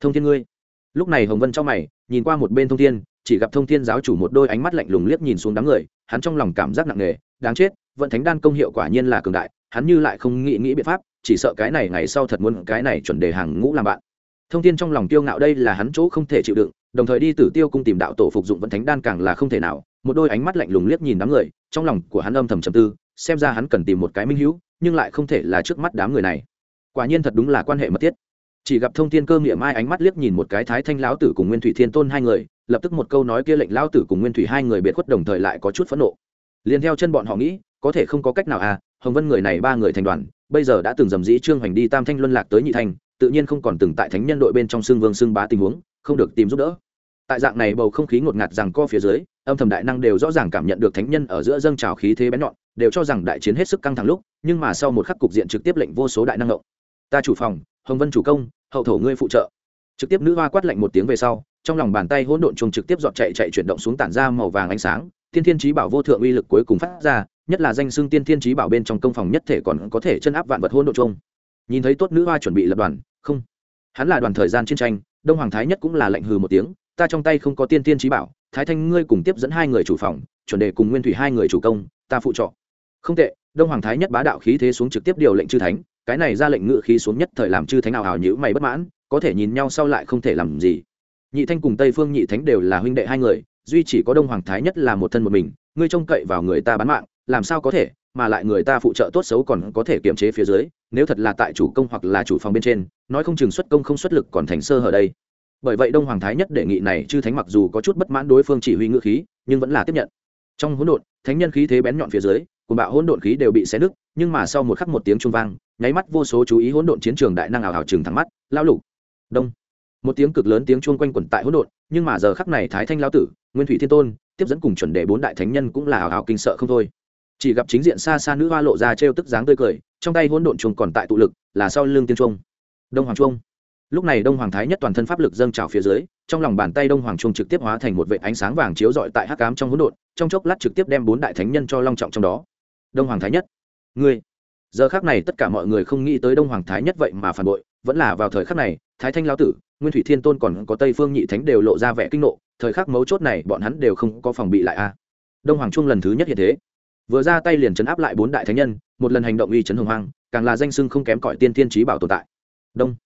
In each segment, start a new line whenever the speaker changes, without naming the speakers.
thông thiên ngươi. Lúc này hồng vân trong mày, nhìn qua một bên thông thiên, chỉ gặp thông thiên giáo chủ một đôi ánh mắt lạnh lùng liếc nhìn xuống đám người, hắn trong lòng cảm giác nặng nề, đáng chết, vận thánh đan công hiệu quả nhiên là cường đại, hắn như lại không nghĩ nghĩ biện pháp, chỉ sợ cái này ngày sau thật muốn cái này chuẩn đề hàng ngũ làm bạn. Thông thiên trong lòng tiêu ngạo đây là hắn chỗ không thể chịu đựng, đồng thời đi tử tiêu cung tìm đạo tổ phục dụng vận thánh đan càng là không thể nào, một đôi ánh mắt lạnh lùng liếc nhìn đám người, trong lòng của hắn âm thầm trầm tư, xem ra hắn cần tìm một cái minh hữu, nhưng lại không thể là trước mắt đám người này. Quả nhiên thật đúng là quan hệ mật thiết chỉ gặp thông thiên cơ miệng mai ánh mắt liếc nhìn một cái thái thanh lão tử cùng nguyên thủy thiên tôn hai người, lập tức một câu nói kia lệnh lão tử cùng nguyên thủy hai người biệt khuất đồng thời lại có chút phẫn nộ. Liền theo chân bọn họ nghĩ, có thể không có cách nào à hồng vân người này ba người thành đoàn, bây giờ đã từng dầm dĩ trương hoành đi tam thanh luân lạc tới nhị thanh tự nhiên không còn từng tại thánh nhân đội bên trong xương vương xương bá tình huống, không được tìm giúp đỡ. Tại dạng này bầu không khí ngột ngạt rằng co phía dưới, âm thầm đại năng đều rõ ràng cảm nhận được thánh nhân ở giữa dâng trào khí thế bén nhọn, đều cho rằng đại chiến hết sức căng thẳng lúc, nhưng mà sau một khắc cục diện trực tiếp lệnh vô số đại năng động. Ta chủ phòng, hồng vân chủ công hậu thổ ngươi phụ trợ. Trực tiếp nữ hoa quát lệnh một tiếng về sau, trong lòng bàn tay hỗn độn chung trực tiếp dọn chạy chạy chuyển động xuống tản ra màu vàng ánh sáng, thiên thiên trí bảo vô thượng uy lực cuối cùng phát ra, nhất là danh xưng tiên thiên trí bảo bên trong công phòng nhất thể còn có thể chân áp vạn vật hỗn độn chung nhìn thấy tốt nữ hoa chuẩn bị lập đoàn, không. Hắn là đoàn thời gian chiến tranh, đông hoàng thái nhất cũng là lệnh hừ một tiếng, ta trong tay không có tiên tiên trí bảo, thái thanh ngươi cùng tiếp dẫn hai người chủ phòng, chuẩn đề cùng nguyên thủy hai người chủ công, ta phụ trọ. Không tệ, đông hoàng thái nhất bá đạo khí thế xuống trực tiếp điều lệnh chư thánh cái này ra lệnh ngự khí xuống nhất thời làm chư thánh nào hào nhữ mày bất mãn, có thể nhìn nhau sau lại không thể làm gì. Nhị thanh cùng tây phương nhị thánh đều là huynh đệ hai người, duy chỉ có đông hoàng thái nhất là một thân một mình, ngươi trông cậy vào người ta bán mạng, làm sao có thể, mà lại người ta phụ trợ tốt xấu còn có thể kiềm chế phía dưới, nếu thật là tại chủ công hoặc là chủ phòng bên trên, nói không chừng xuất công không xuất lực còn thành sơ hở đây. Bởi vậy đông hoàng thái nhất đề nghị này, chư thánh mặc dù có chút bất mãn đối phương chỉ huy ngữ khí, nhưng vẫn là tiếp nhận. Trong hỗn độn, thánh nhân khí thế bén nhọn phía dưới, cùng bạo hỗn độn khí đều bị xé nứt, nhưng mà sau một khắc một tiếng trung vang nháy mắt vô số chú ý hỗn độn chiến trường đại năng ảo ảo trừng thẳng mắt, lao lục, đông. Một tiếng cực lớn tiếng chuông quanh quẩn tại hỗn độn, nhưng mà giờ khắc này thái thanh lao tử, nguyên thủy thiên tôn, tiếp dẫn cùng chuẩn đề bốn đại thánh nhân cũng là ảo ảo kinh sợ không thôi. Chỉ gặp chính diện xa xa nữ hoa lộ ra trêu tức dáng tươi cười, trong tay hỗn độn chuông còn tại tụ lực, là sau lưng tiên chuông. Đông hoàng chuông. Lúc này đông hoàng thái nhất toàn thân pháp lực dâng trào phía dưới, trong lòng bàn tay đông hoàng chuông trực tiếp hóa thành một vệ ánh sáng vàng chiếu rọi tại hắc cám trong hỗn độn, trong chốc lát trực tiếp đem bốn đại thánh nhân cho long trọng trong đó. Đông hoàng thái nhất, ngươi giờ khác này tất cả mọi người không nghĩ tới đông hoàng thái nhất vậy mà phản bội vẫn là vào thời khắc này thái thanh lao tử nguyên thủy thiên tôn còn có tây phương nhị thánh đều lộ ra vẻ kinh nộ thời khắc mấu chốt này bọn hắn đều không có phòng bị lại a. Đông hoàng trung lần thứ nhất hiện thế. Vừa ra tay liền chấn áp lại bốn đại thánh nhân một lần hành động uy chấn hồng hoang càng là danh sưng không kém cỏi tiên tiên trí bảo tồn tại. Đông.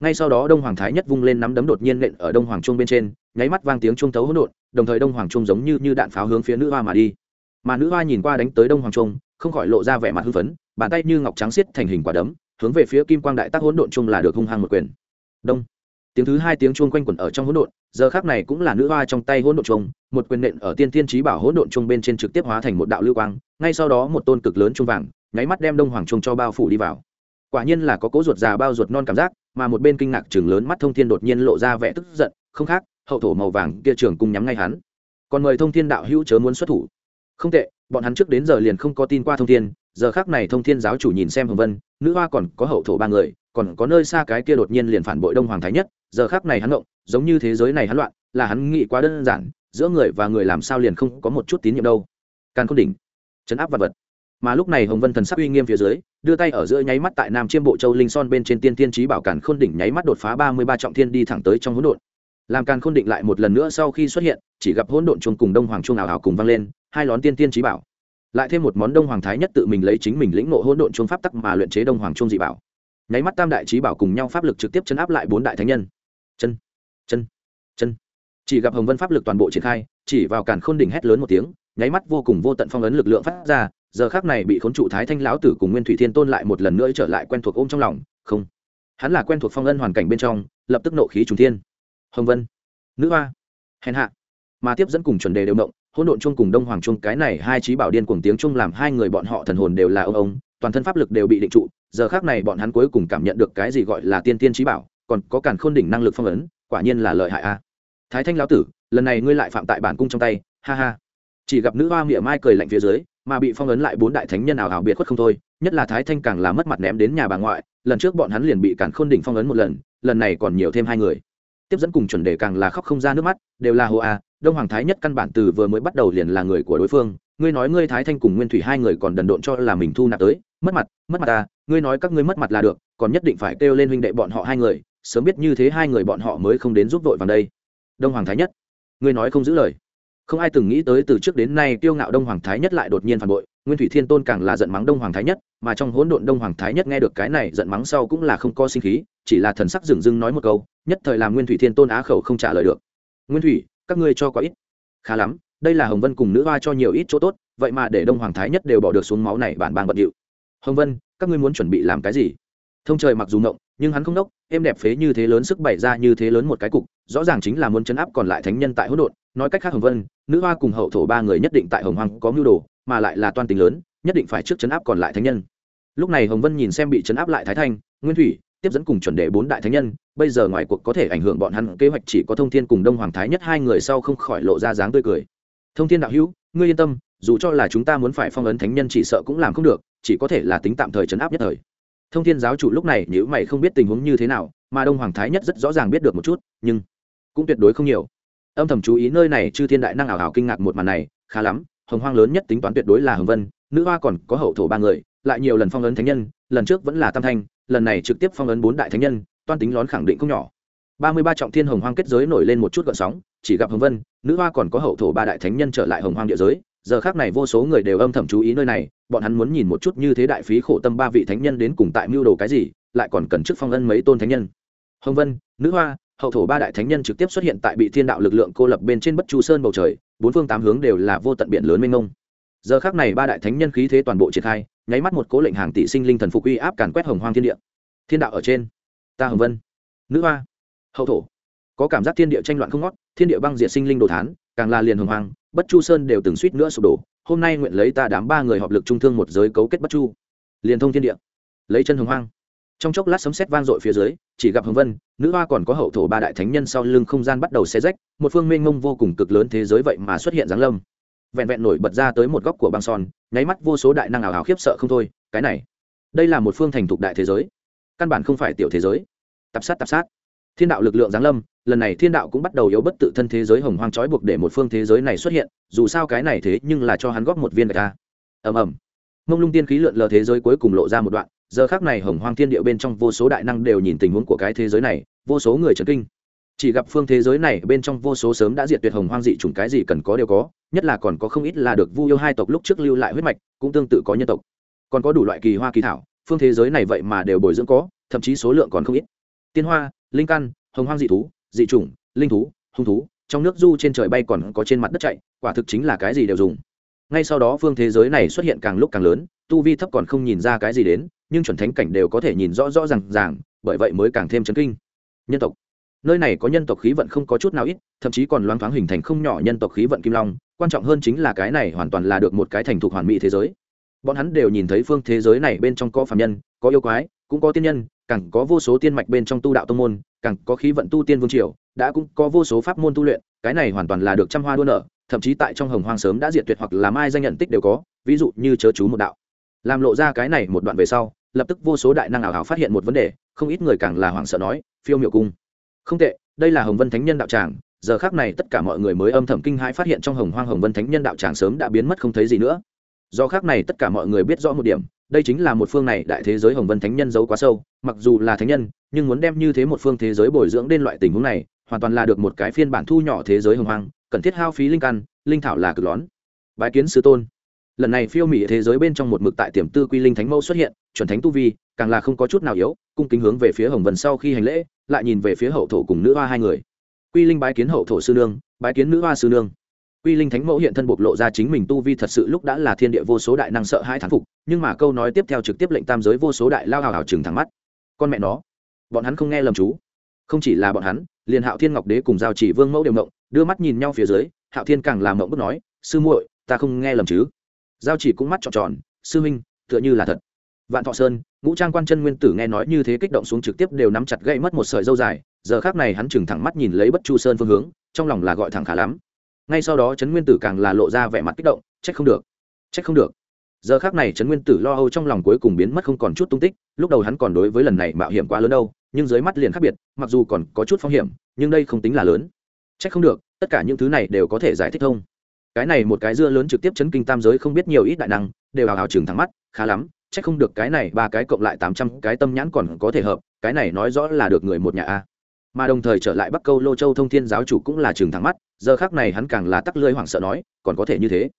Ngay sau đó đông hoàng thái nhất vung lên nắm đấm đột nhiên nện ở đông hoàng trung bên trên nháy mắt vang tiếng trung thấu hỗn độn đồng thời đông hoàng trung giống như, như đạn pháo hướng phía nữ hoa mà đi mà nữ hoa nhìn qua đánh tới đông hoàng trung, không khỏi lộ ra vẻ mặt hưng phấn, bàn tay như ngọc trắng xiết thành hình quả đấm, hướng về phía kim quang đại tác hỗn độn chung là được hung hăng một quyền. Đông. Tiếng thứ hai tiếng chuông quanh quẩn ở trong hỗn độn, giờ khác này cũng là nữ hoa trong tay hỗn độn chung một quyền nện ở tiên tiên trí bảo hỗn độn chung bên trên trực tiếp hóa thành một đạo lưu quang, ngay sau đó một tôn cực lớn chung vàng, nháy mắt đem đông hoàng chung cho bao phủ đi vào. Quả nhiên là có cố ruột già bao ruột non cảm giác, mà một bên kinh ngạc chừng lớn mắt thông thiên đột nhiên lộ ra vẻ tức giận, không khác, hậu thổ màu vàng kia trường cung nhắm ngay hắn. Còn mời thông thiên đạo hữu chớ muốn xuất thủ không tệ, bọn hắn trước đến giờ liền không có tin qua thông thiên, giờ khác này thông thiên giáo chủ nhìn xem hồng vân, nữ hoa còn có hậu thổ ba người, còn có nơi xa cái kia đột nhiên liền phản bội đông hoàng thái nhất, giờ khác này hắn động, giống như thế giới này hắn loạn, là hắn nghĩ quá đơn giản, giữa người và người làm sao liền không có một chút tín nhiệm đâu. Càng khôn đỉnh chấn áp vật vật. Mà lúc này hồng vân thần sắc uy nghiêm phía dưới, đưa tay ở giữa nháy mắt tại nam chiêm bộ châu linh son bên trên tiên tiên trí bảo cản khôn đỉnh nháy mắt đột phá ba mươi ba trọng thiên đi thẳng tới trong hỗn độn làm càn khôn định lại một lần nữa sau khi xuất hiện, chỉ gặp hỗn độn chuông cùng đông hoàng chuông ảo ảo cùng vang lên, hai lón tiên tiên trí bảo. Lại thêm một món đông hoàng thái nhất tự mình lấy chính mình lĩnh ngộ hỗn độn chuông pháp tắc mà luyện chế đông hoàng chuông dị bảo. Nháy mắt tam đại trí bảo cùng nhau pháp lực trực tiếp chấn áp lại bốn đại thánh nhân. Chân chân chân. Chỉ gặp hồng vân pháp lực toàn bộ triển khai, chỉ vào càn khôn đỉnh hét lớn một tiếng, nháy mắt vô cùng vô tận phong ấn lực lượng phát ra, giờ khác này bị khốn trụ thái thanh lão tử cùng nguyên thủy thiên tôn lại một lần nữa trở lại quen thuộc ôm trong lòng, không. Hắn là quen thuộc phong ân hoàn cảnh bên trong, lập tức nộ khí trùng thiên hồng vân. Nữ hoa. Hèn hạ. Mà tiếp dẫn cùng chuẩn đề đều động, hỗn độn chung cùng đông hoàng chung cái này hai trí bảo điên cuồng tiếng chung làm hai người bọn họ thần hồn đều là ông ông, toàn thân pháp lực đều bị định trụ, giờ khác này bọn hắn cuối cùng cảm nhận được cái gì gọi là tiên tiên trí bảo, còn có cản khôn đỉnh năng lực phong ấn, quả nhiên là lợi hại a. Thái thanh lão tử, lần này ngươi lại phạm tại bản cung trong tay, ha ha. Chỉ gặp nữ hoa mỉa mai cười lạnh phía dưới, mà bị phong ấn lại bốn đại thánh nhân ảo ảo biệt khuất không thôi, nhất là thái thanh càng là mất mặt ném đến nhà bà ngoại, lần trước bọn hắn liền bị cản khôn đỉnh phong ấn một lần lần này còn nhiều thêm hai người tiếp dẫn cùng chuẩn đề càng là khóc không ra nước mắt, đều là hồ a đông hoàng thái nhất căn bản từ vừa mới bắt đầu liền là người của đối phương, ngươi nói ngươi thái thanh cùng nguyên thủy hai người còn đần độn cho là mình thu nạp tới, mất mặt mất mặt ta ngươi nói các ngươi mất mặt là được, còn nhất định phải kêu lên huynh đệ bọn họ hai người, sớm biết như thế hai người bọn họ mới không đến giúp vội vàng đây. Đông hoàng thái nhất, ngươi nói không giữ lời. Không ai từng nghĩ tới từ trước đến nay tiêu ngạo đông hoàng thái nhất lại đột nhiên phản bội nguyên thủy thiên tôn càng là giận mắng đông hoàng thái nhất, mà trong hỗn độn đông hoàng thái nhất nghe được cái này giận mắng sau cũng là không có sinh khí, chỉ là thần sắc dừng dưng nói một câu, nhất thời làm nguyên thủy thiên tôn á khẩu không trả lời được. Nguyên thủy, các ngươi cho quá ít. Khá lắm, đây là hồng vân cùng nữ hoa cho nhiều ít chỗ tốt, vậy mà để đông hoàng thái nhất đều bỏ được xuống máu này bản bang bận điệu. Hồng vân, các ngươi muốn chuẩn bị làm cái gì? Thông trời mặc dù ngộng, nhưng hắn không đốc em đẹp phế như thế lớn sức bày ra như thế lớn một cái cục, rõ ràng chính là muốn chấn áp còn lại thánh nhân tại hỗn độn. Nói cách khác hồng vân, nữ hoa cùng hậu thổ ba người nhất định tại hồng hoàng có mưu đồ mà lại là toan tình lớn, nhất định phải trước chấn áp còn lại thánh nhân. Lúc này hồng vân nhìn xem bị chấn áp lại thái thanh, nguyên thủy, tiếp dẫn cùng chuẩn đề bốn đại thánh nhân, bây giờ ngoài cuộc có thể ảnh hưởng bọn hắn, kế hoạch chỉ có thông thiên cùng đông hoàng thái nhất hai người sau không khỏi lộ ra dáng tươi cười. Thông thiên đạo hữu, ngươi yên tâm, dù cho là chúng ta muốn phải phong ấn thánh nhân chỉ sợ cũng làm không được, chỉ có thể là tính tạm thời chấn áp nhất thời. Thông thiên giáo chủ lúc này nếu mày không biết tình huống như thế nào, mà đông hoàng thái nhất rất rõ ràng biết được một chút, nhưng cũng tuyệt đối không nhiều. Âm thầm chú ý nơi này chư thiên đại năng ảo ảo kinh ngạc một màn này, khá lắm hồng hoang lớn nhất tính toán tuyệt đối là hồng vân, nữ hoa còn có hậu thổ ba người, lại nhiều lần phong ấn thánh nhân, lần trước vẫn là tam thanh, lần này trực tiếp phong ấn bốn đại thánh nhân, toan tính lón khẳng định không nhỏ. Ba mươi ba trọng thiên hồng hoang kết giới nổi lên một chút gợn sóng, chỉ gặp hồng vân, nữ hoa còn có hậu thổ ba đại thánh nhân trở lại hồng hoang địa giới, giờ khác này vô số người đều âm thầm chú ý nơi này, bọn hắn muốn nhìn một chút như thế đại phí khổ tâm ba vị thánh nhân đến cùng tại mưu đồ cái gì, lại còn cần chức phong ân mấy tôn thánh nhân. Hồng vân, nữ hoa hậu thổ ba đại thánh nhân trực tiếp xuất hiện tại bị thiên đạo lực lượng cô lập bên trên bất chu sơn bầu trời, bốn phương tám hướng đều là vô tận biển lớn mênh mông. Giờ khác này ba đại thánh nhân khí thế toàn bộ triển khai, nháy mắt một cố lệnh hàng tỷ sinh linh thần phục uy áp càn quét hồng hoang thiên địa. Thiên đạo ở trên. Ta hồng vân. Nữ hoa. Hậu thổ. Có cảm giác thiên địa tranh loạn không ngót, thiên địa băng diệt sinh linh đồ thán, càng là liền hồng hoang, bất chu sơn đều từng suýt nữa sụp đổ. Hôm nay nguyện lấy ta đám ba người họp lực trung thương một giới cấu kết bất chu. Liền thông thiên địa. Lấy chân hồng hoang trong chốc lát sấm sét vang dội phía dưới, chỉ gặp hồng vân, nữ hoa còn có hậu thổ ba đại thánh nhân sau lưng không gian bắt đầu xe rách, một phương mênh mông vô cùng cực lớn thế giới vậy mà xuất hiện giáng lâm. Vẹn vẹn nổi bật ra tới một góc của băng son, nháy mắt vô số đại năng ảo ảo khiếp sợ không thôi, cái này, đây là một phương thành thục đại thế giới, căn bản không phải tiểu thế giới. Tập sát tập sát. Thiên đạo lực lượng giáng lâm, lần này thiên đạo cũng bắt đầu yếu bất tự thân thế giới hồng hoang trói buộc để một phương thế giới này xuất hiện, dù sao cái này thế nhưng là cho hắn góp một viên gạch ta ầm ầm. Mông lung tiên khí lượn lờ thế giới cuối cùng lộ ra một đoạn giờ khác này hồng hoang thiên địa bên trong vô số đại năng đều nhìn tình huống của cái thế giới này, vô số người trấn kinh. Chỉ gặp phương thế giới này bên trong vô số sớm đã diệt tuyệt hồng hoang dị chủng cái gì cần có đều có, nhất là còn có không ít là được vu yêu hai tộc lúc trước lưu lại huyết mạch, cũng tương tự có nhân tộc. Còn có đủ loại kỳ hoa kỳ thảo, phương thế giới này vậy mà đều bồi dưỡng có, thậm chí số lượng còn không ít. Tiên hoa, linh căn, hồng hoang dị thú, dị chủng, linh thú, hung thú, trong nước du trên trời bay còn có trên mặt đất chạy, quả thực chính là cái gì đều dùng. Ngay sau đó phương thế giới này xuất hiện càng lúc càng lớn, tu vi thấp còn không nhìn ra cái gì đến nhưng chuẩn thánh cảnh đều có thể nhìn rõ rõ r à n g ràng, bởi vậy mới càng thêm chấn kinh. Nhân tộc. Nơi này có nhân tộc khí vận không có chút nào ít, thậm chí còn loáng thoáng hình thành không nhỏ nhân tộc khí vận kim long, quan trọng hơn chính là cái này hoàn toàn là được một cái thành thục hoàn mỹ thế giới. Bọn hắn đều nhìn thấy phương thế giới này bên trong có phạm nhân, có yêu quái, cũng có tiên nhân, càng có vô số tiên mạch bên trong tu đạo tông môn, càng có khí vận tu tiên vương triều, đã cũng có vô số pháp môn tu luyện, cái này hoàn toàn là được trăm hoa đua nở, thậm chí tại trong hồng hoang sớm đã diệt tuyệt hoặc là mai danh nhận tích đều có, ví dụ như chớ chú một đạo. Làm lộ ra cái này một đoạn về sau lập tức vô số đại năng ảo ảo phát hiện một vấn đề, không ít người càng là hoảng sợ nói, phiêu miểu cung. Không tệ, đây là hồng vân thánh nhân đạo tràng, giờ khác này tất cả mọi người mới âm thầm kinh hãi phát hiện trong hồng hoang hồng vân thánh nhân đạo tràng sớm đã biến mất không thấy gì nữa. Do khác này tất cả mọi người biết rõ một điểm, đây chính là một phương này đại thế giới hồng vân thánh nhân giấu quá sâu, mặc dù là thánh nhân, nhưng muốn đem như thế một phương thế giới bồi dưỡng đến loại tình huống này, hoàn toàn là được một cái phiên bản thu nhỏ thế giới hồng hoang, cần thiết hao phí linh căn, linh thảo là cực lón bái kiến sư tôn lần này phiêu mỹ thế giới bên trong một mực tại tiềm tư quy linh thánh mẫu xuất hiện, chuẩn thánh tu vi, càng là không có chút nào yếu, cung kính hướng về phía hồng vân sau khi hành lễ, lại nhìn về phía hậu thổ cùng nữ hoa hai người. Quy linh bái kiến hậu thổ sư nương, bái kiến nữ hoa sư nương. Quy linh thánh mẫu hiện thân bộc lộ ra chính mình tu vi thật sự lúc đã là thiên địa vô số đại năng sợ hai thán phục, nhưng mà câu nói tiếp theo trực tiếp lệnh tam giới vô số đại lao hào hào chừng thẳng mắt. Con mẹ nó, bọn hắn không nghe lầm chú. Không chỉ là bọn hắn, liền hạo thiên ngọc đế cùng giao chỉ vương mẫu đều mộng đưa mắt nhìn nhau phía dưới, hạo thiên càng làm mộng bức nói, sư muội, ta không nghe lầm chứ? Giao chỉ cũng mắt trọn tròn, sư minh tựa như là thật. Vạn thọ sơn, ngũ trang quan chân nguyên tử nghe nói như thế kích động xuống trực tiếp đều nắm chặt gây mất một sợi dâu dài, giờ khác này hắn chừng thẳng mắt nhìn lấy bất chu sơn phương hướng, trong lòng là gọi thẳng khá lắm. Ngay sau đó trấn nguyên tử càng là lộ ra vẻ mặt kích động, trách không được, trách không được. Giờ khác này trấn nguyên tử lo âu trong lòng cuối cùng biến mất không còn chút tung tích, lúc đầu hắn còn đối với lần này mạo hiểm quá lớn đâu, nhưng dưới mắt liền khác biệt, mặc dù còn có chút phong hiểm, nhưng đây không tính là lớn. Trách không được, tất cả những thứ này đều có thể giải thích thông cái này một cái dưa lớn trực tiếp chấn kinh tam giới không biết nhiều ít đại năng, đều hào hào chừng thắng mắt, khá lắm c h ắ c không được cái này ba cái cộng lại tám trăm cái tâm nhãn còn có thể hợp, cái này nói rõ là được người một nhà a. Mà đồng thời trở lại bắc câu lô châu thông thiên giáo chủ cũng là chừng thắng mắt, giờ khác này hắn càng là tắc lơi hoảng sợ nói, còn có thể như thế.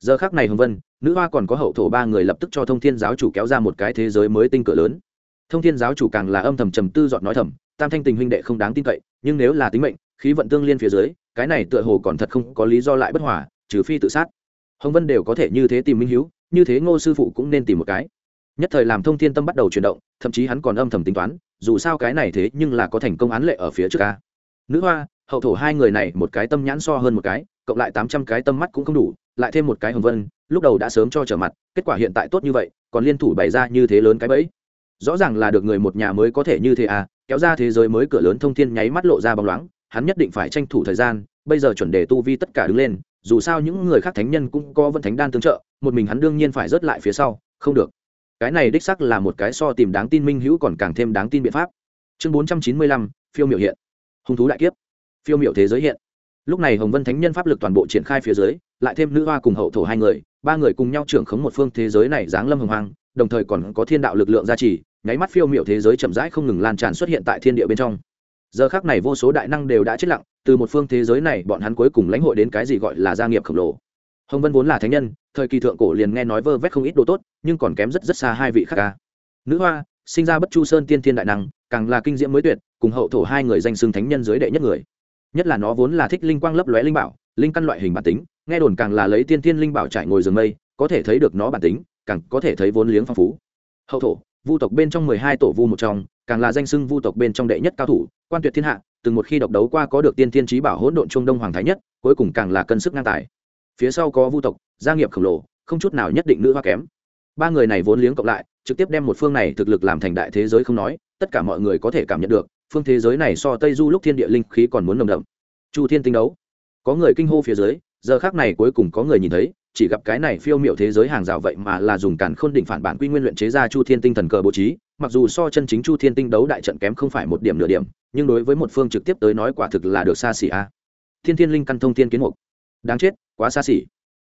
Giờ khác này hồng vân, nữ hoa còn có hậu thổ ba người lập tức cho thông thiên giáo chủ kéo ra một cái thế giới mới tinh cửa lớn. Thông thiên giáo chủ càng là âm thầm trầm tư dọn nói thầm, tam thanh tình huynh đệ không đáng tin cậy, nhưng nếu là tính mệnh, khí vận tương liên phía dưới, cái này tựa hồ còn thật không có lý do lại bất hòa trừ phi tự sát. Hồng vân đều có thể như thế tìm minh hiếu, như thế ngô sư phụ cũng nên tìm một cái. Nhất thời làm thông thiên tâm bắt đầu chuyển động, thậm chí hắn còn âm thầm tính toán, dù sao cái này thế nhưng là có thành công án lệ ở phía trước ca nữ hoa, hậu thổ hai người này một cái tâm nhãn so hơn một cái, cộng lại tám trăm cái tâm mắt cũng không đủ, lại thêm một cái hồng vân, lúc đầu đã sớm cho trở mặt, kết quả hiện tại tốt như vậy, còn liên thủ bày ra như thế lớn cái bẫy. Rõ ràng là được người một nhà mới có thể như thế à kéo ra thế giới mới cửa lớn thông thiên nháy mắt lộ ra bóng loáng, hắn nhất định phải tranh thủ thời gian, bây giờ chuẩn đề tu vi tất cả đứng lên dù sao những người khác thánh nhân cũng có vận thánh đan tương trợ, một mình hắn đương nhiên phải rớt lại phía sau, không được. Cái này đích sắc là một cái so tìm đáng tin minh hữu còn càng thêm đáng tin biện pháp. Chương bốn trăm chín mươi lăm, phiêu miệu hiện. Hung thú đại kiếp. Phiêu miệu thế giới hiện. Lúc này hồng vân thánh nhân pháp lực toàn bộ triển khai phía dưới, lại thêm nữ hoa cùng hậu thổ hai người, ba người cùng nhau trưởng khống một phương thế giới này giáng lâm hồng hoang, đồng thời còn có thiên đạo lực lượng gia trì, nháy mắt phiêu miệu thế giới chậm rãi không ngừng lan tràn xuất hiện tại thiên địa bên trong giờ khác này vô số đại năng đều đã chết lặng, từ một phương thế giới này bọn hắn cuối cùng lãnh hội đến cái gì gọi là gia nghiệp khổng lồ. Hồng vân vốn là thánh nhân, thời kỳ thượng cổ liền nghe nói vơ vét không ít đồ tốt, nhưng còn kém rất rất xa hai vị khác ca. Nữ hoa, sinh ra bất chu sơn tiên thiên đại năng, càng là kinh diễm mới tuyệt, cùng hậu thổ hai người danh xưng thánh nhân dưới đệ nhất người. Nhất là nó vốn là thích linh quang lấp lóe linh bảo, linh căn loại hình bản tính, nghe đồn càng là lấy tiên thiên linh bảo trải ngồi rừng mây, có thể thấy được nó bản tính, càng có thể thấy vốn liếng phong phú. Hậu thổ vu tộc bên trong mười hai tổ vu một trong, càng là danh sưng vu tộc bên trong đệ nhất cao thủ, quan tuyệt thiên hạ, từng một khi độc đấu qua có được tiên thiên trí bảo hỗn độn trung đông hoàng thái nhất, cuối cùng càng là cân sức ngang tài. Phía sau có vu tộc, gia nghiệp khổng lồ, không chút nào nhất định nữ hoa kém. Ba người này vốn liếng cộng lại, trực tiếp đem một phương này thực lực làm thành đại thế giới không nói, tất cả mọi người có thể cảm nhận được, phương thế giới này so tây du lúc thiên địa linh khí còn muốn nồng đậm. Chu thiên tinh đấu. Có người kinh hô phía dưới, giờ khác này cuối cùng có người nhìn thấy chỉ gặp cái này phiêu miểu thế giới hàng rào vậy mà là dùng càn khôn đỉnh phản bản quy nguyên luyện chế ra chu thiên tinh thần cờ bố trí, mặc dù so chân chính chu thiên tinh đấu đại trận kém không phải một điểm nửa điểm, nhưng đối với một phương trực tiếp tới nói quả thực là được xa xỉ a. Thiên thiên linh căn thông thiên kiến mục. Đáng chết, quá xa xỉ.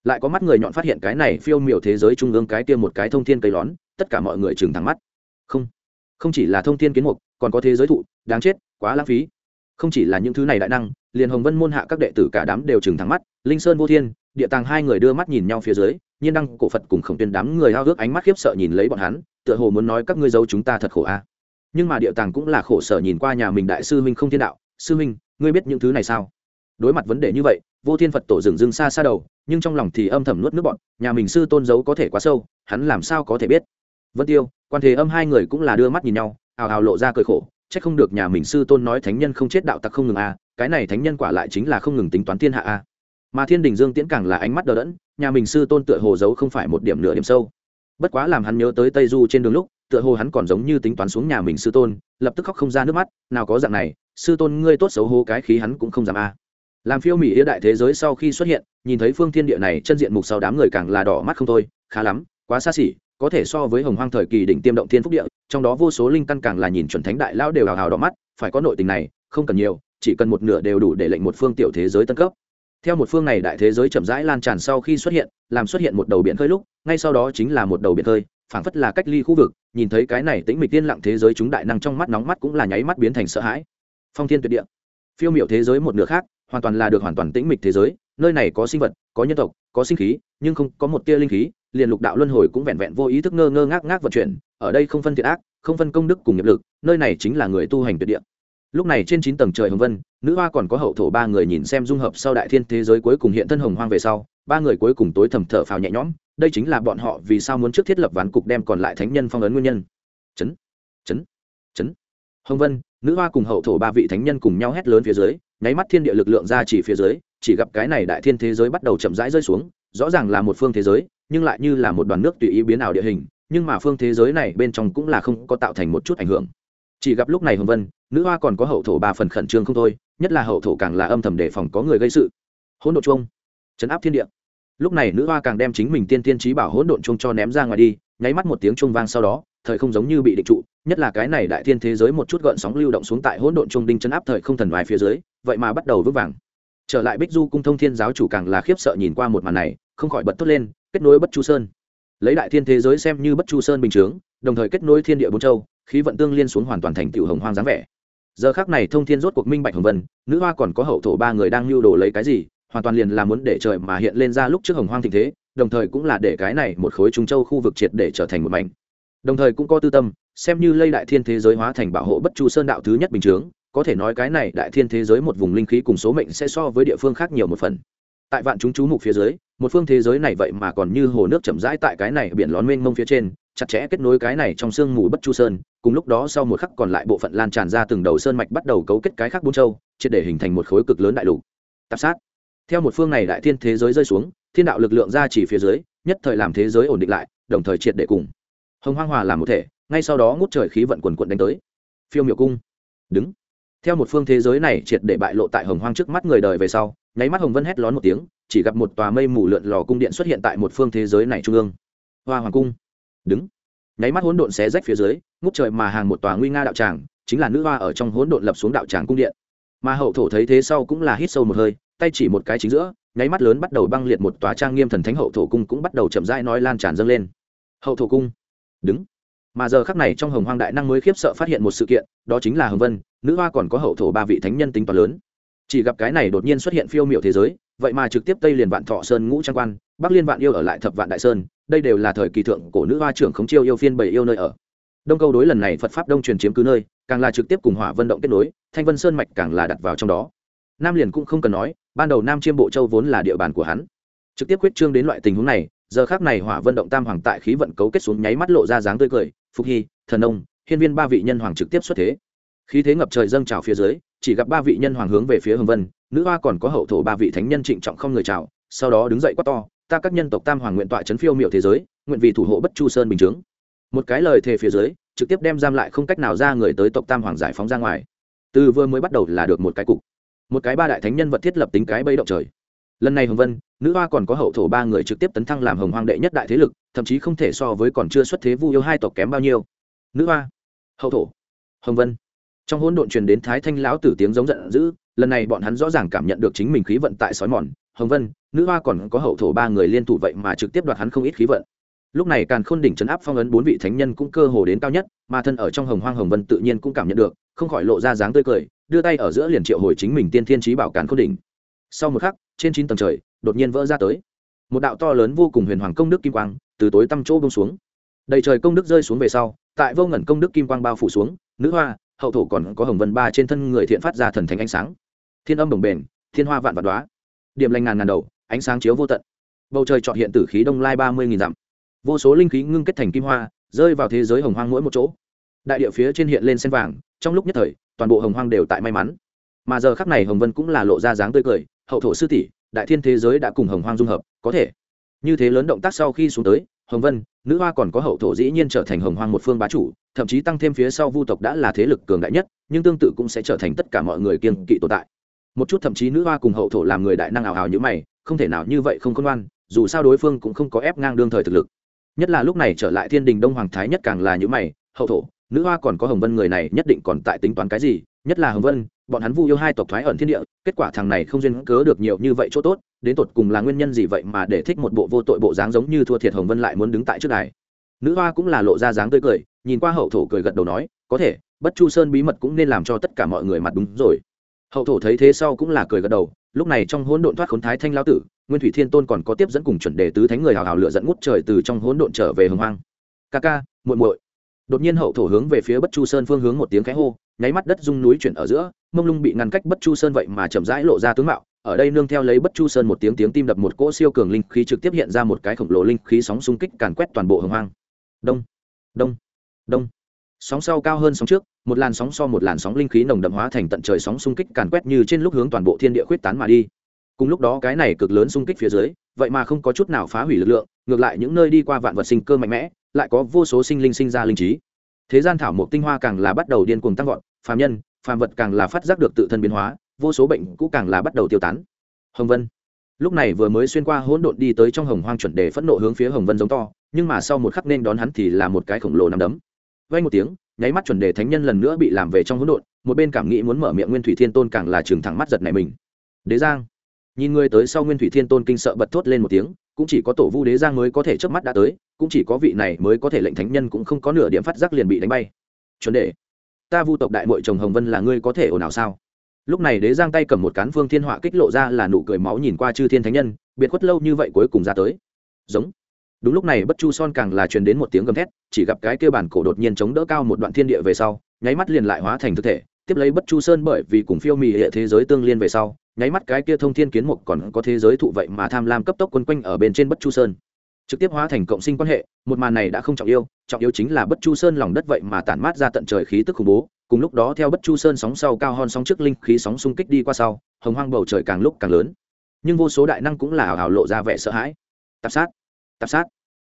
Lại có mắt người nhọn phát hiện cái này phiêu miểu thế giới trung ương cái kia một cái thông thiên cây lón, tất cả mọi người chừng thẳng mắt. Không không chỉ là thông thiên kiến mục, còn có thế giới thụ, đáng chết, quá lãng phí. Không chỉ là những thứ này đại năng, liền hồng vân môn hạ các đệ tử cả đám đều chừng thẳng mắt, linh sơn vô thiên địa tàng hai người đưa mắt nhìn nhau phía dưới, nhiên đăng, cổ phật cùng khổng tuyên đám người hao ước ánh mắt khiếp sợ nhìn lấy bọn hắn, tựa hồ muốn nói các ngươi giấu chúng ta thật khổ a. Nhưng mà địa tàng cũng là khổ sở nhìn qua nhà mình đại sư huynh không thiên đạo, sư huynh, ngươi biết những thứ này sao? Đối mặt vấn đề như vậy, vô thiên phật tổ dừng dưng xa xa đầu, nhưng trong lòng thì âm thầm nuốt nước bọn nhà mình sư tôn giấu có thể quá sâu, hắn làm sao có thể biết? Vân tiêu, quan thế âm hai người cũng là đưa mắt nhìn nhau ào ào lộ ra cười khổ c h ắ c không được nhà mình sư tôn nói thánh nhân không chết đạo tặc không ngừng a, cái này thánh nhân quả lại chính là không ngừng tính toán thiên hạ a mà thiên đình dương tiễn càng là ánh mắt đờ đẫn, nhà mình sư tôn tựa hồ giấu không phải một điểm nửa điểm sâu. Bất quá làm hắn nhớ tới tây du trên đường lúc, tựa hồ hắn còn giống như tính toán xuống nhà mình sư tôn, lập tức khóc không ra nước mắt, nào có dạng này, sư tôn ngươi tốt xấu hô cái khí hắn cũng không dám a. Làm phiêu mỹ yêu đại thế giới sau khi xuất hiện, nhìn thấy phương thiên địa này chân diện mục sau đám người càng là đỏ mắt không thôi, khá lắm, quá xa xỉ, có thể so với hồng hoang thời kỳ đỉnh tiêm động thiên phúc địa, trong đó vô số linh căn càng là nhìn chuẩn thánh đại lão đều hào hào đỏ mắt, phải có nội tình này, không cần nhiều, chỉ cần một nửa đều đủ để lệnh một phương tiểu thế giới tân cấp theo một phương này đại thế giới chậm rãi lan tràn sau khi xuất hiện, làm xuất hiện một đầu biển khơi lúc, ngay sau đó chính là một đầu biển khơi, phảng phất là cách ly khu vực, nhìn thấy cái này tĩnh mịch tiên lặng thế giới chúng đại năng trong mắt nóng mắt cũng là nháy mắt biến thành sợ hãi. Phong thiên tuyệt địa. Phiêu miểu thế giới một nửa khác, hoàn toàn là được hoàn toàn tĩnh mịch thế giới, nơi này có sinh vật, có nhân tộc, có sinh khí, nhưng không có một tia linh khí, liền lục đạo luân hồi cũng vẹn vẹn vô ý thức ngơ ngơ ngác ngác vận chuyển, ở đây không phân thiện ác, không phân công đức cùng nghiệp lực, nơi này chính là người tu hành tuyệt địa. Lúc này trên chín tầng trời hồng vân nữ hoa còn có hậu thổ ba người nhìn xem dung hợp sau đại thiên thế giới cuối cùng hiện thân hồng hoang về sau, ba người cuối cùng tối thầm thở phào nhẹ nhõm, đây chính là bọn họ vì sao muốn trước thiết lập ván cục đem còn lại thánh nhân phong ấn nguyên nhân. Chấn chấn chấn. Hồng vân, nữ hoa cùng hậu thổ ba vị thánh nhân cùng nhau hét lớn phía dưới, nháy mắt thiên địa lực lượng ra chỉ phía dưới, chỉ gặp cái này đại thiên thế giới bắt đầu chậm rãi rơi xuống, rõ ràng là một phương thế giới, nhưng lại như là một đoàn nước tùy ý biến ảo địa hình, nhưng mà phương thế giới này bên trong cũng là không có tạo thành một chút ảnh hưởng. Chỉ gặp lúc này hồng vân, nữ hoa còn có hậu thổ ba phần khẩn trương không thôi nhất là hậu thổ càng là âm thầm đề phòng có người gây sự. Hỗn độn chung chấn áp thiên địa. Lúc này nữ hoa càng đem chính mình tiên tiên trí bảo hỗn độn chung cho ném ra ngoài đi, nháy mắt một tiếng chung vang sau đó, thời không giống như bị định trụ, nhất là cái này đại thiên thế giới một chút gợn sóng lưu động xuống tại hỗn độn chung đinh chấn áp thời không thần ngoài phía dưới, vậy mà bắt đầu vững vàng. Trở lại bích du cung thông thiên giáo chủ càng là khiếp sợ nhìn qua một màn này, không khỏi bật thốt lên, kết nối bất chu sơn. Lấy đại thiên thế giới xem như bất chu sơn bình chướng, đồng thời kết nối thiên địa bốn châu, khí vận tương liên xuống hoàn toàn thành tiểu hồng hoang dáng vẻ giờ khác này thông thiên rốt cuộc minh bạch hồng vân, nữ hoa còn có hậu thổ ba người đang lưu đồ lấy cái gì, hoàn toàn liền là muốn để trời mà hiện lên ra lúc trước hồng hoang tình thế, đồng thời cũng là để cái này một khối trung châu khu vực triệt để trở thành một mảnh. Đồng thời cũng có tư tâm, xem như lây đại thiên thế giới hóa thành bảo hộ bất chu sơn đạo thứ nhất bình chướng, có thể nói cái này đại thiên thế giới một vùng linh khí cùng số mệnh sẽ so với địa phương khác nhiều một phần. Tại vạn chúng chú mục phía dưới, một phương thế giới này vậy mà còn như hồ nước chậm rãi tại cái này biển lón mênh mông phía trên chặt chẽ kết nối cái này trong sương mù bất chu sơn, cùng lúc đó sau một khắc còn lại bộ phận lan tràn ra từng đầu sơn mạch bắt đầu cấu kết cái khác bốn châu, triệt để hình thành một khối cực lớn đại lục. Tạp sát. Theo một phương này đại thiên thế giới rơi xuống, thiên đạo lực lượng ra chỉ phía dưới, nhất thời làm thế giới ổn định lại, đồng thời triệt để cùng. Hồng hoang hòa làm một thể, ngay sau đó ngút trời khí vận quần quận đánh tới. Phiêu miểu cung. Đứng. Theo một phương thế giới này triệt để bại lộ tại hồng hoang trước mắt người đời về sau, nháy mắt hồng vân hét lón một tiếng, chỉ gặp một tòa mây mù lượn lò cung điện xuất hiện tại một phương thế giới này trung ương. Hoa hoàng cung đứng. Nháy mắt hỗn độn xé rách phía dưới, ngút trời mà hàng một tòa nguy nga đạo tràng, chính là nữ hoa ở trong hỗn độn lập xuống đạo tràng cung điện. Mà hậu thổ thấy thế sau cũng là hít sâu một hơi, tay chỉ một cái chính giữa, nháy mắt lớn bắt đầu băng liệt một tòa trang nghiêm thần thánh hậu thổ cung cũng bắt đầu chậm rãi nói lan tràn dâng lên. Hậu thổ cung. Đứng. Mà giờ khắc này trong hồng hoang đại năng mới khiếp sợ phát hiện một sự kiện, đó chính là hồng vân, nữ hoa còn có hậu thổ ba vị thánh nhân tính toán lớn chỉ gặp cái này đột nhiên xuất hiện phiêu miệu thế giới, vậy mà trực tiếp tây liền vạn thọ sơn ngũ trang quan, bắc liên vạn yêu ở lại thập vạn đại sơn, đây đều là thời kỳ thượng cổ nữ hoa trưởng khống chiêu yêu phiên bảy yêu nơi ở. Đông câu đối lần này phật pháp đông truyền chiếm cứ nơi, càng là trực tiếp cùng hỏa vận động kết nối, thanh vân sơn mạch càng là đặt vào trong đó. Nam liền cũng không cần nói, ban đầu nam chiêm bộ châu vốn là địa bàn của hắn. Trực tiếp quyết trương đến loại tình huống này, giờ khác này hỏa vận động tam hoàng tại khí vận cấu kết xuống nháy mắt lộ ra dáng tươi cười, phục hy, thần ông hiên viên ba vị nhân hoàng trực tiếp xuất thế khí thế ngập trời dâng trào phía dưới, chỉ gặp ba vị nhân hoàng hướng về phía hồng vân, nữ hoa còn có hậu thổ ba vị thánh nhân trịnh trọng không người chào, sau đó đứng dậy quát to, ta các nhân tộc tam hoàng nguyện tọa chấn phiêu miệu thế giới, nguyện vì thủ hộ bất chu sơn bình chướng. Một cái lời thề phía dưới, trực tiếp đem giam lại không cách nào ra người tới tộc tam hoàng giải phóng ra ngoài. Từ vừa mới bắt đầu là được một cái cục. Một cái ba đại thánh nhân vật thiết lập tính cái bây động trời. Lần này hồng vân, nữ hoa còn có hậu thổ ba người trực tiếp tấn thăng làm hồng hoàng đệ nhất đại thế lực, thậm chí không thể so với còn chưa xuất thế vu yêu hai tộc kém bao nhiêu. Nữ hoa, hậu thổ, hồng vân trong hỗn độn truyền đến thái thanh lão tử tiếng giống giận dữ, lần này bọn hắn rõ ràng cảm nhận được chính mình khí vận tại sói mòn. Hồng vân, nữ hoa còn có hậu thổ ba người liên thủ vậy mà trực tiếp đoạt hắn không ít khí vận. Lúc này càn khôn đỉnh trấn áp phong ấn bốn vị thánh nhân cũng cơ hồ đến cao nhất, mà thân ở trong hồng hoang hồng vân tự nhiên cũng cảm nhận được, không khỏi lộ ra dáng tươi cười, đưa tay ở giữa liền triệu hồi chính mình tiên thiên trí bảo càn khôn đỉnh. Sau một khắc, trên chín tầng trời, đột nhiên vỡ ra tới. Một đạo to lớn vô cùng huyền hoàng công đức kim quang từ tối tăm chỗ bông xuống. Đầy trời công đức rơi xuống về sau, tại vô ngẩn công đức kim quang bao phủ xuống, nữ hoa hậu thổ còn có hồng vân ba trên thân người thiện phát ra thần thánh ánh sáng. Thiên âm đồng bền, thiên hoa vạn vạn đoá điểm lành ngàn ngàn đầu, ánh sáng chiếu vô tận. Bầu trời trọn hiện tử khí đông lai ba mươi nghìn dặm. Vô số linh khí ngưng kết thành kim hoa, rơi vào thế giới hồng hoang mỗi một chỗ. Đại địa phía trên hiện lên sen vàng, trong lúc nhất thời, toàn bộ hồng hoang đều tại may mắn. Mà giờ khắc này hồng vân cũng là lộ ra dáng tươi cười, hậu thổ sư tỷ, đại thiên thế giới đã cùng hồng hoang dung hợp, có thể. Như thế lớn động tác sau khi xuống tới hồng vân, nữ hoa còn có hậu thổ dĩ nhiên trở thành hồng hoang một phương bá chủ, thậm chí tăng thêm phía sau vu tộc đã là thế lực cường đại nhất, nhưng tương tự cũng sẽ trở thành tất cả mọi người kiên kỵ tồn tại. Một chút thậm chí nữ hoa cùng hậu thổ làm người đại năng ảo hào như mày, không thể nào như vậy không khôn ngoan, dù sao đối phương cũng không có ép ngang đương thời thực lực. Nhất là lúc này trở lại thiên đình đông hoàng thái nhất càng là như mày, hậu thổ, nữ hoa còn có hồng vân người này nhất định còn tại tính toán cái gì, nhất là hồng vân bọn hắn vu yêu hai tộc thoái ẩn thiên địa, kết quả thằng này không duyên cớ được nhiều như vậy chỗ tốt, đến tột cùng là nguyên nhân gì vậy mà để thích một bộ vô tội bộ dáng giống như thua thiệt hồng vân lại muốn đứng tại trước đài. Nữ hoa cũng là lộ ra dáng tươi cười, nhìn qua hậu thổ cười gật đầu nói, có thể, bất chu sơn bí mật cũng nên làm cho tất cả mọi người mặt đúng rồi. Hậu thổ thấy thế sau cũng là cười gật đầu, lúc này trong hỗn độn thoát khốn thái thanh lao tử, nguyên thủy thiên tôn còn có tiếp dẫn cùng chuẩn đề tứ thánh người hào hào lựa dẫn ngút trời từ trong hỗn độn trở về hồng hoang. Ca ca, muội muội đột nhiên hậu thổ hướng về phía bất chu sơn phương hướng một tiếng khẽ hô, nháy mắt đất rung núi chuyển ở giữa, mông lung bị ngăn cách bất chu sơn vậy mà chậm rãi lộ ra tướng mạo, ở đây nương theo lấy bất chu sơn một tiếng tiếng tim đập một cỗ siêu cường linh khí trực tiếp hiện ra một cái khổng lồ linh khí sóng xung kích càn quét toàn bộ hồng hoang. Đông đông đông. Sóng sau cao hơn sóng trước, một làn sóng so một làn sóng linh khí nồng đậm hóa thành tận trời sóng xung kích càn quét như trên lúc hướng toàn bộ thiên địa khuyết tán mà đi cùng lúc đó cái này cực lớn xung kích phía dưới, vậy mà không có chút nào phá hủy lực lượng, ngược lại những nơi đi qua vạn vật sinh cơ mạnh mẽ, lại có vô số sinh linh sinh ra linh trí. Thế gian thảo mộc tinh hoa càng là bắt đầu điên cuồng tăng vọt, phàm nhân, phàm vật càng là phát giác được tự thân biến hóa, vô số bệnh cũ càng là bắt đầu tiêu tán. Hồng vân. Lúc này vừa mới xuyên qua hỗn độn đi tới trong hồng hoang chuẩn đề phẫn nộ hướng phía hồng vân giống to, nhưng mà sau một khắc nên đón hắn thì là một cái khổng lồ nằm đấm. Vay một tiếng, nháy mắt chuẩn đề thánh nhân lần nữa bị làm về trong hỗn độn, một bên cảm nghĩ muốn mở miệng nguyên thủy thiên tôn càng là trường thẳng mắt giật này mình. Đế giang nhìn người tới sau nguyên thủy thiên tôn kinh sợ bật thốt lên một tiếng, cũng chỉ có tổ vu đế giang mới có thể chớp mắt đã tới, cũng chỉ có vị này mới có thể lệnh thánh nhân cũng không có nửa điểm phát giác liền bị đánh bay. Chuẩn đề ta vu tộc đại mội chồng hồng vân là ngươi có thể ồn ào sao? Lúc này đế giang tay cầm một cán phương thiên họa kích lộ ra là nụ cười máu nhìn qua chư thiên thánh nhân, biệt khuất lâu như vậy cuối cùng ra tới. Giống. Đúng lúc này bất chu son càng là truyền đến một tiếng gầm thét, chỉ gặp cái kia bản cổ đột nhiên chống đỡ cao một đoạn thiên địa về sau, nháy mắt liền lại hóa thành thực thể, tiếp lấy bất chu sơn bởi vì cùng phiêu mì hệ thế giới tương liên về sau nháy mắt cái kia thông thiên kiến mục còn có thế giới thụ vậy mà tham lam cấp tốc quân quanh ở bên trên bất chu sơn. Trực tiếp hóa thành cộng sinh quan hệ, một màn này đã không trọng yêu trọng yếu chính là bất chu sơn lòng đất vậy mà tản mát ra tận trời khí tức khủng bố, cùng lúc đó theo bất chu sơn sóng sau cao hơn sóng trước linh khí sóng xung kích đi qua sau, hồng hoang bầu trời càng lúc càng lớn. Nhưng vô số đại năng cũng là hào hào lộ ra vẻ sợ hãi. Tạp sát tạp sát.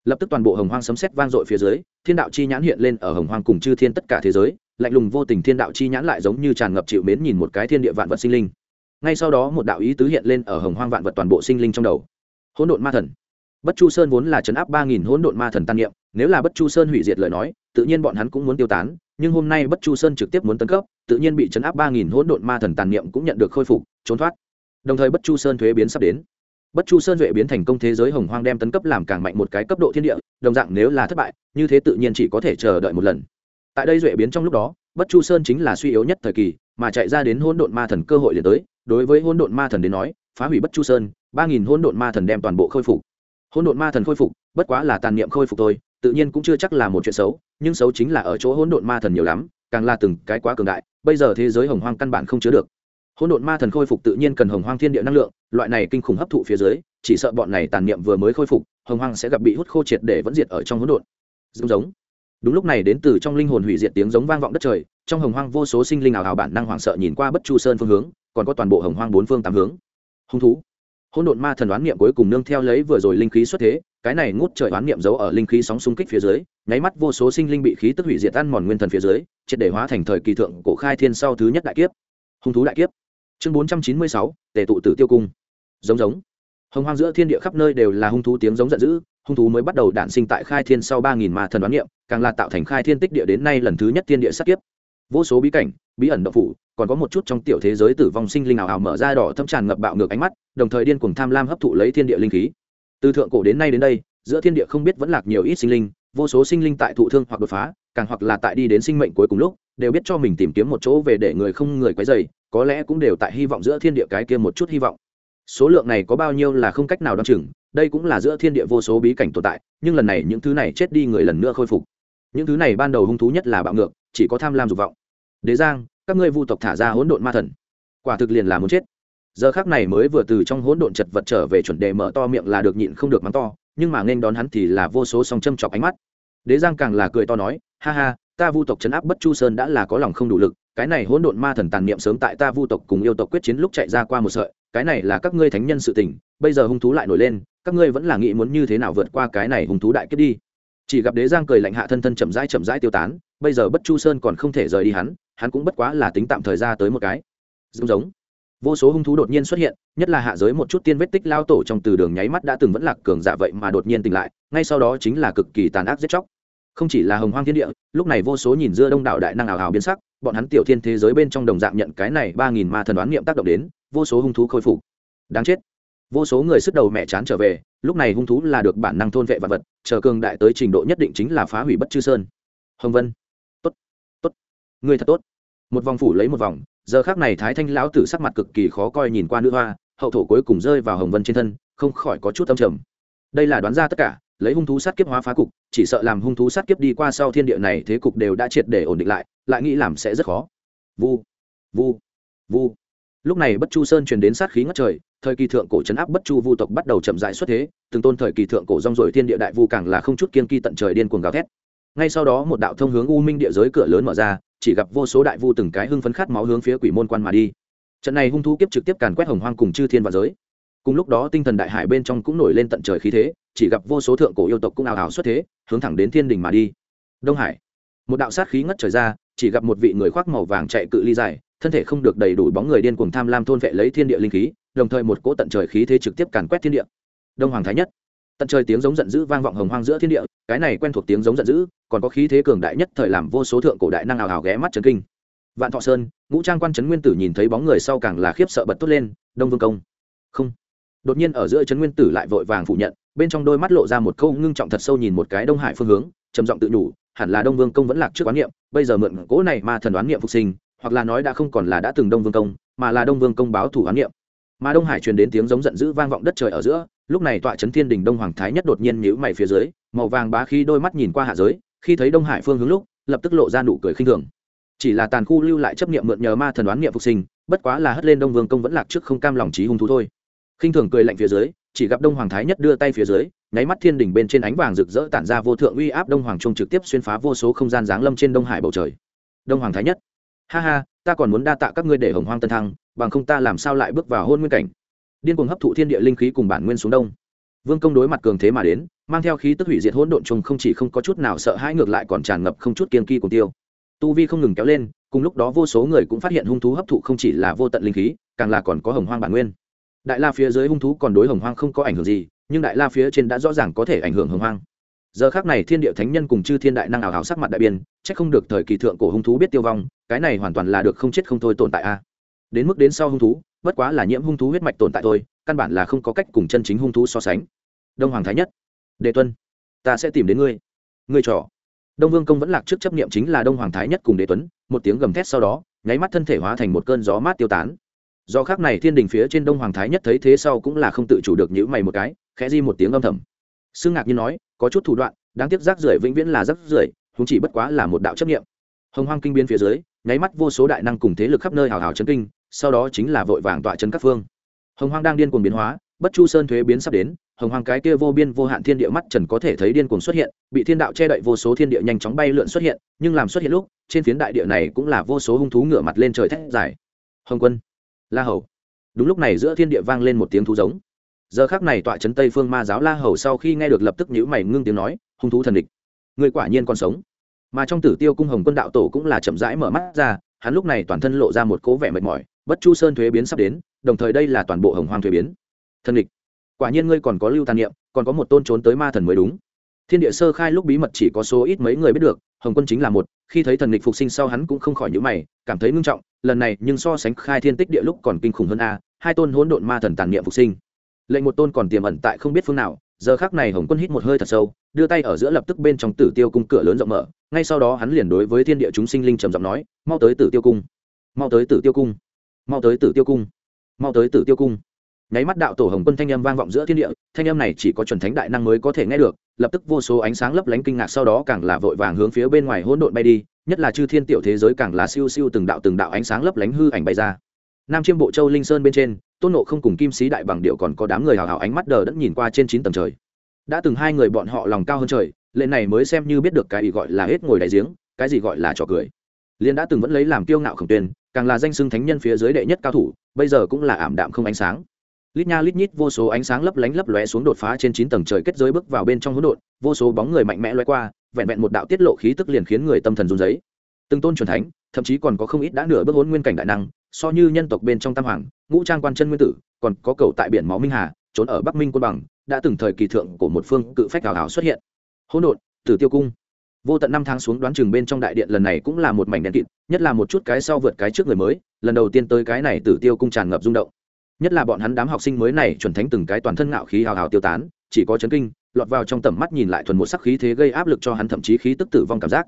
Lập tức toàn bộ hồng hoang sấm sét vang dội phía dưới, thiên đạo chi nhãn hiện lên ở hồng hoang cùng chư thiên tất cả thế giới, lạnh lùng vô tình thiên đạo chi nhãn lại giống như tràn ngập chịu mến nhìn một cái thiên địa vạn vật sinh linh ngay sau đó một đạo ý tứ hiện lên ở hồng hoang vạn vật toàn bộ sinh linh trong đầu. Hỗn độn ma thần. Bất chu sơn vốn là chấn áp ba nghìn hỗn độn ma thần tan niệm, nếu là bất chu sơn hủy diệt lời nói, tự nhiên bọn hắn cũng muốn tiêu tán, nhưng hôm nay bất chu sơn trực tiếp muốn tấn cấp, tự nhiên bị chấn áp ba nghìn hỗn độn ma thần tàn niệm cũng nhận được khôi phục, trốn thoát. Đồng thời bất chu sơn thuế biến sắp đến. Bất chu sơn duệ biến thành công thế giới hồng hoang đem tấn cấp làm càng mạnh một cái cấp độ thiên địa, đồng dạng nếu là thất bại, như thế tự nhiên chỉ có thể chờ đợi một lần. Tại đây duệ biến trong lúc đó, bất chu sơn chính là suy yếu nhất thời kỳ, mà chạy ra đến hỗn độn ma thần cơ hội liền tới đối với hỗn độn ma thần đến nói, phá hủy bất chu sơn, ba nghìn hỗn độn ma thần đem toàn bộ khôi phục. Hỗn độn ma thần khôi phục, bất quá là tàn niệm khôi phục thôi, tự nhiên cũng chưa chắc là một chuyện xấu, nhưng xấu chính là ở chỗ hỗn độn ma thần nhiều lắm, càng là từng cái quá cường đại, bây giờ thế giới hồng hoang căn bản không chứa được. Hỗn độn ma thần khôi phục tự nhiên cần hồng hoang thiên địa năng lượng, loại này kinh khủng hấp thụ phía dưới, chỉ sợ bọn này tàn niệm vừa mới khôi phục, hồng hoang sẽ gặp bị hút khô triệt để vẫn diệt ở trong hỗn độn. Giống giống. Đúng lúc này đến từ trong linh hồn hủy diệt tiếng giống vang vọng đất trời, trong hồng hoang vô số sinh linh ảo hào bản năng hoảng sợ nhìn qua bất chu sơn phương hướng còn có toàn bộ hồng hoang bốn phương tám hướng. Hung thú. Hỗn độn ma thần đoán niệm cuối cùng nương theo lấy vừa rồi linh khí xuất thế, cái này ngút trời đoán niệm giấu ở linh khí sóng xung kích phía dưới, nháy mắt vô số sinh linh bị khí tức hủy diệt ăn mòn nguyên thần phía dưới, triệt để hóa thành thời kỳ thượng cổ khai thiên sau thứ nhất đại kiếp. Hung thú đại kiếp. Chương bốn trăm chín mươi sáu, tề tụ tử tiêu cung. Giống giống. Hồng hoang giữa thiên địa khắp nơi đều là hung thú tiếng giống giận dữ, hung thú mới bắt đầu đản sinh tại khai thiên sau ba nghìn ma thần đoán niệm, càng là tạo thành khai thiên tích địa đến nay lần thứ nhất thiên địa sát kiếp vô số bí cảnh, bí ẩn độc phủ, còn có một chút trong tiểu thế giới tử vong sinh linh ảo ảo mở ra đỏ thâm tràn ngập bạo ngược ánh mắt, đồng thời điên cuồng tham lam hấp thụ lấy thiên địa linh khí. Từ thượng cổ đến nay đến đây, giữa thiên địa không biết vẫn lạc nhiều ít sinh linh, vô số sinh linh tại thụ thương hoặc đột phá, càng hoặc là tại đi đến sinh mệnh cuối cùng lúc, đều biết cho mình tìm kiếm một chỗ về để người không người quấy dày có lẽ cũng đều tại hy vọng giữa thiên địa cái kia một chút hy vọng. Số lượng này có bao nhiêu là không cách nào đo chừng, đây cũng là giữa thiên địa vô số bí cảnh tồn tại, nhưng lần này những thứ này chết đi người lần nữa khôi phục. Những thứ này ban đầu hung thú nhất là bạo ngược, chỉ có tham lam dục vọng đế giang, các ngươi vu tộc thả ra hỗn độn ma thần, quả thực liền là muốn chết. Giờ khác này mới vừa từ trong hỗn độn chật vật trở về chuẩn đề mở to miệng là được nhịn không được mắng to, nhưng mà nên đón hắn thì là vô số song châm chọc ánh mắt. Đế giang càng là cười to nói, ha ha, ta vu tộc chấn áp bất chu sơn đã là có lòng không đủ lực, cái này hỗn độn ma thần tàn niệm sớm tại ta vu tộc cùng yêu tộc quyết chiến lúc chạy ra qua một sợi, cái này là các ngươi thánh nhân sự tình, bây giờ hung thú lại nổi lên, các ngươi vẫn là nghĩ muốn như thế nào vượt qua cái này hung thú đại kiếp đi. Chỉ gặp đế giang cười lạnh hạ thân thân chậm rãi chậm rãi tiêu tán, bây giờ bất chu sơn còn không thể rời đi hắn hắn cũng bất quá là tính tạm thời ra tới một cái. Giống giống. Vô số hung thú đột nhiên xuất hiện, nhất là hạ giới một chút tiên vết tích lao tổ trong từ đường nháy mắt đã từng vẫn lạc cường giả vậy mà đột nhiên tỉnh lại, ngay sau đó chính là cực kỳ tàn ác giết chóc. Không chỉ là hồng hoang thiên địa, lúc này vô số nhìn dưa đông đảo đại năng ảo hào biến sắc, bọn hắn tiểu thiên thế giới bên trong đồng dạng nhận cái này ba nghìn ma thần đoán niệm tác động đến, vô số hung thú khôi phục. Đáng chết. Vô số người sức đầu mẹ chán trở về, lúc này hung thú là được bản năng thôn vệ vật vật, chờ cường đại tới trình độ nhất định chính là phá hủy bất chư sơn. Hồng vân. Tốt tốt. Người thật tốt một vòng phủ lấy một vòng, giờ khác này thái thanh lão tử sắc mặt cực kỳ khó coi nhìn qua nữ hoa, hậu thổ cuối cùng rơi vào hồng vân trên thân, không khỏi có chút âm trầm. Đây là đoán ra tất cả, lấy hung thú sát kiếp hóa phá cục, chỉ sợ làm hung thú sát kiếp đi qua sau thiên địa này thế cục đều đã triệt để ổn định lại lại nghĩ làm sẽ rất khó. Vu vu vu. Lúc này bất chu sơn truyền đến sát khí ngất trời, thời kỳ thượng cổ trấn áp bất chu vu tộc bắt đầu chậm rãi xuất thế, từng tôn thời kỳ thượng cổ rong rồi thiên địa đại vu càng là không chút kiên kỳ tận trời điên cuồng gào thét. Ngay sau đó một đạo thông hướng u minh địa giới cửa lớn mở ra chỉ gặp vô số đại vu từng cái hưng phấn khát máu hướng phía quỷ môn quan mà đi. Trận này hung thú kiếp trực tiếp càn quét hồng hoang cùng chư thiên và giới. Cùng lúc đó tinh thần đại hải bên trong cũng nổi lên tận trời khí thế, chỉ gặp vô số thượng cổ yêu tộc cũng ào ào xuất thế, hướng thẳng đến thiên đình mà đi. Đông hải. Một đạo sát khí ngất trời ra, chỉ gặp một vị người khoác màu vàng chạy cự ly dài, thân thể không được đầy đủ bóng người điên cuồng tham lam thôn vệ lấy thiên địa linh khí, đồng thời một cỗ tận trời khí thế trực tiếp càn quét thiên địa. Đông hoàng thái nhất tận trời tiếng giống giận dữ vang vọng hồng hoang giữa thiên địa, cái này quen thuộc tiếng giống giận dữ, còn có khí thế cường đại nhất thời làm vô số thượng cổ đại năng ảo ảo ghé mắt trấn kinh. Vạn thọ sơn, ngũ trang quan trấn nguyên tử nhìn thấy bóng người sau càng là khiếp sợ bật tốt lên, đông vương công. Không. Đột nhiên ở giữa trấn nguyên tử lại vội vàng phủ nhận, bên trong đôi mắt lộ ra một câu ngưng trọng thật sâu nhìn một cái đông hải phương hướng, trầm giọng tự nhủ, hẳn là đông vương công vẫn lạc trước quán niệm, bây giờ mượn cỗ này mà thần đoán niệm phục sinh, hoặc là nói đã không còn là đã từng đông vương công, mà là đông vương công báo thủ quán niệm. Mà đông hải truyền đến tiếng giống giận dữ vang vọng đất trời ở giữa lúc này tọa trấn thiên đình đông hoàng thái nhất đột nhiên nhíu mày phía dưới, màu vàng bá khí đôi mắt nhìn qua hạ giới, khi thấy đông hải phương hướng lúc, lập tức lộ ra nụ cười khinh thường. Chỉ là tàn khu lưu lại chấp niệm mượn nhờ ma thần đoán niệm phục sinh, bất quá là hất lên đông vương công vẫn lạc trước không cam lòng trí hung thú thôi. Khinh thường cười lạnh phía dưới, chỉ gặp đông hoàng thái nhất đưa tay phía dưới, nháy mắt thiên đỉnh bên trên ánh vàng rực rỡ tản ra vô thượng uy áp đông hoàng trung trực tiếp xuyên phá vô số không gian giáng lâm trên đông hải bầu trời. Đông hoàng thái nhất, ha ha, ta còn muốn đa tạ các ngươi để hồng hoang tân thăng, bằng không ta làm sao lại bước vào hôn nguyên cảnh? Điên cuồng hấp thụ thiên địa linh khí cùng bản nguyên xuống đông. Vương công đối mặt cường thế mà đến, mang theo khí tức hủy diệt hỗn độn chung không chỉ không có chút nào sợ hãi ngược lại còn tràn ngập không chút kiên kỳ cùng tiêu. Tu vi không ngừng kéo lên, cùng lúc đó vô số người cũng phát hiện hung thú hấp thụ không chỉ là vô tận linh khí, càng là còn có hồng hoang bản nguyên. Đại la phía dưới hung thú còn đối hồng hoang không có ảnh hưởng gì, nhưng đại la phía trên đã rõ ràng có thể ảnh hưởng hồng hoang. Giờ khác này thiên địa thánh nhân cùng chư thiên đại năng ảo hào sắc mặt đại biên c h ắ c không được thời kỳ thượng cổ hung thú biết tiêu vong, cái này hoàn toàn là được không chết không thôi tồn tại a. Đến mức đến sau hung thú bất quá là nhiễm hung thú huyết mạch tồn tại thôi, căn bản là không có cách cùng chân chính hung thú so sánh. Đông hoàng thái nhất đề tuân, ta sẽ tìm đến ngươi. Ngươi trò. Đông vương công vẫn lạc trước chấp niệm chính là đông hoàng thái nhất cùng đế tuấn, một tiếng gầm thét sau đó, nháy mắt thân thể hóa thành một cơn gió mát tiêu tán. Do khác này thiên đình phía trên đông hoàng thái nhất thấy thế sau cũng là không tự chủ được nhữ mày một cái, khẽ di một tiếng âm thầm. Xương ngạc như nói, có chút thủ đoạn, đáng tiếc rác rưởi vĩnh viễn là rác rưởi chúng chỉ bất quá là một đạo chấp nghiệm hồng hoang kinh biên phía dưới, nháy mắt vô số đại năng cùng thế lực khắp nơi hào hào chấn kinh sau đó chính là vội vàng tọa chân các phương. Hồng hoang đang điên cuồng biến hóa, bất chu sơn thuế biến sắp đến, hồng hoang cái kia vô biên vô hạn thiên địa mắt trần có thể thấy điên cuồng xuất hiện, bị thiên đạo che đậy vô số thiên địa nhanh chóng bay lượn xuất hiện, nhưng làm xuất hiện lúc, trên phiến đại địa này cũng là vô số hung thú ngửa mặt lên trời thét dài. Hồng quân, la hầu. Đúng lúc này giữa thiên địa vang lên một tiếng thú giống. Giờ khác này tọa trấn tây phương ma giáo la hầu sau khi nghe được lập tức nhữ mày ngưng tiếng nói, hung thú thần địch. Người quả nhiên còn sống. Mà trong tử tiêu cung hồng quân đạo tổ cũng là chậm rãi mở mắt ra, hắn lúc này toàn thân lộ ra một cố vẻ mệt mỏi bất chu sơn thuế biến sắp đến, đồng thời đây là toàn bộ hồng Hoàng thuế biến. Thần địch quả nhiên ngươi còn có lưu tàn niệm, còn có một tôn trốn tới ma thần mới đúng. Thiên địa sơ khai lúc bí mật chỉ có số ít mấy người biết được, hồng quân chính là một, khi thấy thần địch phục sinh sau hắn cũng không khỏi nhữ mày, cảm thấy ngưng trọng, lần này nhưng so sánh khai thiên tích địa lúc còn kinh khủng hơn a, hai tôn hỗn độn ma thần tàn niệm phục sinh. Lệnh một tôn còn tiềm ẩn tại không biết phương nào, giờ khác này hồng quân hít một hơi thật sâu, đưa tay ở giữa lập tức bên trong tử tiêu cung cửa lớn rộng mở, ngay sau đó hắn liền đối với thiên địa chúng sinh linh trầm giọng nói, mau tới tử tiêu cung. Mau tới tử tiêu cung mau tới tử tiêu cung. Mau tới tử tiêu cung. Nháy mắt đạo tổ hồng quân thanh âm vang vọng giữa thiên địa, thanh âm này chỉ có chuẩn thánh đại năng mới có thể nghe được, lập tức vô số ánh sáng lấp lánh kinh ngạc sau đó càng là vội vàng hướng phía bên ngoài hỗn độn bay đi, nhất là chư thiên tiểu thế giới càng là siêu siêu từng đạo từng đạo ánh sáng lấp lánh hư ảnh bay ra. Nam chiêm bộ châu linh sơn bên trên, tôn nộ không cùng kim sĩ đại bằng điệu còn có đám người hào hào ánh mắt đờ đẫn nhìn qua trên chín tầng trời. Đã từng hai người bọn họ lòng cao hơn trời lệ này mới xem như biết được cái gì gọi là hết ngồi đại giếng, cái gì gọi là trò cười. Liên đã từng vẫn lấy làm kiêu ngạo khổng tuyên càng là danh xưng thánh nhân phía dưới đệ nhất cao thủ, bây giờ cũng là ảm đạm không ánh sáng. Lít nha lít nhít, vô số ánh sáng lấp lánh lấp lóe xuống đột phá trên chín tầng trời kết giới bước vào bên trong hỗn độn, vô số bóng người mạnh mẽ loay qua, vẹn vẹn một đạo tiết lộ khí tức liền khiến người tâm thần run rẩy. Từng tôn truyền thánh, thậm chí còn có không ít đã nửa bước hỗn nguyên cảnh đại năng, so như nhân tộc bên trong tam hoàng, ngũ trang quan chân nguyên tử, còn có cầu tại biển máu minh hà, trốn ở bắc minh quân bằng, đã từng thời kỳ thượng của một phương cự phách hào hào xuất hiện. Hỗn độn, tử tiêu cung vô tận năm tháng xuống đoán chừng bên trong đại điện lần này cũng là một mảnh đèn kịt, nhất là một chút cái sau vượt cái trước người mới, lần đầu tiên tới cái này tử tiêu cung tràn ngập rung động. Nhất là bọn hắn đám học sinh mới này chuẩn thánh từng cái toàn thân ngạo khí hào hào tiêu tán, chỉ có chấn kinh, lọt vào trong tầm mắt nhìn lại thuần một sắc khí thế gây áp lực cho hắn thậm chí khí tức tử vong cảm giác.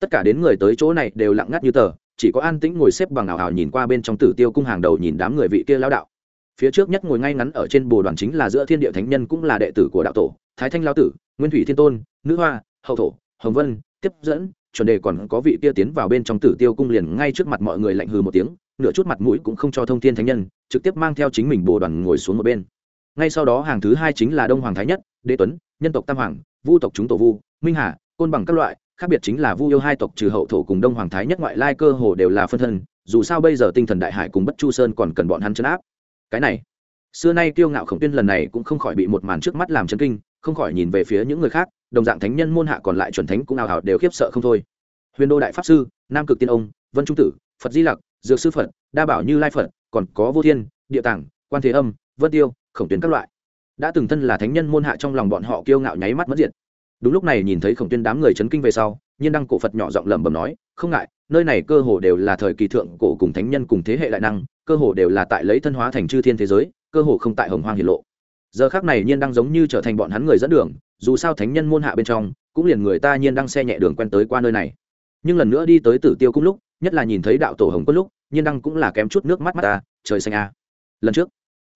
Tất cả đến người tới chỗ này đều lặng ngắt như tờ, chỉ có an tĩnh ngồi xếp bằng ảo ảo nhìn qua bên trong tử tiêu cung hàng đầu nhìn đám người vị kia lao đạo. Phía trước nhất ngồi ngay ngắn ở trên bồ đoàn chính là giữa thiên địa thánh nhân cũng là đệ tử của đạo tổ, thái thanh lao tử, nguyên thủy thiên tôn, nữ hoa, hậu thổ hồng vân, tiếp dẫn, chuẩn đề còn có vị kia tiến vào bên trong tử tiêu cung liền ngay trước mặt mọi người lạnh hừ một tiếng, nửa chút mặt mũi cũng không cho thông thiên thánh nhân, trực tiếp mang theo chính mình bồ đoàn ngồi xuống một bên. Ngay sau đó hàng thứ hai chính là đông hoàng thái nhất, đế tuấn, nhân tộc tam hoàng, vu tộc chúng tổ vu, minh hà, côn bằng các loại, khác biệt chính là vu yêu hai tộc trừ hậu thổ cùng đông hoàng thái nhất ngoại lai cơ hồ đều là phân thân, dù sao bây giờ tinh thần đại hải cùng bất chu sơn còn cần bọn hắn chấn áp. Cái này, xưa nay kiêu ngạo khổng tuyên lần này cũng không khỏi bị một màn trước mắt làm chấn kinh không khỏi nhìn về phía những người khác, đồng dạng thánh nhân môn hạ còn lại chuẩn thánh cũng ào ào đều khiếp sợ không thôi. Huyền đô đại pháp sư, nam cực tiên ông, vân trung tử, phật di lặc, dược sư phật, đa bảo như lai phật, còn có vô thiên, địa tạng, quan thế âm, vân tiêu, khổng tuyến các loại. Đã từng thân là thánh nhân môn hạ trong lòng bọn họ kiêu ngạo nháy mắt mất diệt. Đúng lúc này nhìn thấy khổng tuyên đám người chấn kinh về sau, nhiên đăng cổ phật nhỏ giọng lẩm bẩm nói, không ngại, nơi này cơ hồ đều là thời kỳ thượng cổ cùng thánh nhân cùng thế hệ đại năng, cơ hồ đều là tại lấy thân hóa thành chư thiên thế giới, cơ hồ không tại hồng hoang hiển lộ giờ khác này nhiên đang giống như trở thành bọn hắn người dẫn đường, dù sao thánh nhân môn hạ bên trong, cũng liền người ta nhiên đang xe nhẹ đường quen tới qua nơi này. Nhưng lần nữa đi tới tử tiêu cung lúc, nhất là nhìn thấy đạo tổ hồng quân lúc, nhiên đăng cũng là kém chút nước mắt mắt ta, trời xanh a. Lần trước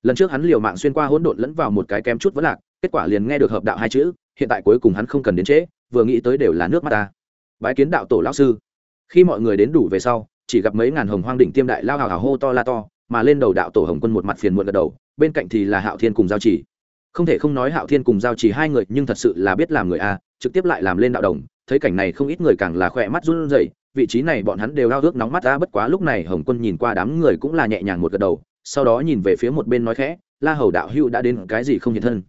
lần trước hắn liều mạng xuyên qua hỗn độn lẫn vào một cái kém chút vẫn lạc, kết quả liền nghe được hợp đạo hai chữ, hiện tại cuối cùng hắn không cần đến trễ, vừa nghĩ tới đều là nước mắt ta. Bái kiến đạo tổ lão sư. Khi mọi người đến đủ về sau, chỉ gặp mấy ngàn hồng hoang đỉnh tiêm đại lao hào hào hô to la to, mà lên đầu đạo tổ hồng quân một mặt phiền muộn gật đầu bên cạnh thì là hạo thiên cùng giao chỉ. Không thể không nói hạo thiên cùng giao chỉ hai người nhưng thật sự là biết làm người a, trực tiếp lại làm lên đạo đồng. Thấy cảnh này không ít người càng là khỏe mắt run rẩy, vị trí này bọn hắn đều ao ước nóng mắt ra bất quá lúc này hồng quân nhìn qua đám người cũng là nhẹ nhàng một gật đầu, sau đó nhìn về phía một bên nói khẽ, la hầu đạo hữu đã đến cái gì không hiện thân?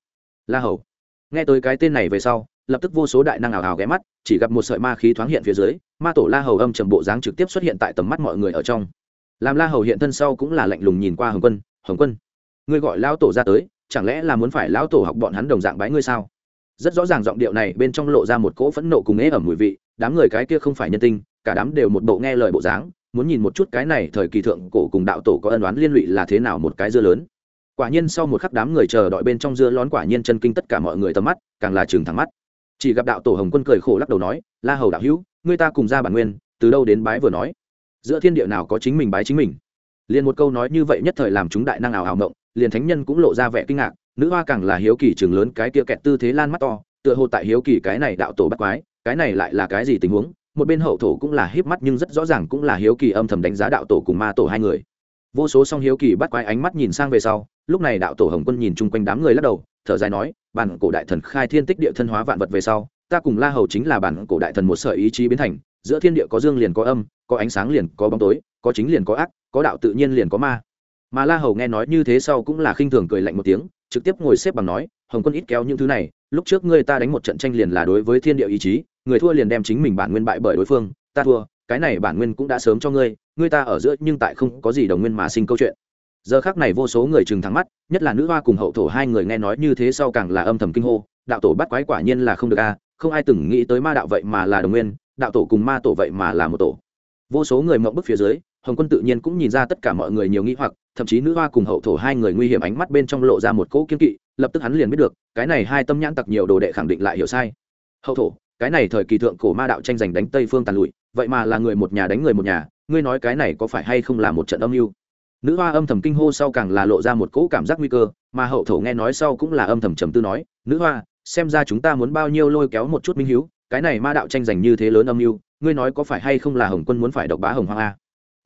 La hầu. Nghe tới cái tên này về sau, lập tức vô số đại năng ảo ảo ghé mắt, chỉ gặp một sợi ma khí thoáng hiện phía dưới, ma tổ la hầu âm trầm bộ dáng trực tiếp xuất hiện tại tầm mắt mọi người ở trong. Làm la hầu hiện thân sau cũng là lạnh lùng nhìn qua hồng quân hồng quân ngươi gọi lão tổ ra tới, chẳng lẽ là muốn phải lão tổ học bọn hắn đồng dạng bái ngươi sao? Rất rõ ràng giọng điệu này bên trong lộ ra một cỗ phẫn nộ cùng ế ẩm mùi vị, đám người cái kia không phải nhân tinh, cả đám đều một bộ nghe lời bộ dáng, muốn nhìn một chút cái này thời kỳ thượng cổ cùng đạo tổ có ân đoán liên lụy là thế nào một cái dưa lớn. Quả nhiên sau một khắc đám người chờ đợi bên trong dưa lón quả nhiên chân kinh tất cả mọi người tầm mắt, càng là chừng thẳng mắt. Chỉ gặp đạo tổ hồng quân cười khổ lắc đầu nói, la hầu đạo hữu người ta cùng ra bản nguyên, từ đâu đến bái vừa nói? Giữa thiên địa nào có chính mình bái chính mình? Liền một câu nói như vậy nhất thời làm chúng đại năng ảo ảo mộng liền thánh nhân cũng lộ ra vẻ kinh ngạc, nữ hoa càng là hiếu kỳ trường lớn cái kia kẹt tư thế lan mắt to, tựa hồ tại hiếu kỳ cái này đạo tổ bắt quái, cái này lại là cái gì tình huống, một bên hậu thổ cũng là hiếp mắt nhưng rất rõ ràng cũng là hiếu kỳ âm thầm đánh giá đạo tổ cùng ma tổ hai người. Vô số song hiếu kỳ bắt quái ánh mắt nhìn sang về sau, lúc này đạo tổ hồng quân nhìn chung quanh đám người lắc đầu, thở dài nói, bản cổ đại thần khai thiên tích địa thân hóa vạn vật về sau, ta cùng la hầu chính là bản cổ đại thần một sợi ý chí biến thành, giữa thiên địa có dương liền có âm, có ánh sáng liền có bóng tối, có chính liền có ác, có đạo tự nhiên liền có ma mà la hầu nghe nói như thế sau cũng là khinh thường cười lạnh một tiếng, trực tiếp ngồi xếp bằng nói, hồng quân ít kéo những thứ này, lúc trước ngươi ta đánh một trận tranh liền là đối với thiên địa ý chí, người thua liền đem chính mình bản nguyên bại bởi đối phương, ta thua, cái này bản nguyên cũng đã sớm cho ngươi ngươi ta ở giữa nhưng tại không có gì đồng nguyên mà sinh câu chuyện. Giờ khác này vô số người chừng thắng mắt, nhất là nữ hoa cùng hậu thổ hai người nghe nói như thế sau càng là âm thầm kinh hô, đạo tổ bắt quái quả nhiên là không được a, không ai từng nghĩ tới ma đạo vậy mà là đồng nguyên, đạo tổ cùng ma tổ vậy mà là một tổ. Vô số người mộng bức phía dưới hồng quân tự nhiên cũng nhìn ra tất cả mọi người nhiều nghĩ hoặc, thậm chí nữ hoa cùng hậu thổ hai người nguy hiểm ánh mắt bên trong lộ ra một cỗ kiên kỵ, lập tức hắn liền biết được, cái này hai tâm nhãn tặc nhiều đồ đệ khẳng định lại hiểu sai. Hậu thổ, cái này thời kỳ thượng cổ ma đạo tranh giành đánh tây phương tàn lụi, vậy mà là người một nhà đánh người một nhà, ngươi nói cái này có phải hay không là một trận âm mưu? Nữ hoa âm thầm kinh hô sau càng là lộ ra một cỗ cảm giác nguy cơ, mà hậu thổ nghe nói sau cũng là âm thầm trầm tư nói, nữ hoa, xem ra chúng ta muốn bao nhiêu lôi kéo một chút minh hiếu, cái này ma đạo tranh giành như thế lớn âm mưu, ngươi nói có phải hay không là hồng quân muốn phải độc bá hồng hoa a?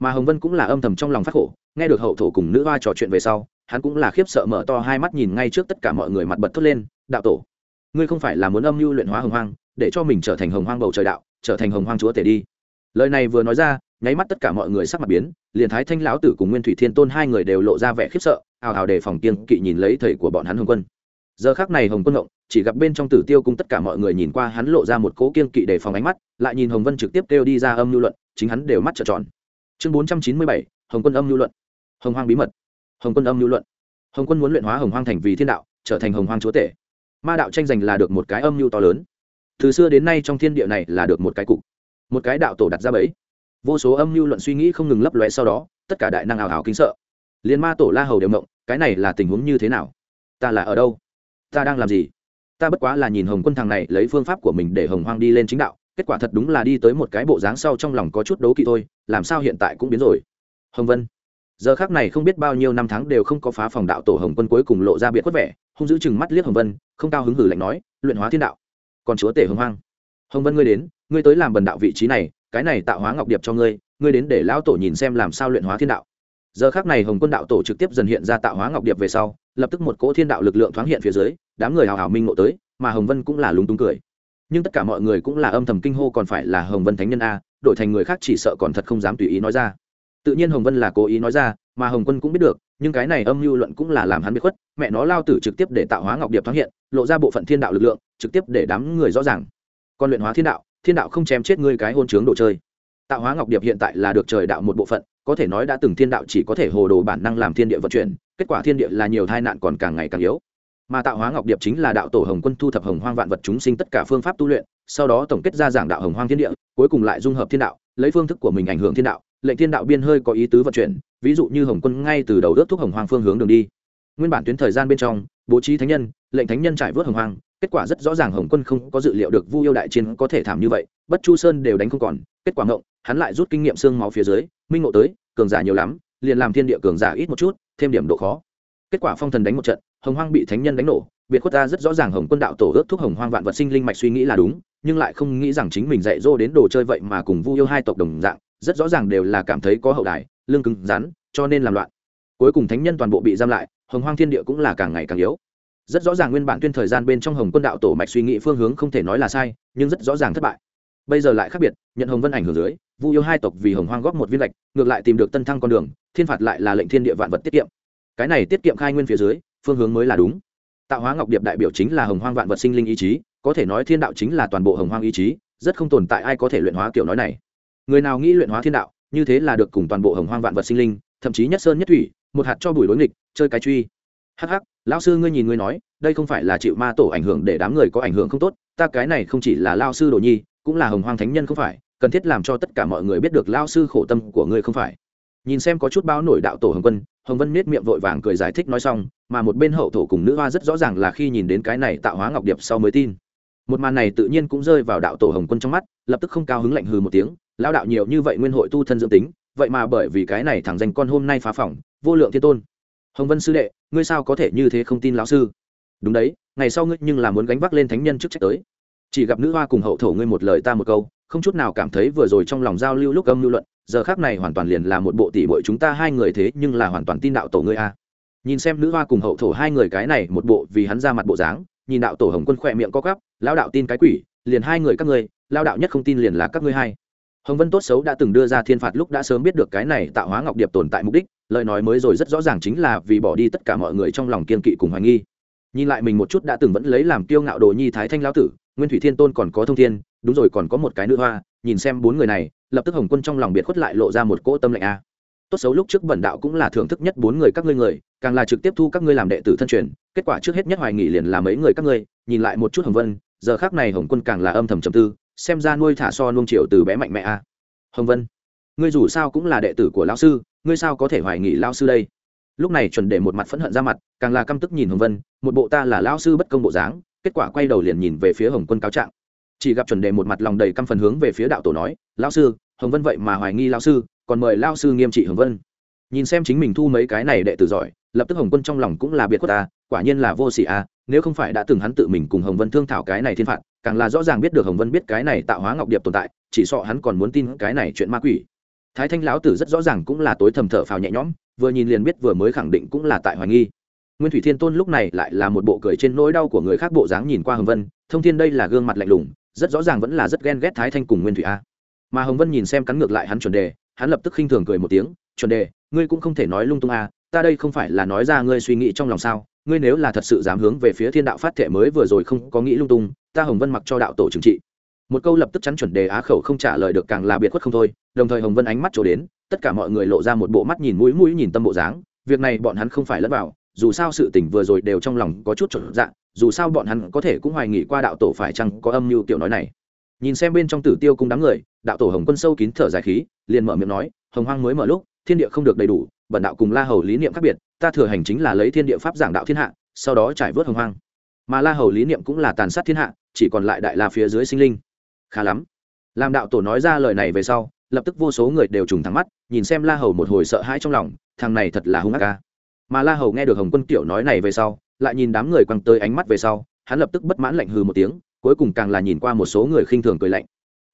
Mà hồng vân cũng là âm thầm trong lòng phát khổ nghe được hậu thổ cùng nữ hoa trò chuyện về sau hắn cũng là khiếp sợ mở to hai mắt nhìn ngay trước tất cả mọi người mặt bật thốt lên đạo tổ ngươi không phải là muốn âm mưu luyện hóa hồng hoang để cho mình trở thành hồng hoang bầu trời đạo trở thành hồng hoang chúa tể đi lời này vừa nói ra nháy mắt tất cả mọi người sắc mặt biến liền thái thanh lão tử cùng nguyên thủy thiên tôn hai người đều lộ ra vẻ khiếp sợ ào ào đề phòng kiên kỵ nhìn lấy thầy của bọn hắn hồng quân giờ khác này hồng quân động chỉ gặp bên trong tử tiêu cùng tất cả mọi người nhìn qua hắn lộ ra một cố kiên kỵ đề phòng ánh mắt lại nhìn hồng vân trực tiếp kêu đi ra âm lưu luận chính hắn đều mắt trợn tròn chương bốn trăm chín mươi bảy, hồng quân âm lưu luận. Hồng hoang bí mật. Hồng quân âm lưu luận. Hồng quân muốn luyện hóa hồng hoang thành vì thiên đạo, trở thành hồng hoang chúa tể. Ma đạo tranh giành là được một cái âm mưu to lớn. Từ xưa đến nay trong thiên địa này là được một cái cục. Một cái đạo tổ đặt ra bẫy. Vô số âm mưu luận suy nghĩ không ngừng lấp lóe sau đó, tất cả đại năng ảo hảo kính sợ. Liền ma tổ la hầu đều mộng cái này là tình huống như thế nào? Ta là ở đâu? Ta đang làm gì? Ta bất quá là nhìn hồng quân thằng này lấy phương pháp của mình để hồng hoang đi lên chính đạo kết quả thật đúng là đi tới một cái bộ dáng sau trong lòng có chút đấu kỵ thôi, làm sao hiện tại cũng biến rồi. Hồng vân, giờ khác này không biết bao nhiêu năm tháng đều không có phá phòng đạo tổ hồng quân cuối cùng lộ ra biệt khuất vẻ, hung giữ chừng mắt liếc hồng vân, không cao hứng hử lạnh nói, luyện hóa thiên đạo, còn chúa tể hồng hoang. Hồng vân ngươi đến, ngươi tới làm bần đạo vị trí này, cái này tạo hóa ngọc điệp cho ngươi ngươi đến để lão tổ nhìn xem làm sao luyện hóa thiên đạo. Giờ khác này hồng quân đạo tổ trực tiếp dần hiện ra tạo hóa ngọc điệp về sau, lập tức một cỗ thiên đạo lực lượng thoáng hiện phía dưới, đám người hào hào minh ngộ tới, mà hồng vân cũng là lúng túng cười nhưng tất cả mọi người cũng là âm thầm kinh hô còn phải là hồng vân thánh nhân a, đổi thành người khác chỉ sợ còn thật không dám tùy ý nói ra. Tự nhiên hồng vân là cố ý nói ra, mà hồng quân cũng biết được, nhưng cái này âm mưu luận cũng là làm hắn biết khuất, mẹ nó lao tử trực tiếp để tạo hóa ngọc điệp thoáng hiện, lộ ra bộ phận thiên đạo lực lượng, trực tiếp để đám người rõ ràng. Còn luyện hóa thiên đạo thiên đạo không chém chết ngươi cái hôn chướng đồ chơi. Tạo hóa ngọc điệp hiện tại là được trời đạo một bộ phận, có thể nói đã từng thiên đạo chỉ có thể hồ đồ bản năng làm thiên địa vận chuyển, kết quả thiên địa là nhiều tai nạn còn càng ngày càng yếu mà tạo hóa ngọc điệp chính là đạo tổ hồng quân thu thập hồng hoang vạn vật chúng sinh tất cả phương pháp tu luyện, sau đó tổng kết ra giảng đạo hồng hoang thiên địa, cuối cùng lại dung hợp thiên đạo, lấy phương thức của mình ảnh hưởng thiên đạo, lệnh thiên đạo biên hơi có ý tứ vận chuyển, ví dụ như hồng quân ngay từ đầu đốt thuốc hồng hoang phương hướng đường đi. Nguyên bản tuyến thời gian bên trong, bố trí thánh nhân, lệnh thánh nhân trải vớt hồng hoang, kết quả rất rõ ràng hồng quân không có dự liệu được vu yêu đại chiến có thể thảm như vậy, bất chu sơn đều đánh không còn, kết quả ngộng, hắn lại rút kinh nghiệm xương máu phía dưới, minh ngộ tới, cường giả nhiều lắm, liền làm thiên địa cường giả ít một chút, thêm điểm độ khó kết quả phong thần đánh một trận, hồng hoang bị thánh nhân đánh nổ. Biệt khuất ta rất rõ ràng hồng quân đạo tổ ước thúc hồng hoang vạn vật sinh linh mạch suy nghĩ là đúng, nhưng lại không nghĩ rằng chính mình dạy dỗ đến đồ chơi vậy mà cùng vu yêu hai tộc đồng dạng, rất rõ ràng đều là cảm thấy có hậu đài, lương cứng rắn, cho nên làm loạn. Cuối cùng thánh nhân toàn bộ bị giam lại, hồng hoang thiên địa cũng là càng ngày càng yếu. Rất rõ ràng nguyên bản tuyên thời gian bên trong hồng quân đạo tổ mạch suy nghĩ phương hướng không thể nói là sai, nhưng rất rõ ràng thất bại. Bây giờ lại khác biệt, nhận hồng vân ảnh hưởng dưới, vu yêu hai tộc vì hồng hoang góp một viên lệch, ngược lại tìm được tân thăng con đường, thiên phạt lại là lệnh thiên địa vạn vật tiết kiệm cái này tiết kiệm khai nguyên phía dưới, phương hướng mới là đúng. Tạo hóa ngọc điệp đại biểu chính là hồng hoang vạn vật sinh linh ý chí, có thể nói thiên đạo chính là toàn bộ hồng hoang ý chí, rất không tồn tại ai có thể luyện hóa kiểu nói này. Người nào nghĩ luyện hóa thiên đạo, như thế là được cùng toàn bộ hồng hoang vạn vật sinh linh, thậm chí nhất sơn nhất thủy, một hạt cho bùi đối nghịch, chơi cái truy. Hắc hắc, lão sư ngươi nhìn ngươi nói, đây không phải là chịu ma tổ ảnh hưởng để đám người có ảnh hưởng không tốt, ta cái này không chỉ là lao sư đồ nhi, cũng là hồng hoang thánh nhân không phải, cần thiết làm cho tất cả mọi người biết được lao sư khổ tâm của ngươi không phải nhìn xem có chút báo nổi đạo tổ hồng quân hồng vân nết miệng vội vàng cười giải thích nói xong, mà một bên hậu thổ cùng nữ hoa rất rõ ràng là khi nhìn đến cái này tạo hóa ngọc điệp sau mới tin. Một màn này tự nhiên cũng rơi vào đạo tổ hồng quân trong mắt, lập tức không cao hứng lạnh hừ một tiếng lao đạo nhiều như vậy nguyên hội tu thân dưỡng tính, vậy mà bởi vì cái này thẳng danh con hôm nay phá phỏng, vô lượng thiên tôn. Hồng vân sư đệ, ngươi sao có thể như thế không tin lão sư? Đúng đấy, ngày sau ngươi nhưng là muốn gánh vác lên thánh nhân trước trách tới. Chỉ gặp nữ hoa cùng hậu thổ ngươi một lời ta một câu, không chút nào cảm thấy vừa rồi trong lòng giao lưu lúc âm lưu luận giờ khác này hoàn toàn liền là một bộ tỷ bội chúng ta hai người thế nhưng là hoàn toàn tin đạo tổ ngươi a. Nhìn xem nữ hoa cùng hậu thổ hai người cái này một bộ vì hắn ra mặt bộ dáng, nhìn đạo tổ hồng quân khỏe miệng co cắp lao đạo tin cái quỷ, liền hai người các ngươi lao đạo nhất không tin liền là các ngươi hai. Hồng vân tốt xấu đã từng đưa ra thiên phạt lúc đã sớm biết được cái này tạo hóa ngọc điệp tồn tại mục đích, lời nói mới rồi rất rõ ràng chính là vì bỏ đi tất cả mọi người trong lòng kiên kỵ cùng hoài nghi. Nhìn lại mình một chút đã từng vẫn lấy làm kiêu ngạo đồ nhi thái thanh lão tử, nguyên thủy thiên tôn còn có thông thiên, đúng rồi còn có một cái nữ hoa, nhìn xem bốn người này lập tức hồng quân trong lòng biệt khuất lại lộ ra một cỗ tâm lệnh a. Tốt xấu lúc trước bẩn đạo cũng là thưởng thức nhất bốn người các ngươi người, càng là trực tiếp thu các ngươi làm đệ tử thân truyền, kết quả trước hết nhất hoài nghị liền là mấy người các ngươi, nhìn lại một chút hồng vân, giờ khác này hồng quân càng là âm thầm trầm tư, xem ra nuôi thả so nuông triệu từ bé mạnh mẽ a. Hồng vân, ngươi dù sao cũng là đệ tử của lão sư, ngươi sao có thể hoài nghị lão sư đây? Lúc này chuẩn để một mặt phẫn hận ra mặt, càng là căm tức nhìn hồng vân, một bộ ta là lão sư bất công bộ dáng, kết quả quay đầu liền nhìn về phía hồng quân cáo trạng chỉ gặp chuẩn đề một mặt lòng đầy căm phần hướng về phía đạo tổ nói, lão sư, hồng vân vậy mà hoài nghi lão sư, còn mời lão sư nghiêm trị hồng vân. Nhìn xem chính mình thu mấy cái này đệ tử giỏi, lập tức hồng quân trong lòng cũng là biệt khuất ta quả nhiên là vô sỉ a nếu không phải đã từng hắn tự mình cùng hồng vân thương thảo cái này thiên phạt, càng là rõ ràng biết được hồng vân biết cái này tạo hóa ngọc điệp tồn tại, chỉ sợ hắn còn muốn tin cái này chuyện ma quỷ. Thái thanh lão tử rất rõ ràng cũng là tối thầm thở phào nhẹ nhõm, vừa nhìn liền biết vừa mới khẳng định cũng là tại hoài nghi. Nguyên thủy thiên tôn lúc này lại là một bộ cười trên nỗi đau của người khác bộ dáng nhìn qua hồng vân, thông thiên đây là gương mặt lạnh lùng rất rõ ràng vẫn là rất ghen ghét thái thanh cùng nguyên thủy a. Mà hồng vân nhìn xem cắn ngược lại hắn chuẩn đề, hắn lập tức khinh thường cười một tiếng, chuẩn đề, ngươi cũng không thể nói lung tung a, ta đây không phải là nói ra ngươi suy nghĩ trong lòng sao? Ngươi nếu là thật sự dám hướng về phía thiên đạo phát thệ mới vừa rồi không có nghĩ lung tung, ta hồng vân mặc cho đạo tổ trừng trị. Một câu lập tức chắn chuẩn đề á khẩu không trả lời được càng là biệt khuất không thôi, đồng thời hồng vân ánh mắt trổ đến, tất cả mọi người lộ ra một bộ mắt nhìn mũi mũi nhìn tâm bộ dáng, việc này bọn hắn không phải lẫn vào dù sao sự tình vừa rồi đều trong lòng có chút chuẩn dạng dù sao bọn hắn có thể cũng hoài nghi qua đạo tổ phải chăng có âm mưu kiểu nói này. Nhìn xem bên trong tử tiêu cung đám người, đạo tổ hồng quân sâu kín thở dài khí, liền mở miệng nói, hồng hoang mới mở lúc, thiên địa không được đầy đủ, bẩn đạo cùng la hầu lý niệm khác biệt, ta thừa hành chính là lấy thiên địa pháp giảng đạo thiên hạ, sau đó trải vớt hồng hoang. Mà la hầu lý niệm cũng là tàn sát thiên hạ, chỉ còn lại đại la phía dưới sinh linh. Khá lắm. Làm đạo tổ nói ra lời này về sau, lập tức vô số người đều trùng thắng mắt, nhìn xem la hầu một hồi sợ hãi trong lòng, thằng này thật là hung ác ca mà la hầu nghe được hồng quân kiểu nói này về sau, lại nhìn đám người quăng tới ánh mắt về sau, hắn lập tức bất mãn lạnh hừ một tiếng, cuối cùng càng là nhìn qua một số người khinh thường cười lạnh.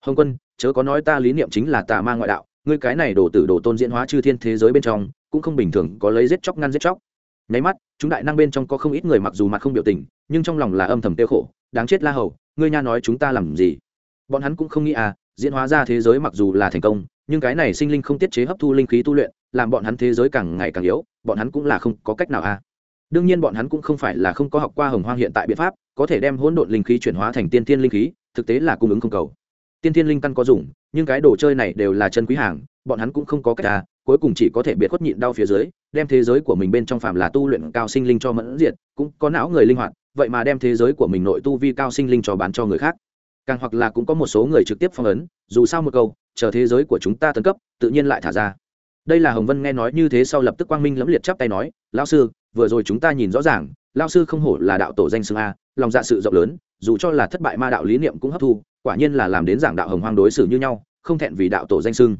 Hồng quân, chớ có nói ta lý niệm chính là tà ma ngoại đạo, ngươi cái này đổ tử đổ tôn diễn hóa chư thiên thế giới bên trong, cũng không bình thường có lấy giết chóc ngăn giết chóc. Nháy mắt, chúng đại năng bên trong có không ít người mặc dù mặt không biểu tình, nhưng trong lòng là âm thầm tiêu khổ, đáng chết la hầu, ngươi nha nói chúng ta làm gì? Bọn hắn cũng không nghĩ à diễn hóa ra thế giới mặc dù là thành công, nhưng cái này sinh linh không tiết chế hấp thu linh khí tu luyện làm bọn hắn thế giới càng ngày càng yếu, bọn hắn cũng là không có cách nào à. Đương nhiên bọn hắn cũng không phải là không có học qua hồng hoang hiện tại biện pháp, có thể đem hỗn độn linh khí chuyển hóa thành tiên thiên linh khí, thực tế là cung ứng không cầu. Tiên thiên linh căn có dùng, nhưng cái đồ chơi này đều là chân quý hàng, bọn hắn cũng không có cách à cuối cùng chỉ có thể biệt khuất nhịn đau phía dưới, đem thế giới của mình bên trong phàm là tu luyện cao sinh linh cho mẫn diệt, cũng có não người linh hoạt, vậy mà đem thế giới của mình nội tu vi cao sinh linh cho bán cho người khác. Càng hoặc là cũng có một số người trực tiếp phong ấn, dù sao một câu, chờ thế giới của chúng ta tấn cấp, tự nhiên lại thả ra đây là hồng vân nghe nói như thế sau lập tức quang minh lẫm liệt chắp tay nói, lão sư, vừa rồi chúng ta nhìn rõ ràng lao sư không hổ là đạo tổ danh xưng a, lòng dạ sự rộng lớn, dù cho là thất bại ma đạo lý niệm cũng hấp thu, quả nhiên là làm đến giảng đạo hồng hoang đối xử như nhau, không thẹn vì đạo tổ danh xưng.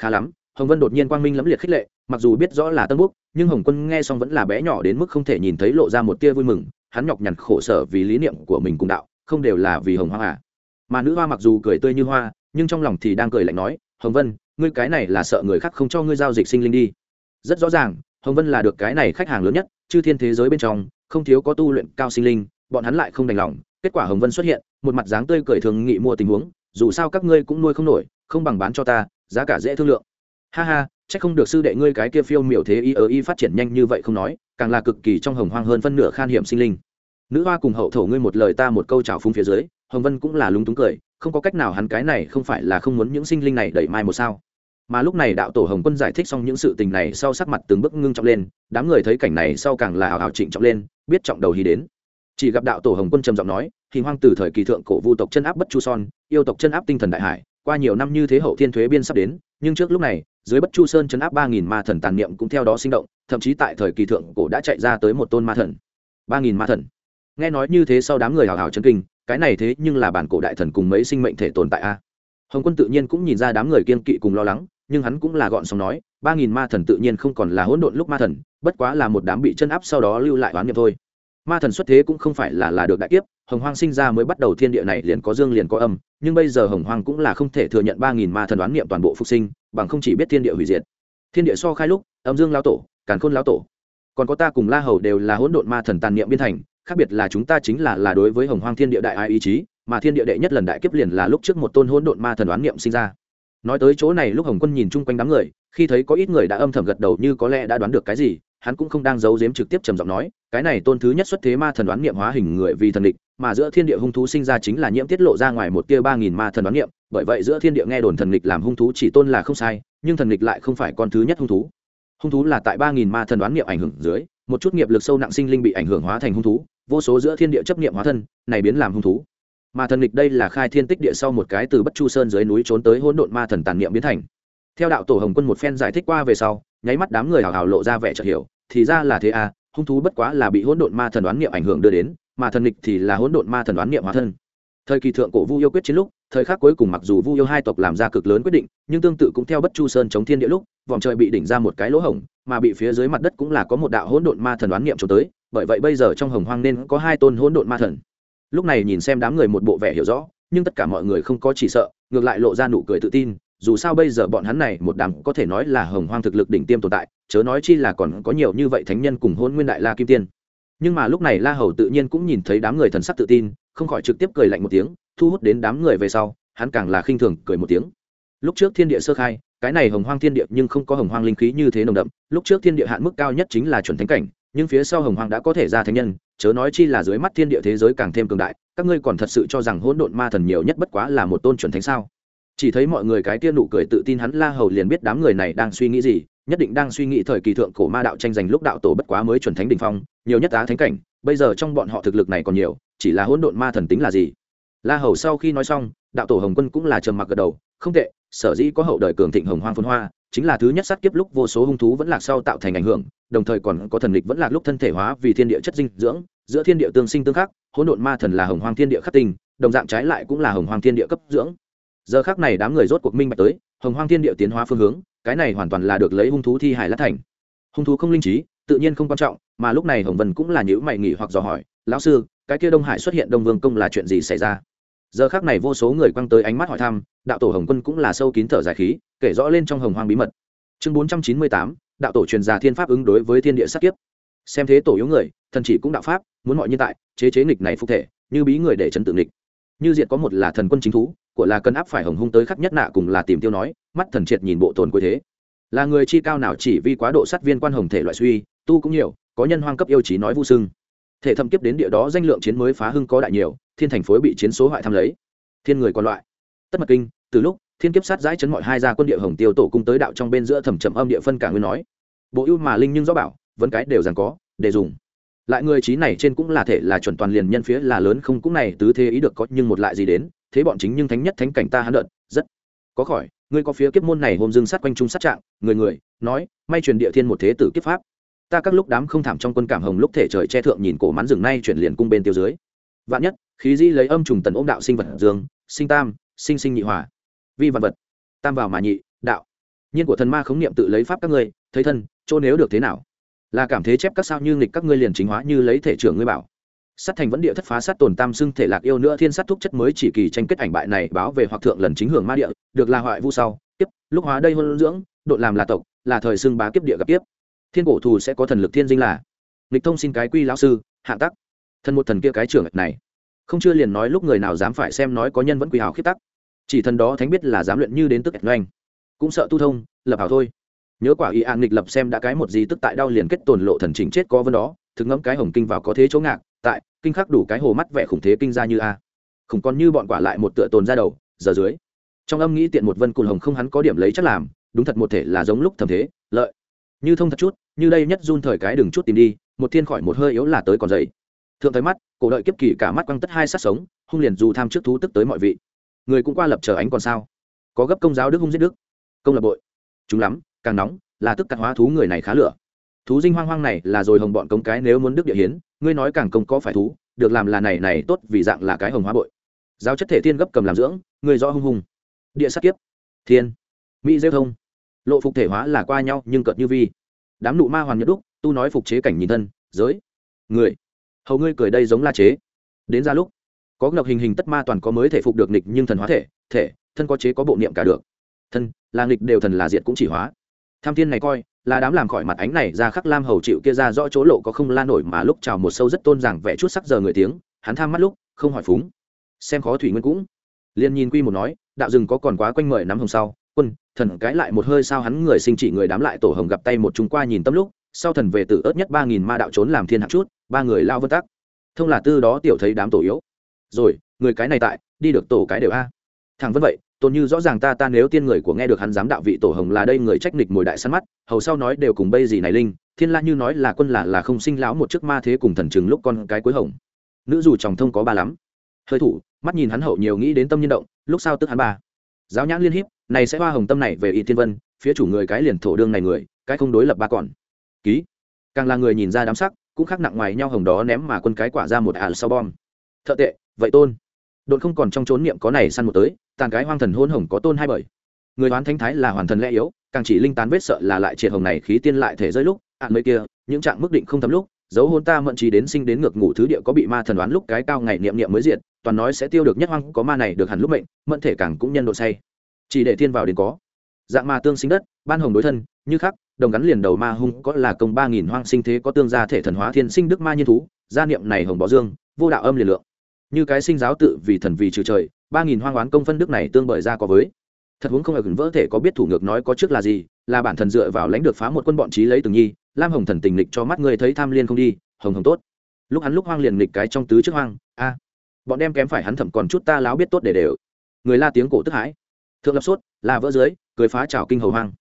Khá lắm, hồng vân đột nhiên quang minh lẫm liệt khích lệ, mặc dù biết rõ là tân búc, nhưng hồng quân nghe xong vẫn là bé nhỏ đến mức không thể nhìn thấy lộ ra một tia vui mừng, hắn nhọc nhằn khổ sở vì lý niệm của mình cùng đạo, không đều là vì hồng hoa à. Mà nữ hoa mặc dù cười tươi như hoa, nhưng trong lòng thì đang cười lạnh nói, hồng vân ngươi cái này là sợ người khác không cho ngươi giao dịch sinh linh đi. Rất rõ ràng, hồng vân là được cái này khách hàng lớn nhất, chư thiên thế giới bên trong, không thiếu có tu luyện cao sinh linh, bọn hắn lại không đành lòng. Kết quả hồng vân xuất hiện, một mặt dáng tươi cười thường nghị mua tình huống, dù sao các ngươi cũng nuôi không nổi, không bằng bán cho ta, giá cả dễ thương lượng. Ha ha, chắc không được sư đệ ngươi cái kia phiêu miểu thế y ở y phát triển nhanh như vậy không nói, càng là cực kỳ trong hồng hoang hơn phân nửa khan hiểm sinh linh. Nữ hoa cùng hậu thổ ngươi một lời ta một câu trào phúng phía dưới, hồng vân cũng là lúng túng cười, không có cách nào hắn cái này không phải là không muốn những sinh linh này đẩy mai một sao mà lúc này đạo tổ hồng quân giải thích xong những sự tình này sau sắc mặt từng bước ngưng trọng lên, đám người thấy cảnh này sau càng là hào hào trịnh trọng lên, biết trọng đầu hí đến. Chỉ gặp đạo tổ hồng quân trầm giọng nói thì hoang từ thời kỳ thượng cổ vu tộc chân áp bất chu son, yêu tộc chân áp tinh thần đại hải, qua nhiều năm như thế hậu thiên thuế biên sắp đến, nhưng trước lúc này, dưới bất chu sơn chân áp ba nghìn ma thần tàn niệm cũng theo đó sinh động, thậm chí tại thời kỳ thượng cổ đã chạy ra tới một tôn ma thần. Ba nghìn ma thần. Nghe nói như thế sau đám người hào hào chân kinh, cái này thế nhưng là bản cổ đại thần cùng mấy sinh mệnh thể tồn tại a. Hồng quân tự nhiên cũng nhìn ra đám người kiên kỵ cùng lo lắng nhưng hắn cũng là gọn sóng nói, ba nghìn ma thần tự nhiên không còn là hỗn độn lúc ma thần, bất quá là một đám bị chân áp sau đó lưu lại oán niệm thôi. Ma thần xuất thế cũng không phải là là được đại kiếp, hồng hoang sinh ra mới bắt đầu thiên địa này liền có dương liền có âm, nhưng bây giờ hồng hoang cũng là không thể thừa nhận ba nghìn ma thần đoán niệm toàn bộ phục sinh, bằng không chỉ biết thiên địa hủy diệt. Thiên địa so khai lúc, âm dương lao tổ, càn khôn lao tổ. Còn có ta cùng la hầu đều là hỗn độn ma thần tàn niệm biên thành, khác biệt là chúng ta chính là là đối với hồng hoang thiên địa đại ai ý chí, mà thiên địa đệ nhất lần đại kiếp liền là lúc trước một tôn hỗn độn ma thần đoán niệm sinh ra nói tới chỗ này lúc hồng quân nhìn chung quanh đám người, khi thấy có ít người đã âm thầm gật đầu như có lẽ đã đoán được cái gì, hắn cũng không đang giấu giếm trực tiếp trầm giọng nói, cái này tôn thứ nhất xuất thế ma thần đoán niệm hóa hình người vì thần địch, mà giữa thiên địa hung thú sinh ra chính là nhiễm tiết lộ ra ngoài một tia ba nghìn ma thần đoán niệm bởi vậy giữa thiên địa nghe đồn thần địch làm hung thú chỉ tôn là không sai, nhưng thần địch lại không phải con thứ nhất hung thú. Hung thú là tại ba nghìn ma thần đoán niệm ảnh hưởng dưới, một chút nghiệp lực sâu nặng sinh linh bị ảnh hưởng hóa thành hung thú, vô số giữa thiên địa chấp niệm hóa thân, này biến làm hung thú mà thần địch đây là khai thiên tích địa sau một cái từ bất chu sơn dưới núi trốn tới hỗn độn ma thần tàn niệm biến thành. Theo đạo tổ hồng quân một phen giải thích qua về sau, nháy mắt đám người hào hào lộ ra vẻ chợt hiểu, thì ra là thế à hung thú bất quá là bị hỗn độn ma thần đoán niệm ảnh hưởng đưa đến, mà thần địch thì là hỗn độn ma thần đoán niệm hóa thân. Thời kỳ thượng cổ vu yêu quyết chiến lúc, thời khắc cuối cùng mặc dù vu yêu hai tộc làm ra cực lớn quyết định, nhưng tương tự cũng theo bất chu sơn chống thiên địa lúc, vòng trời bị đỉnh ra một cái lỗ hổng, mà bị phía dưới mặt đất cũng là có một đạo hỗn độn ma thần đoán niệm trốn tới, bởi vậy bây giờ trong hồng hoang nên có hai tôn hỗn độn ma thần lúc này nhìn xem đám người một bộ vẻ hiểu rõ, nhưng tất cả mọi người không có chỉ sợ, ngược lại lộ ra nụ cười tự tin, dù sao bây giờ bọn hắn này một đám có thể nói là hồng hoang thực lực đỉnh tiêm tồn tại, chớ nói chi là còn có nhiều như vậy thánh nhân cùng hôn nguyên đại la kim tiên. Nhưng mà lúc này la hầu tự nhiên cũng nhìn thấy đám người thần sắc tự tin, không khỏi trực tiếp cười lạnh một tiếng, thu hút đến đám người về sau, hắn càng là khinh thường cười một tiếng. Lúc trước thiên địa sơ khai, cái này hồng hoang thiên địa nhưng không có hồng hoang linh khí như thế nồng đậm, lúc trước thiên địa hạn mức cao nhất chính là chuẩn thánh cảnh, nhưng phía sau hồng hoang đã có thể ra thánh nhân chớ nói chi là dưới mắt thiên địa thế giới càng thêm cường đại, các ngươi còn thật sự cho rằng hỗn độn ma thần nhiều nhất bất quá là một tôn chuẩn thánh sao? Chỉ thấy mọi người cái kia nụ cười tự tin hắn la hầu liền biết đám người này đang suy nghĩ gì, nhất định đang suy nghĩ thời kỳ thượng cổ ma đạo tranh giành lúc đạo tổ bất quá mới chuẩn thánh đình phong, nhiều nhất á thánh cảnh, bây giờ trong bọn họ thực lực này còn nhiều, chỉ là hỗn độn ma thần tính là gì? La hầu sau khi nói xong, đạo tổ hồng quân cũng là trầm mặc gật đầu, không tệ, sở dĩ có hậu đời cường thịnh hồng hoang phân hoa chính là thứ nhất sát kiếp lúc vô số hung thú vẫn lạc sau tạo thành ảnh hưởng, đồng thời còn có thần lịch vẫn lạc lúc thân thể hóa vì thiên địa chất dinh dưỡng, giữa thiên địa tương sinh tương khắc, hỗn độn ma thần là hồng hoang thiên địa khắc tinh, đồng dạng trái lại cũng là hồng hoang thiên địa cấp dưỡng. Giờ khác này đám người rốt cuộc minh bạch tới, hồng hoang thiên địa tiến hóa phương hướng, cái này hoàn toàn là được lấy hung thú thi hải lát thành. Hung thú không linh trí, tự nhiên không quan trọng, mà lúc này hồng vân cũng là nhữ mày nghỉ hoặc dò hỏi, lão sư, cái kia đông hải xuất hiện đông vương công là chuyện gì xảy ra? Giờ khác này vô số người quăng tới ánh mắt hỏi thăm, đạo tổ hồng quân cũng là sâu kín thở dài khí, kể rõ lên trong hồng hoang bí mật. Chương bốn trăm chín mươi tám, đạo tổ truyền gia thiên pháp ứng đối với thiên địa sát kiếp. Xem thế tổ yếu người, thần chỉ cũng đạo pháp, muốn mọi nhân tại, chế chế nghịch này phục thể, như bí người để chấn tự nghịch. Như diện có một là thần quân chính thú, của là cân áp phải hồng hung tới khắc nhất nạ cùng là tìm tiêu nói, mắt thần triệt nhìn bộ tồn cuối thế. Là người chi cao nào chỉ vì quá độ sát viên quan hồng thể loại suy, tu cũng nhiều, có nhân hoang cấp yêu chí nói vô sưng. Thể thâm kiếp đến địa đó danh lượng chiến mới phá hưng có đại nhiều thiên thành phối bị chiến số hoại tham lấy. Thiên người còn loại. Tất mật kinh, từ lúc, thiên kiếp sát giãi chấn mọi hai gia quân địa hồng tiêu tổ cung tới đạo trong bên giữa thẩm trầm âm địa phân cả nguyên nói. Bộ ưu mà linh nhưng rõ bảo, vẫn cái đều rằng có, để dùng. Lại người trí này trên cũng là thể là chuẩn toàn liền nhân phía là lớn không cũng này tứ thế ý được có nhưng một lại gì đến, thế bọn chính nhưng thánh nhất thánh cảnh ta hắn đợt, rất có khỏi, ngươi có phía kiếp môn này hôm dương sát quanh trung sát trạng, người người, nói, may truyền địa thiên một thế tử kiếp pháp. Ta các lúc đám không thảm trong quân cảm hồng lúc thể trời che thượng nhìn cổ mắn rừng nay chuyển liền cung bên tiêu dưới. Vạn nhất khí dĩ lấy âm trùng tần ôm đạo sinh vật dương, sinh tam, sinh sinh nhị hòa vi vật vật, tam vào mà nhị, đạo. Nhiên của thần ma khống niệm tự lấy pháp các ngươi, thấy thân, chỗ nếu được thế nào? Là cảm thế chép các sao như nghịch các ngươi liền chính hóa như lấy thể trưởng ngươi bảo. Sát thành vẫn địa thất phá sát tồn tam xưng thể lạc yêu nữa thiên sát thúc chất mới chỉ kỳ tranh kết ảnh bại này báo về hoặc thượng lần chính hưởng ma địa, được là hoại vu sau, tiếp, lúc hóa đây hôn dưỡng đội làm là tộc, là thời xưng bá kiếp địa gặp tiếp thiên cổ thù sẽ có thần lực thiên dinh là. Nghịch thông xin cái quy lão sư, hạ tắc. Thần một thần kia cái trưởng này không chưa liền nói lúc người nào dám phải xem nói có nhân vẫn quỳ hào khiết tắc. Chỉ thần đó thánh biết là dám luyện như đến tức anh cũng sợ tu thông, lập hào thôi. Nhớ quả y an nghịch lập xem đã cái một gì tức tại đau liền kết tồn lộ thần chỉnh chết có vân đó, thực ngẫm cái hồng kinh vào có thế chỗ ngạc, tại, kinh khắc đủ cái hồ mắt vẻ khủng thế kinh ra như a. Không còn như bọn quả lại một tựa tồn ra đầu, giờ dưới. Trong âm nghĩ tiện một vân cùn hồng không hắn có điểm lấy chắc làm, đúng thật một thể là giống lúc thầm thế, lợi. Như thông thật chút, như đây nhất run thời cái đừng chút tìm đi, một thiên khỏi một hơi yếu là tới còn dậy. Thượng thấy mắt cổ đợi kiếp kỳ cả mắt quăng tất hai sát sống, hung liền dù tham trước thú tức tới mọi vị. Người cũng qua lập chờ ánh còn sao? Có gấp công giáo đức hung giết đức. Công lập bội. Chúng lắm, càng nóng, là tức cạn hóa thú người này khá lửa. Thú dinh hoang hoang này là rồi hồng bọn công cái nếu muốn đức địa hiến, ngươi nói càng công có phải thú, được làm là này này tốt vì dạng là cái hồng hóa bội. Giáo chất thể thiên gấp cầm làm dưỡng người rõ hung hùng địa sát kiếp. Thiên. Mỹ rêu thông. Lộ phục thể hóa là qua nhau nhưng cợt như vi. Đám nụ ma hoàn nhất đúc, tu nói phục chế cảnh nhìn thân, giới. Người hầu ngươi cười đây giống la chế. Đến ra lúc, có ngọc hình hình tất ma toàn có mới thể phục được nịch nhưng thần hóa thể thể, thân có chế có bộ niệm cả được. Thân, là nghịch đều thần là diệt cũng chỉ hóa. Tham thiên này coi, là đám làm khỏi mặt ánh này ra khắc lam hầu chịu kia ra rõ chỗ lộ có không la nổi mà lúc chào một sâu rất tôn giảng vẽ chút sắc giờ người tiếng, hắn tham mắt lúc, không hỏi phúng. Xem khó thủy nguyên cũng. Liền nhìn quy một nói, đạo rừng có còn quá quanh mời nắm hồng sau, quân, thần cái lại một hơi sao hắn người sinh chỉ người đám lại tổ hồng gặp tay một chúng qua nhìn tâm lúc sau thần về tử ớt nhất ba nghìn ma đạo trốn làm thiên hạng chút, ba người lao vân tắc. Thông là tư đó tiểu thấy đám tổ yếu. Rồi, người cái này tại, đi được tổ cái đều a. Thằng vân vậy, tôn như rõ ràng ta ta nếu tiên người của nghe được hắn dám đạo vị tổ hồng là đây người trách nịch mồi đại săn mắt, hầu sau nói đều cùng bây gì này linh, thiên la như nói là quân là là không sinh lão một chiếc ma thế cùng thần chừng lúc con cái cuối hồng. Nữ dù chồng thông có ba lắm. Hơi thủ, mắt nhìn hắn hậu nhiều nghĩ đến tâm nhân động, lúc sau tức hắn ba. Giáo nhãn liên hiếp, này sẽ hoa hồng tâm này về y thiên vân, phía chủ người cái liền thổ đương này người, cái không đối lập ba còn ký. Càng là người nhìn ra đám sắc, cũng khác nặng ngoài nhau hồng đó ném mà quân cái quả ra một ả sau bom. Thợ tệ, vậy tôn. Đột không còn trong chốn niệm có này săn một tới, tàn cái hoang thần hôn hồng có tôn hai bởi người đoán thánh thái là hoàn thần lẽ yếu, càng chỉ linh tán vết sợ là lại triệt hồng này khí tiên lại thể rơi lúc ạn mấy kia, những trạng mức định không thấm lúc, dấu hôn ta mận trí đến sinh đến ngược ngủ thứ địa có bị ma thần đoán lúc cái cao ngày niệm niệm mới diệt, toàn nói sẽ tiêu được nhất hoang, có ma này được hẳn lúc mệnh, mẫn thể càng cũng nhân độ say. Chỉ để thiên vào đến có dạng ma tương sinh đất, ban hồng đối thân, như khắc, đồng gắn liền đầu ma hung, có là công ba nghìn hoang sinh thế có tương gia thể thần hóa thiên sinh đức ma nhân thú, gia niệm này hồng bó dương, vô đạo âm liền lượng. Như cái sinh giáo tự vì thần vì trừ trời, ba nghìn hoang oán công phân đức này tương bởi ra có với. Thật huống không ở gần vỡ thể có biết thủ ngược nói có trước là gì, là bản thần dựa vào lãnh được phá một quân bọn trí lấy từng nhi, lam hồng thần tình lịch cho mắt người thấy tham liên không đi, hồng hồng tốt. Lúc hắn lúc hoang liền lịch cái trong tứ trước hoang, a. Bọn đem kém phải hắn thẩm còn chút ta láo biết tốt để đều. Người la tiếng cổ tức hãi thượng lập sốt, là vỡ dưới, cười phá trào kinh hầu hoang.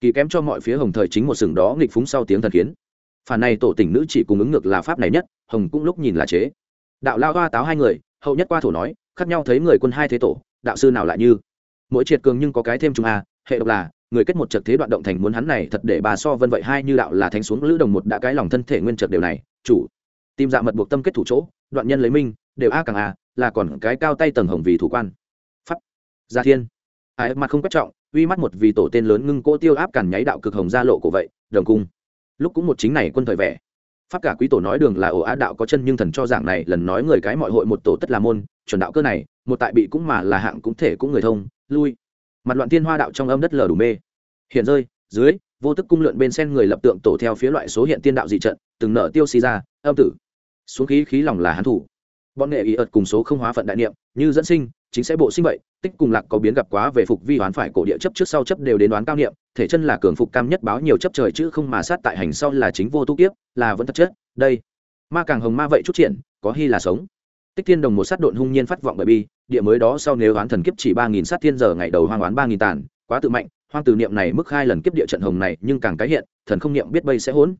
Kỳ kém cho mọi phía hồng thời chính một sừng đó nghịch phúng sau tiếng thần kiến. Phản này tổ tỉnh nữ chỉ cùng ứng ngược là pháp này nhất, hồng cũng lúc nhìn là chế. Đạo lao hoa táo hai người, hậu nhất qua thổ nói, khác nhau thấy người quân hai thế tổ, đạo sư nào lại như? Mỗi triệt cường nhưng có cái thêm chung a à, hệ độc là, người kết một trật thế đoạn động thành muốn hắn này thật để bà so vân vậy hai như đạo là thánh xuống lữ đồng một đã cái lòng thân thể nguyên trật đều này, chủ. Tìm dạ mật buộc tâm kết thủ chỗ, đoạn nhân lấy minh, đều a càng a là còn cái cao tay tầng hồng vì thủ quan. Pháp. Gia thiên ai, mặt không quét trọng, uy mắt một vì tổ tên lớn ngưng cô tiêu áp cản nháy đạo cực hồng gia lộ của vậy, đồng cung. Lúc cũng một chính này quân thời vẻ. Pháp cả quý tổ nói đường là ổ á đạo có chân nhưng thần cho giảng này, lần nói người cái mọi hội một tổ tất là môn, chuẩn đạo cơ này, một tại bị cũng mà là hạng cũng thể cũng người thông, lui. Mặt loạn thiên hoa đạo trong âm đất lờ đủ mê. Hiện rơi, dưới, vô tức cung lượn bên sen người lập tượng tổ theo phía loại số hiện tiên đạo dị trận, từng nợ tiêu xì ra, âm tử. Xuống khí khí lòng là hán thủ. Bọn nghệ ý ợt cùng số không hóa phận đại niệm, như dẫn sinh chính sẽ bộ sinh vậy, tích cùng lạc có biến gặp quá về phục vi đoán phải cổ địa chấp trước sau chấp đều đến đoán cao niệm, thể chân là cường phục cam nhất báo nhiều chấp trời chứ không mà sát tại hành sau là chính vô tu kiếp, là vẫn thật chất đây. Ma càng hồng ma vậy chút triển, có hy là sống. Tích thiên đồng một sát độn hung nhiên phát vọng bởi bi, địa mới đó sau nếu oán thần kiếp chỉ ba nghìn sát thiên giờ ngày đầu hoang oán ba nghìn tàn, quá tự mạnh, hoang từ niệm này mức hai lần kiếp địa trận hồng này, nhưng càng cái hiện, thần không niệm biết bây sẽ hỗn.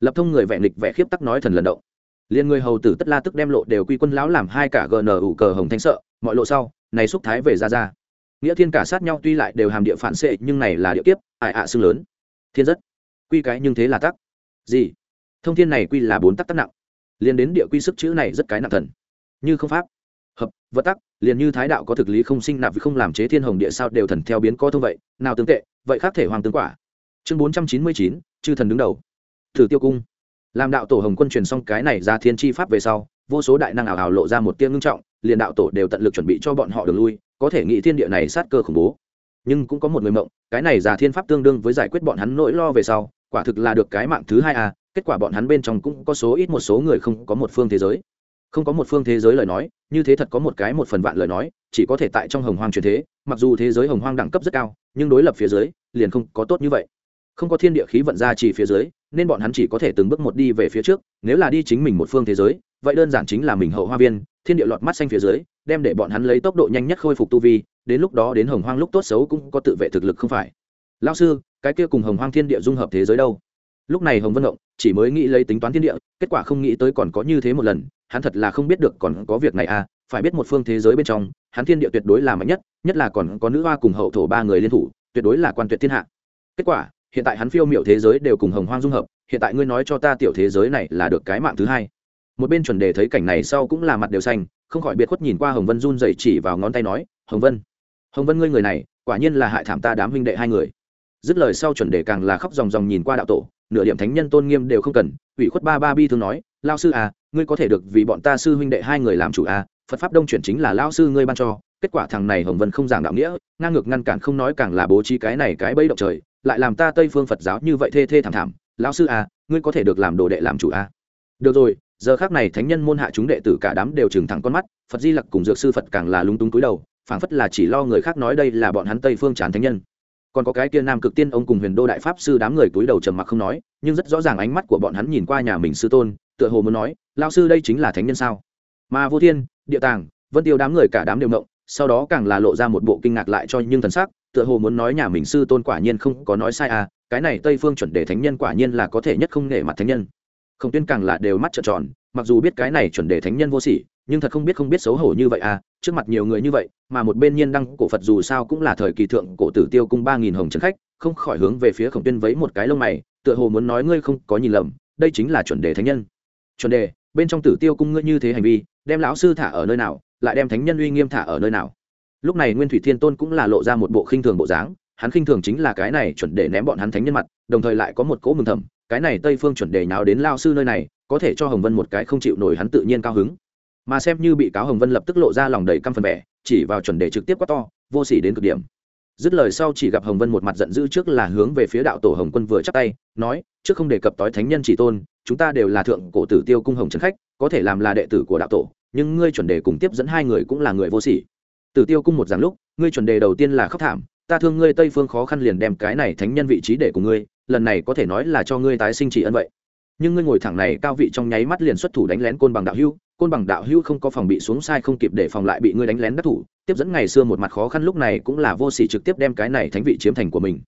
Lập thông người vẹn lịch vẽ khiếp tắc nói thần lần động. Liên người hầu tử tất la tức đem lộ đều quy quân lão làm hai cả gnu ủ cờ hồng thanh sợ mọi lộ sau, này xúc thái về ra ra. Nghĩa thiên cả sát nhau tuy lại đều hàm địa phản xệ, nhưng này là địa kiếp ại ạ xương lớn. Thiên rất. Quy cái nhưng thế là tắc. Gì? Thông thiên này quy là bốn tắc tắc nặng. Liền đến địa quy sức chữ này rất cái nặng thần. Như không pháp. Hợp, vật tắc, liền như thái đạo có thực lý không sinh nạp vì không làm chế thiên hồng địa sao đều thần theo biến có thông vậy, nào tương tệ, vậy khác thể hoàng tướng quả. Chương bốn trăm chín mươi chín, chư thần đứng đầu. Thử tiêu cung. Làm đạo tổ hồng quân truyền xong cái này ra thiên tri pháp về sau, vô số đại năng ảo ảo lộ ra một tiếng ngưng trọng liền đạo tổ đều tận lực chuẩn bị cho bọn họ đường lui, có thể nghĩ thiên địa này sát cơ khủng bố. Nhưng cũng có một người mộng, cái này giả thiên pháp tương đương với giải quyết bọn hắn nỗi lo về sau, quả thực là được cái mạng thứ hai a kết quả bọn hắn bên trong cũng có số ít một số người không có một phương thế giới. Không có một phương thế giới lời nói, như thế thật có một cái một phần vạn lời nói, chỉ có thể tại trong hồng hoang truyền thế, mặc dù thế giới hồng hoang đẳng cấp rất cao, nhưng đối lập phía dưới, liền không có tốt như vậy. Không có thiên địa khí vận ra chỉ phía dưới, nên bọn hắn chỉ có thể từng bước một đi về phía trước, nếu là đi chính mình một phương thế giới, vậy đơn giản chính là mình hậu hoa viên thiên địa lọt mắt xanh phía dưới, đem để bọn hắn lấy tốc độ nhanh nhất khôi phục tu vi, đến lúc đó đến hồng hoang lúc tốt xấu cũng có tự vệ thực lực không phải. Lao sư, cái kia cùng hồng hoang thiên địa dung hợp thế giới đâu? Lúc này hồng vân động chỉ mới nghĩ lấy tính toán thiên địa, kết quả không nghĩ tới còn có như thế một lần, hắn thật là không biết được còn có việc này à phải biết một phương thế giới bên trong, hắn thiên địa tuyệt đối là mạnh nhất nhất là còn có nữ hoa cùng hậu thổ ba người liên thủ, tuyệt đối là quan tuyệt thiên hạ. Kết quả, hiện tại hắn phiêu miểu thế giới đều cùng hồng hoang dung hợp, hiện tại ngươi nói cho ta tiểu thế giới này là được cái mạng thứ hai một bên chuẩn đề thấy cảnh này sau cũng là mặt đều xanh, không khỏi biệt khuất nhìn qua hồng vân run dậy chỉ vào ngón tay nói, hồng vân hồng vân ngươi người này, quả nhiên là hại thảm ta đám huynh đệ hai người. Dứt lời sau chuẩn đề càng là khóc ròng ròng nhìn qua đạo tổ, nửa điểm thánh nhân tôn nghiêm đều không cần, ủy khuất ba ba bi thương nói lao sư à ngươi có thể được vì bọn ta sư huynh đệ hai người làm chủ à phật pháp đông chuyển chính là lao sư ngươi ban cho, kết quả thằng này hồng vân không giảng đạo nghĩa, ngang ngược ngăn cản không nói càng là bố trí cái này cái bẫy động trời, lại làm ta tây phương phật giáo như vậy thê thê thảm thảm, lão sư à ngươi có thể được làm đồ đệ làm chủ à. Được rồi giờ khác này thánh nhân môn hạ chúng đệ tử cả đám đều trừng thẳng con mắt, phật di lặc cùng dược sư phật càng là lúng túng túi đầu, phảng phất là chỉ lo người khác nói đây là bọn hắn tây phương chán thánh nhân. Còn có cái kia nam cực tiên ông cùng huyền đô đại pháp sư đám người túi đầu trầm mặc không nói, nhưng rất rõ ràng ánh mắt của bọn hắn nhìn qua nhà mình sư tôn, tựa hồ muốn nói lao sư đây chính là thánh nhân sao? Mà vô thiên, địa tàng, vân tiêu đám người cả đám đều động sau đó càng là lộ ra một bộ kinh ngạc lại cho nhưng thần sắc, tựa hồ muốn nói nhà mình sư tôn quả nhiên không có nói sai à cái này tây phương chuẩn đề thánh nhân quả nhiên là có thể nhất không nể mặt thánh nhân không tuyên càng là đều mắt trợn tròn, mặc dù biết cái này chuẩn đề thánh nhân vô sỉ, nhưng thật không biết không biết xấu hổ như vậy à trước mặt nhiều người như vậy, mà một bên nhiên đăng cổ phật dù sao cũng là thời kỳ thượng cổ tử tiêu cung ba nghìn hồng trần khách, không khỏi hướng về phía khổng tuyên vấy một cái lông mày, tựa hồ muốn nói ngươi không có nhìn lầm, đây chính là chuẩn đề thánh nhân. Chuẩn đề, bên trong tử tiêu cung ngươi như thế hành vi, đem lão sư thả ở nơi nào, lại đem thánh nhân uy nghiêm thả ở nơi nào? Lúc này nguyên thủy thiên tôn cũng là lộ ra một bộ khinh thường bộ dáng, hắn khinh thường chính là cái này chuẩn đề ném bọn hắn thánh nhân mặt, đồng thời lại có một cỗ mừng thầm cái này tây phương chuẩn đề nào đến lao sư nơi này, có thể cho hồng vân một cái không chịu nổi hắn tự nhiên cao hứng. Mà xem như bị cáo hồng vân lập tức lộ ra lòng đầy căm phần vẻ, chỉ vào chuẩn đề trực tiếp quá to, vô s ỉ đến cực điểm. Dứt lời sau chỉ gặp hồng vân một mặt giận dữ trước là hướng về phía đạo tổ hồng quân vừa chắc tay, nói, trước không đề cập tói thánh nhân chỉ tôn, chúng ta đều là thượng cổ tử tiêu cung hồng trấn khách, có thể làm là đệ tử của đạo tổ, nhưng ngươi chuẩn đề cùng tiếp dẫn hai người cũng là người vô sỉ. Tử tiêu cung một giảng lúc, ngươi chuẩn đề đầu tiên là khóc thảm ta thương ngươi tây phương khó khăn liền đem cái này thánh nhân vị trí để của ngươi, lần này có thể nói là cho ngươi tái sinh chỉ ân vậy. Nhưng ngươi ngồi thẳng này, cao vị trong nháy mắt liền xuất thủ đánh lén côn bằng đạo hưu côn bằng đạo hưu không có phòng bị xuống sai không kịp để phòng lại bị ngươi đánh lén đắc thủ, tiếp dẫn ngày xưa một mặt khó khăn lúc này cũng là vô sỉ trực tiếp đem cái này thánh vị chiếm thành của mình.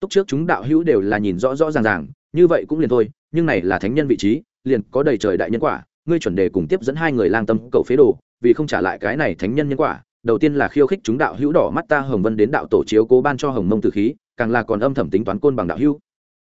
Túc trước chúng đạo hữu đều là nhìn rõ rõ ràng ràng, như vậy cũng liền thôi, nhưng này là thánh nhân vị trí, liền có đầy trời đại nhân quả, ngươi chuẩn đề cùng tiếp dẫn hai người lang tâm cầu phế đồ, vì không trả lại cái này thánh nhân nhân quả đầu tiên là khiêu khích chúng đạo hữu đỏ mắt ta hồng vân đến đạo tổ chiếu cố ban cho hồng mông tử khí, càng là còn âm thầm tính toán côn bằng đạo hữu.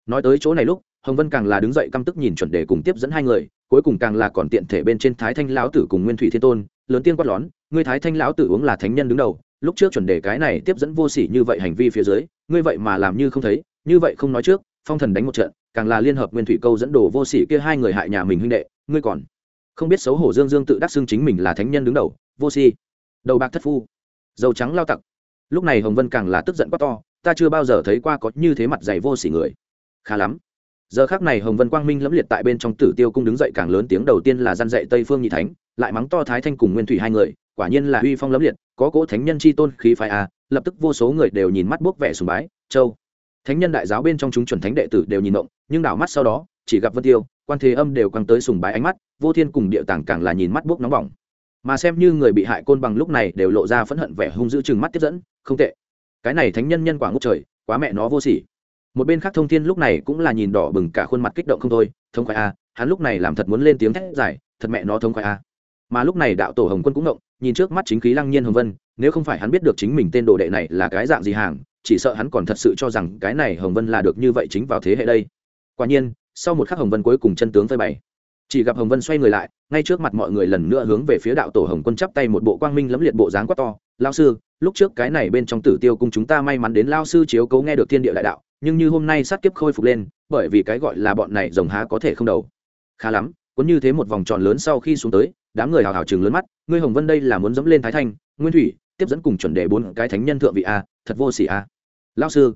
Nói tới chỗ này lúc, hồng vân càng là đứng dậy căm tức nhìn chuẩn đề cùng tiếp dẫn hai người, cuối cùng càng là còn tiện thể bên trên thái thanh lão tử cùng nguyên thủy thiên tôn, lớn tiên quát lón ngươi thái thanh lão tử uống là thánh nhân đứng đầu, lúc trước chuẩn đề cái này tiếp dẫn vô sỉ như vậy hành vi phía dưới, ngươi vậy mà làm như không thấy, như vậy không nói trước, phong thần đánh một trận, càng là liên hợp nguyên thủy câu dẫn đồ vô sỉ kia hai người hại nhà mình huynh đệ, ngươi còn không biết xấu hổ dương dương tự đắc xưng chính mình là thánh nhân đứng đầu, vô sỉ đầu bạc thất phu, dầu trắng lao tặc. Lúc này hồng vân càng là tức giận quá to, ta chưa bao giờ thấy qua có như thế mặt dày vô sỉ người. Khá lắm. Giờ khác này hồng vân quang minh lẫm liệt tại bên trong tử tiêu cung đứng dậy càng lớn tiếng đầu tiên là gian dạy tây phương nhị thánh, lại mắng to thái thanh cùng nguyên thủy hai người, quả nhiên là uy phong lẫm liệt, có cỗ thánh nhân chi tôn khí phái a, lập tức vô số người đều nhìn mắt buốc vẻ sùng bái, châu. Thánh nhân đại giáo bên trong chúng chuẩn thánh đệ tử đều nhìn động nhưng đảo mắt sau đó, chỉ gặp vân tiêu, quan thế âm đều quăng tới sùng bái ánh mắt, vô thiên cùng địa tàng càng là nhìn mắt bốc nóng bỏng mà xem như người bị hại côn bằng lúc này đều lộ ra phẫn hận vẻ hung dữ chừng mắt tiếp dẫn, không tệ. Cái này thánh nhân nhân quả ngốc trời, quá mẹ nó vô sỉ. Một bên khác thông thiên lúc này cũng là nhìn đỏ bừng cả khuôn mặt kích động không thôi thông khoái a, hắn lúc này làm thật muốn lên tiếng thét giải thật mẹ nó thông khoái a. Mà lúc này đạo tổ hồng quân cũng động nhìn trước mắt chính khí lăng nhiên hồng vân, nếu không phải hắn biết được chính mình tên đồ đệ này là cái dạng gì hàng, chỉ sợ hắn còn thật sự cho rằng cái này hồng vân là được như vậy chính vào thế hệ đây. Quả nhiên, sau một khắc hồng vân cuối cùng chân tướng phơi bày chỉ gặp hồng vân xoay người lại, ngay trước mặt mọi người lần nữa hướng về phía đạo tổ hồng quân chắp tay một bộ quang minh lẫm liệt bộ dáng quá to lao sư, lúc trước cái này bên trong tử tiêu cung chúng ta may mắn đến lao sư chiếu cấu nghe được thiên địa đại đạo, nhưng như hôm nay sát kiếp khôi phục lên, bởi vì cái gọi là bọn này rồng há có thể không đầu. Khá lắm, cuốn như thế một vòng tròn lớn sau khi xuống tới, đám người hào hào chừng lớn mắt, ngươi hồng vân đây là muốn dẫm lên thái thanh, nguyên thủy, tiếp dẫn cùng chuẩn đề bốn cái thánh nhân thượng vị a, thật vô sỉ a. Lao sư,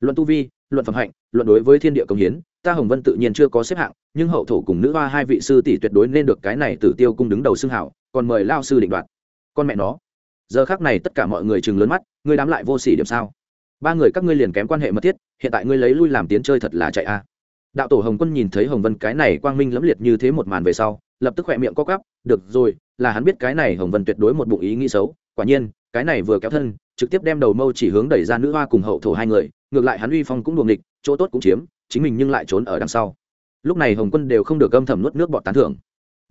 luận tu vi luận phẩm hạnh, luận đối với thiên địa công hiến, ta hồng vân tự nhiên chưa có xếp hạng, nhưng hậu thổ cùng nữ hoa hai vị sư tỷ tuyệt đối nên được cái này tử tiêu cung đứng đầu xưng hảo, còn mời lao sư định đoạt. Con mẹ nó. Giờ khác này tất cả mọi người chừng lớn mắt, ngươi đám lại vô sỉ điểm sao? Ba người các ngươi liền kém quan hệ mật thiết, hiện tại ngươi lấy lui làm tiến chơi thật là chạy a. Đạo tổ hồng quân nhìn thấy hồng vân cái này quang minh lẫm liệt như thế một màn về sau, lập tức khỏe miệng co cắp được rồi, là hắn biết cái này hồng vân tuyệt đối một bụng ý nghĩ xấu, quả nhiên, cái này vừa kéo thân trực tiếp đem đầu mâu chỉ hướng đẩy ra nữ hoa cùng hậu thổ hai người, ngược lại hắn uy phong cũng đuồng địch, chỗ tốt cũng chiếm, chính mình nhưng lại trốn ở đằng sau. Lúc này hồng quân đều không được âm thầm nuốt nước bọt tán thưởng.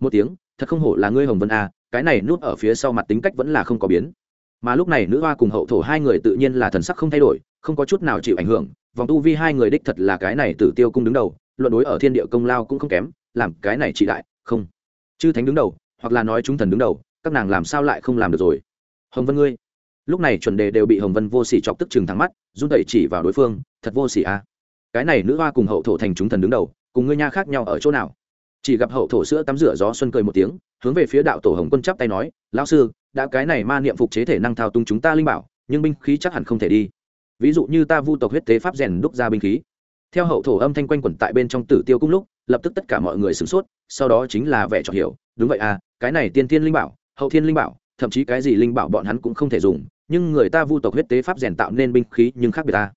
Một tiếng, thật không hổ là ngươi hồng vân a cái này nuốt ở phía sau mặt tính cách vẫn là không có biến. Mà lúc này nữ hoa cùng hậu thổ hai người tự nhiên là thần sắc không thay đổi, không có chút nào chịu ảnh hưởng, vòng tu vi hai người đích thật là cái này tử tiêu cung đứng đầu, luận đối ở thiên địa công lao cũng không kém, làm cái này trị đại, không. Chư thánh đứng đầu, hoặc là nói chúng thần đứng đầu, các nàng làm sao lại không làm được rồi? Hồng vân ngươi lúc này chuẩn đề đều bị hồng vân vô sỉ chọc tức chừng thắng mắt, run tẩy chỉ vào đối phương, thật vô sỉ à. cái này nữ hoa cùng hậu thổ thành chúng thần đứng đầu, cùng ngươi nha khác nhau ở chỗ nào? Chỉ gặp hậu thổ sữa tắm rửa gió xuân cười một tiếng, hướng về phía đạo tổ hồng quân chắp tay nói, lão sư, đã cái này ma niệm phục chế thể năng thao tung chúng ta linh bảo, nhưng binh khí chắc hẳn không thể đi. Ví dụ như ta vu tộc huyết tế pháp rèn đúc ra binh khí. Theo hậu thổ âm thanh quanh quẩn tại bên trong tử tiêu cung lúc, lập tức tất cả mọi người sửng sốt, sau đó chính là vẻ trò hiểu, đúng vậy à cái này tiên tiên linh bảo, hậu thiên linh bảo, thậm chí cái gì linh bảo bọn hắn cũng không thể dùng nhưng người ta vu tộc huyết tế pháp rèn tạo nên binh khí nhưng khác biệt ta.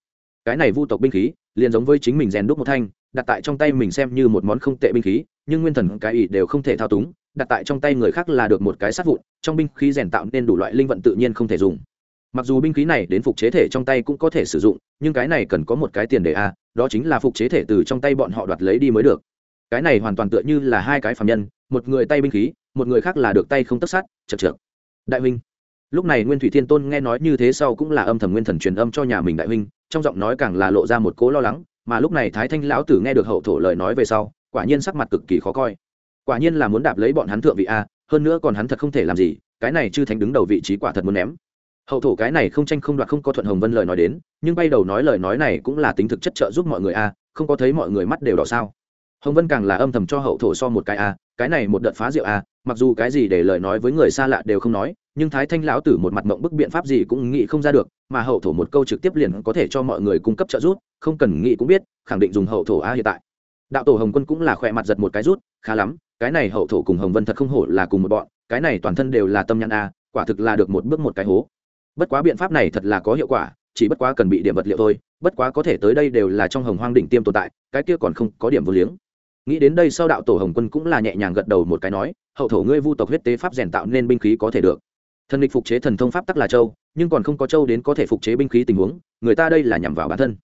Cái này vu tộc binh khí, liền giống với chính mình rèn đúc một thanh, đặt tại trong tay mình xem như một món không tệ binh khí, nhưng nguyên thần cái ý đều không thể thao túng, đặt tại trong tay người khác là được một cái sát vụn, trong binh khí rèn tạo nên đủ loại linh vận tự nhiên không thể dùng. Mặc dù binh khí này đến phục chế thể trong tay cũng có thể sử dụng, nhưng cái này cần có một cái tiền đề a, đó chính là phục chế thể từ trong tay bọn họ đoạt lấy đi mới được. Cái này hoàn toàn tựa như là hai cái phạm nhân, một người tay binh khí, một người khác là được tay không tất sát, chật trượt đại huynh lúc này nguyên thủy thiên tôn nghe nói như thế sau cũng là âm thầm nguyên thần truyền âm cho nhà mình đại huynh, trong giọng nói càng là lộ ra một cố lo lắng, mà lúc này thái thanh lão tử nghe được hậu thổ lời nói về sau, quả nhiên sắc mặt cực kỳ khó coi. Quả nhiên là muốn đạp lấy bọn hắn thượng vị a, hơn nữa còn hắn thật không thể làm gì, cái này chư thánh đứng đầu vị trí quả thật muốn ném. Hậu thổ cái này không tranh không đoạt không có thuận hồng vân lời nói đến, nhưng bay đầu nói lời nói này cũng là tính thực chất trợ giúp mọi người a, không có thấy mọi người mắt đều đỏ sao. Hồng vân càng là âm thầm cho hậu thổ so một cái a, cái này một đợt phá rượu a mặc dù cái gì để lời nói với người xa lạ đều không nói, nhưng thái thanh lão tử một mặt mộng bức biện pháp gì cũng nghĩ không ra được, mà hậu thổ một câu trực tiếp liền có thể cho mọi người cung cấp trợ giúp, không cần nghĩ cũng biết, khẳng định dùng hậu thổ a hiện tại. Đạo tổ hồng quân cũng là khỏe mặt giật một cái rút, khá lắm, cái này hậu thổ cùng hồng vân thật không hổ là cùng một bọn, cái này toàn thân đều là tâm nhãn a, quả thực là được một bước một cái hố. Bất quá biện pháp này thật là có hiệu quả, chỉ bất quá cần bị điểm vật liệu thôi, bất quá có thể tới đây đều là trong hồng hoang đỉnh tiêm tồn tại, cái kia còn không có điểm vô liếng nghĩ đến đây sau đạo tổ hồng quân cũng là nhẹ nhàng gật đầu một cái nói, hậu thổ ngươi vu tộc huyết tế pháp rèn tạo nên binh khí có thể được. Thần địch phục chế thần thông pháp tắc là châu, nhưng còn không có châu đến có thể phục chế binh khí tình huống, người ta đây là nhằm vào bản thân.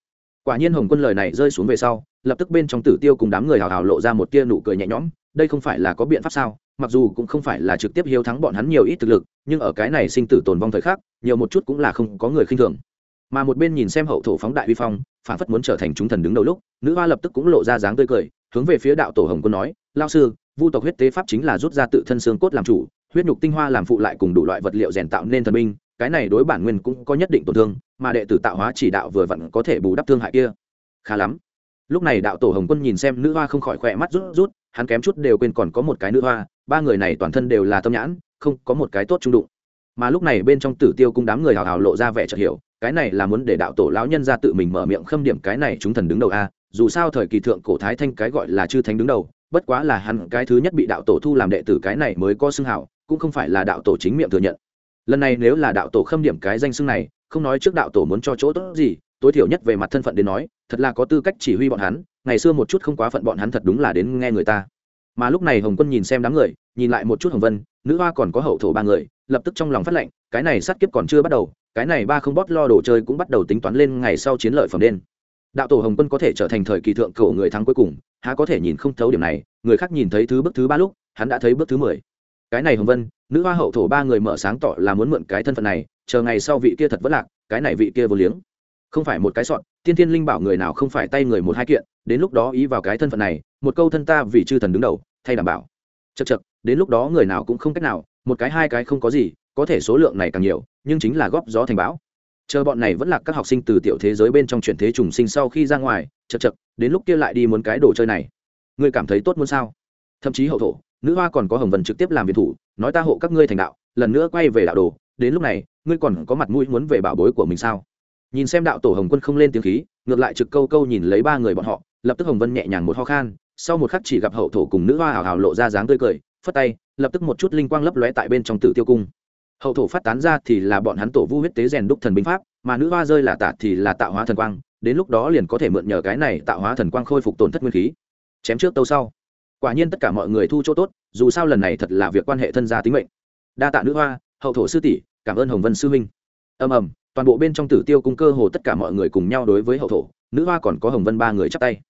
Quả nhiên hồng quân lời này rơi xuống về sau, lập tức bên trong tử tiêu cùng đám người hào hào lộ ra một tia nụ cười nhẹ nhõm, đây không phải là có biện pháp sao? Mặc dù cũng không phải là trực tiếp hiếu thắng bọn hắn nhiều ít thực lực, nhưng ở cái này sinh tử tồn vong thời khắc, nhiều một chút cũng là không có người khinh thường. Mà một bên nhìn xem hậu thổ phóng đại vi phong, phản phất muốn trở thành chúng thần đứng đầu lúc, nữ hoa lập tức cũng lộ ra dáng tươi cười hướng về phía đạo tổ hồng quân nói lao sư vu tộc huyết tế pháp chính là rút ra tự thân xương cốt làm chủ huyết nhục tinh hoa làm phụ lại cùng đủ loại vật liệu rèn tạo nên thần minh, cái này đối bản nguyên cũng có nhất định tổn thương mà đệ tử tạo hóa chỉ đạo vừa vặn có thể bù đắp thương hại kia. Khá lắm. Lúc này đạo tổ hồng quân nhìn xem nữ hoa không khỏi khỏe mắt rút rút hắn kém chút đều quên còn có một cái nữ hoa ba người này toàn thân đều là tâm nhãn không có một cái tốt trung đụng. Mà lúc này bên trong tử tiêu cung đám người hào hào lộ ra vẻ chợt hiểu cái này là muốn để đạo tổ lão nhân ra tự mình mở miệng khâm điểm cái này chúng thần đứng đầu a dù sao thời kỳ thượng cổ thái thanh cái gọi là chư thánh đứng đầu, bất quá là hắn cái thứ nhất bị đạo tổ thu làm đệ tử cái này mới có xưng hào cũng không phải là đạo tổ chính miệng thừa nhận. Lần này nếu là đạo tổ khâm điểm cái danh xưng này, không nói trước đạo tổ muốn cho chỗ tốt gì, tối thiểu nhất về mặt thân phận đến nói, thật là có tư cách chỉ huy bọn hắn, ngày xưa một chút không quá phận bọn hắn thật đúng là đến nghe người ta. Mà lúc này hồng quân nhìn xem đám người, nhìn lại một chút hồng vân, nữ hoa còn có hậu thổ ba người, lập tức trong lòng phát lệnh, cái này sát kiếp còn chưa bắt đầu, cái này ba không bót lo đồ chơi cũng bắt đầu tính toán lên ngày sau chiến lợi phẩm đen đạo tổ hồng quân có thể trở thành thời kỳ thượng cổ người thắng cuối cùng, há có thể nhìn không thấu điểm này, người khác nhìn thấy thứ bước thứ ba lúc, hắn đã thấy bước thứ mười. Cái này hồng vân, nữ hoa hậu thổ ba người mở sáng tỏ là muốn mượn cái thân phận này, chờ ngày sau vị kia thật vất lạc, cái này vị kia vô liếng. Không phải một cái sọn tiên thiên linh bảo người nào không phải tay người một hai kiện, đến lúc đó ý vào cái thân phận này, một câu thân ta vì chư thần đứng đầu, thay đảm bảo. Chật chật đến lúc đó người nào cũng không cách nào, một cái hai cái không có gì, có thể số lượng này càng nhiều, nhưng chính là góp gió thành bão chờ bọn này vẫn là các học sinh từ tiểu thế giới bên trong chuyển thế trùng sinh sau khi ra ngoài chật chật đến lúc kia lại đi muốn cái đồ chơi này. Ngươi cảm thấy tốt muốn sao? Thậm chí hậu thổ, nữ hoa còn có hồng vần trực tiếp làm việc thủ, nói ta hộ các ngươi thành đạo, lần nữa quay về đạo đồ, đến lúc này, ngươi còn có mặt mũi muốn về bảo bối của mình sao? Nhìn xem đạo tổ hồng quân không lên tiếng khí, ngược lại trực câu câu nhìn lấy ba người bọn họ, lập tức hồng vân nhẹ nhàng một ho khan, sau một khắc chỉ gặp hậu thổ cùng nữ hoa hào hào lộ ra dáng tươi cười, phất tay, lập tức một chút linh quang lấp lóe tại bên trong tử tiêu cung hậu thổ phát tán ra thì là bọn hắn tổ vu huyết tế rèn đúc thần binh pháp, mà nữ hoa rơi là tạ thì là tạo hóa thần quang, đến lúc đó liền có thể mượn nhờ cái này tạo hóa thần quang khôi phục tổn thất nguyên khí. Chém trước tâu sau. Quả nhiên tất cả mọi người thu chỗ tốt, dù sao lần này thật là việc quan hệ thân gia tính mệnh. Đa tạ nữ hoa, hậu thổ sư tỷ, cảm ơn hồng vân sư minh. ầm ầm, toàn bộ bên trong tử tiêu cung cơ hồ tất cả mọi người cùng nhau đối với hậu thổ, nữ hoa còn có hồng vân ba người chắp tay.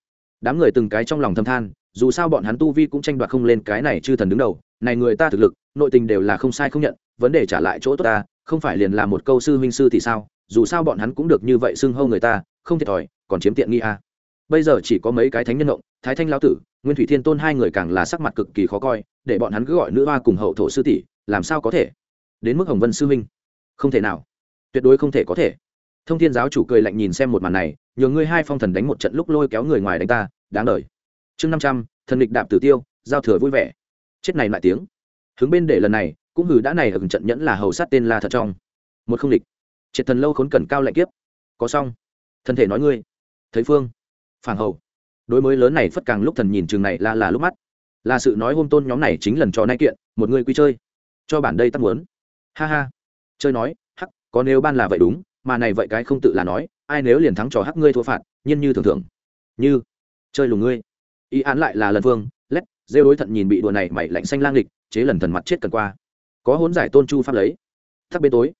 Đám người từng cái trong lòng thâm than, dù sao bọn hắn tu vi cũng tranh đoạt không lên cái này chư thần đứng đầu này người ta thực lực, nội tình đều là không sai không nhận, vấn đề trả lại chỗ tốt ta, không phải liền là một câu sư huynh sư thì sao, dù sao bọn hắn cũng được như vậy xưng hâu người ta, không thiệt thòi, còn chiếm tiện nghi à. bây giờ chỉ có mấy cái thánh nhân động, thái thanh Lão tử, nguyên thủy thiên tôn hai người càng là sắc mặt cực kỳ khó coi, để bọn hắn cứ gọi nữ hoa cùng hậu thổ sư tỷ, làm sao có thể? Đến mức hồng vân sư huynh. Không thể nào. Tuyệt đối không thể có thể. Thông thiên giáo chủ cười lạnh nhìn xem một màn này, nhường ngươi hai phong thần đánh một trận lúc lôi kéo người ngoài đánh ta, đáng đời. Chương năm trăm, thần địch đạp tử tiêu, giao thừa vui vẻ chết này lại tiếng. Hướng bên để lần này, cũng hử đã này ở trận nhẫn là hầu sát tên la thật trong. Một không địch. Triệt thần lâu khốn cẩn cao lạnh kiếp. Có xong. Thân thể nói ngươi. Thấy phương. Phản hầu. Đối mới lớn này phất càng lúc thần nhìn trường này là là lúc mắt. Là sự nói hôm tôn nhóm này chính lần trò nay kiện, một người quy chơi. Cho bản đây tắt muốn. Ha ha. Chơi nói, hắc, có nếu ban là vậy đúng, mà này vậy cái không tự là nói, ai nếu liền thắng trò hắc ngươi thua phạt, nhiên như thường thường như, chơi lùng ngươi. Ý án lại là lần vương rêu đối thận nhìn bị đùa này mày lạnh xanh lang lịch, chế lần thần mặt chết cần qua. Có hốn giải tôn chu pháp lấy. Thắc bên tối.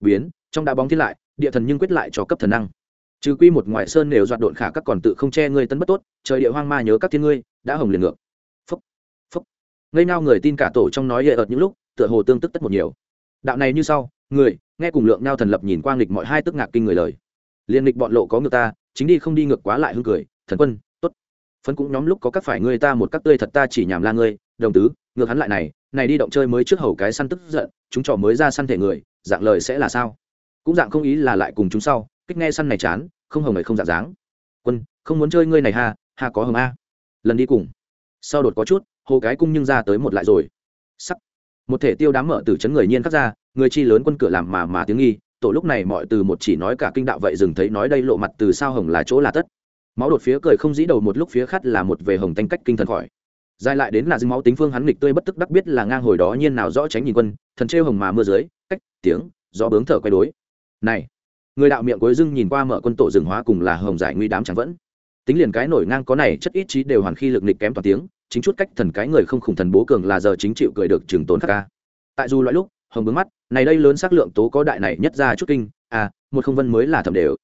Biến, trong đá bóng thiên lại, địa thần nhưng quyết lại cho cấp thần năng. Trừ quy một ngoại sơn nếu dọa độn khả các còn tự không che ngươi tân bất tốt, trời địa hoang ma nhớ các thiên ngươi, đã hồng liền ngược. Phúc phúc. Ngây nao người tin cả tổ trong nói hệ ợt những lúc, tựa hồ tương tức tất một nhiều. Đạo này như sau, người, nghe cùng lượng nao thần lập nhìn quang lịch mọi hai tức ngạc kinh người lời. Liên lịch bọn lộ có ngược ta, chính đi không đi ngược quá lại hương cười, thần quân phấn cũng nhóm lúc có các phải ngươi ta một các tươi thật ta chỉ nhảm la ngươi, đồng tứ, ngược hắn lại này này đi động chơi mới trước hầu cái săn tức giận, chúng trò mới ra săn thể người, dạng lời sẽ là sao? Cũng dạng không ý là lại cùng chúng sau, kích nghe săn này chán, không hồng này không dạng dáng. Quân, không muốn chơi ngươi này ha ha có hồng a. Lần đi cùng. Sau đột có chút, hồ cái cung nhưng ra tới một lại rồi. Sắc. Một thể tiêu đám mở từ chấn người nhiên khắc ra, người chi lớn quân cửa làm mà mà tiếng nghi, tổ lúc này mọi từ một chỉ nói cả kinh đạo vậy dừng thấy nói đây lộ mặt từ sao hồng là chỗ là tất máu đột phía cười không dĩ đầu một lúc phía khát là một về hồng tanh cách kinh thần khỏi. Dài lại đến là dưng máu tính phương hắn nghịch tươi bất tức đắc biết là ngang hồi đó nhiên nào rõ tránh nhìn quân, thần trêu hồng mà mưa dưới, cách, tiếng, gió bướng thở quay đối. Này, người đạo miệng cuối dưng nhìn qua mở quân tổ rừng hóa cùng là hồng giải nguy đám chẳng vẫn. Tính liền cái nổi ngang có này, chất ít trí đều hoàn khi lực nịch kém toàn tiếng, chính chút cách thần cái người không khủng thần bố cường là giờ chính chịu cười được trường tốn khắc ca. Tại dù loại lúc, hồng bướng mắt, này đây lớn xác lượng tố có đại này nhất ra chút kinh à một không vân mới là thẩm đều.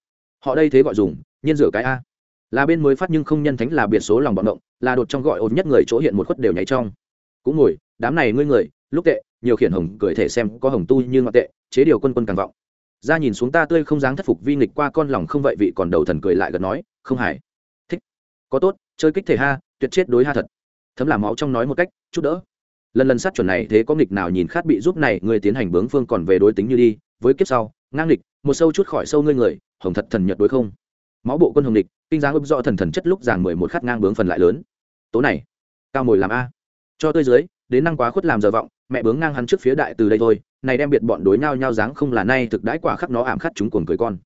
Họ đây thế gọi dùng, nhiên rửa cái a là bên mới phát nhưng không nhân thánh là biệt số lòng bọn động, là đột trong gọi ổn nhất người chỗ hiện một khuất đều nháy trong. Cũng ngồi, đám này ngươi người, lúc tệ, nhiều khiển hồng cười thể xem có hồng tu như ngọt tệ, chế điều quân quân càng vọng. Ra nhìn xuống ta tươi không dáng thất phục vi nghịch qua con lòng không vậy vị còn đầu thần cười lại gần nói, không hài. Thích. Có tốt, chơi kích thể ha, tuyệt chết đối ha thật. Thấm làm máu trong nói một cách, chút đỡ. Lần lần sát chuẩn này thế có nghịch nào nhìn khát bị giúp này người tiến hành bướng phương còn về đối tính như đi, với kiếp sau, ngang nghịch, một sâu chút khỏi sâu ngươi người, hồng thật thần nhật đối không? Máu bộ quân hồng địch, kinh dáng ấp do thần thần chất lúc giảng mười một khát ngang bướng phần lại lớn. Tố này, cao mồi làm a. Cho tôi dưới, đến năng quá khuất làm giờ vọng, mẹ bướng ngang hắn trước phía đại từ đây thôi, này đem biệt bọn đối nhau nhau dáng không là nay thực đãi quả khắc nó ảm khắc chúng cuồng cười con.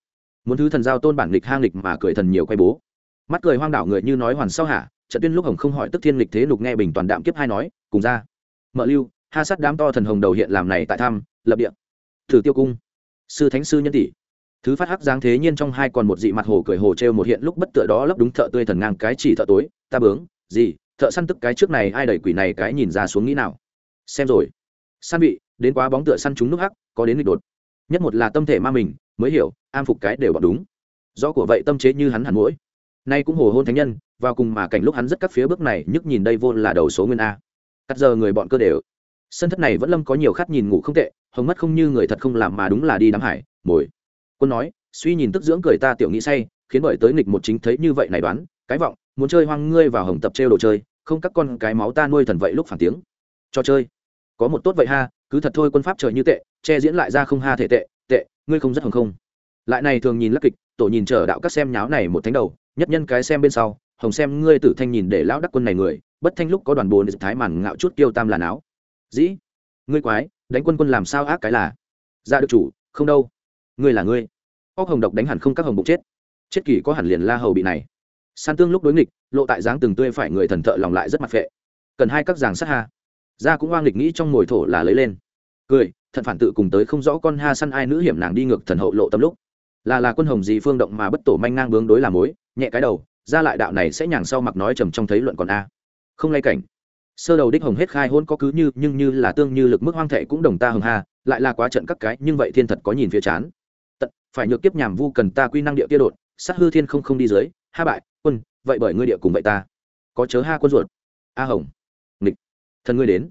Muốn thứ thần giao tôn bản lịch hang lịch mà cười thần nhiều quay bố. Mắt cười hoang đảo người như nói hoàn sau hả trận tuyên lúc hồng không hỏi tức thiên lịch thế lục nghe bình toàn đạm kiếp hai nói, cùng ra. Mợ lưu, ha sát đám to thần hồng đầu hiện làm này tại thăm, lập địa. Thử tiêu cung. Sư thánh sư nhân tỷ thứ phát hắc giáng thế nhiên trong hai còn một dị mặt hồ cười hồ trêu một hiện lúc bất tựa đó lấp đúng thợ tươi thần ngang cái chỉ thợ tối. Ta bướng, gì, thợ săn tức cái trước này, ai đẩy quỷ này cái nhìn ra xuống nghĩ nào? Xem rồi. Săn bị đến quá bóng tựa săn chúng nước hắc, có đến nghịch đột. Nhất một là tâm thể ma mình, mới hiểu, am phục cái đều bọn đúng. Do của vậy tâm chế như hắn hẳn mũi nay cũng hồ hôn thánh nhân, vào cùng mà cảnh lúc hắn rất các phía bước này, nhức nhìn đây vô là đầu số nguyên a. Cắt giờ người bọn cơ đều. Sân thất này vẫn lâm có nhiều khát nhìn ngủ không tệ, hồng mất không như người thật không làm mà đúng là đi đám hải, mồi quân nói, suy nhìn tức dưỡng cười ta tiểu nghĩ say, khiến bởi tới nghịch một chính thấy như vậy này đoán, cái vọng, muốn chơi hoang ngươi vào hồng tập trêu đồ chơi, không các con cái máu ta nuôi thần vậy lúc phản tiếng. Cho chơi. Có một tốt vậy ha, cứ thật thôi quân pháp trời như tệ, che diễn lại ra không ha thể tệ tệ, ngươi không rất hồng không. Lại này thường nhìn lắc kịch, tổ nhìn chờ đạo các xem nháo này một thánh đầu, nhất nhân cái xem bên sau, hồng xem ngươi tử thanh nhìn để lão đắc quân này người, bất thanh lúc có đoàn bồn thái màn ngạo chút kiêu tam là não. dĩ, ngươi quái, đánh quân quân làm sao ác cái là? Ra được chủ, không đâu ngươi là ngươi. Óc hồng độc đánh hẳn không các hồng bụng chết. Chết kỳ có hẳn liền la hầu bị này. San tương lúc đối nghịch lộ tại dáng từng tươi phải người thần thợ lòng lại rất mặt phệ. Cần hai các giàng sát ha. Ra cũng oang nghịch nghĩ trong mồi thổ là lấy lên. Cười thận phản tự cùng tới không rõ con ha săn ai nữ hiểm nàng đi ngược thần hậu lộ tâm lúc. Là là quân hồng gì phương động mà bất tổ manh ngang bướng đối là mối nhẹ cái đầu ra lại đạo này sẽ nhàng sau mặc nói trầm trong thấy luận còn a. Không lay cảnh. Sơ đầu đích hồng hết khai hôn có cứ như nhưng như là tương như lực mức hoang thệ cũng đồng ta hồng hà, lại là quá trận các cái nhưng vậy thiên thật có nhìn phía chán phải nhược kiếp nhàm vu cần ta quy năng địa kia đột, sát hư thiên không không đi dưới, ha bại, quân, vậy bởi ngươi địa cùng vậy ta. Có chớ ha quân ruột. A hồng. Nghịch. Thần ngươi đến.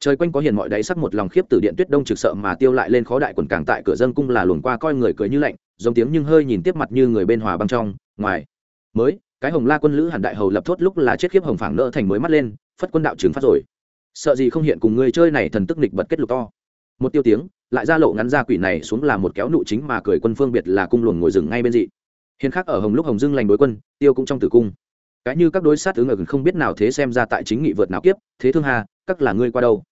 Trời quanh có hiền mọi đáy sắc một lòng khiếp từ điện tuyết đông trực sợ mà tiêu lại lên khó đại quần càng tại cửa dân cung là luồn qua coi người cười như lạnh, giống tiếng nhưng hơi nhìn tiếp mặt như người bên hòa băng trong, ngoài. Mới, cái hồng la quân lữ hẳn đại hầu lập thốt lúc là chết khiếp hồng phảng nỡ thành mới mắt lên, phất quân đạo trừng phát rồi. Sợ gì không hiện cùng người chơi này thần tức nịch bật kết lục to. Một tiêu tiếng lại ra lộ ngắn ra quỷ này xuống là một kéo nụ chính mà cười quân phương biệt là cung luồng ngồi rừng ngay bên dị. Hiền khác ở hồng lúc hồng dưng lành đối quân, tiêu cũng trong tử cung. Cái như các đối sát ứng ở gần không biết nào thế xem ra tại chính nghị vượt nào kiếp, thế thương hà, các là ngươi qua đâu?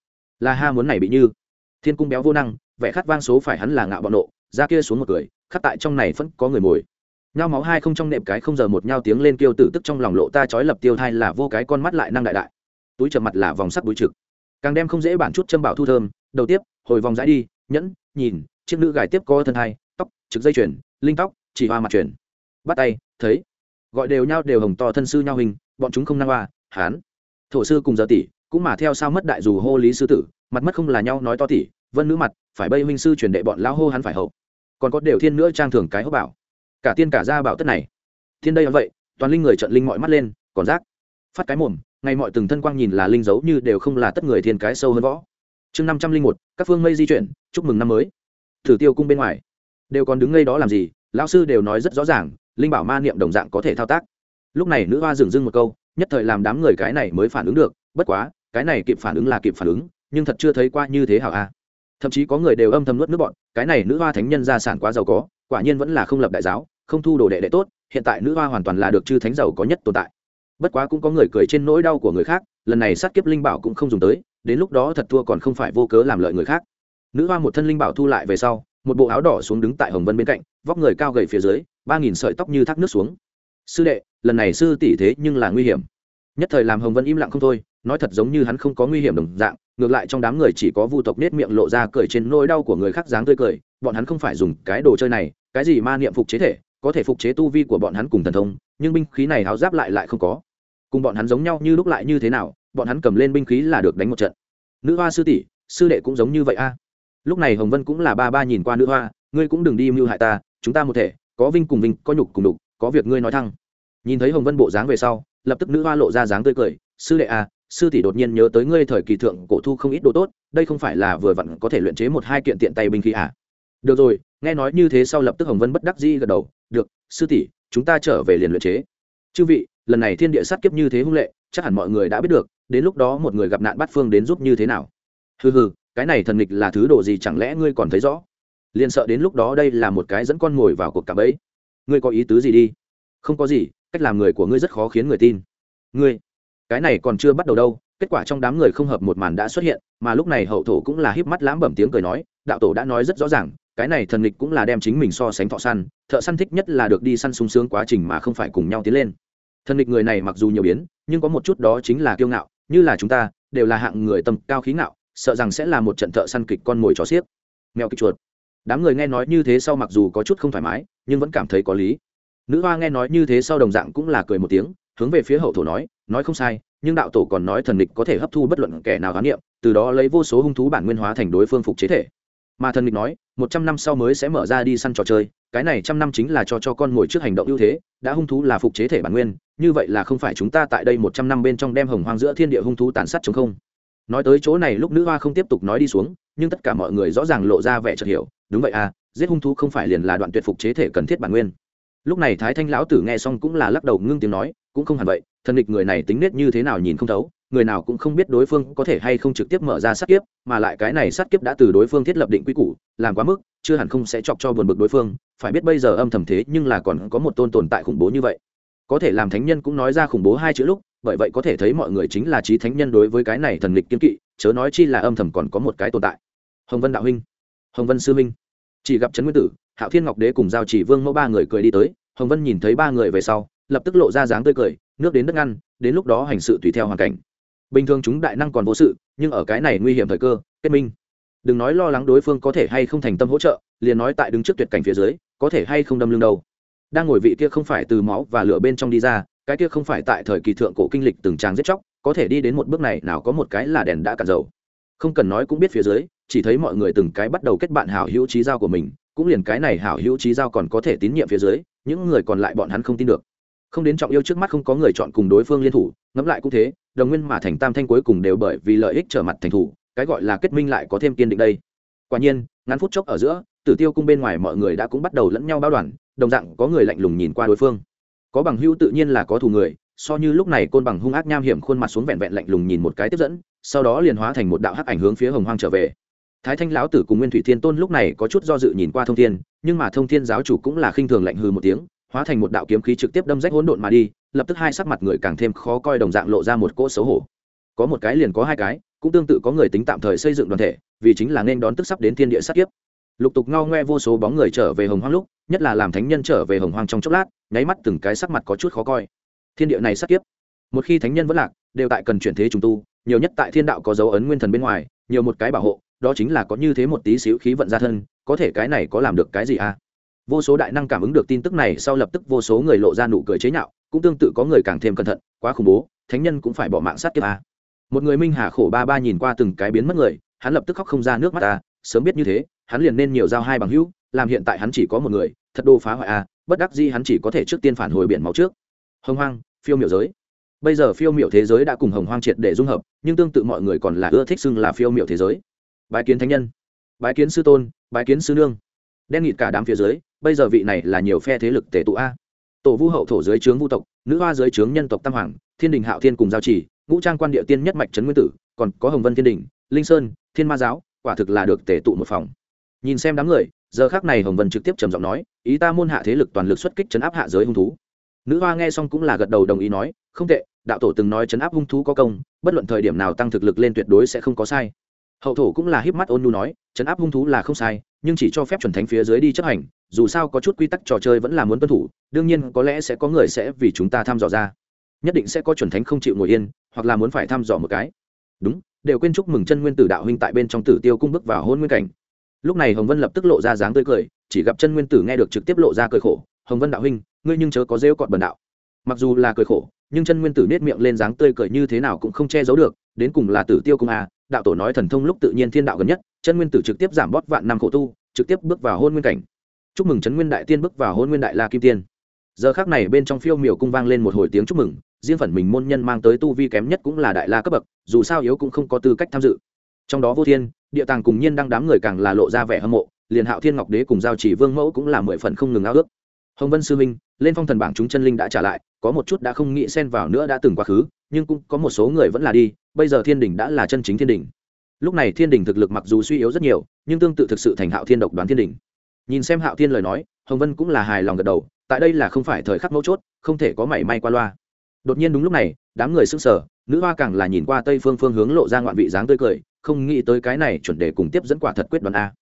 Là ha muốn này bị như. Thiên cung béo vô năng, vẻ khát vang số phải hắn là ngạo bọn nộ, ra kia xuống một cười, khát tại trong này vẫn có người mồi. Nhao máu hai không trong nệm cái không giờ một nhau tiếng lên kêu tử tức trong lòng lộ ta trói lập tiêu thai là vô cái con mắt lại năng đại đại. Túi trầm mặt là vòng sắc búi trực. Càng đem không dễ bản chút châm bảo thu thơm, đầu tiếp, hồi vòng rãi đi nhẫn, nhìn, chiếc nữ gài tiếp có thân hai, tóc, trực dây chuyền, linh tóc, chỉ hoa mặt chuyển bắt tay, thấy. Gọi đều nhau đều hồng to thân sư nhau hình, bọn chúng không năng hoa hán. Thổ sư cùng giờ tỷ, cũng mà theo sao mất đại dù hô lý sư tử, mặt mất không là nhau nói to tỷ vân nữ mặt, phải bây huynh sư truyền đệ bọn lão hô hắn phải hậu. Còn có đều thiên nữa trang thường cái hốc bảo. Cả tiên cả gia bảo tất này. Thiên đây vậy, toàn linh người trận linh mọi mắt lên, còn rác. Phát cái mồm ngay mọi từng thân quang nhìn là linh dấu như đều không là tất người thiên cái sâu hơn võ chương năm trăm linh một, các phương mây di chuyển, chúc mừng năm mới. Thử tiêu cung bên ngoài. Đều còn đứng ngay đó làm gì, lão sư đều nói rất rõ ràng, linh bảo ma niệm đồng dạng có thể thao tác. Lúc này nữ hoa dừng dưng một câu, nhất thời làm đám người cái này mới phản ứng được, bất quá, cái này kịp phản ứng là kịp phản ứng, nhưng thật chưa thấy qua như thế hảo a. Thậm chí có người đều âm thầm nuốt nước bọn, cái này nữ hoa thánh nhân gia sản quá giàu có, quả nhiên vẫn là không lập đại giáo, không thu đồ đệ đệ tốt, hiện tại nữ hoa hoàn toàn là được chư thánh giàu có nhất tồn tại. Bất quá cũng có người cười trên nỗi đau của người khác, lần này sát kiếp linh bảo cũng không dùng tới đến lúc đó thật thua còn không phải vô cớ làm lợi người khác. Nữ hoa một thân linh bảo thu lại về sau, một bộ áo đỏ xuống đứng tại hồng vân bên cạnh, vóc người cao gầy phía dưới, ba nghìn sợi tóc như thác nước xuống. Sư đệ, lần này sư tỷ thế nhưng là nguy hiểm. Nhất thời làm hồng vân im lặng không thôi, nói thật giống như hắn không có nguy hiểm đồng dạng, ngược lại trong đám người chỉ có vu tộc nết miệng lộ ra cười trên nỗi đau của người khác dáng tươi cười, bọn hắn không phải dùng cái đồ chơi này, cái gì ma niệm phục chế thể, có thể phục chế tu vi của bọn hắn cùng thần thông, nhưng binh khí này háo giáp lại lại không có. Cùng bọn hắn giống nhau như lúc lại như thế nào bọn hắn cầm lên binh khí là được đánh một trận. Nữ hoa sư tỷ, sư đệ cũng giống như vậy a. Lúc này hồng vân cũng là ba ba nhìn qua nữ hoa, ngươi cũng đừng đi mưu hại ta, chúng ta một thể, có vinh cùng vinh, có nhục cùng đục có việc ngươi nói thăng. Nhìn thấy hồng vân bộ dáng về sau, lập tức nữ hoa lộ ra dáng tươi cười, sư đệ a, sư tỷ đột nhiên nhớ tới ngươi thời kỳ thượng cổ thu không ít đồ tốt, đây không phải là vừa vặn có thể luyện chế một hai kiện tiện tay binh khí à? Được rồi, nghe nói như thế sau lập tức hồng vân bất đắc dĩ gật đầu, được, sư tỷ, chúng ta trở về liền luyện chế. Chư vị, lần này thiên địa sát kiếp như thế hung lệ, chắc hẳn mọi người đã biết được đến lúc đó một người gặp nạn bắt phương đến giúp như thế nào? Hừ hừ, cái này thần nghịch là thứ đồ gì chẳng lẽ ngươi còn thấy rõ? Liền sợ đến lúc đó đây là một cái dẫn con mồi vào cuộc cạm bẫy. Ngươi có ý tứ gì đi? Không có gì, cách làm người của ngươi rất khó khiến người tin. Ngươi, cái này còn chưa bắt đầu đâu, kết quả trong đám người không hợp một màn đã xuất hiện, mà lúc này hậu thổ cũng là híp mắt lãm bẩm tiếng cười nói, đạo tổ đã nói rất rõ ràng, cái này thần nghịch cũng là đem chính mình so sánh thọ săn, thợ săn thích nhất là được đi săn sung sướng quá trình mà không phải cùng nhau tiến lên. Thần nghịch người này mặc dù nhiều biến, nhưng có một chút đó chính là kiêu ngạo như là chúng ta, đều là hạng người tầm cao khí ngạo, sợ rằng sẽ là một trận thợ săn kịch con mồi trò xiếc. Mèo kịch chuột. Đám người nghe nói như thế sau mặc dù có chút không thoải mái, nhưng vẫn cảm thấy có lý. Nữ hoa nghe nói như thế sau đồng dạng cũng là cười một tiếng, hướng về phía hậu thổ nói nói không sai, nhưng đạo tổ còn nói thần địch có thể hấp thu bất luận kẻ nào khám nghiệm từ đó lấy vô số hung thú bản nguyên hóa thành đối phương phục chế thể mà thần nghịch nói, một trăm năm sau mới sẽ mở ra đi săn trò chơi, cái này trăm năm chính là cho cho con mồi trước hành động ưu thế, đã hung thú là phục chế thể bản nguyên, như vậy là không phải chúng ta tại đây một trăm năm bên trong đem hồng hoang giữa thiên địa hung thú tàn sát chống không. Nói tới chỗ này lúc nữ hoa không tiếp tục nói đi xuống, nhưng tất cả mọi người rõ ràng lộ ra vẻ chợt hiểu, đúng vậy à giết hung thú không phải liền là đoạn tuyệt phục chế thể cần thiết bản nguyên. Lúc này thái thanh lão tử nghe xong cũng là lắc đầu ngưng tiếng nói, cũng không hẳn vậy, thần địch người này tính nết như thế nào nhìn không thấu người nào cũng không biết đối phương có thể hay không trực tiếp mở ra sát kiếp, mà lại cái này sát kiếp đã từ đối phương thiết lập định quy củ, làm quá mức, chưa hẳn không sẽ chọc cho buồn bực đối phương. Phải biết bây giờ âm thầm thế nhưng là còn có một tôn tồn tại khủng bố như vậy. Có thể làm thánh nhân cũng nói ra khủng bố hai chữ lúc, bởi vậy có thể thấy mọi người chính là trí thánh nhân đối với cái này thần lịch kiên kỵ, chớ nói chi là âm thầm còn có một cái tồn tại. Hồng vân đạo huynh, hồng vân sư huynh, chỉ gặp trấn nguyên tử, hạo thiên ngọc đế cùng giao chỉ vương mẫu ba người cười đi tới, hồng vân nhìn thấy ba người về sau, lập tức lộ ra dáng tươi cười, nước đến đất ngăn, đến lúc đó hành sự tùy theo hoàn cảnh bình thường chúng đại năng còn vô sự, nhưng ở cái này nguy hiểm thời cơ, kết minh. Đừng nói lo lắng đối phương có thể hay không thành tâm hỗ trợ, liền nói tại đứng trước tuyệt cảnh phía dưới, có thể hay không đâm lưng đâu. Đang ngồi vị kia không phải từ máu và lửa bên trong đi ra, cái kia không phải tại thời kỳ thượng cổ kinh lịch từng tràng giết chóc, có thể đi đến một bước này nào có một cái là đèn đã cạn dầu. Không cần nói cũng biết phía dưới, chỉ thấy mọi người từng cái bắt đầu kết bạn hảo hữu trí giao của mình, cũng liền cái này hảo hữu trí giao còn có thể tín nhiệm phía dưới, những người còn lại bọn hắn không tin được. Không đến trọng yêu trước mắt không có người chọn cùng đối phương liên thủ, ngẫm lại cũng thế đồng nguyên mà thành tam thanh cuối cùng đều bởi vì lợi ích trở mặt thành thủ, cái gọi là kết minh lại có thêm kiên định đây. Quả nhiên, ngắn phút chốc ở giữa, tử tiêu cung bên ngoài mọi người đã cũng bắt đầu lẫn nhau bao đoàn, đồng dạng có người lạnh lùng nhìn qua đối phương. Có bằng hữu tự nhiên là có thù người, so như lúc này côn bằng hung ác nham hiểm khuôn mặt xuống vẹn vẹn lạnh lùng nhìn một cái tiếp dẫn, sau đó liền hóa thành một đạo hắc ảnh hướng phía hồng hoang trở về. Thái thanh lão tử cùng nguyên thủy thiên tôn lúc này có chút do dự nhìn qua thông thiên, nhưng mà thông thiên giáo chủ cũng là khinh thường lạnh hư một tiếng hóa thành một đạo kiếm khí trực tiếp đâm rách hỗn độn mà đi, lập tức hai sắc mặt người càng thêm khó coi đồng dạng lộ ra một cỗ xấu hổ. Có một cái liền có hai cái, cũng tương tự có người tính tạm thời xây dựng đoàn thể, vì chính là nên đón tức sắp đến thiên địa sát kiếp. Lục tục ngao ngoe vô số bóng người trở về hồng hoang lúc, nhất là làm thánh nhân trở về hồng hoang trong chốc lát, nháy mắt từng cái sắc mặt có chút khó coi. Thiên địa này sát kiếp. Một khi thánh nhân vẫn lạc, đều tại cần chuyển thế trùng tu, nhiều nhất tại thiên đạo có dấu ấn nguyên thần bên ngoài, nhiều một cái bảo hộ, đó chính là có như thế một tí xíu khí vận ra thân, có thể cái này có làm được cái gì à? Vô số đại năng cảm ứng được tin tức này sau lập tức vô số người lộ ra nụ cười chế nhạo, cũng tương tự có người càng thêm cẩn thận, quá khủng bố, thánh nhân cũng phải bỏ mạng sát kiếp a. một người minh hà khổ ba ba nhìn qua từng cái biến mất người, hắn lập tức khóc không ra nước mắt ta sớm biết như thế, hắn liền nên nhiều giao hai bằng hữu, làm hiện tại hắn chỉ có một người, thật đô phá hoại a, bất đắc di hắn chỉ có thể trước tiên phản hồi biển máu trước. Hồng hoang, phiêu miểu giới. Bây giờ phiêu miểu thế giới đã cùng hồng hoang triệt để dung hợp, nhưng tương tự mọi người còn là ưa thích xưng là phiêu miểu thế giới. Bái kiến thánh nhân, bái kiến sư tôn, bái kiến sư nương. Đen nghịt cả đám phía dưới bây giờ vị này là nhiều phe thế lực tề tụ a. Tổ vu hậu thổ dưới trướng vu tộc, nữ hoa dưới trướng nhân tộc tam hoàng, thiên đình hạo thiên cùng giao chỉ, ngũ trang quan địa tiên nhất mạch trấn nguyên tử, còn có hồng vân thiên đình, linh sơn, thiên ma giáo, quả thực là được tề tụ một phòng. Nhìn xem đám người, giờ khác này hồng vân trực tiếp trầm giọng nói, ý ta môn hạ thế lực toàn lực xuất kích chấn áp hạ giới hung thú. Nữ hoa nghe xong cũng là gật đầu đồng ý nói, không tệ, đạo tổ từng nói chấn áp hung thú có công, bất luận thời điểm nào tăng thực lực lên tuyệt đối sẽ không có sai. Hậu thổ cũng là híp mắt ôn nhu nói chấn áp hung thú là không sai, nhưng chỉ cho phép chuẩn thánh phía dưới đi chấp hành dù sao có chút quy tắc trò chơi vẫn là muốn tuân thủ đương nhiên có lẽ sẽ có người sẽ vì chúng ta thăm dò ra. Nhất định sẽ có chuẩn thánh không chịu ngồi yên hoặc là muốn phải thăm dò một cái. Đúng đều quên chúc mừng chân nguyên tử đạo huynh tại bên trong tử tiêu cung bước vào hôn nguyên cảnh. Lúc này hồng vân lập tức lộ ra dáng tươi cười chỉ gặp chân nguyên tử nghe được trực tiếp lộ ra cười khổ hồng vân đạo huynh ngươi nhưng chớ có rêu cọt bần đạo. Mặc dù là cười khổ nhưng chân nguyên tử nết miệng lên dáng tươi cười như thế nào cũng không che giấu được đến cùng là tử tiêu cung à, đạo tổ nói thần thông lúc tự nhiên thiên đạo gần nhất chân nguyên tử trực tiếp giảm bót vạn năm khổ tu trực tiếp bước vào hôn nguyên cảnh chúc mừng trấn nguyên đại tiên bước vào hôn nguyên đại la kim tiên. Giờ khác này bên trong phiêu miểu cung vang lên một hồi tiếng chúc mừng, riêng phần mình môn nhân mang tới tu vi kém nhất cũng là đại la cấp bậc, dù sao yếu cũng không có tư cách tham dự. Trong đó vô thiên, địa tàng cùng nhiên đang đám người càng là lộ ra vẻ hâm mộ, liền hạo thiên ngọc đế cùng giao chỉ vương mẫu cũng là mười phần không ngừng ao ước. Hồng vân sư minh, lên phong thần bảng chúng chân linh đã trả lại, có một chút đã không nghĩ xen vào nữa đã từng quá khứ, nhưng cũng có một số người vẫn là đi, bây giờ thiên đình đã là chân chính thiên đình. Lúc này thiên đình thực lực mặc dù suy yếu rất nhiều, nhưng tương tự thực sự thành hạo thiên độc đoán thiên đình nhìn xem hạo thiên lời nói, hồng vân cũng là hài lòng gật đầu, tại đây là không phải thời khắc mấu chốt, không thể có mảy may qua loa. Đột nhiên đúng lúc này, đám người s ư n g sở nữ hoa càng là nhìn qua tây phương phương hướng lộ ra ngoạn vị dáng tươi cười, không nghĩ tới cái này chuẩn đề cùng tiếp dẫn quả thật quyết đoán a.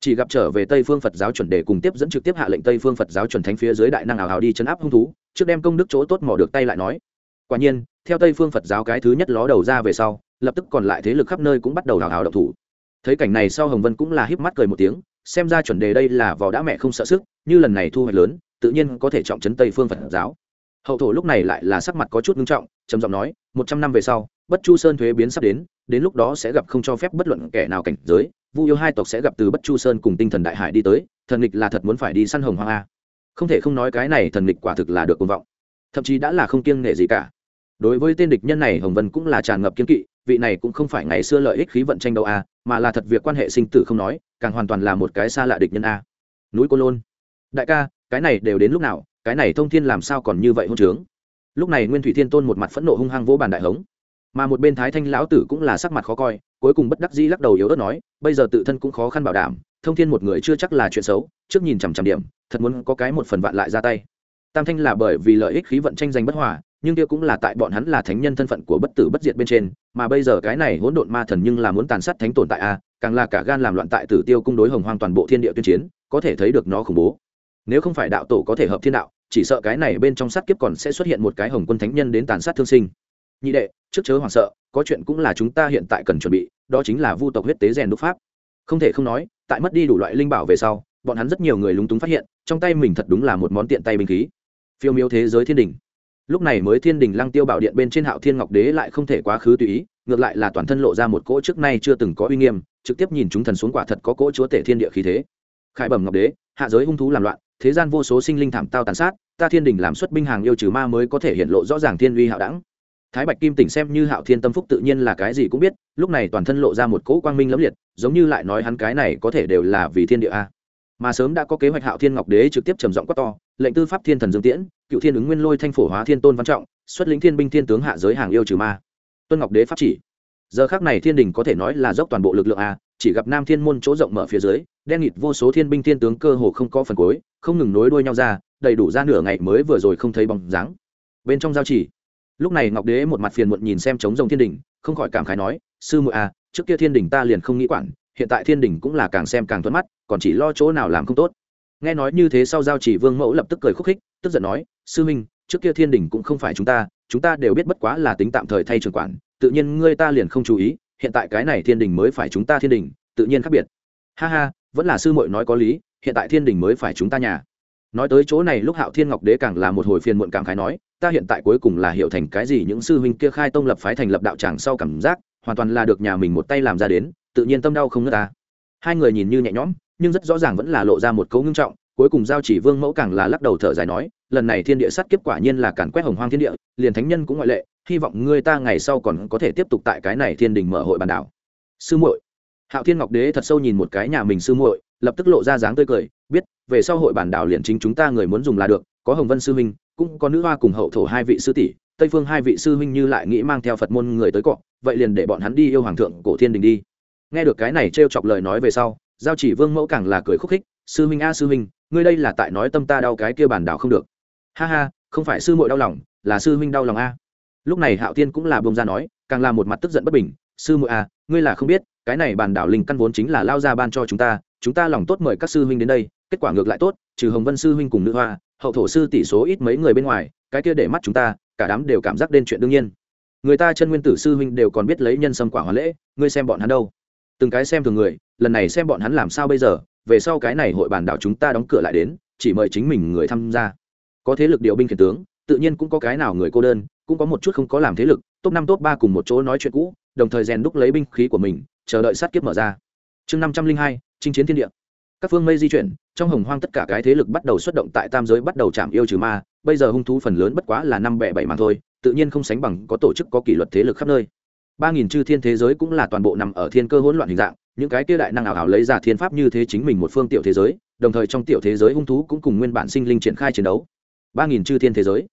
Chỉ gặp trở về tây phương phật giáo chuẩn đề cùng tiếp dẫn trực tiếp hạ lệnh tây phương phật giáo chuẩn thánh phía dưới đại năng ảo hào đi chấn áp hung thú, trước đem công đức chỗ tốt mỏ được tay lại nói. Quả nhiên, theo tây phương phật giáo cái thứ nhất ló đầu ra về sau, lập tức còn lại thế lực khắp nơi cũng bắt đầu hào hào độc thủ. Thấy cảnh này sau hồng vân cũng là híp mắt cười một tiếng xem ra chuẩn đề đây là vò đã mẹ không sợ sức, như lần này thu hoạch lớn, tự nhiên có thể trọng chấn tây phương phật giáo. Hậu thổ lúc này lại là sắc mặt có chút nghiêm trọng, trầm giọng nói, một trăm năm về sau, bất chu sơn thuế biến sắp đến đến lúc đó sẽ gặp không cho phép bất luận kẻ nào cảnh giới, vu yêu hai tộc sẽ gặp từ bất chu sơn cùng tinh thần đại hải đi tới, thần nghịch là thật muốn phải đi săn hồng hoang a. Không thể không nói cái này thần nghịch quả thực là được công vọng, thậm chí đã là không kiêng nể gì cả. Đối với tên địch nhân này, hồng vân cũng là tràn ngập kiên kỵ, vị này cũng không phải ngày xưa lợi ích khí vận tranh đâu a, mà là thật việc quan hệ sinh tử không nói càng hoàn toàn là một cái xa lạ địch nhân a. Núi cô lôn. Đại ca, cái này đều đến lúc nào, cái này thông thiên làm sao còn như vậy hôn trướng? Lúc này nguyên thủy thiên tôn một mặt phẫn nộ hung hăng vỗ bàn đại hống. Mà một bên thái thanh lão tử cũng là sắc mặt khó coi, cuối cùng bất đắc dĩ lắc đầu yếu ớt nói, bây giờ tự thân cũng khó khăn bảo đảm, thông thiên một người chưa chắc là chuyện xấu, trước nhìn chằm chằm điểm, thật muốn có cái một phần vạn lại ra tay. Tam thanh là bởi vì lợi ích khí vận tranh giành bất hòa, nhưng kia cũng là tại bọn hắn là thánh nhân thân phận của bất tử bất diệt bên trên, mà bây giờ cái này hỗn độn ma thần nhưng là muốn tàn sát thánh tồn tại a càng là cả gan làm loạn tại tử tiêu cung đối hồng hoang toàn bộ thiên địa tuyên chiến, có thể thấy được nó khủng bố. Nếu không phải đạo tổ có thể hợp thiên đạo, chỉ sợ cái này bên trong sát kiếp còn sẽ xuất hiện một cái hồng quân thánh nhân đến tàn sát thương sinh. Nhị đệ, trước chớ hoảng sợ, có chuyện cũng là chúng ta hiện tại cần chuẩn bị, đó chính là vu tộc huyết tế rèn đúc pháp. Không thể không nói, tại mất đi đủ loại linh bảo về sau, bọn hắn rất nhiều người lúng túng phát hiện, trong tay mình thật đúng là một món tiện tay binh khí. Phiêu miêu thế giới thiên đình. Lúc này mới thiên đình lăng tiêu bảo điện bên trên hạo thiên ngọc đế lại không thể quá khứ tùy ý, ngược lại là toàn thân lộ ra một cỗ trước nay chưa từng có uy nghiêm trực tiếp nhìn chúng thần xuống quả thật có cỗ chúa tể thiên địa khí thế. Khải bẩm ngọc đế, hạ giới hung thú làm loạn, thế gian vô số sinh linh thảm tao tàn sát, ta thiên đình làm xuất binh hàng yêu trừ ma mới có thể hiện lộ rõ ràng thiên uy hạo đẳng. Thái bạch kim tỉnh xem như hạo thiên tâm phúc tự nhiên là cái gì cũng biết, lúc này toàn thân lộ ra một cỗ quang minh lẫm liệt, giống như lại nói hắn cái này có thể đều là vì thiên địa a. Mà sớm đã có kế hoạch hạo thiên ngọc đế trực tiếp trầm giọng quát to, lệnh tư pháp thiên thần dương tiễn, cựu thiên ứng nguyên lôi thanh phổ hóa thiên tôn văn trọng, xuất lĩnh thiên binh thiên tướng hạ giới hàng yêu trừ ma. Tuân ngọc đế pháp chỉ giờ khác này thiên đình có thể nói là dốc toàn bộ lực lượng a, chỉ gặp nam thiên môn chỗ rộng mở phía dưới, đen nghịt vô số thiên binh thiên tướng cơ hồ không có phần cuối, không ngừng nối đuôi nhau ra, đầy đủ ra nửa ngày mới vừa rồi không thấy bóng dáng. Bên trong giao chỉ, lúc này ngọc đế một mặt phiền muộn nhìn xem trống rồng thiên đình, không khỏi cảm khái nói, sư muội a, trước kia thiên đình ta liền không nghĩ quản, hiện tại thiên đình cũng là càng xem càng thuận mắt, còn chỉ lo chỗ nào làm không tốt. Nghe nói như thế sau giao chỉ vương mẫu lập tức cười khúc khích, tức giận nói, sư minh, trước kia thiên đình cũng không phải chúng ta chúng ta đều biết bất quá là tính tạm thời thay trường quản tự nhiên ngươi ta liền không chú ý, hiện tại cái này thiên đình mới phải chúng ta thiên đình, tự nhiên khác biệt. Ha ha, vẫn là sư muội nói có lý, hiện tại thiên đình mới phải chúng ta nhà. Nói tới chỗ này lúc hạo thiên ngọc đế càng là một hồi phiền muộn cảm khái nói, ta hiện tại cuối cùng là hiểu thành cái gì những sư huynh kia khai tông lập phái thành lập đạo tràng sau cảm giác, hoàn toàn là được nhà mình một tay làm ra đến, tự nhiên tâm đau không nữa ta. Hai người nhìn như nhẹ nhõm, nhưng rất rõ ràng vẫn là lộ ra một cấu ngưng trọng cuối cùng giao chỉ vương mẫu càng là lắc đầu thở dài nói, lần này thiên địa sát kiếp quả nhiên là càn quét hồng hoang thiên địa, liền thánh nhân cũng ngoại lệ, hy vọng ngươi ta ngày sau còn có thể tiếp tục tại cái này thiên đình mở hội bàn đảo. Sư muội. Hạo thiên ngọc đế thật sâu nhìn một cái nhà mình sư muội, lập tức lộ ra dáng tươi cười, biết, về sau hội bản đảo liền chính chúng ta người muốn dùng là được, có hồng vân sư huynh cũng có nữ hoa cùng hậu thổ hai vị sư tỷ, tây phương hai vị sư huynh như lại nghĩ mang theo phật môn người tới cọ, vậy liền để bọn hắn đi yêu hoàng thượng cổ thiên đình đi. Nghe được cái này trêu chọc lời nói về sau, giao chỉ vương mẫu càng là cười khúc khích, sư huynh a, sư huynh ngươi đây là tại nói tâm ta đau cái kia bản đảo không được. Ha ha, không phải sư muội đau lòng, là sư huynh đau lòng a. Lúc này hạo thiên cũng là bông ra nói, càng là một mặt tức giận bất bình, sư muội a ngươi là không biết, cái này bản đảo linh căn vốn chính là lao ra ban cho chúng ta chúng ta lòng tốt mời các sư huynh đến đây, kết quả ngược lại tốt, trừ hồng vân sư huynh cùng nữ hoa, hậu thổ sư tỷ số ít mấy người bên ngoài, cái kia để mắt chúng ta, cả đám đều cảm giác đến chuyện đương nhiên. Người ta chân nguyên tử sư huynh đều còn biết lấy nhân sâm quả hóa lễ, ngươi xem bọn hắn đâu. Từng cái xem thường người, lần này xem bọn hắn làm sao bây giờ về sau cái này hội bàn đảo chúng ta đóng cửa lại đến, chỉ mời chính mình người tham gia. Có thế lực điều binh khiển tướng, tự nhiên cũng có cái nào người cô đơn, cũng có một chút không có làm thế lực, top năm, top ba cùng một chỗ nói chuyện cũ, đồng thời rèn đúc lấy binh khí của mình, chờ đợi sát kiếp mở ra. Chương năm trăm linh hai, chinh chiến thiên địa. Các phương mây di chuyển, trong hồng hoang tất cả cái thế lực bắt đầu xuất động tại tam giới bắt đầu chạm yêu trừ ma, bây giờ hung thú phần lớn bất quá là năm bẻ bảy mà thôi, tự nhiên không sánh bằng có tổ chức có kỷ luật thế lực khắp nơi. Ba nghìn chư thiên thế giới cũng là toàn bộ nằm ở thiên cơ hỗn loạn hình dạng những cái kia đại năng ảo ảo lấy ra thiên pháp như thế chính mình một phương tiểu thế giới, đồng thời trong tiểu thế giới hung thú cũng cùng nguyên bản sinh linh triển khai chiến đấu. Ba nghìn chư thiên thế giới.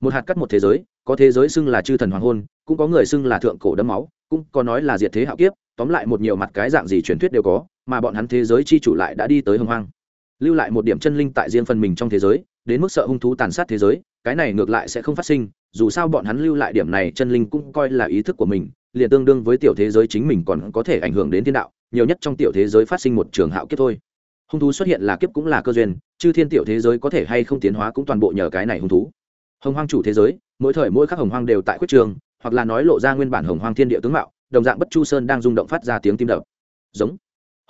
Một hạt cắt một thế giới, có thế giới xưng là chư thần hoàng hôn, cũng có người xưng là thượng cổ đấm máu, cũng có nói là diệt thế hạo kiếp, tóm lại một nhiều mặt cái dạng gì truyền thuyết đều có, mà bọn hắn thế giới chi chủ lại đã đi tới hồng hoang. Lưu lại một điểm chân linh tại riêng phần mình trong thế giới, đến mức sợ hung thú tàn sát thế giới, cái này ngược lại sẽ không phát sinh, dù sao bọn hắn lưu lại điểm này chân linh cũng coi là ý thức của mình liền tương đương với tiểu thế giới chính mình còn có thể ảnh hưởng đến thiên đạo, nhiều nhất trong tiểu thế giới phát sinh một trường hạo kiếp thôi. Hung thú xuất hiện là kiếp cũng là cơ duyên, chư thiên tiểu thế giới có thể hay không tiến hóa cũng toàn bộ nhờ cái này hung thú. Hồng hoang chủ thế giới, mỗi thời mỗi khắc hồng hoang đều tại quyết trường, hoặc là nói lộ ra nguyên bản hồng hoang thiên địa tướng mạo, đồng dạng bất chu sơn đang rung động phát ra tiếng tim đập. Giống.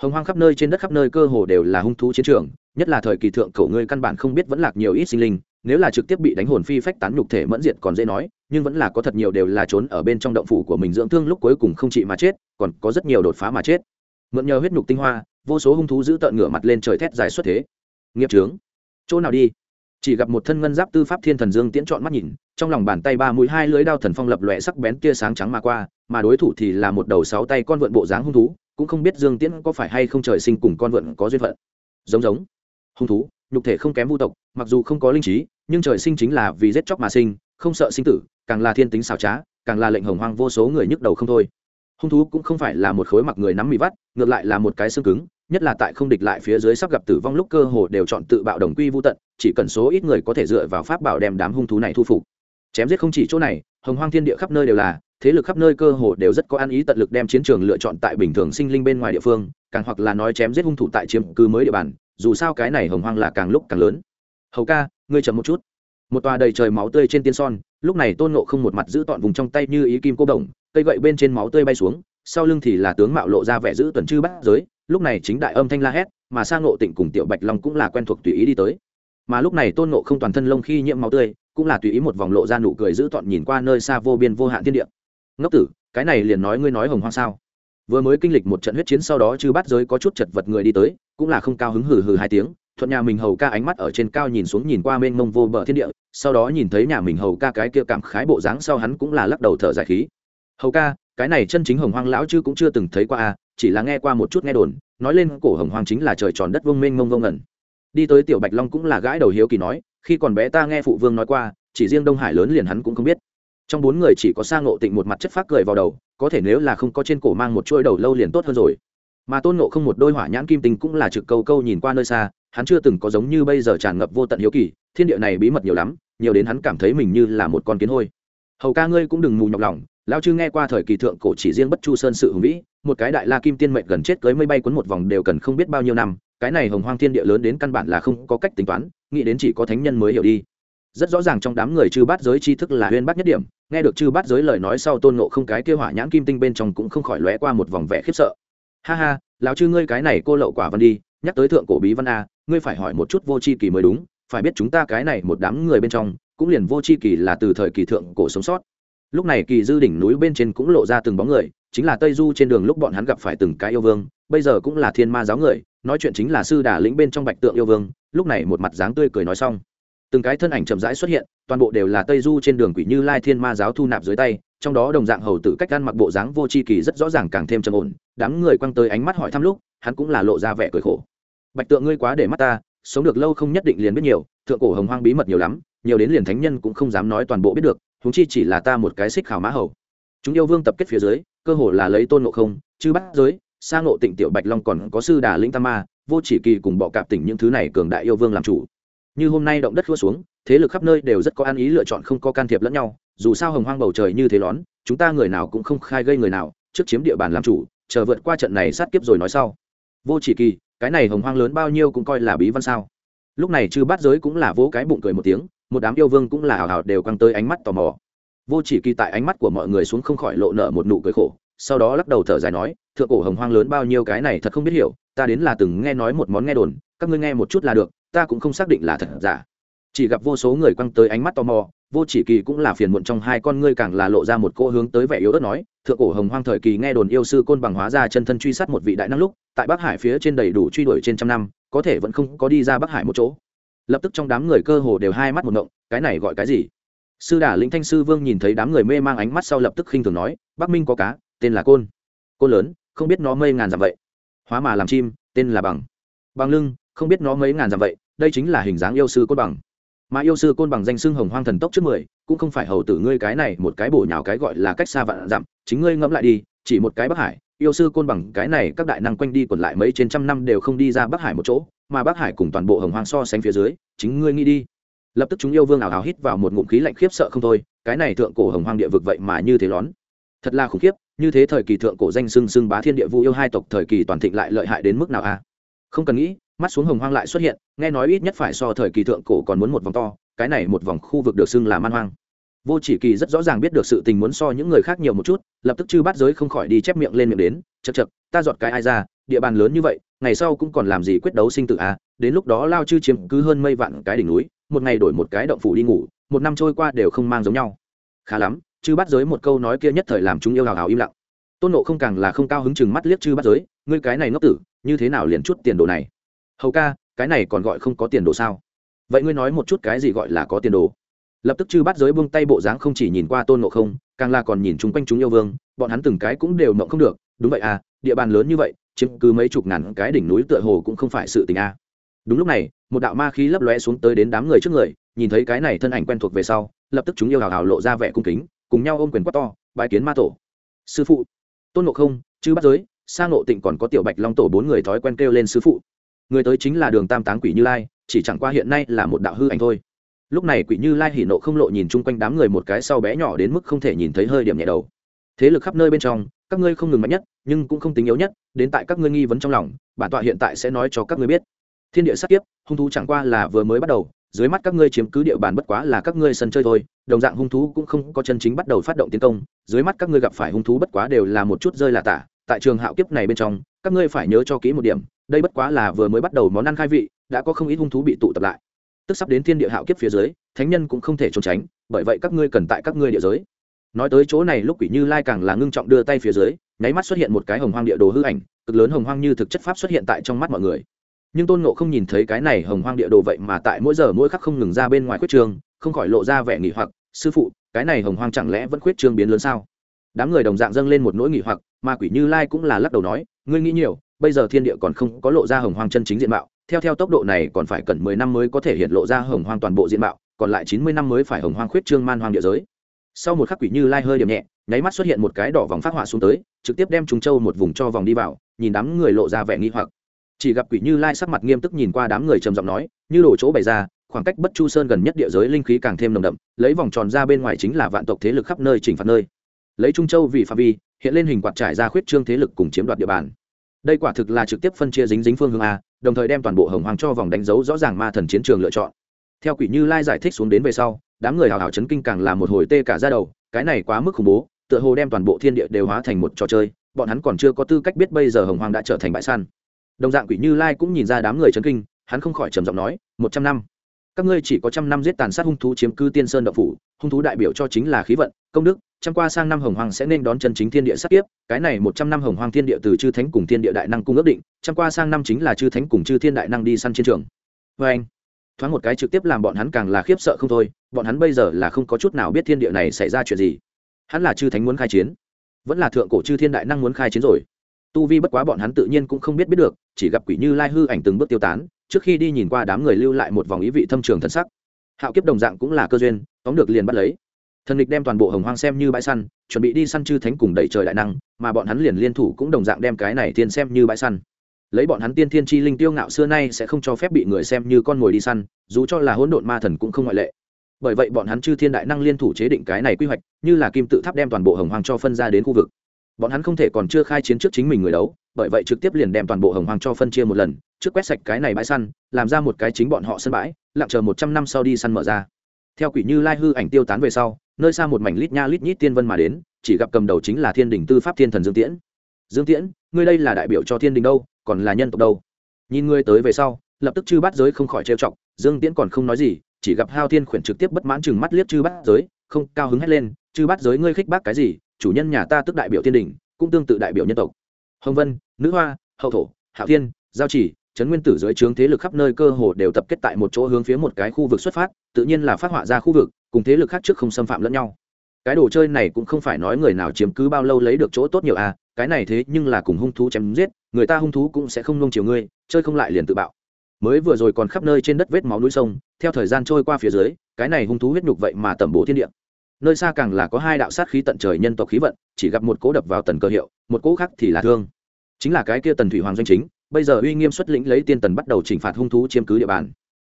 Hồng hoang khắp nơi trên đất khắp nơi cơ hồ đều là hung thú chiến trường, nhất là thời kỳ thượng cổ ngươi căn bản không biết vẫn lạc nhiều ít sinh linh nếu là trực tiếp bị đánh hồn phi phách tán nhục thể mẫn diệt còn dễ nói, nhưng vẫn là có thật nhiều đều là trốn ở bên trong động phủ của mình dưỡng thương lúc cuối cùng không trị mà chết, còn có rất nhiều đột phá mà chết. Mượn nhờ huyết nhục tinh hoa, vô số hung thú giữ tợn ngửa mặt lên trời thét dài xuất thế. Nghiệp trướng chỗ nào đi? Chỉ gặp một thân ngân giáp tư pháp thiên thần dương tiễn chọn mắt nhìn, trong lòng bàn tay ba mũi hai lưới đao thần phong lập lòe sắc bén tia sáng trắng mà qua, mà đối thủ thì là một đầu sáu tay con vượn bộ dáng hung thú, cũng không biết dương tiễn có phải hay không trời sinh cùng con vượn có duyên phận. Giống giống. Hung thú, nhục thể không kém vu tộc mặc dù không có linh trí, nhưng trời sinh chính là vì giết chóc mà sinh, không sợ sinh tử, càng là thiên tính xảo trá, càng là lệnh hồng hoang vô số người nhức đầu không thôi. Hung thú cũng không phải là một khối mặc người nắm mì vắt, ngược lại là một cái xương cứng, nhất là tại không địch lại phía dưới sắp gặp tử vong lúc cơ hồ đều chọn tự bạo đồng quy vô tận, chỉ cần số ít người có thể dựa vào pháp bảo đem đám hung thú này thu phục. Chém giết không chỉ chỗ này, hồng hoang thiên địa khắp nơi đều là, thế lực khắp nơi cơ hồ đều rất có ăn ý tận lực đem chiến trường lựa chọn tại bình thường sinh linh bên ngoài địa phương, càng hoặc là nói chém giết hung thủ tại chiếm cư mới địa bàn, dù sao cái này hồng hoang là càng lúc càng lớn hầu ca, ngươi chậm một chút. Một tòa đầy trời máu tươi trên tiên son, lúc này tôn nộ không một mặt giữ tọn vùng trong tay như ý kim cô đồng, cây gậy bên trên máu tươi bay xuống, sau lưng thì là tướng mạo lộ ra vẻ giữ tuần chư bắt giới, lúc này chính đại âm thanh la hét, mà sang nộ tịnh cùng tiểu bạch long cũng là quen thuộc tùy ý đi tới. Mà lúc này tôn nộ không toàn thân lông khi nhiễm máu tươi, cũng là tùy ý một vòng lộ ra nụ cười giữ tọn nhìn qua nơi xa vô biên vô hạn thiên địa. Ngốc tử, cái này liền nói ngươi nói hồng hoang sao? Vừa mới kinh lịch một trận huyết chiến sau đó chư bắt giới có chút chật vật người đi tới, cũng là không cao hứng hừ hừ hai tiếng thuận nhà mình hầu ca ánh mắt ở trên cao nhìn xuống nhìn qua mênh mông vô bờ thiên địa, sau đó nhìn thấy nhà mình hầu ca cái kia cảm khái bộ dáng sau hắn cũng là lắc đầu thở dài khí. Hầu ca, cái này chân chính hồng hoang lão chứ cũng chưa từng thấy qua à? chỉ là nghe qua một chút nghe đồn, nói lên cổ hồng hoang chính là trời tròn đất vương mênh mông vông ngẩn đi tới tiểu bạch long cũng là gãi đầu hiếu kỳ nói, khi còn bé ta nghe phụ vương nói qua, chỉ riêng đông hải lớn liền hắn cũng không biết. Trong bốn người chỉ có sang ngộ tịnh một mặt chất phát cười vào đầu, có thể nếu là không có trên cổ mang một chuỗi đầu lâu liền tốt hơn rồi mà tôn nộ không một đôi hỏa nhãn kim tinh cũng là trực câu câu nhìn qua nơi xa, hắn chưa từng có giống như bây giờ tràn ngập vô tận hiếu kỳ, thiên địa này bí mật nhiều lắm, nhiều đến hắn cảm thấy mình như là một con kiến hôi. Hầu ca ngươi cũng đừng mù nhọc lòng lao chư nghe qua thời kỳ thượng cổ chỉ riêng bất chu sơn sự hùng vĩ, một cái đại la kim tiên mệnh gần chết cưới mây bay quấn một vòng đều cần không biết bao nhiêu năm, cái này hồng hoang thiên địa lớn đến căn bản là không có cách tính toán, nghĩ đến chỉ có thánh nhân mới hiểu đi. Rất rõ ràng trong đám người chư bát giới tri thức là huyên bát nhất điểm, nghe được chư bát giới lời nói sau tôn nộ không cái kêu hỏa nhãn kim tinh bên trong cũng không khỏi lóe qua một vòng vẻ khiếp sợ ha ha, lão chư ngươi cái này cô lậu quả văn đi, nhắc tới thượng cổ bí văn a, ngươi phải hỏi một chút vô c h i kỳ mới đúng, phải biết chúng ta cái này một đám người bên trong, cũng liền vô c h i kỳ là từ thời kỳ thượng cổ sống sót. Lúc này kỳ dư đỉnh núi bên trên cũng lộ ra từng bóng người, chính là tây du trên đường lúc bọn hắn gặp phải từng cái yêu vương, bây giờ cũng là thiên ma giáo người, nói chuyện chính là sư đà lĩnh bên trong bạch tượng yêu vương, lúc này một mặt dáng tươi cười nói xong. Từng cái thân ảnh chậm rãi xuất hiện, toàn bộ đều là tây du trên đường quỷ như lai thiên ma giáo thu nạp dưới tay trong đó đồng dạng hầu tử cách ăn mặc bộ dáng vô tri kỳ rất rõ ràng càng thêm trầm ổn, đám người quăng tới ánh mắt hỏi thăm lúc, hắn cũng là lộ ra vẻ cười khổ. Bạch tượng ngươi quá để mắt ta, sống được lâu không nhất định liền biết nhiều, thượng cổ hồng hoang bí mật nhiều lắm, nhiều đến liền thánh nhân cũng không dám nói toàn bộ biết được húng chi chỉ là ta một cái xích khảo mã hầu. Chúng yêu vương tập kết phía dưới, cơ hồ là lấy tôn ngộ không chứ bắt giới, sa ngộ tịnh tiểu bạch long còn có sư đà linh tam ma, vô chỉ kỳ cùng bọ cạp tỉnh những thứ này cường đại yêu vương làm chủ như hôm nay động đất khua xuống, thế lực khắp nơi đều rất có ăn ý lựa chọn không có can thiệp lẫn nhau, dù sao hồng hoang bầu trời như thế lón, chúng ta người nào cũng không khai gây người nào, trước chiếm địa bàn làm chủ, chờ vượt qua trận này sát kiếp rồi nói sau. Vô chỉ kỳ, cái này hồng hoang lớn bao nhiêu cũng coi là bí văn sao. Lúc này chư bát giới cũng là vỗ cái bụng cười một tiếng, một đám yêu vương cũng là hào hào đều căng tới ánh mắt tò mò. Vô chỉ kỳ tại ánh mắt của mọi người xuống không khỏi lộ nợ một nụ cười khổ, sau đó lắc đầu thở dài nói, thượng cổ hồng hoang lớn bao nhiêu cái này thật không biết hiểu, ta đến là từng nghe nói một món nghe đồn, các ngươi nghe một chút là được ta cũng không xác định là thật giả. Chỉ gặp vô số người quăng tới ánh mắt tò mò, vô chỉ kỳ cũng là phiền muộn trong hai con ngươi càng là lộ ra một cô hướng tới vẻ yếu ớt nói, thượng cổ hồng hoang thời kỳ nghe đồn yêu sư côn bằng hóa ra chân thân truy sát một vị đại năng lúc, tại bắc hải phía trên đầy đủ truy đuổi trên trăm năm, có thể vẫn không có đi ra bắc hải một chỗ. Lập tức trong đám người cơ hồ đều hai mắt một ngộng, cái này gọi cái gì? Sư đà lĩnh thanh sư vương nhìn thấy đám người mê mang ánh mắt sau lập tức khinh thường nói, bắc minh có cá, tên là côn. Côn lớn, không biết nó mây ngàn dặm vậy. Hóa mà làm chim, tên là bằng. Bằng lưng không biết nó mấy ngàn dặm vậy, đây chính là hình dáng yêu sư côn bằng. Mà yêu sư côn bằng danh xưng hồng hoang thần tốc trước mười, cũng không phải hầu tử ngươi cái này, một cái bổ nhào cái gọi là cách xa vạn dặm, chính ngươi ngẫm lại đi, chỉ một cái bắc hải, yêu sư côn bằng cái này các đại năng quanh đi còn lại mấy trên trăm năm đều không đi ra bắc hải một chỗ, mà bắc hải cùng toàn bộ hồng hoang so sánh phía dưới, chính ngươi nghĩ đi. Lập tức chúng yêu vương ảo hào hít vào một ngụm khí lạnh khiếp sợ không thôi, cái này thượng cổ hồng hoang địa vực vậy mà như thế lón. Thật là khủng khiếp, như thế thời kỳ thượng cổ danh xưng xưng bá thiên địa vu yêu hai tộc thời kỳ toàn thịnh lại lợi hại đến mức nào a không cần nghĩ mắt xuống hồng hoang lại xuất hiện, nghe nói ít nhất phải so thời kỳ thượng cổ còn muốn một vòng to, cái này một vòng khu vực được xưng là man hoang. Vô chỉ kỳ rất rõ ràng biết được sự tình muốn so những người khác nhiều một chút, lập tức chư bắt giới không khỏi đi chép miệng lên miệng đến chật chật ta dọn cái ai ra, địa bàn lớn như vậy, ngày sau cũng còn làm gì quyết đấu sinh tử à đến lúc đó lao chư chiếm cứ hơn mây vạn cái đỉnh núi, một ngày đổi một cái động phủ đi ngủ, một năm trôi qua đều không mang giống nhau. Khá lắm, chư bắt giới một câu nói kia nhất thời làm chúng yêu hào hào im lặng. Tôn nộ không càng là không cao hứng chừng mắt liếc chư bắt giới, ngươi cái này ngốc tử, như thế nào liền chút tiền đồ này? Hầu ca, cái này còn gọi không có tiền đồ sao? Vậy ngươi nói một chút cái gì gọi là có tiền đồ? Lập tức chư bắt giới buông tay bộ dáng không chỉ nhìn qua tôn ngộ không, càng là còn nhìn chung quanh chúng yêu vương, bọn hắn từng cái cũng đều mộng không được. Đúng vậy à địa bàn lớn như vậy chứng cứ mấy chục ngàn cái đỉnh núi tựa hồ cũng không phải sự tình à. đúng lúc này, một đạo ma khí lấp lóe xuống tới đến đám người trước người, nhìn thấy cái này thân ảnh quen thuộc về sau, lập tức chúng yêu hào hào lộ ra vẻ cung kính, cùng nhau ôm quyền quát to, bái kiến ma tổ. Sư phụ. Tôn ngộ không, chư bắt giới sang ngộ tịnh còn có tiểu bạch long tổ bốn người thói quen kêu lên sư phụ người tới chính là đường tam táng quỷ như lai, chỉ chẳng qua hiện nay là một đạo hư ảnh thôi. Lúc này quỷ như lai hỉ nộ không lộ nhìn chung quanh đám người một cái sau bé nhỏ đến mức không thể nhìn thấy hơi điểm nhẹ đầu. Thế lực khắp nơi bên trong, các ngươi không ngừng mạnh nhất, nhưng cũng không tính yếu nhất, đến tại các ngươi nghi vấn trong lòng, bản tọa hiện tại sẽ nói cho các ngươi biết. Thiên địa sát kiếp, hung thú chẳng qua là vừa mới bắt đầu, dưới mắt các ngươi chiếm cứ địa bàn bất quá là các ngươi sân chơi thôi, đồng dạng hung thú cũng không có chân chính bắt đầu phát động tiến công, dưới mắt các ngươi gặp phải hung thú bất quá đều là một chút rơi là tả, tại trường hạo kiếp này bên trong, các ngươi phải nhớ cho kỹ một điểm đây bất quá là vừa mới bắt đầu món ăn khai vị, đã có không ít hung thú bị tụ tập lại. Tức sắp đến thiên địa hạo kiếp phía dưới, thánh nhân cũng không thể trốn tránh, bởi vậy các ngươi cần tại các ngươi địa giới. Nói tới chỗ này lúc quỷ như lai càng là ngưng trọng đưa tay phía dưới, nháy mắt xuất hiện một cái hồng hoang địa đồ hư ảnh, cực lớn hồng hoang như thực chất pháp xuất hiện tại trong mắt mọi người. Nhưng tôn nộ không nhìn thấy cái này hồng hoang địa đồ vậy mà tại mỗi giờ mỗi khắc không ngừng ra bên ngoài khuyết trường, không khỏi lộ ra vẻ nghỉ hoặc, sư phụ, cái này hồng hoang chẳng lẽ vẫn khuyết trương biến lớn sao? Đám người đồng dạng dâng lên một nỗi nghỉ hoặc, mà quỷ như lai cũng là lắc đầu nói, ngươi nghĩ nhiều bây giờ thiên địa còn không có lộ ra hồng hoang chân chính diện mạo, theo theo tốc độ này còn phải cần mười năm mới có thể hiện lộ ra hồng hoang toàn bộ diện mạo, còn lại chín mươi năm mới phải hồng hoang khuyết trương man hoang địa giới. Sau một khắc quỷ như lai hơi điểm nhẹ, nháy mắt xuất hiện một cái đỏ vòng phát họa xuống tới, trực tiếp đem trùng châu một vùng cho vòng đi vào, nhìn đám người lộ ra vẻ nghi hoặc. Chỉ gặp quỷ như lai sắc mặt nghiêm túc nhìn qua đám người trầm giọng nói, như đồ chỗ bày ra, khoảng cách bất chu sơn gần nhất địa giới linh khí càng thêm nồng đậm, lấy vòng tròn ra bên ngoài chính là vạn tộc thế lực khắp nơi chỉnh phạt nơi. Lấy trung châu vì phạm vi, hiện lên hình quạt trải ra khuyết trương thế lực cùng chiếm đoạt địa bàn đây quả thực là trực tiếp phân chia dính dính phương hướng a, đồng thời đem toàn bộ hồng hoàng cho vòng đánh dấu rõ ràng ma thần chiến trường lựa chọn. Theo quỷ như lai giải thích xuống đến về sau, đám người hào hào chấn kinh càng là một hồi tê cả ra đầu, cái này quá mức khủng bố, tựa hồ đem toàn bộ thiên địa đều hóa thành một trò chơi, bọn hắn còn chưa có tư cách biết bây giờ hồng hoàng đã trở thành bãi săn. Đồng dạng quỷ như lai cũng nhìn ra đám người chấn kinh, hắn không khỏi trầm giọng nói, một trăm năm các ngươi chỉ có trăm năm giết tàn sát hung thú chiếm cư tiên sơn đậu phủ, hung thú đại biểu cho chính là khí vận, công đức, trăm qua sang năm hồng hoàng sẽ nên đón chân chính thiên địa sát tiếp cái này một trăm năm hồng hoàng thiên địa từ chư thánh cùng thiên địa đại năng cung ước định, trăm qua sang năm chính là chư thánh cùng chư thiên đại năng đi săn chiến trường. Vê anh, thoáng một cái trực tiếp làm bọn hắn càng là khiếp sợ không thôi, bọn hắn bây giờ là không có chút nào biết thiên địa này xảy ra chuyện gì. Hắn là chư thánh muốn khai chiến, vẫn là thượng cổ chư thiên đại năng muốn khai chiến rồi. Tu vi bất quá bọn hắn tự nhiên cũng không biết biết được, chỉ gặp quỷ như lai hư ảnh từng bước tiêu tán trước khi đi nhìn qua đám người lưu lại một vòng ý vị thâm trường thân sắc. Hạo kiếp đồng dạng cũng là cơ duyên, tóm được liền bắt lấy. Thần địch đem toàn bộ hồng hoang xem như bãi săn, chuẩn bị đi săn chư thánh cùng đẩy trời đại năng, mà bọn hắn liền liên thủ cũng đồng dạng đem cái này tiên xem như bãi săn. Lấy bọn hắn tiên thiên chi linh tiêu ngạo xưa nay sẽ không cho phép bị người xem như con mồi đi săn, dù cho là hỗn độn ma thần cũng không ngoại lệ. Bởi vậy bọn hắn chư thiên đại năng liên thủ chế định cái này quy hoạch, như là kim tự tháp đem toàn bộ hồng hoang cho phân ra đến khu vực bọn hắn không thể còn chưa khai chiến trước chính mình người đấu, bởi vậy trực tiếp liền đem toàn bộ hồng hoàng cho phân chia một lần, trước quét sạch cái này bãi săn, làm ra một cái chính bọn họ sân bãi, lặng chờ một trăm năm sau đi săn mở ra. Theo quỷ như lai hư ảnh tiêu tán về sau, nơi xa một mảnh lít nha lít nhít tiên vân mà đến, chỉ gặp cầm đầu chính là thiên đình tư pháp thiên thần dương tiễn. Dương tiễn, ngươi đây là đại biểu cho thiên đình đâu, còn là nhân tộc đâu? Nhìn ngươi tới về sau, lập tức chư bát giới không khỏi trêu chọc, dương tiễn còn không nói gì, chỉ gặp hao thiên khuyển trực tiếp bất mãn chừng mắt liếc chư bát giới, không cao hứng hét lên, chư bát giới ngươi khích bác cái gì? Chủ nhân nhà ta tức đại biểu thiên đình, cũng tương tự đại biểu nhân tộc. Hồng vân, nữ hoa, hậu thổ, hạo thiên, giao chỉ trấn nguyên tử dưới trướng thế lực khắp nơi cơ hồ đều tập kết tại một chỗ hướng phía một cái khu vực xuất phát, tự nhiên là phát họa ra khu vực, cùng thế lực khác trước không xâm phạm lẫn nhau. Cái đồ chơi này cũng không phải nói người nào chiếm cứ bao lâu lấy được chỗ tốt nhiều à cái này thế nhưng là cùng hung thú chém giết, người ta hung thú cũng sẽ không nông chiều ngươi, chơi không lại liền tự bạo. Mới vừa rồi còn khắp nơi trên đất vết máu núi sông, theo thời gian trôi qua phía dưới, cái này hung thú huyết nhục vậy mà tẩm bổ thiên địa nơi xa càng là có hai đạo sát khí tận trời nhân tộc khí vận, chỉ gặp một cố đập vào tần cơ hiệu, một cố khác thì là thương. Chính là cái kia tần thủy hoàng doanh chính, bây giờ uy nghiêm xuất lĩnh lấy tiên tần bắt đầu chỉnh phạt hung thú chiếm cứ địa bàn.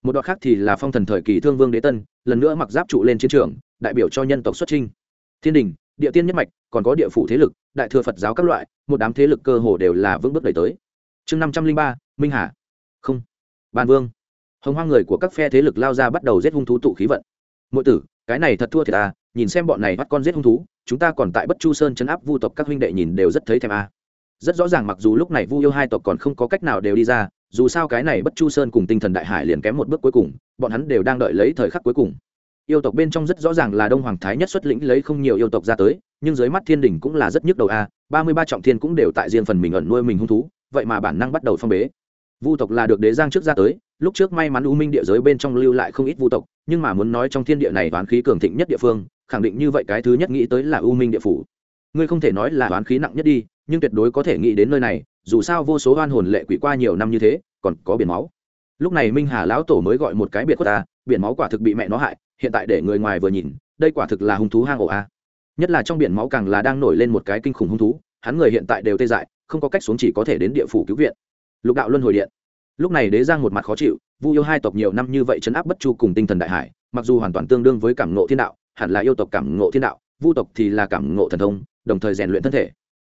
Một đoạn khác thì là phong thần thời kỳ thương vương đế tân, lần nữa mặc giáp trụ lên chiến trường, đại biểu cho nhân tộc xuất trinh thiên đình, địa tiên nhất mạch, còn có địa phủ thế lực, đại thừa phật giáo các loại, một đám thế lực cơ hồ đều là vững bước đẩy tới. Chương năm trăm linh ba, minh hà. Không. Ban vương. Hồng hoang người của các phe thế lực lao ra bắt đầu giết hung thú tụ khí vận. Mỗi tử cái này thật thua thiệt à nhìn xem bọn này bắt con giết hung thú, chúng ta còn tại bất chu sơn chấn áp vu tộc các huynh đệ nhìn đều rất thấy thèm à. Rất rõ ràng mặc dù lúc này vu yêu hai tộc còn không có cách nào đều đi ra, dù sao cái này bất chu sơn cùng tinh thần đại hải liền kém một bước cuối cùng, bọn hắn đều đang đợi lấy thời khắc cuối cùng. Yêu tộc bên trong rất rõ ràng là đông hoàng thái nhất xuất lĩnh lấy không nhiều yêu tộc ra tới, nhưng dưới mắt thiên đình cũng là rất nhức đầu a ba mươi ba trọng thiên cũng đều tại riêng phần mình ẩn nuôi mình hung thú, vậy mà bản năng bắt đầu phong bế vu tộc là được đế giang trước ra tới, lúc trước may mắn u minh địa giới bên trong lưu lại không ít vu tộc, nhưng mà muốn nói trong thiên địa này toán khí cường thịnh nhất địa phương, khẳng định như vậy cái thứ nhất nghĩ tới là u minh địa phủ. Ngươi không thể nói là toán khí nặng nhất đi, nhưng tuyệt đối có thể nghĩ đến nơi này, dù sao vô số oan hồn lệ quỷ qua nhiều năm như thế, còn có biển máu. Lúc này minh hà lão tổ mới gọi một cái biệt khuất ta biển máu quả thực bị mẹ nó hại, hiện tại để người ngoài vừa nhìn, đây quả thực là hung thú hang ổ a. Nhất là trong biển máu càng là đang nổi lên một cái kinh khủng hung thú, hắn người hiện tại đều tê dại, không có cách xuống chỉ có thể đến địa phủ cứu viện lục đạo luân hồi điện. Lúc này đế giang một mặt khó chịu, vu yêu hai tộc nhiều năm như vậy chấn áp bất chu cùng tinh thần đại hải, mặc dù hoàn toàn tương đương với cảm ngộ thiên đạo, hẳn là yêu tộc cảm ngộ thiên đạo, vu tộc thì là cảm ngộ thần thông, đồng thời rèn luyện thân thể.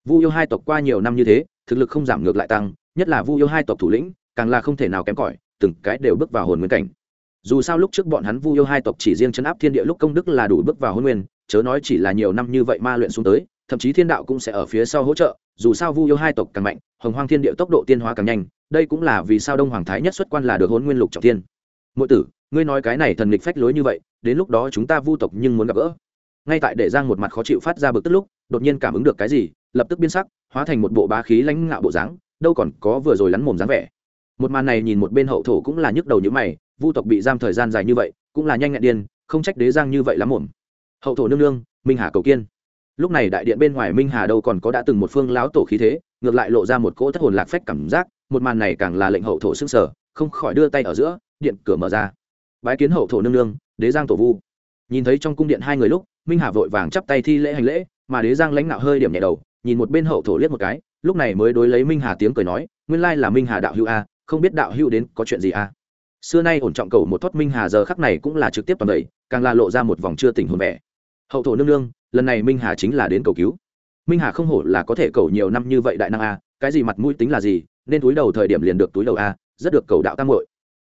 Vu yêu hai tộc qua nhiều năm như thế, thực lực không giảm ngược lại tăng, nhất là vu yêu hai tộc thủ lĩnh, càng là không thể nào kém cỏi, từng cái đều bước vào hồn nguyên cảnh. Dù sao lúc trước bọn hắn vu yêu hai tộc chỉ riêng chấn áp thiên địa lúc công đức là đủ bước vào hôn nguyên, chớ nói chỉ là nhiều năm như vậy ma luyện xuống tới, thậm chí thiên đạo cũng sẽ ở phía sau hỗ trợ dù sao vu yêu hai tộc càng mạnh, hồng hoang thiên địa tốc độ tiên hóa càng nhanh, đây cũng là vì sao đông hoàng thái nhất xuất quan là được hôn nguyên lục trọng thiên. Mỗi tử, ngươi nói cái này thần lịch phách lối như vậy, đến lúc đó chúng ta vu tộc nhưng muốn gặp gỡ. Ngay tại để giang một mặt khó chịu phát ra bực tức lúc, đột nhiên cảm ứng được cái gì, lập tức biến sắc, hóa thành một bộ bá khí lãnh ngạo bộ dáng, đâu còn có vừa rồi lắn mồm dáng vẻ. Một màn này nhìn một bên hậu thổ cũng là nhức đầu như mày, vu tộc bị giam thời gian dài như vậy, cũng là nhanh nhẹn điên, không trách đế giang như vậy lắm mồm. Hậu thổ nương nương, minh hà cầu kiên lúc này đại điện bên ngoài minh hà đâu còn có đã từng một phương láo tổ khí thế, ngược lại lộ ra một cỗ thất hồn lạc phách cảm giác, một màn này càng là lệnh hậu thổ sức sở không khỏi đưa tay ở giữa, điện cửa mở ra. Bái kiến hậu thổ nương nương, đế giang tổ vu. Nhìn thấy trong cung điện hai người lúc, minh hà vội vàng chắp tay thi lễ hành lễ, mà đế giang lãnh nạo hơi điểm nhẹ đầu, nhìn một bên hậu thổ liếc một cái, lúc này mới đối lấy minh hà tiếng cười nói, nguyên lai là minh hà đạo hữu a, không biết đạo hữu đến có chuyện gì a? Xưa nay ổn trọng cầu một thoát minh hà giờ khắc này cũng là trực tiếp toàn đầy càng là lộ ra một vòng chưa tỉnh hồn vẻ. Hậu thổ nương nương lần này minh hà chính là đến cầu cứu minh hà không hổ là có thể cầu nhiều năm như vậy đại năng a, cái gì mặt mũi tính là gì, nên túi đầu thời điểm liền được túi đầu a, rất được cầu đạo tam hội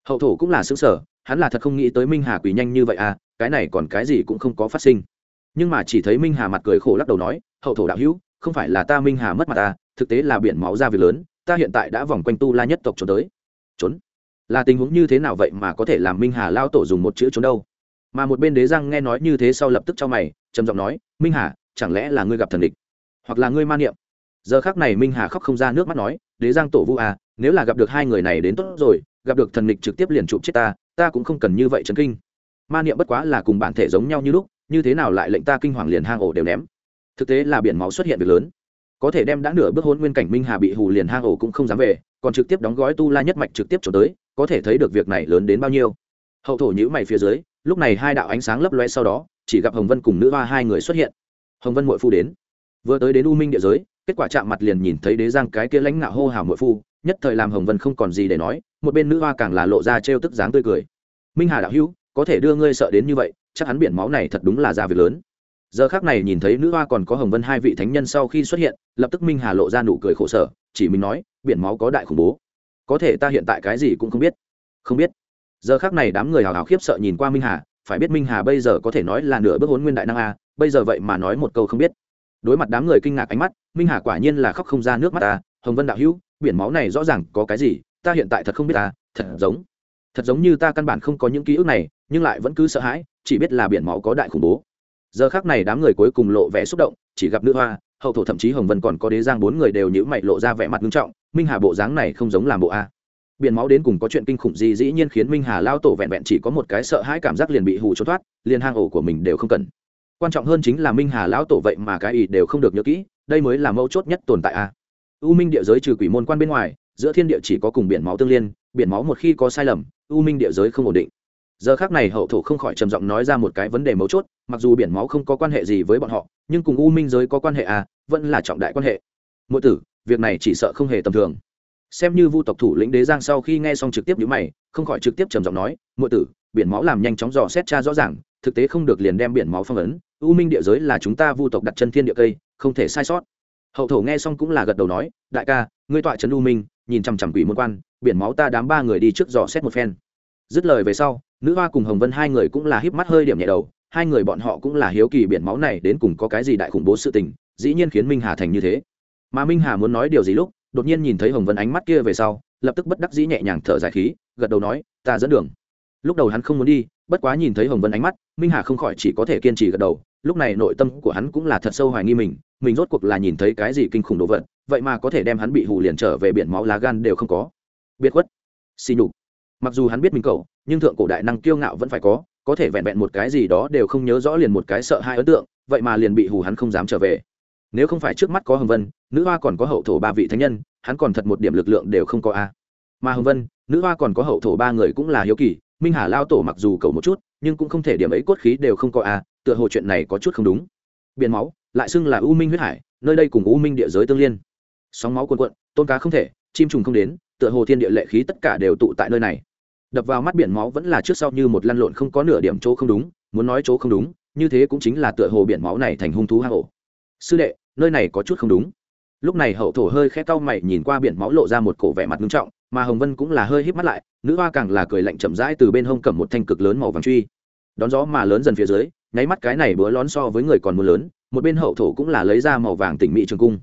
hậu thổ cũng là xứng sở, hắn là thật không nghĩ tới minh hà quỳ nhanh như vậy a, cái này còn cái gì cũng không có phát sinh. Nhưng mà chỉ thấy minh hà mặt cười khổ lắc đầu nói, hậu thổ đạo hữu, không phải là ta minh hà mất mặt ta thực tế là biển máu ra việc lớn, ta hiện tại đã vòng quanh tu la nhất tộc trốn tới. Trốn? Là tình huống như thế nào vậy mà có thể làm minh hà lao tổ dùng một chữ trốn đâu? Mà một bên đế răng nghe nói như thế sau lập tức cho mày, trầm giọng nói minh hà, chẳng lẽ là ngươi gặp thần địch? Hoặc là ngươi ma niệm? Giờ khác này minh hà khóc không ra nước mắt nói, đế giang tổ vu à nếu là gặp được hai người này đến tốt rồi, gặp được thần địch trực tiếp liền chụp chết ta ta cũng không cần như vậy chấn kinh. Ma niệm bất quá là cùng bản thể giống nhau như lúc, như thế nào lại lệnh ta kinh hoàng liền hang ổ đều ném. Thực tế là biển máu xuất hiện việc lớn. Có thể đem đã nửa bước hôn nguyên cảnh minh hà bị hù liền hang ổ cũng không dám về, còn trực tiếp đóng gói tu la nhất mạch trực tiếp trốn tới, có thể thấy được việc này lớn đến bao nhiêu. Hậu thổ nhữ mày phía dưới, lúc này hai đạo ánh sáng lấp loe sau đó chỉ gặp hồng vân cùng nữ hoa hai người xuất hiện. Hồng vân mội phu đến. Vừa tới đến u minh địa giới, kết quả chạm mặt liền nhìn thấy đế giang cái kia lãnh ngạo hô hào mội phu, nhất thời làm hồng vân không còn gì để nói, một bên nữ hoa càng là lộ ra trêu tức dáng tươi cười. Minh hà đạo hữu, có thể đưa ngươi sợ đến như vậy, chắc hắn biển máu này thật đúng là ra việc lớn. Giờ khác này nhìn thấy nữ hoa còn có hồng vân hai vị thánh nhân sau khi xuất hiện, lập tức minh hà lộ ra nụ cười khổ sở, chỉ mình nói, biển máu có đại khủng bố. Có thể ta hiện tại cái gì cũng không biết. Không biết. Giờ khác này đám người hào hào khiếp sợ nhìn qua minh hà phải biết minh hà bây giờ có thể nói là nửa bước hốn nguyên đại năng a, bây giờ vậy mà nói một câu không biết. Đối mặt đám người kinh ngạc ánh mắt, minh hà quả nhiên là khóc không ra nước mắt ta hồng vân đạo hữu, biển máu này rõ ràng có cái gì, ta hiện tại thật không biết ta thật giống thật giống như ta căn bản không có những ký ức này, nhưng lại vẫn cứ sợ hãi, chỉ biết là biển máu có đại khủng bố. Giờ khác này đám người cuối cùng lộ vẻ xúc động, chỉ gặp nữ hoa, hậu thổ thậm chí hồng vân còn có đế giang bốn người đều nhữ mày lộ ra vẻ mặt nghiêm trọng, minh hà bộ dáng này không giống làm bộ a biển máu đến cùng có chuyện kinh khủng gì, dĩ nhiên khiến minh hà lao tổ vẹn vẹn chỉ có một cái sợ hãi cảm giác liền bị hù trốn thoát, liền hang ổ của mình đều không cần. Quan trọng hơn chính là minh hà lão tổ vậy mà cái ý đều không được nhớ kỹ, đây mới là mấu chốt nhất tồn tại a. U minh địa giới trừ quỷ môn quan bên ngoài, giữa thiên địa chỉ có cùng biển máu tương liên, biển máu một khi có sai lầm, u minh địa giới không ổn định. Giờ khác này hậu thổ không khỏi trầm giọng nói ra một cái vấn đề mấu chốt, mặc dù biển máu không có quan hệ gì với bọn họ, nhưng cùng u minh giới có quan hệ à vẫn là trọng đại quan hệ. Mỗi tử, việc này chỉ sợ không hề tầm thường xem như vu tộc thủ lĩnh đế giang sau khi nghe xong trực tiếp nhữ mày, không khỏi trực tiếp trầm giọng nói mỗi tử, biển máu làm nhanh chóng dò xét cha rõ ràng, thực tế không được liền đem biển máu phong ấn. U minh địa giới là chúng ta vu tộc đặt chân thiên địa cây, không thể sai sót. Hậu thổ nghe xong cũng là gật đầu nói, đại ca, ngươi tọa trấn u minh, nhìn chằm chằm quỷ môn quan, biển máu ta đám ba người đi trước dò xét một phen. Dứt lời về sau, nữ hoa cùng hồng vân hai người cũng là híp mắt hơi điểm nhẹ đầu, hai người bọn họ cũng là hiếu kỳ biển máu này đến cùng có cái gì đại khủng bố sự tình, dĩ nhiên khiến minh hà thành như thế. Mà minh hà muốn nói điều gì lúc đột nhiên nhìn thấy hồng vân ánh mắt kia về sau, lập tức bất đắc dĩ nhẹ nhàng thở dài khí, gật đầu nói, ta dẫn đường. Lúc đầu hắn không muốn đi, bất quá nhìn thấy hồng vân ánh mắt, minh hà không khỏi chỉ có thể kiên trì gật đầu, lúc này nội tâm của hắn cũng là thật sâu hoài nghi mình mình rốt cuộc là nhìn thấy cái gì kinh khủng đồ vật, vậy mà có thể đem hắn bị hù liền trở về biển máu lá gan đều không có. Biệt khuất. Xì nhục. Mặc dù hắn biết mình cậu, nhưng thượng cổ đại năng kiêu ngạo vẫn phải có có thể vẹn vẹn một cái gì đó đều không nhớ rõ liền một cái sợ hai ấn tượng, vậy mà liền bị hù hắn không dám trở về nếu không phải trước mắt có hồng vân, nữ hoa còn có hậu thổ ba vị thánh nhân, hắn còn thật một điểm lực lượng đều không có a. Mà hồng vân, nữ hoa còn có hậu thổ ba người cũng là hiếu kỳ, minh hà lao tổ mặc dù cầu một chút, nhưng cũng không thể điểm ấy cốt khí đều không có a, tựa hồ chuyện này có chút không đúng. Biển máu, lại xưng là u minh huyết hải, nơi đây cùng u minh địa giới tương liên. Sóng máu cuồn cuộn, tôn cá không thể, chim trùng không đến, tựa hồ thiên địa lệ khí tất cả đều tụ tại nơi này. Đập vào mắt biển máu vẫn là trước sau như một lăn lộn không có nửa điểm chỗ không đúng, muốn nói chỗ không đúng, như thế cũng chính là tựa hồ biển máu này thành hung thú hang ổ sư đệ, nơi này có chút không đúng. Lúc này hậu thổ hơi khẽ cau mày nhìn qua biển máu lộ ra một cổ vẻ mặt nghiêm trọng, mà hồng vân cũng là hơi híp mắt lại, nữ hoa càng là cười lạnh chậm rãi từ bên hông cầm một thanh cực lớn màu vàng truy. Đón gió mà lớn dần phía dưới, nháy mắt cái này búa lón so với người còn mưa lớn, một bên hậu thổ cũng là lấy ra màu vàng tỉnh mỹ trường cung.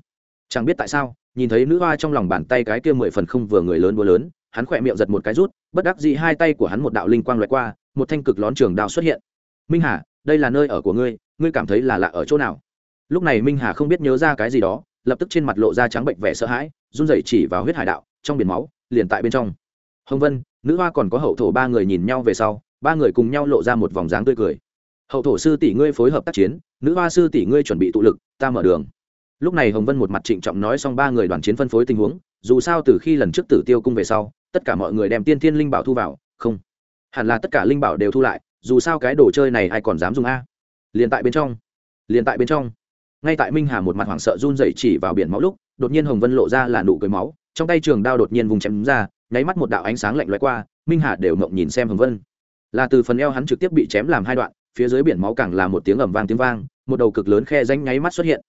Chẳng biết tại sao, nhìn thấy nữ hoa trong lòng bàn tay cái kia mười phần không vừa người lớn búa lớn, hắn khỏe miệng giật một cái rút, bất đắc dĩ hai tay của hắn một đạo linh quang loại qua, một thanh cực lón trường đao xuất hiện. Minh hà, đây là nơi ở của ngươi ngươi cảm thấy là lạ ở chỗ nào? Lúc này minh hà không biết nhớ ra cái gì đó, lập tức trên mặt lộ ra trắng bệnh vẻ sợ hãi, run rẩy chỉ vào huyết hải đạo, trong biển máu, liền tại bên trong. Hồng vân, nữ hoa còn có hậu thổ ba người nhìn nhau về sau, ba người cùng nhau lộ ra một vòng dáng tươi cười. Hậu thổ sư tỷ ngươi phối hợp tác chiến, nữ hoa sư tỷ ngươi chuẩn bị tụ lực, ta mở đường. Lúc này hồng vân một mặt trịnh trọng nói xong ba người đoàn chiến phân phối tình huống, dù sao từ khi lần trước tử tiêu cung về sau, tất cả mọi người đem tiên thiên linh bảo thu vào, không. Hẳn là tất cả linh bảo đều thu lại, dù sao cái đồ chơi này ai còn dám dùng a? Liền tại bên trong. Liền tại bên trong ngay tại minh hà một mặt hoảng sợ run dậy chỉ vào biển máu lúc, đột nhiên hồng vân lộ ra là nụ cười máu, trong tay trường đao đột nhiên vùng chém ra, nháy mắt một đạo ánh sáng lạnh loại qua, minh hà đều mộng nhìn xem hồng vân. Là từ phần eo hắn trực tiếp bị chém làm hai đoạn, phía dưới biển máu càng là một tiếng ẩm vang tiếng vang, một đầu cực lớn khe danh nháy mắt xuất hiện.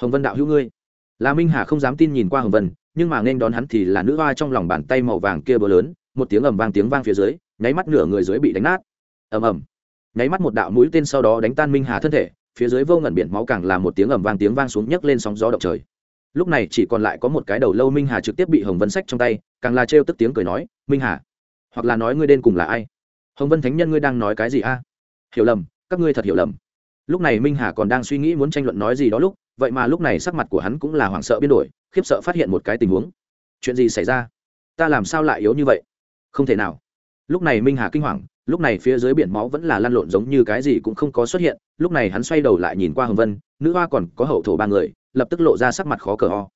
Hồng vân đạo hữu ngươi. Là minh hà không dám tin nhìn qua hồng vân, nhưng mà nên đón hắn thì là nữ hoa trong lòng bàn tay màu vàng kia bờ lớn, một tiếng ầm vang tiếng vang phía dưới, nháy mắt nửa người dưới bị đánh nát. Ầm ầm. Nháy mắt một đạo mũi tên sau đó đánh tan minh hà thân thể phía dưới vô ngẩn biển máu càng là một tiếng ầm vang tiếng vang xuống nhấc lên sóng gió động trời. Lúc này chỉ còn lại có một cái đầu lâu minh hà trực tiếp bị hồng vân sách trong tay, càng là trêu tức tiếng cười nói, minh hà, hoặc là nói ngươi đen cùng là ai? Hồng vân thánh nhân ngươi đang nói cái gì a? Hiểu lầm, các ngươi thật hiểu lầm. Lúc này minh hà còn đang suy nghĩ muốn tranh luận nói gì đó lúc, vậy mà lúc này sắc mặt của hắn cũng là hoảng sợ biến đổi, khiếp sợ phát hiện một cái tình huống. Chuyện gì xảy ra? Ta làm sao lại yếu như vậy? Không thể nào. Lúc này minh hà kinh hoàng lúc này phía dưới biển máu vẫn là lăn lộn giống như cái gì cũng không có xuất hiện, lúc này hắn xoay đầu lại nhìn qua hồng vân, nữ hoa còn có hậu thổ ba người, lập tức lộ ra sắc mặt khó cờ ho.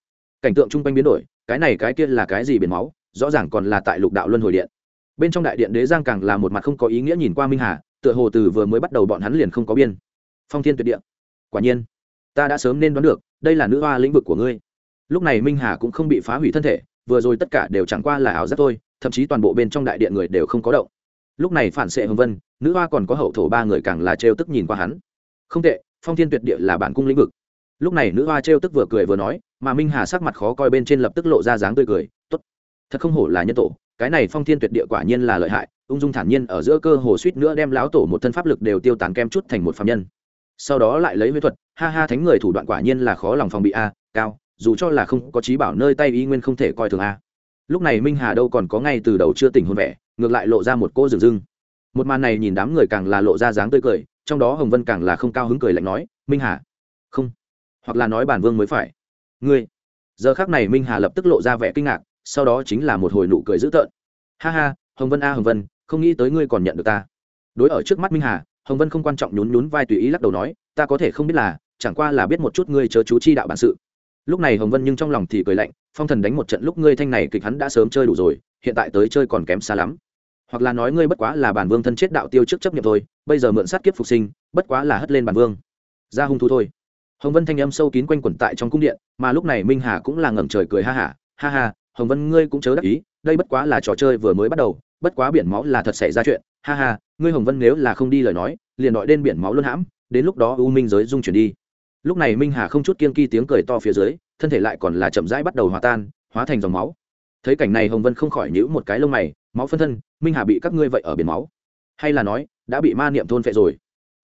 Cảnh tượng chung quanh biến đổi, cái này cái kia là cái gì biển máu, rõ ràng còn là tại lục đạo luân hồi điện. Bên trong đại điện đế giang càng là một mặt không có ý nghĩa nhìn qua minh hà, tựa hồ từ vừa mới bắt đầu bọn hắn liền không có biên. Phong thiên tuyệt địa. Quả nhiên, ta đã sớm nên đoán được, đây là nữ hoa lĩnh vực của ngươi. Lúc này minh hà cũng không bị phá hủy thân thể, vừa rồi tất cả đều chẳng qua là ảo giác thôi, thậm chí toàn bộ bên trong đại điện người đều không có động lúc này phản xệ hồng vân, nữ hoa còn có hậu thổ ba người càng là trêu tức nhìn qua hắn. Không tệ, phong thiên tuyệt địa là bản cung lĩnh vực. Lúc này nữ hoa trêu tức vừa cười vừa nói, mà minh hà sắc mặt khó coi bên trên lập tức lộ ra dáng tươi cười, tốt, thật không hổ là nhân tổ, cái này phong thiên tuyệt địa quả nhiên là lợi hại, ung dung thản nhiên ở giữa cơ hồ suýt nữa đem lão tổ một thân pháp lực đều tiêu tán kem chút thành một phạm nhân. Sau đó lại lấy huyết thuật, ha ha, thánh người thủ đoạn quả nhiên là khó lòng phòng bị a, cao, dù cho là không có trí bảo nơi tay y nguyên không thể coi thường a lúc này minh hà đâu còn có ngay từ đầu chưa tỉnh hôn vẻ, ngược lại lộ ra một cô rừng rưng. Một màn này nhìn đám người càng là lộ ra dáng tươi cười, trong đó hồng vân càng là không cao hứng cười lạnh nói, minh hà. Không. Hoặc là nói bản vương mới phải. Ngươi. Giờ khác này minh hà lập tức lộ ra vẻ kinh ngạc, sau đó chính là một hồi nụ cười dữ tợn. Ha ha, hồng vân a, hồng vân, không nghĩ tới ngươi còn nhận được ta. Đối ở trước mắt minh hà, hồng vân không quan trọng nhún nhún vai tùy ý lắc đầu nói, ta có thể không biết là, chẳng qua là biết một chút ngươi chớ chú chi đạo bản sự. Lúc này hồng vân nhưng trong lòng thì cười lạnh phong thần đánh một trận lúc ngươi thanh này kịch hắn đã sớm chơi đủ rồi hiện tại tới chơi còn kém xa lắm. Hoặc là nói ngươi bất quá là bản vương thân chết đạo tiêu trước chấp nhận thôi bây giờ mượn sát kiếp phục sinh bất quá là hất lên bản vương. Ra hung thú thôi. Hồng vân thanh âm sâu kín quanh quẩn tại trong cung điện mà lúc này minh hà cũng là ngẩng trời cười ha hả ha, ha ha hồng vân ngươi cũng chớ đắc ý đây bất quá là trò chơi vừa mới bắt đầu bất quá biển máu là thật xảy ra chuyện. Ha ha ngươi hồng vân nếu là không đi lời nói liền đội đến biển máu luôn hãm đến lúc đó u minh giới dung chuyển đi. Lúc này minh hà không chút kiên kỳ tiếng cười to phía dưới thân thể lại còn là chậm rãi bắt đầu hòa tan, hóa thành dòng máu. Thấy cảnh này hồng vân không khỏi nhữ một cái lông mày, máu phân thân, minh hà bị các ngươi vậy ở biển máu. Hay là nói, đã bị ma niệm thôn phệ rồi.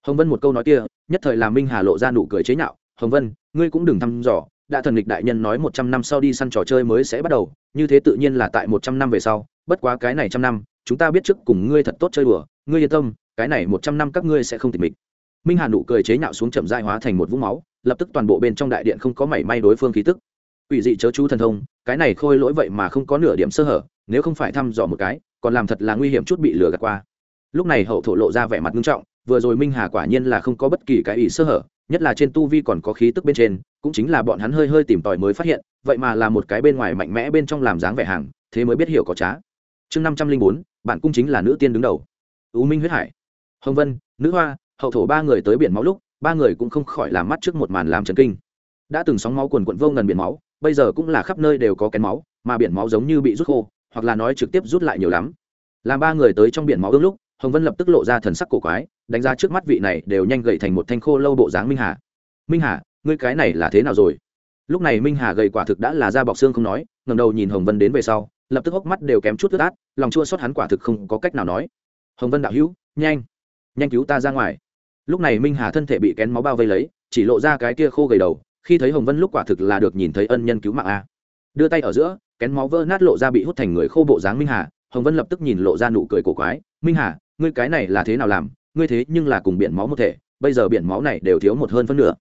Hồng vân một câu nói kia, nhất thời làm minh hà lộ ra nụ cười chế nhạo. Hồng vân, ngươi cũng đừng thăm dò, đã thần lịch đại nhân nói một trăm năm sau đi săn trò chơi mới sẽ bắt đầu, như thế tự nhiên là tại một trăm năm về sau, bất quá cái này trăm năm, chúng ta biết trước cùng ngươi thật tốt chơi đùa, ngươi yên tâm, cái này một trăm năm các ngươi sẽ không tịch mịch. Minh hà nụ cười chế nhạo xuống chậm dại hóa thành một vũng máu lập tức toàn bộ bên trong đại điện không có mảy may đối phương khí tức. Quỷ dị chớ chú thần thông, cái này khôi lỗi vậy mà không có nửa điểm sơ hở, nếu không phải thăm dò một cái, còn làm thật là nguy hiểm chút bị lừa gạt qua. Lúc này hậu thổ lộ ra vẻ mặt nghiêm trọng, vừa rồi minh hà quả nhiên là không có bất kỳ cái ý sơ hở, nhất là trên tu vi còn có khí tức bên trên, cũng chính là bọn hắn hơi hơi tìm tòi mới phát hiện, vậy mà là một cái bên ngoài mạnh mẽ bên trong làm dáng vẻ hàng, thế mới biết hiểu có trá. Chương năm trăm linh bốn bản cung chính là nữ tiên đứng đầu. U minh huyết hải. Hồng vân, nữ hoa, hậu thổ ba người tới biển máu lúc ba người cũng không khỏi làm mắt trước một màn làm chấn kinh. Đã từng sóng máu quần quận vô ngần biển máu, bây giờ cũng là khắp nơi đều có kén máu, mà biển máu giống như bị rút khô, hoặc là nói trực tiếp rút lại nhiều lắm. Làm ba người tới trong biển máu ương lúc, hồng vân lập tức lộ ra thần sắc cổ quái, đánh giá trước mắt vị này đều nhanh gậy thành một thanh khô lâu bộ dáng minh hà. Minh hà, ngươi cái này là thế nào rồi? Lúc này minh hà gầy quả thực đã là da bọc xương không nói ngầm đầu nhìn hồng vân đến về sau, lập tức hốc mắt đều kém chút ướt át, lòng chua xót hắn quả thực không có cách nào nói. Hồng vân đạo hữu, nhanh nhanh cứu ta ra ngoài lúc này minh hà thân thể bị kén máu bao vây lấy, chỉ lộ ra cái kia khô gầy đầu, khi thấy hồng vân lúc quả thực là được nhìn thấy ân nhân cứu mạng a. Đưa tay ở giữa, kén máu vỡ nát lộ ra bị hút thành người khô bộ dáng minh hà, hồng vân lập tức nhìn lộ ra nụ cười cổ quái, minh hà, ngươi cái này là thế nào làm? Ngươi thế nhưng là cùng biển máu một thể, bây giờ biển máu này đều thiếu một hơn phân nửa.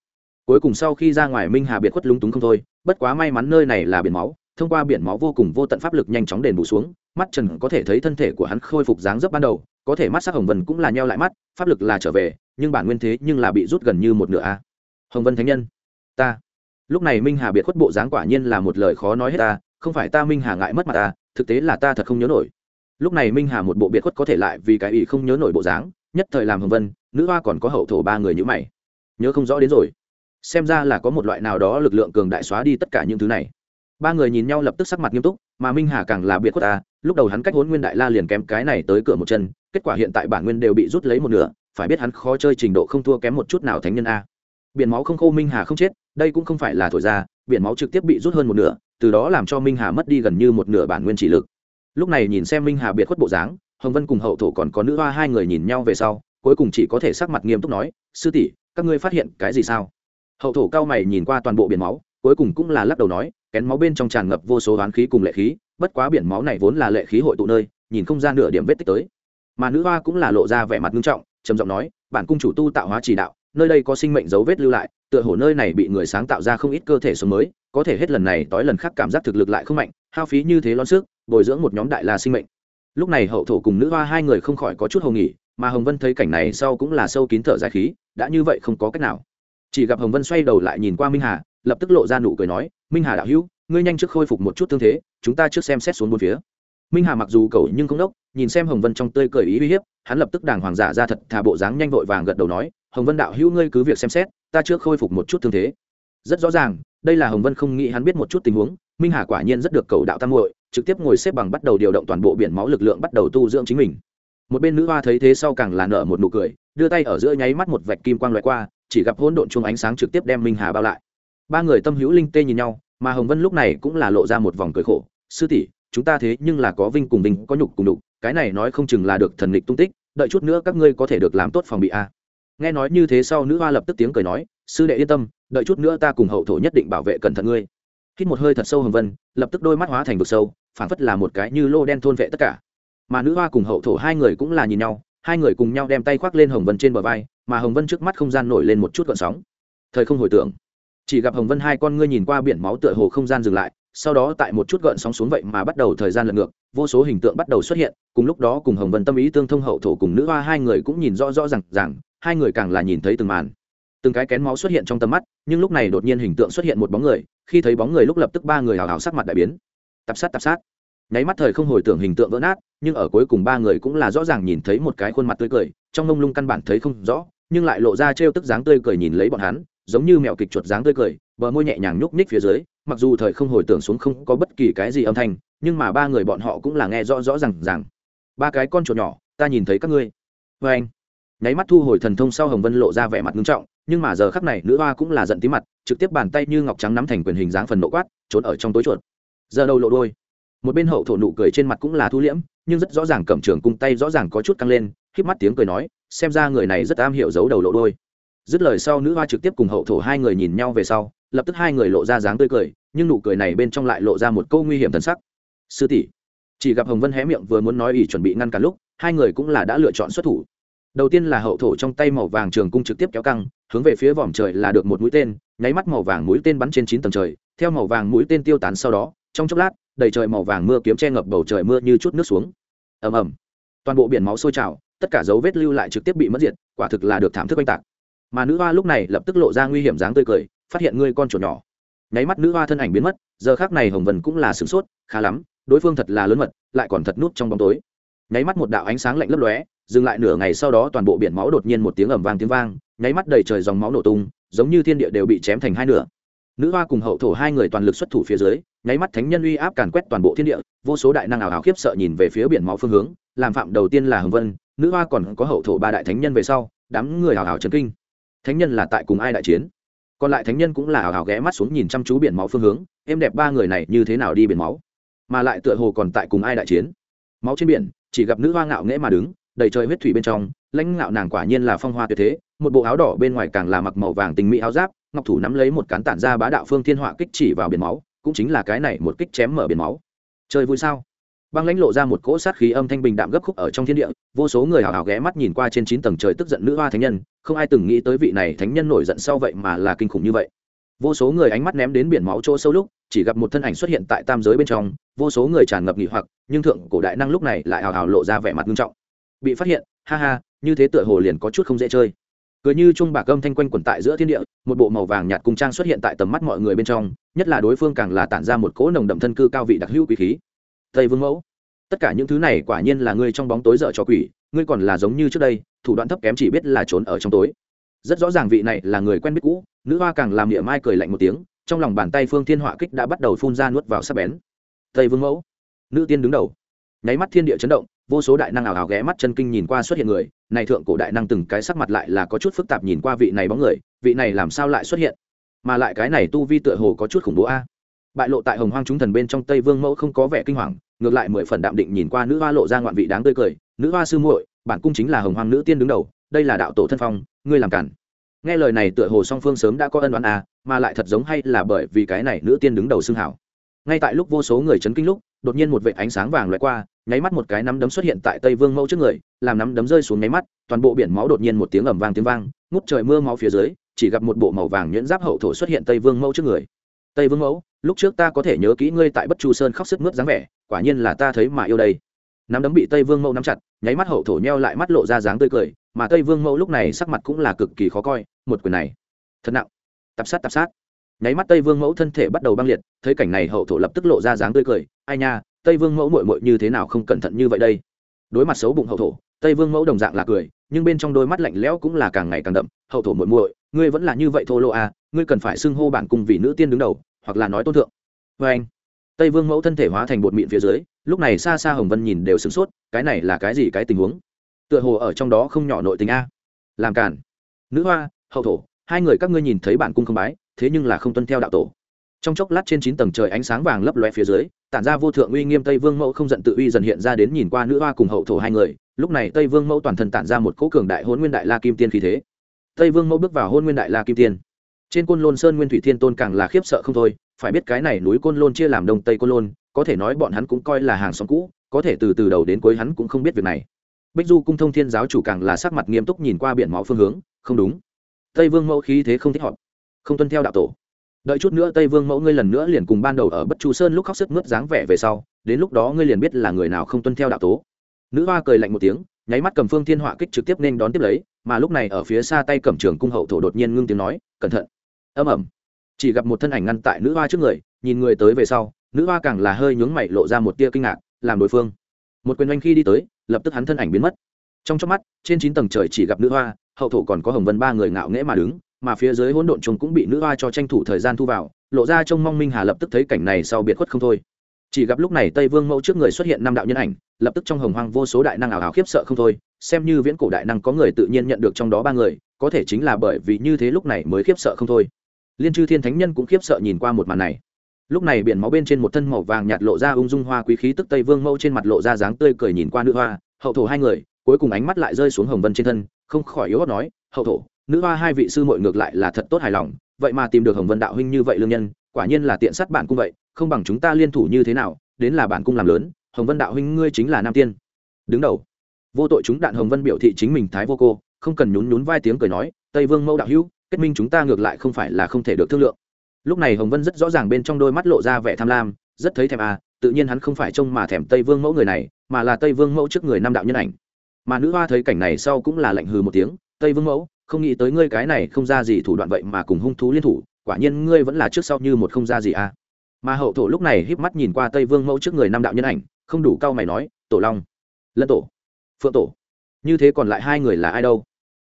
Cuối cùng sau khi ra ngoài minh hà biệt khuất lúng túng không thôi, bất quá may mắn nơi này là biển máu, thông qua biển máu vô cùng vô tận pháp lực nhanh chóng đền bù xuống, mắt trần có thể thấy thân thể của hắn khôi phục dáng dấp ban đầu, có thể mắt sắc hồng vân cũng là nheo lại mắt, pháp lực là trở về nhưng bản nguyên thế nhưng là bị rút gần như một nửa a. Hồng vân thánh nhân, ta. Lúc này minh hà biệt khuất bộ dáng quả nhiên là một lời khó nói hết ta, không phải ta minh hà ngại mất mặt ta, thực tế là ta thật không nhớ nổi. Lúc này minh hà một bộ biệt khuất có thể lại vì cái ý không nhớ nổi bộ dáng, nhất thời làm hồng vân, nữ hoa còn có hậu thổ ba người như mày. Nhớ không rõ đến rồi. Xem ra là có một loại nào đó lực lượng cường đại xóa đi tất cả những thứ này. Ba người nhìn nhau lập tức sắc mặt nghiêm túc, mà minh hà càng là biệt khuất ta, lúc đầu hắn cách hỗn nguyên đại la liền kém cái này tới cửa một chân, kết quả hiện tại bản nguyên đều bị rút lấy một nửa phải biết hắn khó chơi trình độ không thua kém một chút nào thánh nhân a. Biển máu không khô minh hà không chết, đây cũng không phải là thổi ra, biển máu trực tiếp bị rút hơn một nửa, từ đó làm cho minh hà mất đi gần như một nửa bản nguyên chỉ lực. Lúc này nhìn xem minh hà biệt khuất bộ dáng, hồng vân cùng hậu thổ còn có nữ hoa hai người nhìn nhau về sau, cuối cùng chỉ có thể sắc mặt nghiêm túc nói, sư tỷ, các ngươi phát hiện cái gì sao? Hậu thổ cao mày nhìn qua toàn bộ biển máu, cuối cùng cũng là lắc đầu nói, kén máu bên trong tràn ngập vô số oán khí cùng lệ khí, bất quá biển máu này vốn là lệ khí hội tụ nơi, nhìn không ra nửa điểm vết tích tới. Mà nữ hoa cũng là lộ ra vẻ mặt nghiêm trọng trầm giọng nói, bản cung chủ tu tạo hóa chỉ đạo, nơi đây có sinh mệnh dấu vết lưu lại, tựa hồ nơi này bị người sáng tạo ra không ít cơ thể sống mới, có thể hết lần này tối lần khác cảm giác thực lực lại không mạnh, hao phí như thế lon sức, bồi dưỡng một nhóm đại la sinh mệnh. Lúc này hậu thổ cùng nữ hoa hai người không khỏi có chút hầu nghỉ mà hồng vân thấy cảnh này sau cũng là sâu kín thở dài khí, đã như vậy không có cách nào. Chỉ gặp hồng vân xoay đầu lại nhìn qua minh hà, lập tức lộ ra nụ cười nói, minh hà đạo hữu, ngươi nhanh trước khôi phục một chút thương thế, chúng ta trước xem xét xuống bốn phía minh hà mặc dù cầu nhưng không đốc, nhìn xem hồng vân trong tươi cười ý uy hiếp, hắn lập tức đàng hoàng giả ra thật thà bộ dáng nhanh vội vàng gật đầu nói, hồng vân đạo hữu ngươi cứ việc xem xét, ta chưa khôi phục một chút thương thế. Rất rõ ràng, đây là hồng vân không nghĩ hắn biết một chút tình huống, minh hà quả nhiên rất được cầu đạo tam muội, trực tiếp ngồi xếp bằng bắt đầu điều động toàn bộ biển máu lực lượng bắt đầu tu dưỡng chính mình. Một bên nữ hoa thấy thế sau càng là nở một nụ cười, đưa tay ở giữa nháy mắt một vạch kim quang loại qua, chỉ gặp hỗn độn chung ánh sáng trực tiếp đem minh hà bao lại. Ba người tâm hữu linh tê nhìn nhau, mà hồng vân lúc này cũng là lộ ra một vòng cười khổ, sư tỷ chúng ta thế nhưng là có vinh cùng vinh, có nhục cùng đục cái này nói không chừng là được thần lịch tung tích, đợi chút nữa các ngươi có thể được làm tốt phòng bị a. Nghe nói như thế sau nữ hoa lập tức tiếng cười nói, sư đệ yên tâm, đợi chút nữa ta cùng hậu thổ nhất định bảo vệ cẩn thận ngươi. Hít một hơi thật sâu hồng vân, lập tức đôi mắt hóa thành vực sâu, phảng phất là một cái như lô đen thôn vệ tất cả. Mà nữ hoa cùng hậu thổ hai người cũng là nhìn nhau, hai người cùng nhau đem tay khoác lên hồng vân trên bờ vai, mà hồng vân trước mắt không gian nổi lên một chút gọn sóng. Thời không hồi tưởng, chỉ gặp hồng vân hai con ngươi nhìn qua biển máu tựa hồ không gian dừng lại sau đó tại một chút gợn sóng xuống vậy mà bắt đầu thời gian lật ngược, vô số hình tượng bắt đầu xuất hiện, cùng lúc đó cùng hồng vân tâm ý tương thông hậu thổ cùng nữ hoa hai người cũng nhìn rõ rõ r à n g hai người càng là nhìn thấy từng màn. Từng cái kén máu xuất hiện trong tầm mắt, nhưng lúc này đột nhiên hình tượng xuất hiện một bóng người, khi thấy bóng người lúc lập tức ba người hào hào sắc mặt đại biến. Tập sát tập sát. Nháy mắt thời không hồi tưởng hình tượng vỡ nát, nhưng ở cuối cùng ba người cũng là rõ ràng nhìn thấy một cái khuôn mặt tươi cười, trong mông lung căn bản thấy không rõ, nhưng lại lộ ra trêu tức dáng tươi cười nhìn lấy bọn hắn giống như mèo kịch chuột dáng tươi cười, bờ môi nhẹ nhàng nhúc nhích phía dưới, mặc dù thời không hồi tưởng xuống không có bất kỳ cái gì âm thanh, nhưng mà ba người bọn họ cũng là nghe rõ rõ r à n g rằng ba cái con chuột nhỏ, ta nhìn thấy các ngươi. Vê anh, nháy mắt thu hồi thần thông sau hồng vân lộ ra vẻ mặt nghiêm trọng, nhưng mà giờ khắc này nữ hoa cũng là giận tí mặt, trực tiếp bàn tay như ngọc trắng nắm thành quyền hình dáng phần nộ quát, trốn ở trong tối chuột. Giờ đầu lộ đôi một bên hậu thổ nụ cười trên mặt cũng là thu liễm, nhưng rất rõ ràng cẩm trường cung tay rõ ràng có chút căng lên k mắt tiếng cười nói, xem ra người này rất am hiểu giấu đầu lộ đôi dứt lời sau nữ hoa trực tiếp cùng hậu thổ hai người nhìn nhau về sau, lập tức hai người lộ ra dáng tươi cười, nhưng nụ cười này bên trong lại lộ ra một câu nguy hiểm thân sắc. Sư tỷ. Chỉ gặp hồng vân hé miệng vừa muốn nói ý chuẩn bị ngăn cả lúc, hai người cũng là đã lựa chọn xuất thủ. Đầu tiên là hậu thổ trong tay màu vàng trường cung trực tiếp kéo căng, hướng về phía vòm trời là được một mũi tên, nháy mắt màu vàng mũi tên bắn trên chín tầng trời, theo màu vàng mũi tên tiêu tán sau đó, trong chốc lát, đầy trời màu vàng mưa kiếm che ngập bầu trời mưa như chút nước xuống. Ầm ầm. Toàn bộ biển máu sôi trào, tất cả dấu vết lưu lại trực tiếp bị mất diệt, quả thực là được thảm thức oanh tạc mà nữ hoa lúc này lập tức lộ ra nguy hiểm dáng tươi cười, phát hiện ngươi con chuột nhỏ. Nháy mắt nữ hoa thân ảnh biến mất, giờ khác này hồng vân cũng là sửng sốt, khá lắm, đối phương thật là lớn mật, lại còn thật nút trong bóng tối. Nháy mắt một đạo ánh sáng lạnh lấp lóe, dừng lại nửa ngày sau đó toàn bộ biển máu đột nhiên một tiếng ầm vang tiếng vang, nháy mắt đầy trời dòng máu nổ tung, giống như thiên địa đều bị chém thành hai nửa. Nữ hoa cùng hậu thổ hai người toàn lực xuất thủ phía dưới, nháy mắt thánh nhân uy áp càn quét toàn bộ thiên địa, vô số đại năng ảo ảo khiếp sợ nhìn về phía biển máu phương hướng, làm phạm đầu tiên là hồng vân, nữ hoa còn có hậu thổ ba đại thánh nhân về sau, đám người ảo ảo trấn kinh thánh nhân là tại cùng ai đại chiến? Còn lại thánh nhân cũng là hào hào ghé mắt xuống nhìn chăm chú biển máu phương hướng, em đẹp ba người này như thế nào đi biển máu? Mà lại tựa hồ còn tại cùng ai đại chiến? Máu trên biển, chỉ gặp nữ hoa ngạo nghễ mà đứng, đầy trời huyết thủy bên trong, lãnh ngạo nàng quả nhiên là phong hoa tuyệt thế, một bộ áo đỏ bên ngoài càng là mặc màu vàng tình mỹ áo giáp, ngọc thủ nắm lấy một cán tản ra bá đạo phương thiên họa kích chỉ vào biển máu, cũng chính là cái này một kích chém mở biển máu. Chơi vui sao? Băng lãnh lộ ra một cỗ sát khí âm thanh bình đạm gấp khúc ở trong thiên địa, vô số người hào hào ghé mắt nhìn qua trên chín tầng trời tức giận nữ hoa thánh nhân, không ai từng nghĩ tới vị này thánh nhân nổi giận sau vậy mà là kinh khủng như vậy. Vô số người ánh mắt ném đến biển máu chỗ sâu lúc, chỉ gặp một thân ảnh xuất hiện tại tam giới bên trong, vô số người tràn ngập nghỉ hoặc, nhưng thượng cổ đại năng lúc này lại hào hào lộ ra vẻ mặt nghiêm trọng. Bị phát hiện, ha ha, như thế tựa hồ liền có chút không dễ chơi. Cười như chung bạc âm thanh quanh quẩn tại giữa thiên địa, một bộ màu vàng nhạt cung trang xuất hiện tại tầm mắt mọi người bên trong, nhất là đối phương càng là tản ra một cỗ nồng đậm thân cư cao vị đặc hữu quý khí tây vương mẫu. Tất cả những thứ này quả nhiên là ngươi trong bóng tối dở cho quỷ, ngươi còn là giống như trước đây, thủ đoạn thấp kém chỉ biết là trốn ở trong tối. Rất rõ ràng vị này là người quen biết cũ, nữ hoa càng làm địa mai cười lạnh một tiếng, trong lòng bàn tay phương thiên họa kích đã bắt đầu phun ra nuốt vào sắp bén. Tây vương mẫu. Nữ tiên đứng đầu. Nháy mắt thiên địa chấn động, vô số đại năng ảo ảo ghé mắt chân kinh nhìn qua xuất hiện người, này thượng cổ đại năng từng cái sắc mặt lại là có chút phức tạp nhìn qua vị này bóng người, vị này làm sao lại xuất hiện? Mà lại cái này tu vi tựa hồ có chút khủng bố a bại lộ tại hồng hoang chúng thần bên trong tây vương mẫu không có vẻ kinh hoàng ngược lại mười phần đạm định nhìn qua nữ hoa lộ ra ngoạn vị đáng tươi cười nữ hoa sư muội bản cung chính là hồng hoang nữ tiên đứng đầu đây là đạo tổ thân phong ngươi làm cản nghe lời này tựa hồ song phương sớm đã có ân đoán a à, mà lại thật giống hay là bởi vì cái này nữ tiên đứng đầu xưng hảo. ngay tại lúc vô số người chấn kinh lúc, đột nhiên một vệ ánh sáng vàng loại qua, nháy mắt một cái nắm đấm xuất hiện tại tây vương mẫu trước người, làm nắm đấm rơi xuống nháy mắt, toàn bộ biển máu đột nhiên một tiếng ầm vang tiếng vang, ngút trời mưa máu phía dưới, chỉ gặp một bộ màu vàng nhuyễn giáp hậu thổ xuất hiện tây vương mẫu trước người tây vương mẫu, lúc trước ta có thể nhớ kỹ ngươi tại bất chu sơn khóc sức mướt dáng vẻ, quả nhiên là ta thấy mà yêu đây. Nắm đấm bị tây vương mẫu nắm chặt, nháy mắt hậu thổ nheo lại mắt lộ ra dáng tươi cười, mà tây vương mẫu lúc này sắc mặt cũng là cực kỳ khó coi, một quyền này. Thật nặng. Tạp sát tạp sát. Nháy mắt tây vương mẫu thân thể bắt đầu băng liệt, thấy cảnh này hậu thổ lập tức lộ ra dáng tươi cười, ai nha, tây vương mẫu mội mội như thế nào không cẩn thận như vậy đây? Đối mặt xấu bụng hậu thổ tây vương mẫu đồng dạng là cười, nhưng bên trong đôi mắt lạnh lẽo cũng là càng ngày càng đậm, hậu thổ muội muội, ngươi vẫn là như vậy thô lỗ à ngươi cần phải xưng hô bản cung vì nữ tiên đứng đầu, hoặc là nói tôn thượng. Vê anh, tây vương mẫu thân thể hóa thành bột mịn phía dưới, lúc này xa xa hồng vân nhìn đều sửng sốt, cái này là cái gì cái tình huống? Tựa hồ ở trong đó không nhỏ nội tình a. Làm cản nữ hoa, hậu thổ, hai người các ngươi nhìn thấy bản cung không bái, thế nhưng là không tuân theo đạo tổ trong chốc lát trên chín tầng trời ánh sáng vàng lấp loe phía dưới, tản ra vô thượng uy nghiêm tây vương mẫu không giận tự uy dần hiện ra đến nhìn qua nữ hoa cùng hậu thổ hai người. Lúc này tây vương mẫu toàn thân tản ra một cỗ cường đại hôn nguyên đại la kim tiên khí thế. Tây vương mẫu bước vào hôn nguyên đại la kim tiên. Trên côn lôn sơn nguyên thủy thiên tôn càng là khiếp sợ không thôi, phải biết cái này núi côn lôn chia làm đông tây côn lôn, có thể nói bọn hắn cũng coi là hàng xóm cũ, có thể từ từ đầu đến cuối hắn cũng không biết việc này. Bích du cung thông thiên giáo chủ càng là sắc mặt nghiêm túc nhìn qua biển máu phương hướng, không đúng. Tây vương mẫu khí thế không thích hợp, không tuân theo đạo tổ đợi chút nữa tây vương mẫu ngươi lần nữa liền cùng ban đầu ở bất chu sơn lúc khóc sức mướt dáng vẻ về sau, đến lúc đó ngươi liền biết là người nào không tuân theo đạo tố. Nữ hoa cười lạnh một tiếng, nháy mắt cầm phương thiên họa kích trực tiếp nên đón tiếp lấy, mà lúc này ở phía xa tay cầm trường cung hậu thổ đột nhiên ngưng tiếng nói, cẩn thận. Âm ẩm chỉ gặp một thân ảnh ngăn tại nữ hoa trước người, nhìn người tới về sau, nữ hoa càng là hơi nhướng mày lộ ra một tia kinh ngạc, làm đối phương. Một quyền oanh khi đi tới, lập tức hắn thân ảnh biến mất. Trong chốc mắt, trên chín tầng trời chỉ gặp nữ hoa, hậu thổ còn có hồng vân ba người ngạo nghễ mà đứng mà phía dưới hỗn độn trùng cũng bị nữ hoa cho tranh thủ thời gian thu vào, lộ ra trông mong minh hà lập tức thấy cảnh này sau biệt khuất không thôi. Chỉ gặp lúc này tây vương mẫu trước người xuất hiện năm đạo nhân ảnh, lập tức trong hồng hoang vô số đại năng ảo ảo khiếp sợ không thôi, xem như viễn cổ đại năng có người tự nhiên nhận được trong đó ba người, có thể chính là bởi vì như thế lúc này mới khiếp sợ không thôi. Liên chư thiên thánh nhân cũng khiếp sợ nhìn qua một màn này. Lúc này biển máu bên trên một thân màu vàng nhạt lộ ra ung dung hoa quý khí tức tây vương mẫu trên mặt lộ ra dáng tươi cười nhìn qua nữ hoa, hậu thổ hai người, cuối cùng ánh mắt lại rơi xuống hồng vân trên thân, không khỏi yếu ớt nói, hậu thổ nữ hoa hai vị sư muội ngược lại là thật tốt hài lòng, vậy mà tìm được hồng vân đạo huynh như vậy lương nhân, quả nhiên là tiện sát bản cung vậy, không bằng chúng ta liên thủ như thế nào, đến là bản cung làm lớn, hồng vân đạo huynh ngươi chính là nam tiên. Đứng đầu. Vô tội chúng đạn hồng vân biểu thị chính mình thái vô cô, không cần nhún nhún vai tiếng cười nói, tây vương mẫu đạo hữu, kết minh chúng ta ngược lại không phải là không thể được thương lượng. Lúc này hồng vân rất rõ ràng bên trong đôi mắt lộ ra vẻ tham lam, rất thấy thèm à tự nhiên hắn không phải trông mà thèm tây vương mẫu người này, mà là tây vương mẫu trước người Nam đạo nhân ảnh. Mà nữ hoa thấy cảnh này sau cũng là lạnh hừ một tiếng, tây vương mẫu không nghĩ tới ngươi cái này không ra gì thủ đoạn vậy mà cùng hung thú liên thủ, quả nhiên ngươi vẫn là trước sau như một không ra gì à. Mà hậu thổ lúc này híp mắt nhìn qua tây vương mẫu trước người năm đạo nhân ảnh, không đủ cao mày nói, tổ long, lân tổ, phượng tổ, như thế còn lại hai người là ai đâu?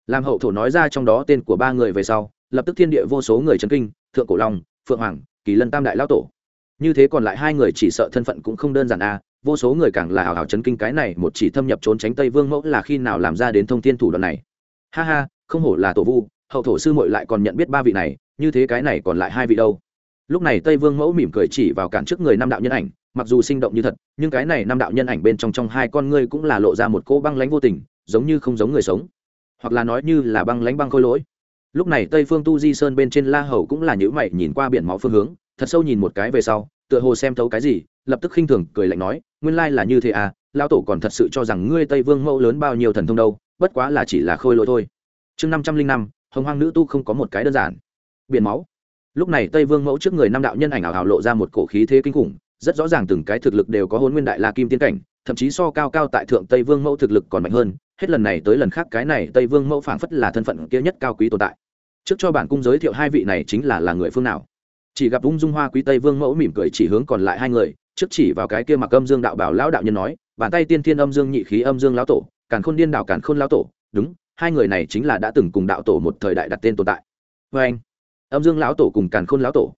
Làm hậu thổ nói ra trong đó tên của ba người về sau, lập tức thiên địa vô số người chấn kinh, thượng cổ long, phượng hoàng, kỳ lân tam đại lao tổ. Như thế còn lại hai người chỉ sợ thân phận cũng không đơn giản à? vô số người càng là hào hào chấn kinh cái này, một chỉ thâm nhập trốn tránh tây vương mẫu là khi nào làm ra đến thông tin thủ đoạn này. Ha ha không hổ là tổ vu, hậu thổ sư muội lại còn nhận biết ba vị này, như thế cái này còn lại hai vị đâu. Lúc này tây vương mẫu mỉm cười chỉ vào cản trước người năm đạo nhân ảnh, mặc dù sinh động như thật, nhưng cái này năm đạo nhân ảnh bên trong trong hai con ngươi cũng là lộ ra một cô băng lánh vô tình, giống như không giống người sống. Hoặc là nói như là băng lánh băng khôi lỗi. Lúc này tây phương tu di sơn bên trên la hầu cũng là nhữ mày nhìn qua biển máu phương hướng, thật sâu nhìn một cái về sau, tựa hồ xem thấu cái gì, lập tức khinh thường cười lạnh nói, nguyên lai là như thế à lão tổ còn thật sự cho rằng ngươi tây vương mẫu lớn bao nhiêu thần thông đâu, bất quá là chỉ là khôi lỗi thôi chương năm trăm linh năm, hồng hoang nữ tu không có một cái đơn giản. Biển máu. Lúc này tây vương mẫu trước người năm đạo nhân ảnh ảo hào lộ ra một cổ khí thế kinh khủng, rất rõ ràng từng cái thực lực đều có hôn nguyên đại la kim tiến cảnh, thậm chí so cao cao tại thượng tây vương mẫu thực lực còn mạnh hơn, hết lần này tới lần khác cái này tây vương mẫu phảng phất là thân phận kia nhất cao quý tồn tại. Trước cho bản cung giới thiệu hai vị này chính là là người phương nào? Chỉ gặp ung dung hoa quý tây vương mẫu mỉm cười chỉ hướng còn lại hai người, trước chỉ vào cái kia mặc âm dương đạo bảo lão đạo nhân nói, bàn tay tiên thiên âm dương nhị khí âm dương lão tổ, càn khôn điên đạo càn khôn lão tổ, đúng hai người này chính là đã từng cùng đạo tổ một thời đại đặt tên tồn tại. Vê anh, âm dương lão tổ cùng càn khôn lão tổ,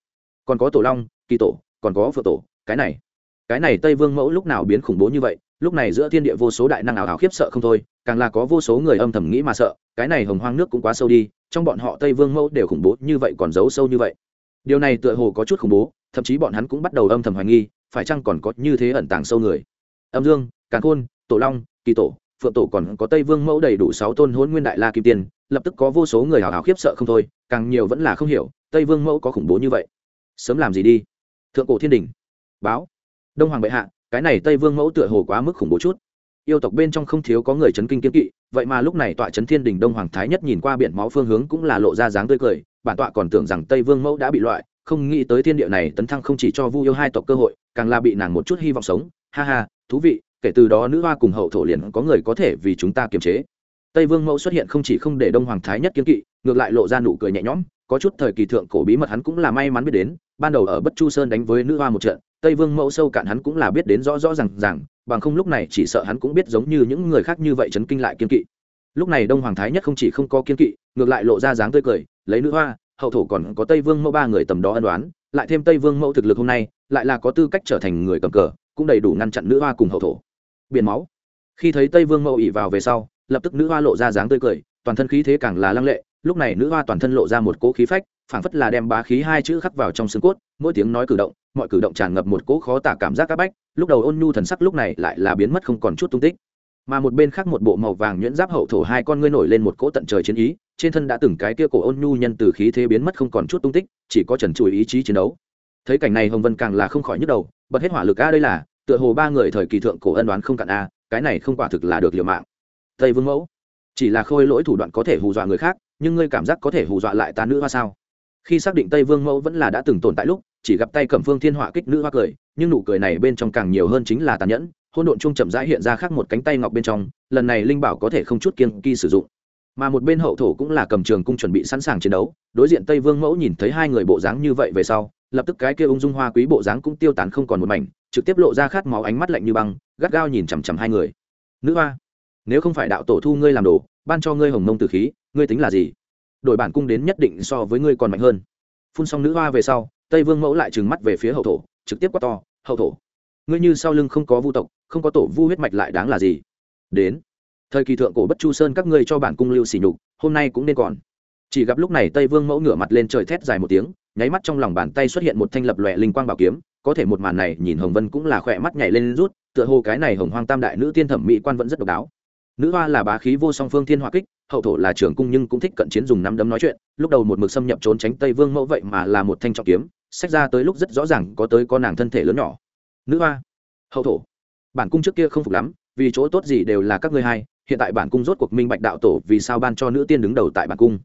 còn có tổ long, kỳ tổ, còn có phượng tổ, cái này cái này tây vương mẫu lúc nào biến khủng bố như vậy, lúc này giữa thiên địa vô số đại năng ảo ảo khiếp sợ không thôi, càng là có vô số người âm thầm nghĩ mà sợ, cái này hồng hoang nước cũng quá sâu đi, trong bọn họ tây vương mẫu đều khủng bố như vậy còn giấu sâu như vậy. Điều này tựa hồ có chút khủng bố, thậm chí bọn hắn cũng bắt đầu âm thầm hoài nghi, phải chăng còn có như thế ẩn tàng sâu người? Âm dương, càn khôn, tổ long, kỳ tổ phượng tổ còn có tây vương mẫu đầy đủ sáu tôn hôn nguyên đại la kim tiên, lập tức có vô số người hào hào khiếp sợ không thôi, càng nhiều vẫn là không hiểu, tây vương mẫu có khủng bố như vậy. Sớm làm gì đi? Thượng cổ thiên đình. Báo. Đông hoàng bệ hạ, cái này tây vương mẫu tựa hồ quá mức khủng bố chút. Yêu tộc bên trong không thiếu có người chấn kinh kiên kỵ, vậy mà lúc này tọa chấn thiên đình đông hoàng thái nhất nhìn qua biển máu phương hướng cũng là lộ ra dáng tươi cười, bản tọa còn tưởng rằng tây vương mẫu đã bị loại, không nghĩ tới thiên địa này tấn thăng không chỉ cho vu yêu hai tộc cơ hội, càng là bị nàng một chút hy vọng sống. Ha ha, thú vị kể từ đó nữ hoa cùng hậu thổ liền có người có thể vì chúng ta kiềm chế. Tây vương mẫu xuất hiện không chỉ không để đông hoàng thái nhất kiếm kỵ, ngược lại lộ ra nụ cười nhẹ nhõm, có chút thời kỳ thượng cổ bí mật hắn cũng là may mắn biết đến, ban đầu ở bất chu sơn đánh với nữ hoa một trận, tây vương mẫu sâu cạn hắn cũng là biết đến rõ rõ r à n g rằng bằng không lúc này chỉ sợ hắn cũng biết giống như những người khác như vậy chấn kinh lại kiên kỵ. Lúc này đông hoàng thái nhất không chỉ không có kiên kỵ, ngược lại lộ ra dáng tươi cười, lấy nữ hoa, hậu thổ còn có tây vương mẫu ba người tầm đó ân đoán lại thêm tây vương mẫu thực lực hôm nay, lại là có tư cách trở thành người cầm cờ, cũng đầy đủ ngăn chặn nữ hoa cùng hậu thổ biển máu. Khi thấy tây vương mẫu ỉ vào về sau, lập tức nữ hoa lộ ra dáng tươi cười, toàn thân khí thế càng là lăng lệ, lúc này nữ hoa toàn thân lộ ra một cỗ khí phách, phảng phất là đem bá khí hai chữ khắc vào trong xương cốt, mỗi tiếng nói cử động, mọi cử động tràn ngập một cỗ khó tả cảm giác áp bách, lúc đầu ôn nhu thần sắc lúc này lại là biến mất không còn chút tung tích. Mà một bên khác một bộ màu vàng nhuyễn giáp hậu thổ hai con ngươi nổi lên một cỗ tận trời chiến ý, trên thân đã từng cái kia cổ ôn nhu nhân từ khí thế biến mất không còn chút tung tích, chỉ có trần trụi ý chí chiến đấu. Thấy cảnh này hồng vân càng là không khỏi nhức đầu, bật hết hỏa lực, a, đây là tựa hồ ba người thời kỳ thượng cổ ân đoán không cạn a, cái này không quả thực là được liều mạng. Tây vương mẫu, chỉ là khôi lỗi thủ đoạn có thể hù dọa người khác, nhưng ngươi cảm giác có thể hù dọa lại ta nữ hoa sao? Khi xác định tây vương mẫu vẫn là đã từng tồn tại lúc, chỉ gặp tay cẩm phương thiên họa kích nữ hoa cười, nhưng nụ cười này bên trong càng nhiều hơn chính là tàn nhẫn hôn độn chung chậm rãi hiện ra khác một cánh tay ngọc bên trong, lần này linh bảo có thể không chút kiên kỳ sử dụng. Mà một bên hậu thổ cũng là cầm trường cung chuẩn bị sẵn sàng chiến đấu, đối diện tây vương mẫu nhìn thấy hai người bộ dáng như vậy về sau, lập tức cái kia ung dung hoa quý bộ dáng cũng tiêu tán không còn một mảnh trực tiếp lộ ra khát máu ánh mắt lạnh như băng, gắt gao nhìn chằm chằm hai người. Nữ hoa, nếu không phải đạo tổ thu ngươi làm đồ, ban cho ngươi hồng mông từ khí, ngươi tính là gì? Đổi bản cung đến nhất định so với ngươi còn mạnh hơn. Phun xong nữ hoa về sau, tây vương mẫu lại trừng mắt về phía hậu thổ, trực tiếp quát to, hậu thổ, ngươi như sau lưng không có vu tộc, không có tổ vu huyết mạch lại đáng là gì? Đến, thời kỳ thượng cổ bất chu sơn các ngươi cho bản cung lưu xỉ nhục, hôm nay cũng nên còn. Chỉ gặp lúc này tây vương mẫu ngửa mặt lên trời thét dài một tiếng, nháy mắt trong lòng bàn tay xuất hiện một thanh lập lòe linh quang bảo kiếm có thể một màn này nhìn hồng vân cũng là khỏe mắt nhảy lên rút, tựa hồ cái này hồng hoang tam đại nữ tiên thẩm mỹ quan vẫn rất độc đáo. Nữ hoa là bá khí vô song phương thiên hỏa kích, hậu thổ là trưởng cung nhưng cũng thích cận chiến dùng nắm đấm nói chuyện, lúc đầu một mực xâm nhập trốn tránh tây vương mẫu vậy mà là một thanh trọng kiếm sách ra tới lúc rất rõ ràng có tới có nàng thân thể lớn nhỏ. Nữ hoa, hậu thổ, bản cung trước kia không phục lắm, vì chỗ tốt gì đều là các ngươi hai, hiện tại bản cung rốt cuộc minh bạch đạo tổ vì sao ban cho nữ tiên đứng đầu tại bản cung.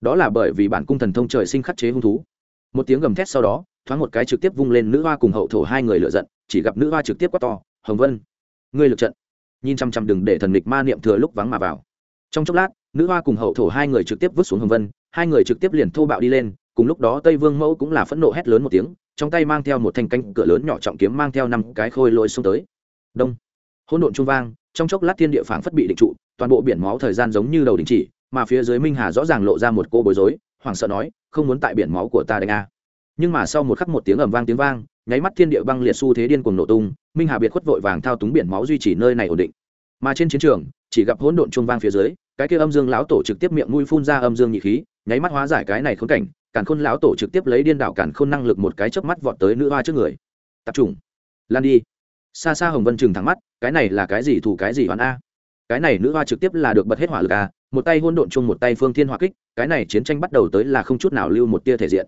Đó là bởi vì bản cung thần thông trời sinh khắc chế hung thú một tiếng gầm thét sau đó, thoáng một cái trực tiếp vung lên nữ hoa cùng hậu thổ hai người lựa giận, chỉ gặp nữ hoa trực tiếp quát to, hồng vân, ngươi lực trận. Nhìn chăm chăm đừng để thần địch ma niệm thừa lúc vắng mà vào. Trong chốc lát, nữ hoa cùng hậu thổ hai người trực tiếp vứt xuống hồng vân, hai người trực tiếp liền thô bạo đi lên, cùng lúc đó tây vương mẫu cũng là phẫn nộ hét lớn một tiếng, trong tay mang theo một thanh canh cửa lớn nhỏ trọng kiếm mang theo năm cái khôi lôi xông tới. Đông. Hỗn độn trung vang, trong chốc lát thiên địa phảng phất bị định trụ, toàn bộ biển máu thời gian giống như đầu đình chỉ, mà phía dưới minh hà rõ ràng lộ ra một cô bối rối hoảng sợ nói, không muốn tại biển máu của ta đánh a. Nhưng mà sau một khắc một tiếng ầm vang tiếng vang, nháy mắt thiên địa băng liệt xu thế điên cuồng nổ tung, minh hà biệt khuất vội vàng thao túng biển máu duy trì nơi này ổn định. Mà trên chiến trường, chỉ gặp hỗn độn chuông vang phía dưới, cái kia âm dương lão tổ trực tiếp miệng mũi phun ra âm dương nhị khí, nháy mắt hóa giải cái này khốn cảnh, càn khôn lão tổ trực tiếp lấy điên đảo càn khôn năng lực một cái chớp mắt vọt tới nữ hoa trước người. Tập trung, lan đi. Xa xa hồng vân chừng thẳng mắt, cái này là cái gì thủ cái gì hoàn a? Cái này nữ hoa trực tiếp là được bật hết hỏa lực a một tay hôn độn chung một tay phương thiên hỏa kích, cái này chiến tranh bắt đầu tới là không chút nào lưu một tia thể diện.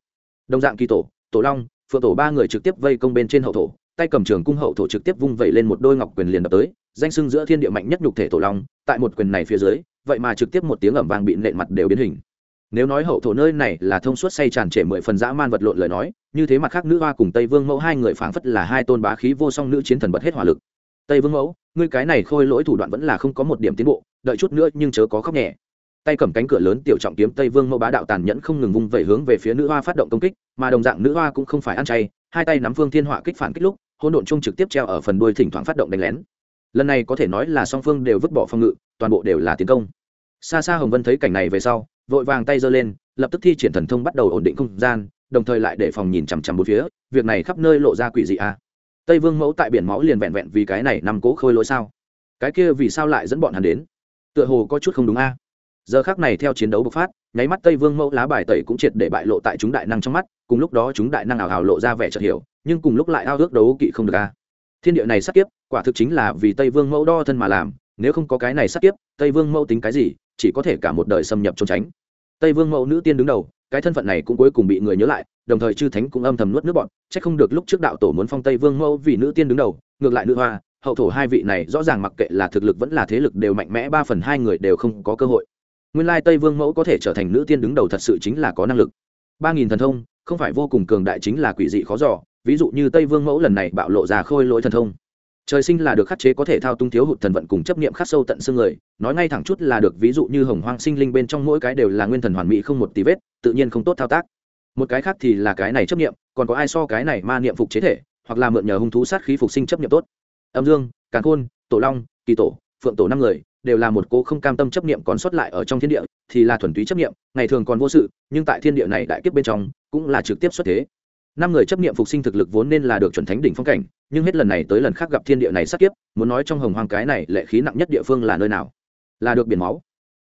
Đồng dạng kỳ tổ tổ long, phượng tổ ba người trực tiếp vây công bên trên hậu thổ, tay cầm trường cung hậu thổ trực tiếp vung vẩy lên một đôi ngọc quyền liền đập tới, danh sưng giữa thiên địa mạnh nhất nhục thể tổ long, tại một quyền này phía dưới, vậy mà trực tiếp một tiếng ẩm vàng bị nện mặt đều biến hình. Nếu nói hậu thổ nơi này là thông suốt say tràn trẻ mười phần dã man vật lộn lời nói, như thế mặt khác nữ hoa cùng tây vương mẫu hai người phảng phất là hai tôn bá khí vô song nữ chiến thần bật hết hỏa lực. Tây vương mẫu ngươi cái này khôi lỗi thủ đoạn vẫn là không có một điểm tiến bộ, đợi chút nữa nhưng chớ có khóc nhẹ. Tay cầm cánh cửa lớn tiểu trọng kiếm tây vương mẫu bá đạo tàn nhẫn không ngừng vung vẩy hướng về phía nữ hoa phát động công kích, mà đồng dạng nữ hoa cũng không phải ăn chay, hai tay nắm phương thiên họa kích phản kích lúc, hỗn độn chung trực tiếp treo ở phần đuôi thỉnh thoảng phát động đánh lén. Lần này có thể nói là song phương đều vứt bỏ phòng ngự, toàn bộ đều là tiến công. Xa xa hồng vân thấy cảnh này về sau, vội vàng tay giơ lên, lập tức thi triển thần thông bắt đầu ổn định không gian, đồng thời lại để phòng nhìn chằm chằm bốn phía, việc này khắp nơi lộ ra quỷ dị a. à tây vương mẫu tại biển máu liền vẹn vẹn vì cái này nằm cố khôi lỗi sao? Cái kia vì sao lại dẫn bọn hắn đến? Tựa hồ có chút không đúng a. Giờ khác này theo chiến đấu bộc phát, nháy mắt tây vương mẫu lá bài tẩy cũng triệt để bại lộ tại chúng đại năng trong mắt, cùng lúc đó chúng đại năng ảo hào lộ ra vẻ chợt hiểu, nhưng cùng lúc lại ao ước đấu kỵ không được a. Thiên địa này sắc kiếp, quả thực chính là vì tây vương mẫu đo thân mà làm, nếu không có cái này sắc kiếp, tây vương mẫu tính cái gì, chỉ có thể cả một đời xâm nhập trốn tránh. Tây vương mẫu nữ tiên đứng đầu cái thân phận này cũng cuối cùng bị người nhớ lại, đồng thời chư thánh cũng âm thầm nuốt nước bọn c h ắ c không được lúc trước đạo tổ muốn phong tây vương mẫu vì nữ tiên đứng đầu, ngược lại nữ hoa, hậu thổ hai vị này rõ ràng mặc kệ là thực lực vẫn là thế lực đều mạnh mẽ, ba phần hai người đều không có cơ hội. Nguyên lai tây vương mẫu có thể trở thành nữ tiên đứng đầu thật sự chính là có năng lực. Ba nghìn thần thông, không phải vô cùng cường đại chính là quỷ dị khó giỏ ví dụ như tây vương mẫu lần này bạo lộ ra khôi lỗi thần thông trời sinh là được khắc chế có thể thao túng thiếu hụt thần vận cùng chấp niệm khắc sâu tận xương người, nói ngay thẳng chút là được, ví dụ như hồng hoang sinh linh bên trong mỗi cái đều là nguyên thần hoàn mỹ không một tí vết, tự nhiên không tốt thao tác. Một cái khác thì là cái này chấp niệm, còn có ai so cái này ma niệm phục chế thể, hoặc là mượn nhờ hung thú sát khí phục sinh chấp niệm tốt. Âm dương, càn khôn, tổ long, kỳ tổ, phượng tổ năm người, đều là một cô không cam tâm chấp niệm còn sót lại ở trong thiên địa, thì là thuần túy chấp niệm, ngày thường còn vô sự, nhưng tại thiên địa này đại kiếp bên trong, cũng là trực tiếp xuất thế năm người chấp niệm phục sinh thực lực vốn nên là được chuẩn thánh đỉnh phong cảnh, nhưng hết lần này tới lần khác gặp thiên địa này sát kiếp, muốn nói trong hồng hoang cái này lệ khí nặng nhất địa phương là nơi nào? Là được biển máu.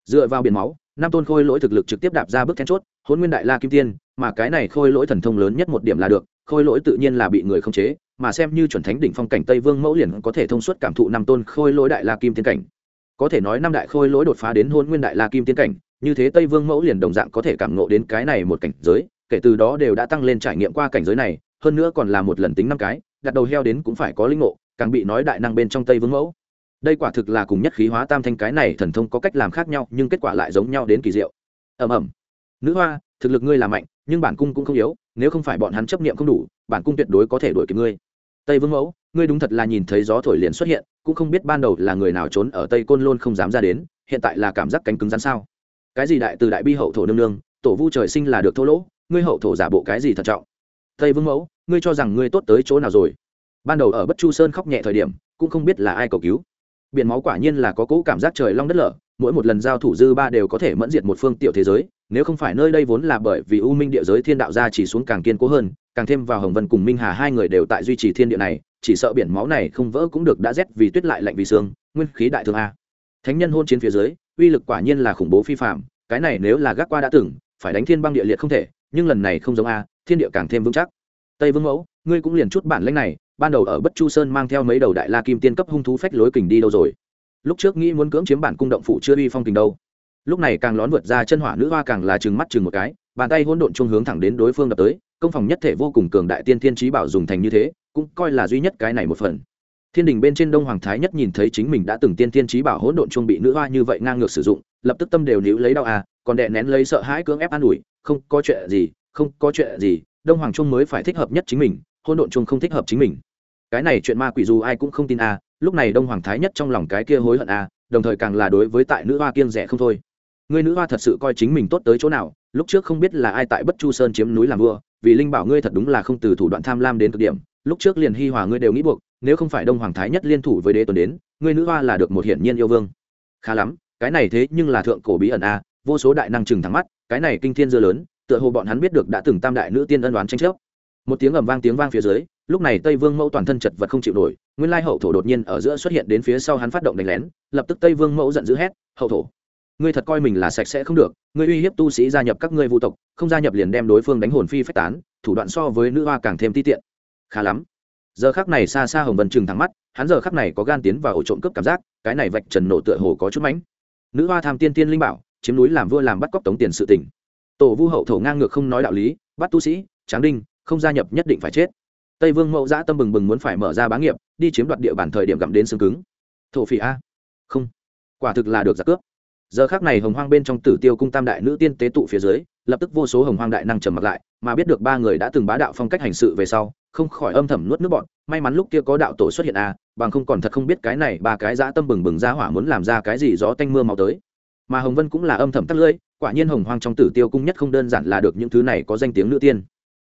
Dựa vào biển máu, năm tôn khôi lỗi thực lực trực tiếp đạp ra bước then chốt hôn nguyên đại la kim tiên, mà cái này khôi lỗi thần thông lớn nhất một điểm là được, khôi lỗi tự nhiên là bị người không chế, mà xem như chuẩn thánh đỉnh phong cảnh tây vương mẫu liền có thể thông suốt cảm thụ năm tôn khôi lỗi đại la kim tiên cảnh. Có thể nói năm đại khôi lỗi đột phá đến hôn nguyên đại la kim tiên cảnh, như thế tây vương mẫu liền đồng dạng có thể cảm ngộ đến cái này một cảnh giới kể từ đó đều đã tăng lên trải nghiệm qua cảnh giới này, hơn nữa còn là một lần tính năm cái, đặt đầu heo đến cũng phải có linh ngộ, càng bị nói đại năng bên trong tây vương mẫu. Đây quả thực là cùng nhất khí hóa tam thanh cái này thần thông có cách làm khác nhau, nhưng kết quả lại giống nhau đến kỳ diệu. Ầm ầm. Nữ hoa, thực lực ngươi là mạnh, nhưng bản cung cũng không yếu, nếu không phải bọn hắn chấp niệm không đủ, bản cung tuyệt đối có thể đuổi kịp ngươi. Tây vương mẫu, ngươi đúng thật là nhìn thấy gió thổi liền xuất hiện, cũng không biết ban đầu là người nào trốn ở tây côn lôn không dám ra đến, hiện tại là cảm giác cánh cứng rắn sao? Cái gì đại từ đại bi hậu thổ nương nương, tổ vu trời sinh là được thô lỗ ngươi hậu thổ giả bộ cái gì thận trọng? Tây vương mẫu, ngươi cho rằng ngươi tốt tới chỗ nào rồi? Ban đầu ở bất chu sơn khóc nhẹ thời điểm, cũng không biết là ai cầu cứu. Biển máu quả nhiên là có cỗ cảm giác trời long đất lở, mỗi một lần giao thủ dư ba đều có thể mẫn diệt một phương tiểu thế giới, nếu không phải nơi đây vốn là bởi vì u minh địa giới thiên đạo gia chỉ xuống càng kiên cố hơn, càng thêm vào hồng vân cùng minh hà hai người đều tại duy trì thiên địa này, chỉ sợ biển máu này không vỡ cũng được đã rét vì tuyết lại lạnh vì xương nguyên khí đại thương a. Thánh nhân hôn chiến phía dưới, uy lực quả nhiên là khủng bố phi phạm cái này nếu là gác qua đã từng, phải đánh thiên băng địa liệt không thể nhưng lần này không giống a, thiên địa càng thêm vững chắc. Tây vương mẫu, ngươi cũng liền chút bản lãnh này, ban đầu ở bất chu sơn mang theo mấy đầu đại la kim tiên cấp hung thú phách lối kình đi đâu rồi? Lúc trước nghĩ muốn cưỡng chiếm bản cung động phủ chưa uy phong kình đâu. Lúc này càng lón vượt ra chân hỏa nữ hoa càng là chừng mắt chừng một cái, bàn tay hỗn độn chung hướng thẳng đến đối phương đập tới, công phòng nhất thể vô cùng cường đại tiên thiên trí bảo dùng thành như thế, cũng coi là duy nhất cái này một phần. Thiên đình bên trên đông hoàng thái nhất nhìn thấy chính mình đã từng tiên thiên trí bảo hỗn độn chung bị nữ hoa như vậy ngang ngược sử dụng, lập tức tâm đều níu lấy đau à còn đè nén lấy sợ hãi cưỡng ép an ủi không có chuyện gì không có chuyện gì đông hoàng trung mới phải thích hợp nhất chính mình hôn độn trung không thích hợp chính mình. Cái này chuyện ma quỷ dù ai cũng không tin a à, lúc này đông hoàng thái nhất trong lòng cái kia hối hận a à, đồng thời càng là đối với tại nữ hoa kiêng rẻ không thôi. Người nữ hoa thật sự coi chính mình tốt tới chỗ nào lúc trước không biết là ai tại bất chu sơn chiếm núi làm vua vì linh bảo ngươi thật đúng là không từ thủ đoạn tham lam đến cực điểm lúc trước liền hi hòa ngươi đều nghĩ buộc nếu không phải đông hoàng thái nhất liên thủ với đế tuần đến ngươi nữ hoa là được một hiển nhiên yêu vương. Khá lắm cái này thế nhưng là thượng cổ bí ẩn a vô số đại năng chừng thẳng mắt, cái này kinh thiên dưa lớn, tựa hồ bọn hắn biết được đã từng tam đại nữ tiên ân đoán tranh chấp. Một tiếng ầm vang tiếng vang phía dưới, lúc này tây vương mẫu toàn thân chật vật không chịu nổi, nguyên lai hậu thổ đột nhiên ở giữa xuất hiện đến phía sau hắn phát động đánh lén, lập tức tây vương mẫu giận dữ hét, hậu thổ, ngươi thật coi mình là sạch sẽ không được, ngươi uy hiếp tu sĩ gia nhập các ngươi vu tộc, không gia nhập liền đem đối phương đánh hồn phi phách tán, thủ đoạn so với nữ hoa càng thêm ti tiện. Khá lắm. Giờ khắc này xa xa hồng vân trừng thẳng mắt, hắn giờ khắc này có gan tiến vào ổ trộm cướp cảm giác, cái này vạch trần nổ tựa hồ có chút mánh nữ hoa tham tiên tiên linh bảo chiếm núi làm vua làm bắt cóc tống tiền sự tỉnh tổ vu hậu thổ ngang ngược không nói đạo lý, bắt tu sĩ, tráng đinh, không gia nhập nhất định phải chết. Tây vương mẫu giã tâm bừng bừng muốn phải mở ra bá nghiệp, đi chiếm đoạt địa bàn thời điểm gặm đến xương cứng. Thổ phỉ a. Không. Quả thực là được giặc cướp. Giờ khác này hồng hoang bên trong tử tiêu cung tam đại nữ tiên tế tụ phía dưới, lập tức vô số hồng hoang đại năng trầm mặc lại, mà biết được ba người đã từng bá đạo phong cách hành sự về sau, không khỏi âm thầm nuốt nước bọn may mắn lúc kia có đạo tổ xuất hiện a, bằng không còn thật không biết cái này ba cái dã tâm bừng bừng ra hỏa muốn làm ra cái gì gió tanh mưa màu tới mà hồng vân cũng là âm thầm tắt lưỡi, quả nhiên hồng hoang trong tử tiêu cung nhất không đơn giản là được những thứ này có danh tiếng nữ tiên.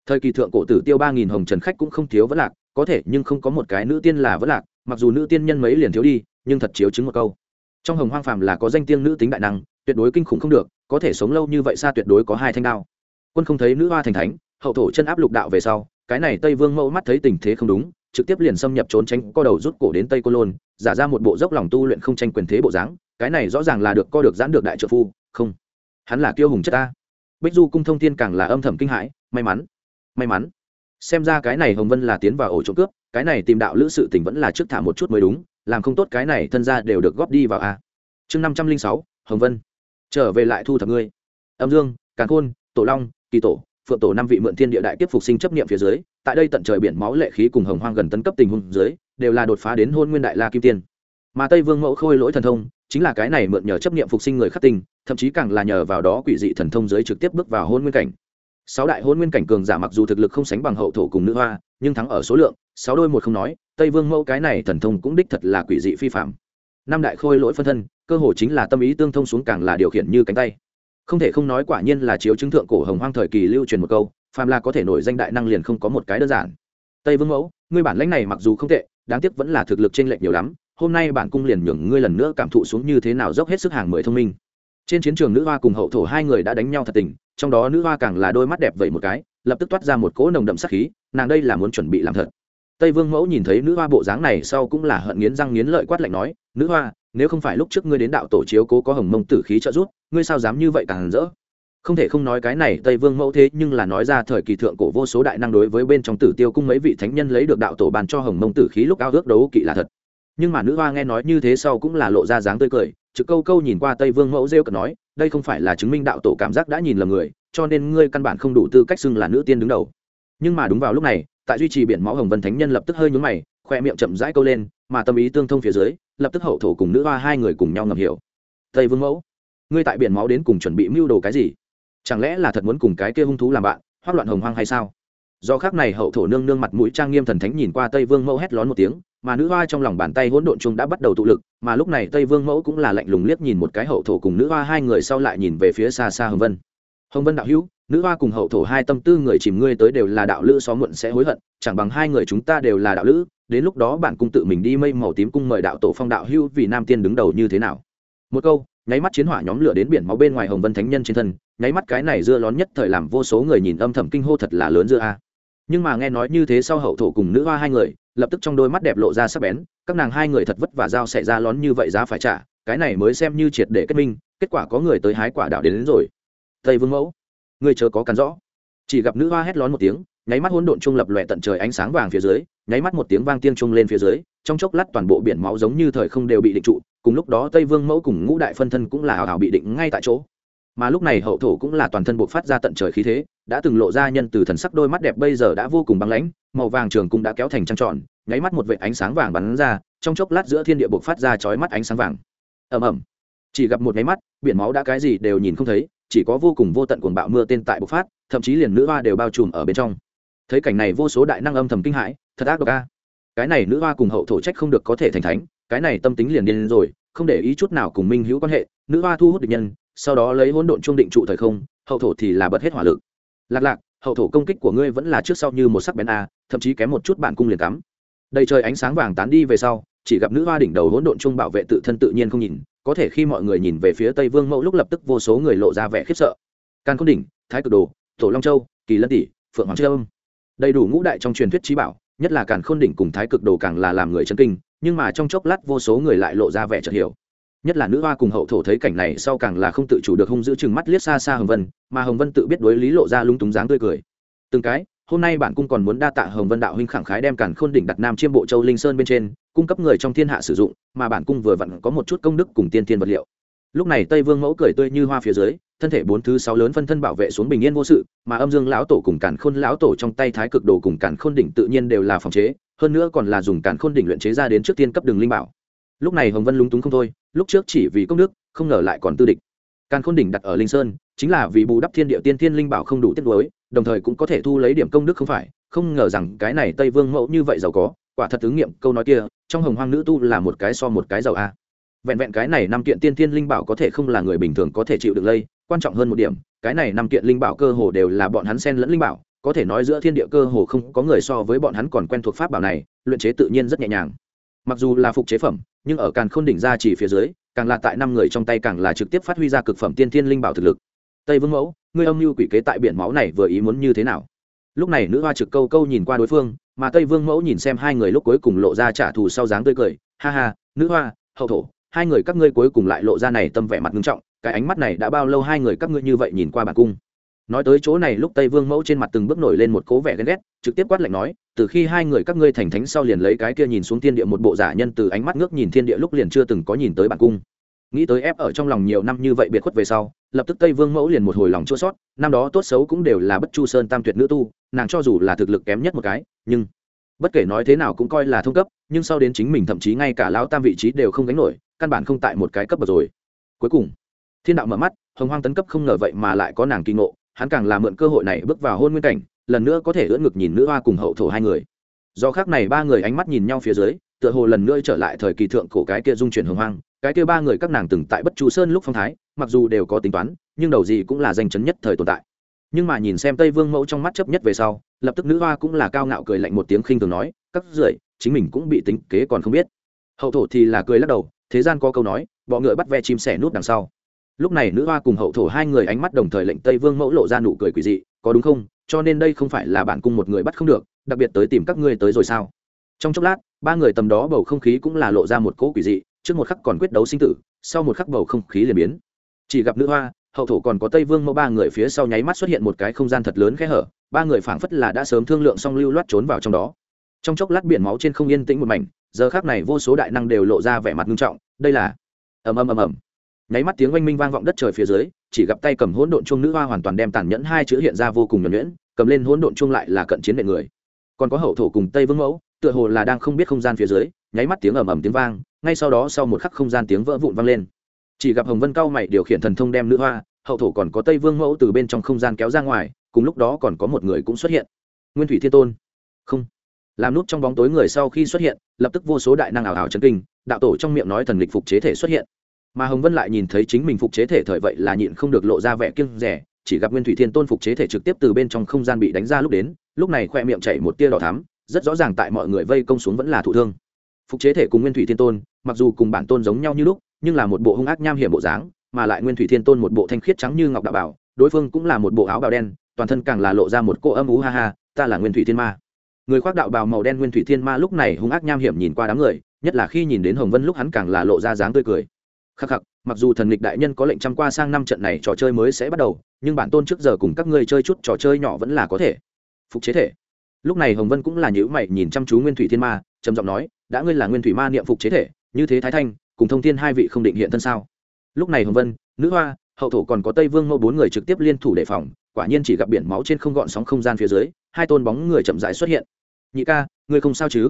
Thời kỳ thượng cổ tử tiêu ba nghìn hồng trần khách cũng không thiếu vẫn lạc, có thể nhưng không có một cái nữ tiên là vẫn lạc, mặc dù nữ tiên nhân mấy liền thiếu đi, nhưng thật chiếu chứng một câu. Trong hồng hoang phàm là có danh tiên nữ tính đại năng, tuyệt đối kinh khủng không được, có thể sống lâu như vậy xa tuyệt đối có hai thanh đao. Quân không thấy nữ hoa thành thánh, hậu thổ chân áp lục đạo về sau, cái này tây vương mẫu mắt thấy tình thế không đúng, trực tiếp liền xâm nhập trốn tránh, co đầu rút cổ đến tây Côn lôn, giả ra một bộ dốc lòng tu luyện không tranh quyền thế bộ dáng cái này rõ ràng là được co được giãn được đại trợ phu, không, hắn là kiêu hùng chất ta. Bích du cung thông thiên càng là âm thầm kinh hãi, may mắn may mắn. Xem ra cái này hồng vân là tiến vào ổ trộm cướp, cái này tìm đạo lữ sự tình vẫn là trước thả một chút mới đúng, làm không tốt cái này thân ra đều được góp đi vào a. Chương năm trăm linh sáu, hồng vân. Trở về lại thu thập ngươi. Âm dương, càn khôn, tổ long, kỳ tổ, phượng tổ năm vị mượn thiên địa đại tiếp phục sinh chấp niệm phía dưới, tại đây tận trời biển máu lệ khí cùng hồng hoang gần tấn cấp tình huống dưới, đều là đột phá đến hôn nguyên đại la kim tiên. Mà tây vương mẫu khôi lỗi thần thông chính là cái này mượn nhờ chấp niệm phục sinh người khắc tinh, thậm chí càng là nhờ vào đó quỷ dị thần thông giới trực tiếp bước vào hôn nguyên cảnh. Sáu đại hôn nguyên cảnh cường giả mặc dù thực lực không sánh bằng hậu thổ cùng nữ hoa, nhưng thắng ở số lượng, sáu đôi một không nói, tây vương mẫu cái này thần thông cũng đích thật là quỷ dị phi phạm năm đại khôi lỗi phân thân, cơ hồ chính là tâm ý tương thông xuống càng là điều khiển như cánh tay. Không thể không nói quả nhiên là chiếu chứng thượng cổ hồng hoang thời kỳ lưu truyền một câu, phàm là có thể nổi danh đại năng liền không có một cái đơn giản. Tây vương mẫu, ngươi bản lãnh này mặc dù không tệ, đáng tiếc vẫn là thực lực trên lệch nhiều lắm hôm nay bản cung liền nhường ngươi lần nữa cảm thụ xuống như thế nào dốc hết sức hàng mười thông minh. Trên chiến trường nữ hoa cùng hậu thổ hai người đã đánh nhau thật tình, trong đó nữ hoa càng là đôi mắt đẹp vậy một cái, lập tức toát ra một cỗ nồng đậm sắc khí, nàng đây là muốn chuẩn bị làm thật. Tây vương mẫu nhìn thấy nữ hoa bộ dáng này sau cũng là hận nghiến răng nghiến lợi quát lạnh nói, nữ hoa, nếu không phải lúc trước ngươi đến đạo tổ chiếu cố có hồng mông tử khí trợ giúp, ngươi sao dám như vậy càng rỡ? Không thể không nói cái này, tây vương mẫu thế nhưng là nói ra thời kỳ thượng cổ vô số đại năng đối với bên trong tử tiêu cung mấy vị thánh nhân lấy được đạo tổ bàn cho hồng mông tử khí lúc ao ước đấu kỵ là thật nhưng mà nữ hoa nghe nói như thế sau cũng là lộ ra dáng tươi cười, trực câu câu nhìn qua tây vương mẫu rêu cợt nói, đây không phải là chứng minh đạo tổ cảm giác đã nhìn lầm người, cho nên ngươi căn bản không đủ tư cách xưng là nữ tiên đứng đầu. Nhưng mà đúng vào lúc này, tại duy trì biển máu hồng vân thánh nhân lập tức hơi nhúng mày, khoe miệng chậm rãi câu lên, mà tâm ý tương thông phía dưới, lập tức hậu thổ cùng nữ hoa hai người cùng nhau ngầm hiểu. Tây vương mẫu, ngươi tại biển máu đến cùng chuẩn bị mưu đồ cái gì? Chẳng lẽ là thật muốn cùng cái kia hung thú làm bạn, hoác loạn hồng hoang hay sao? Do khác này hậu thổ nương nương mặt mũi trang nghiêm thần thánh nhìn qua tây vương mẫu hét lón một tiếng, mà nữ hoa trong lòng bàn tay hỗn độn chung đã bắt đầu tụ lực, mà lúc này tây vương mẫu cũng là lạnh lùng liếc nhìn một cái hậu thổ cùng nữ hoa, hai người sau lại nhìn về phía xa xa hồng vân. Hồng vân đạo hữu, nữ hoa cùng hậu thổ hai tâm tư người chìm ngươi tới đều là đạo lữ xó muộn sẽ hối hận, chẳng bằng hai người chúng ta đều là đạo lữ, đến lúc đó bản cung tự mình đi mây màu tím cung mời đạo tổ phong đạo hữu vì nam tiên đứng đầu như thế nào? Một câu, nháy mắt chiến hỏa nhóm lửa đến biển máu bên ngoài hồng vân thánh nhân trên thân, nháy mắt cái này dưa lón nhất thời làm vô số người nhìn âm thầm kinh hô thật là lớn dưa a nhưng mà nghe nói như thế sau hậu thổ cùng nữ hoa hai người lập tức trong đôi mắt đẹp lộ ra sắc bén các nàng hai người thật vất vả dao xảy ra lón như vậy giá phải trả cái này mới xem như triệt để kết minh kết quả có người tới hái quả đảo đến, đến rồi. Tây vương mẫu người chờ có cắn rõ. Chỉ gặp nữ hoa hét lón một tiếng nháy mắt hỗn độn trung lập lòe tận trời ánh sáng vàng phía dưới nháy mắt một tiếng vang tiên trung lên phía dưới trong chốc lát toàn bộ biển máu giống như thời không đều bị định trụ cùng lúc đó tây vương mẫu cùng ngũ đại phân thân cũng là hào hào bị định ngay tại chỗ mà lúc này hậu thổ cũng là toàn thân buộc phát ra tận trời khí thế, đã từng lộ ra nhân từ thần sắc đôi mắt đẹp bây giờ đã vô cùng băng lãnh, màu vàng trường cũng đã kéo thành trăng tròn, nháy mắt một vệ ánh sáng vàng bắn ra, trong chốc lát giữa thiên địa buộc phát ra chói mắt ánh sáng vàng. Ầm ầm. Chỉ gặp một máy mắt, biển máu đã cái gì đều nhìn không thấy, chỉ có vô cùng vô tận cuồng bạo mưa tên tại bộc phát, thậm chí liền nữ hoa đều bao trùm ở bên trong. Thấy cảnh này vô số đại năng âm thầm kinh hãi, thật ác độc a. Cái này nữ hoa cùng hậu thổ trách không được có thể thành thánh, cái này tâm tính liền điên rồi, không để ý chút nào cùng minh hữu quan hệ, nữ hoa thu hút địch nhân sau đó lấy hỗn độn trung định trụ thời không, hậu thổ thì là bật hết hỏa lực. Lạc lạc, hậu thổ công kích của ngươi vẫn là trước sau như một sắc bén a, thậm chí kém một chút bạn cung liền cắm. Đầy trời ánh sáng vàng tán đi về sau, chỉ gặp nữ hoa đỉnh đầu hỗn độn trung bảo vệ tự thân tự nhiên không nhìn, có thể khi mọi người nhìn về phía tây vương mẫu lúc lập tức vô số người lộ ra vẻ khiếp sợ. Can khôn đỉnh, thái cực đồ, tổ long châu, kỳ lân tỷ, phượng hoàng châu đầy đủ ngũ đại trong truyền thuyết trí bảo, nhất là càn khôn đỉnh cùng thái cực đồ càng là làm người chân kinh, nhưng mà trong chốc lát vô số người lại lộ ra vẻ chợt hiểu nhất là nữ hoa cùng hậu thổ thấy cảnh này sau càng là không tự chủ được hung giữ chừng mắt liếc xa xa hồng vân, mà hồng vân tự biết đối lý lộ ra lung túng dáng tươi cười. Từng cái, hôm nay bản cung còn muốn đa tạ hồng vân đạo huynh khẳng khái đem càn khôn đỉnh đặt nam chiêm bộ châu linh sơn bên trên, cung cấp người trong thiên hạ sử dụng, mà bản cung vừa vặn có một chút công đức cùng tiên tiên vật liệu. Lúc này tây vương mẫu cười tươi như hoa phía dưới, thân thể bốn thứ sáu lớn phân thân bảo vệ xuống bình yên vô sự, mà âm dương lão tổ cùng càn khôn lão tổ trong tay thái cực đồ cùng càn khôn đỉnh tự nhiên đều là phòng chế, hơn nữa còn là dùng càn khôn đỉnh luyện chế ra đến trước tiên cấp đường linh bảo lúc này hồng vân lúng túng không thôi, lúc trước chỉ vì công đức, không ngờ lại còn tư địch. Càn khôn đỉnh đặt ở linh sơn, chính là vì bù đắp thiên địa tiên thiên linh bảo không đủ tiết đối đồng thời cũng có thể thu lấy điểm công đức không phải, không ngờ rằng cái này tây vương mẫu như vậy giàu có, quả thật ứng nghiệm, câu nói kia, trong hồng hoang nữ tu là một cái so một cái giàu a. Vẹn vẹn cái này năm kiện tiên thiên linh bảo có thể không là người bình thường có thể chịu được lây, quan trọng hơn một điểm, cái này năm kiện linh bảo cơ hồ đều là bọn hắn xen lẫn linh bảo, có thể nói giữa thiên địa cơ hồ không có người so với bọn hắn còn quen thuộc pháp bảo này, luyện chế tự nhiên rất nhẹ nhàng mặc dù là phục chế phẩm, nhưng ở càn khôn đỉnh ra chỉ phía dưới, càng là tại năm người trong tay càng là trực tiếp phát huy ra cực phẩm tiên thiên linh bảo thực lực. Tây vương mẫu, ngươi âm mưu quỷ kế tại biển máu này vừa ý muốn như thế nào? Lúc này nữ hoa trực câu câu nhìn qua đối phương, mà tây vương mẫu nhìn xem hai người lúc cuối cùng lộ ra trả thù sau dáng tươi cười, ha ha, nữ hoa, hậu thổ, hai người các ngươi cuối cùng lại lộ ra này tâm vẻ mặt nghiêm trọng, cái ánh mắt này đã bao lâu hai người các ngươi như vậy nhìn qua bản cung? Nói tới chỗ này lúc tây vương mẫu trên mặt từng bước nổi lên một cố vẻ ghen ghét, trực tiếp quát lạnh nói từ khi hai người các ngươi thành thánh sau liền lấy cái kia nhìn xuống thiên địa một bộ giả nhân từ ánh mắt ngước nhìn thiên địa lúc liền chưa từng có nhìn tới bản cung. Nghĩ tới ép ở trong lòng nhiều năm như vậy biệt khuất về sau, lập tức tây vương mẫu liền một hồi lòng chua sót, năm đó tốt xấu cũng đều là bất chu sơn tam tuyệt nữ tu, nàng cho dù là thực lực kém nhất một cái, nhưng bất kể nói thế nào cũng coi là thông cấp, nhưng sau đến chính mình thậm chí ngay cả lão tam vị trí đều không gánh nổi, căn bản không tại một cái cấp bậc rồi. Cuối cùng, thiên đạo mở mắt, hồng hoang tấn cấp không ngờ vậy mà lại có nàng kỳ ngộ, hắn càng là mượn cơ hội này bước vào hôn nguyên cảnh lần nữa có thể ưỡn ngực nhìn nữ hoa cùng hậu thổ hai người. Do khác này ba người ánh mắt nhìn nhau phía dưới, tựa hồ lần nữa trở lại thời kỳ thượng cổ cái kia dung chuyển hồng hoang, cái kia ba người các nàng từng tại bất chu sơn lúc phong thái, mặc dù đều có tính toán, nhưng đầu gì cũng là danh chấn nhất thời tồn tại. Nhưng mà nhìn xem tây vương mẫu trong mắt chấp nhất về sau, lập tức nữ hoa cũng là cao ngạo cười lạnh một tiếng khinh thường nói, các rưỡi, chính mình cũng bị tính kế còn không biết. Hậu thổ thì là cười lắc đầu, thế gian có câu nói, bọ ngựa bắt ve chim sẻ nút đằng sau. Lúc này nữ hoa cùng hậu thổ hai người ánh mắt đồng thời lệnh tây vương mẫu lộ ra nụ cười quỷ dị, có đúng không? Cho nên đây không phải là bản cung một người bắt không được, đặc biệt tới tìm các ngươi tới rồi sao? Trong chốc lát, ba người tầm đó bầu không khí cũng là lộ ra một cỗ quỷ dị, trước một khắc còn quyết đấu sinh tử, sau một khắc bầu không khí liền biến. Chỉ gặp nữ hoa, hậu thổ còn có tây vương mẫu ba người phía sau nháy mắt xuất hiện một cái không gian thật lớn khẽ hở, ba người phảng phất là đã sớm thương lượng xong lưu loát trốn vào trong đó. Trong chốc lát biển máu trên không yên tĩnh một mảnh, giờ khác này vô số đại năng đều lộ ra vẻ mặt nghiêm trọng, đây là, ầm ầm ầm ầm nháy mắt tiếng oanh minh vang vọng đất trời phía dưới, chỉ gặp tay cầm hỗn độn chuông nữ hoa hoàn toàn đem tàn nhẫn hai chữ hiện ra vô cùng nhuẩn nhuyễn, cầm lên hỗn độn chuông lại là cận chiến đệ người. Còn có hậu thổ cùng tây vương mẫu, tựa hồ là đang không biết không gian phía dưới, nháy mắt tiếng ầm ầm tiếng vang, ngay sau đó sau một khắc không gian tiếng vỡ vụn vang lên. Chỉ gặp hồng vân cao mày điều khiển thần thông đem nữ hoa, hậu thổ còn có tây vương mẫu từ bên trong không gian kéo ra ngoài, cùng lúc đó còn có một người cũng xuất hiện. Nguyên thủy thiên tôn. Không. Làm nút trong bóng tối người sau khi xuất hiện, lập tức vô số đại năng ảo ảo chấn kinh, đạo tổ trong miệng nói thần lịch phục chế thể xuất hiện mà hồng vân lại nhìn thấy chính mình phục chế thể thời vậy là nhịn không được lộ ra vẻ kiêng rẻ, chỉ gặp nguyên thủy thiên tôn phục chế thể trực tiếp từ bên trong không gian bị đánh ra lúc đến, lúc này khoe miệng chảy một tia đỏ thắm, rất rõ ràng tại mọi người vây công xuống vẫn là thụ thương. Phục chế thể cùng nguyên thủy thiên tôn, mặc dù cùng bản tôn giống nhau như lúc, nhưng là một bộ hung ác nham hiểm bộ dáng, mà lại nguyên thủy thiên tôn một bộ thanh khiết trắng như ngọc đạo bảo, đối phương cũng là một bộ áo bào đen, toàn thân càng là lộ ra một cô âm ú ha ha, ta là nguyên thủy thiên ma. Người khoác đạo bào màu đen nguyên thủy thiên ma lúc này hung ác nham hiểm nhìn qua đám người, nhất là khi nhìn đến hồng vân lúc hắn càng là lộ ra dáng tươi cười khắc khắc, mặc dù thần lịch đại nhân có lệnh trăm qua sang năm trận này trò chơi mới sẽ bắt đầu, nhưng bản tôn trước giờ cùng các ngươi chơi chút trò chơi nhỏ vẫn là có thể. Phục chế thể. Lúc này hồng vân cũng là nhữ mày nhìn chăm chú nguyên thủy thiên ma, trầm giọng nói, đã ngươi là nguyên thủy ma niệm phục chế thể, như thế thái thanh, cùng thông thiên hai vị không định hiện thân sao? Lúc này hồng vân, nữ hoa, hậu thổ còn có tây vương mẫu bốn người trực tiếp liên thủ đề phòng, quả nhiên chỉ gặp biển máu trên không gọn sóng không gian phía dưới, hai tôn bóng người chậm rãi xuất hiện. Nhị ca, ngươi không sao chứ?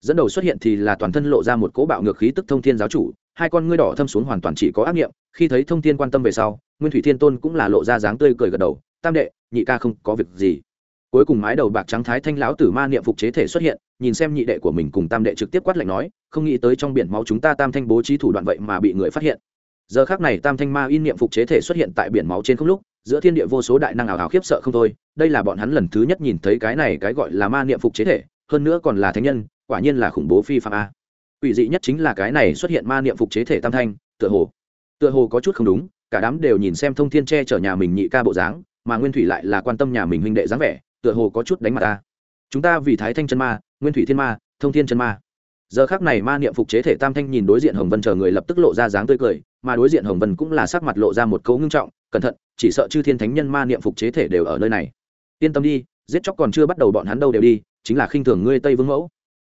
Dẫn đầu xuất hiện thì là toàn thân lộ ra một cỗ bạo ngược khí tức thông thiên giáo chủ hai con ngươi đỏ thâm xuống hoàn toàn chỉ có ác nghiệm, khi thấy thông thiên quan tâm về sau, nguyên thủy thiên tôn cũng là lộ ra dáng tươi cười gật đầu, tam đệ, nhị ca không có việc gì. Cuối cùng mái đầu bạc trắng thái thanh lão tử ma niệm phục chế thể xuất hiện, nhìn xem nhị đệ của mình cùng tam đệ trực tiếp quát lạnh nói, không nghĩ tới trong biển máu chúng ta tam thanh bố trí thủ đoạn vậy mà bị người phát hiện. Giờ khác này tam thanh ma in niệm phục chế thể xuất hiện tại biển máu trên không lúc, giữa thiên địa vô số đại năng ảo hào khiếp sợ không thôi, đây là bọn hắn lần thứ nhất nhìn thấy cái này cái gọi là ma niệm phục chế thể, hơn nữa còn là thánh nhân, quả nhiên là khủng bố phi phạm a quỷ dị nhất chính là cái này xuất hiện ma niệm phục chế thể tam thanh, tựa hồ. Tựa hồ có chút không đúng, cả đám đều nhìn xem thông thiên che chở nhà mình nhị ca bộ dáng, mà nguyên thủy lại là quan tâm nhà mình huynh đệ dáng vẻ, tựa hồ có chút đánh mặt ta. Chúng ta vì thái thanh chân ma, nguyên thủy thiên ma, thông thiên chân ma. Giờ khác này ma niệm phục chế thể tam thanh nhìn đối diện hồng vân chờ người lập tức lộ ra dáng tươi cười, mà đối diện hồng vân cũng là sắc mặt lộ ra một cấu ngưng trọng, cẩn thận, chỉ sợ chư thiên thánh nhân ma niệm phục chế thể đều ở nơi này. Yên tâm đi, giết chóc còn chưa bắt đầu bọn hắn đâu đều đi, chính là khinh thường ngươi tây vương mẫu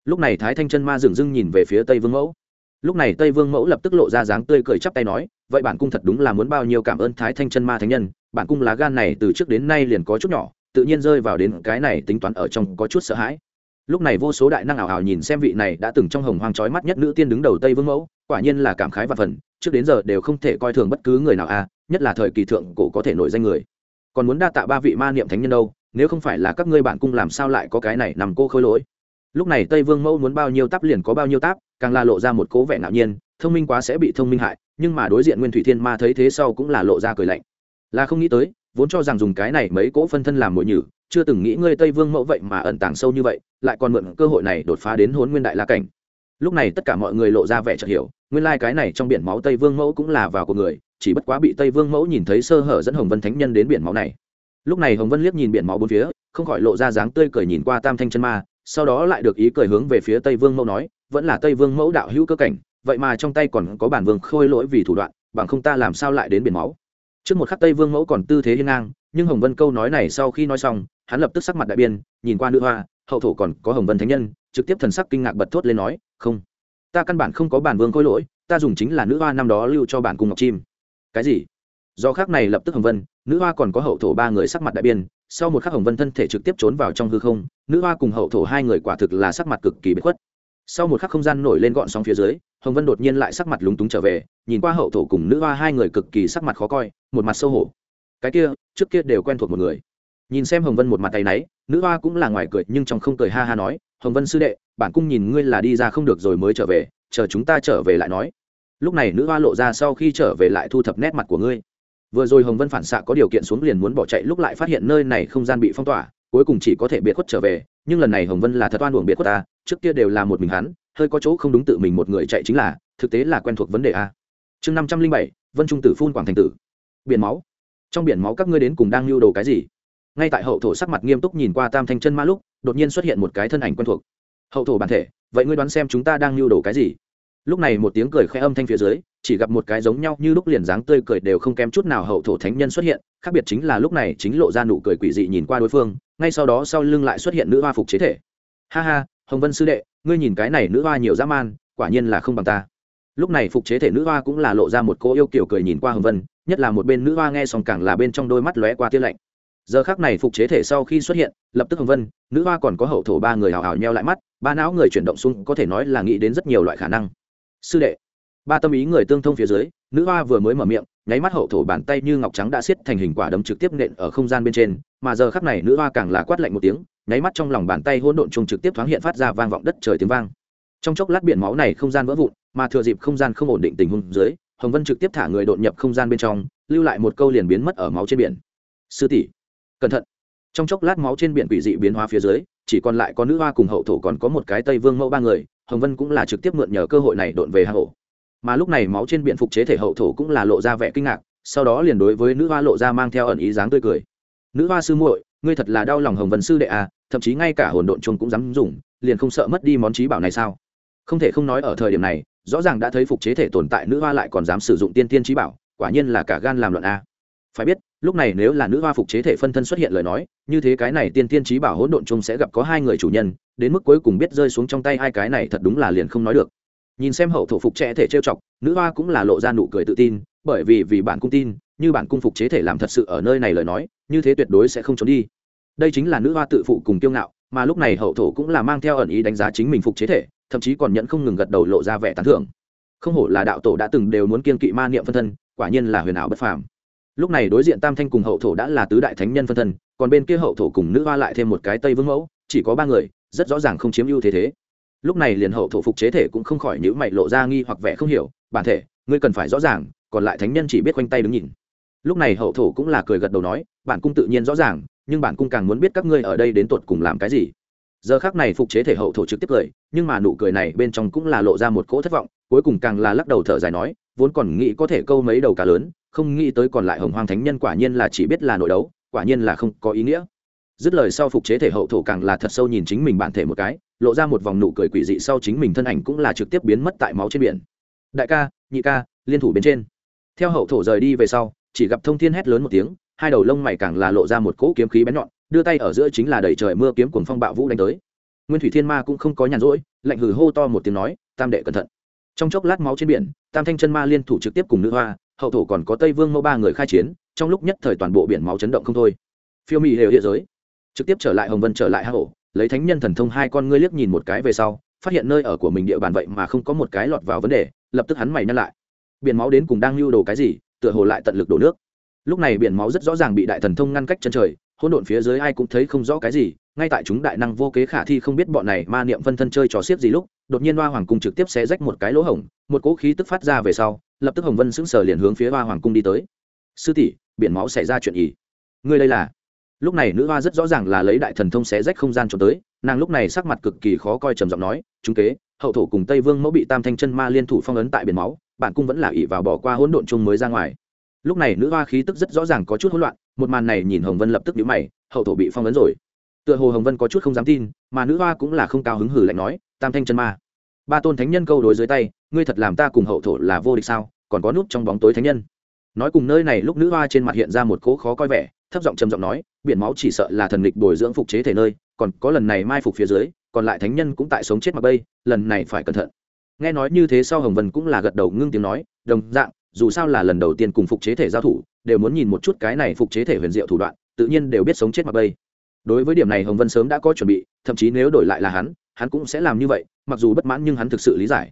lúc này thái thanh chân ma dừng dưng nhìn về phía tây vương mẫu. Lúc này tây vương mẫu lập tức lộ ra dáng tươi cười chắp tay nói, vậy bản cung thật đúng là muốn bao nhiêu cảm ơn thái thanh chân ma thánh nhân, bản cung lá gan này từ trước đến nay liền có chút nhỏ, tự nhiên rơi vào đến cái này tính toán ở trong có chút sợ hãi. Lúc này vô số đại năng ảo ảo nhìn xem vị này đã từng trong hồng hoang trói mắt nhất nữ tiên đứng đầu tây vương mẫu, quả nhiên là cảm khái và phần, trước đến giờ đều không thể coi thường bất cứ người nào a nhất là thời kỳ thượng cổ có thể nổi danh người. Còn muốn đa tạ ba vị ma niệm thánh nhân đâu, nếu không phải là các ngươi bản cung làm sao lại có cái này nằm cô khôi lỗi lúc này tây vương mẫu muốn bao nhiêu táp liền có bao nhiêu táp, càng là lộ ra một cố vẻ ngạo nhiên, thông minh quá sẽ bị thông minh hại, nhưng mà đối diện nguyên thủy thiên ma thấy thế sau cũng là lộ ra cười lạnh. Là không nghĩ tới, vốn cho rằng dùng cái này mấy cỗ phân thân làm mồi nhử, chưa từng nghĩ ngươi tây vương mẫu vậy mà ẩn tàng sâu như vậy, lại còn mượn cơ hội này đột phá đến hốn nguyên đại la cảnh. Lúc này tất cả mọi người lộ ra vẻ chợt hiểu, nguyên lai、like、cái này trong biển máu tây vương mẫu cũng là vào của người, chỉ bất quá bị tây vương mẫu nhìn thấy sơ hở dẫn hồng vân thánh nhân đến biển máu này. Lúc này hồng vân liếc nhìn biển máu bốn phía, không khỏi lộ ra dáng tươi cười nhìn qua tam thanh chân ma sau đó lại được ý cười hướng về phía tây vương mẫu nói, vẫn là tây vương mẫu đạo hữu cơ cảnh, vậy mà trong tay còn có bản vương khôi lỗi vì thủ đoạn, bằng không ta làm sao lại đến biển máu? Trước một khắc tây vương mẫu còn tư thế hiên ngang, nhưng hồng vân câu nói này sau khi nói xong, hắn lập tức sắc mặt đại biên nhìn qua nữ hoa, hậu thổ còn có hồng vân thánh nhân, trực tiếp thần sắc kinh ngạc bật thốt lên nói, không, ta căn bản không có bản vương khôi lỗi, ta dùng chính là nữ hoa năm đó lưu cho bản cung ngọc chim. Cái gì? Do khác này lập tức hồng vân, nữ hoa còn có hậu thổ ba người sắc mặt đại biên sau một khắc hồng vân thân thể trực tiếp trốn vào trong hư không, nữ hoa cùng hậu thổ hai người quả thực là sắc mặt cực kỳ bất khuất. Sau một khắc không gian nổi lên gọn sóng phía dưới, hồng vân đột nhiên lại sắc mặt lúng túng trở về, nhìn qua hậu thổ cùng nữ hoa hai người cực kỳ sắc mặt khó coi, một mặt sâu hổ. Cái kia, trước kia đều quen thuộc một người. Nhìn xem hồng vân một mặt tay náy, nữ hoa cũng là ngoài cười, nhưng trong không cười ha ha nói, hồng vân sư đệ, bản cung nhìn ngươi là đi ra không được rồi mới trở về, chờ chúng ta trở về lại nói. Lúc này nữ hoa lộ ra sau khi trở về lại thu thập nét mặt của ngươi vừa rồi hồng vân phản xạ có điều kiện xuống liền muốn bỏ chạy, lúc lại phát hiện nơi này không gian bị phong tỏa, cuối cùng chỉ có thể biệt khuất trở về. Nhưng lần này hồng vân là thật oan uổng biệt khuất ta, trước kia đều là một mình hắn, hơi có chỗ không đúng tự mình một người chạy chính là, thực tế là quen thuộc vấn đề a. Chương năm trăm linh bảy, vân trung tử phun quảng thành tử. Biển máu. Trong biển máu các ngươi đến cùng đang lưu đồ cái gì? Ngay tại hậu thổ sắc mặt nghiêm túc nhìn qua tam thanh chân ma lúc, đột nhiên xuất hiện một cái thân ảnh quen thuộc. Hậu thổ bản thể, vậy ngươi đoán xem chúng ta đang lưu đồ cái gì? Lúc này một tiếng cười khẽ âm thanh phía dưới, chỉ gặp một cái giống nhau như lúc liền dáng tươi cười đều không kém chút nào hậu thổ thánh nhân xuất hiện, khác biệt chính là lúc này chính lộ ra nụ cười quỷ dị nhìn qua đối phương, ngay sau đó sau lưng lại xuất hiện nữ hoa phục chế thể. Ha ha, hồng vân sư đệ, ngươi nhìn cái này nữ hoa nhiều dã man, quả nhiên là không bằng ta. Lúc này phục chế thể nữ hoa cũng là lộ ra một cô yêu kiểu cười nhìn qua hồng vân, nhất là một bên nữ hoa nghe xong càng là bên trong đôi mắt lóe qua tia lạnh. Giờ khác này phục chế thể sau khi xuất hiện, lập tức hồng vân, nữ hoa còn có hậu thổ ba người hào hào nheo lại mắt, ba não người chuyển động xung có thể nói là nghĩ đến rất nhiều loại khả năng sư đệ. Ba tâm ý người tương thông phía dưới, nữ hoa vừa mới mở miệng, nháy mắt hậu thổ bàn tay như ngọc trắng đã xiết thành hình quả đấm trực tiếp nện ở không gian bên trên, mà giờ khắc này nữ hoa càng là quát lạnh một tiếng, nháy mắt trong lòng bàn tay hỗn độn chung trực tiếp thoáng hiện phát ra vang vọng đất trời tiếng vang. Trong chốc lát biển máu này không gian vỡ vụn, mà thừa dịp không gian không ổn định tình huống dưới, hồng vân trực tiếp thả người đột nhập không gian bên trong, lưu lại một câu liền biến mất ở máu trên biển. Sư tỷ, cẩn thận. Trong chốc lát máu trên biển quỷ dị biến hóa phía dưới, chỉ còn lại có nữ hoa cùng hậu thổ còn có một cái tây vương mẫu ba người hồng vân cũng là trực tiếp mượn nhờ cơ hội này đột về hạ hổ mà lúc này máu trên biển phục chế thể hậu thổ cũng là lộ ra vẻ kinh ngạc, sau đó liền đối với nữ hoa lộ ra mang theo ẩn ý dáng tươi cười. Nữ hoa sư muội, ngươi thật là đau lòng hồng vân sư đệ à thậm chí ngay cả hồn độn chuông cũng dám dùng, liền không sợ mất đi món trí bảo này sao? Không thể không nói ở thời điểm này, rõ ràng đã thấy phục chế thể tồn tại nữ hoa lại còn dám sử dụng tiên tiên trí bảo, quả nhiên là cả gan làm luận a. Phải biết lúc này nếu là nữ hoa phục chế thể phân thân xuất hiện lời nói, như thế cái này tiên tiên trí bảo hỗn độn chung sẽ gặp có hai người chủ nhân, đến mức cuối cùng biết rơi xuống trong tay hai cái này thật đúng là liền không nói được. Nhìn xem hậu thổ phục trẻ thể trêu chọc, nữ hoa cũng là lộ ra nụ cười tự tin, bởi vì vì bản cung tin, như bản cung phục chế thể làm thật sự ở nơi này lời nói, như thế tuyệt đối sẽ không trốn đi. Đây chính là nữ hoa tự phụ cùng kiêu ngạo, mà lúc này hậu thổ cũng là mang theo ẩn ý đánh giá chính mình phục chế thể, thậm chí còn nhận không ngừng gật đầu lộ ra vẻ tán thưởng. Không hổ là đạo tổ đã từng đều muốn kiên kỵ ma niệm phân thân, quả nhiên là huyền ảo bất phàm lúc này đối diện tam thanh cùng hậu thổ đã là tứ đại thánh nhân phân thân, còn bên kia hậu thổ cùng nữ hoa lại thêm một cái tây vương mẫu, chỉ có ba người, rất rõ ràng không chiếm ưu thế thế. Lúc này liền hậu thổ phục chế thể cũng không khỏi những mày lộ ra nghi hoặc vẻ không hiểu, bản thể, ngươi cần phải rõ ràng, còn lại thánh nhân chỉ biết quanh tay đứng nhìn. Lúc này hậu thổ cũng là cười gật đầu nói, bản cung tự nhiên rõ ràng, nhưng bản cung càng muốn biết các ngươi ở đây đến tột cùng làm cái gì. Giờ khác này phục chế thể hậu thổ trực tiếp cười, nhưng mà nụ cười này bên trong cũng là lộ ra một cỗ thất vọng, cuối cùng càng là lắc đầu thở dài nói, vốn còn nghĩ có thể câu mấy đầu cá lớn không nghĩ tới còn lại hồng hoang thánh nhân quả nhiên là chỉ biết là nội đấu, quả nhiên là không có ý nghĩa. Dứt lời sau phục chế thể hậu thổ càng là thật sâu nhìn chính mình bản thể một cái, lộ ra một vòng nụ cười quỷ dị sau chính mình thân ảnh cũng là trực tiếp biến mất tại máu trên biển. Đại ca, nhị ca, liên thủ bên trên. Theo hậu thổ rời đi về sau, chỉ gặp thông thiên hét lớn một tiếng, hai đầu lông mày càng là lộ ra một cỗ kiếm khí bén nhọn, đưa tay ở giữa chính là đẩy trời mưa kiếm cuồng phong bạo vũ đánh tới. Nguyên thủy thiên ma cũng không có nhàn rỗi, lạnh hừ hô to một tiếng nói, tam đệ cẩn thận. Trong chốc lát máu trên biển, tam thanh chân ma liên thủ trực tiếp cùng nữ hoa hậu thổ còn có tây vương mẫu ba người khai chiến trong lúc nhất thời toàn bộ biển máu chấn động không thôi phiêu mỹ đều địa giới trực tiếp trở lại hồng vân trở lại hạ hổ lấy thánh nhân thần thông hai con ngươi liếc nhìn một cái về sau phát hiện nơi ở của mình địa bàn vậy mà không có một cái lọt vào vấn đề lập tức hắn mày nhăn lại biển máu đến cùng đang lưu đồ cái gì tựa hồ lại tận lực đổ nước lúc này biển máu rất rõ ràng bị đại thần thông ngăn cách chân trời hỗn độn phía dưới ai cũng thấy không rõ cái gì ngay tại chúng đại năng vô kế khả thi không biết bọn này ma niệm phân thân chơi trò xiếc gì lúc đột nhiên hoa hoàng cung trực tiếp xé rách một cái lỗ hổng một cỗ khí tức phát ra về sau lập tức hồng vân sững sờ liền hướng phía hoa hoàng cung đi tới. Sư tỷ, biển máu xảy ra chuyện gì? Ngươi đây là? Lúc này nữ hoa rất rõ ràng là lấy đại thần thông xé rách không gian cho tới, nàng lúc này sắc mặt cực kỳ khó coi trầm giọng nói, chúng kế, hậu thổ cùng tây vương mẫu bị tam thanh chân ma liên thủ phong ấn tại biển máu bản cung vẫn là ỷ vào bỏ qua hỗn độn chung mới ra ngoài. Lúc này nữ hoa khí tức rất rõ ràng có chút hỗn loạn, một màn này nhìn hồng vân lập tức nhíu mày, hậu thổ bị phong ấn rồi. Tựa hồ hồng vân có chút không dám tin, mà nữ hoa cũng là không cao hứng hử lạnh nói, tam thanh chân ma ba tôn thánh nhân câu đối dưới tay, ngươi thật làm ta cùng hậu thổ là vô địch sao? Còn có nút trong bóng tối thánh nhân. Nói cùng nơi này lúc nữ hoa trên mặt hiện ra một cỗ khó coi vẻ, thấp giọng trầm giọng nói, biển máu chỉ sợ là thần lịch bồi dưỡng phục chế thể nơi, còn có lần này mai phục phía dưới, còn lại thánh nhân cũng tại sống chết mà bây, lần này phải cẩn thận. Nghe nói như thế sau hồng vân cũng là gật đầu ngưng tiếng nói, đồng dạng, dù sao là lần đầu tiên cùng phục chế thể giao thủ, đều muốn nhìn một chút cái này phục chế thể huyền diệu thủ đoạn, tự nhiên đều biết sống chết mà bây. Đối với điểm này hồng vân sớm đã có chuẩn bị, thậm chí nếu đổi lại là hắn hắn cũng sẽ làm như vậy mặc dù bất mãn nhưng hắn thực sự lý giải.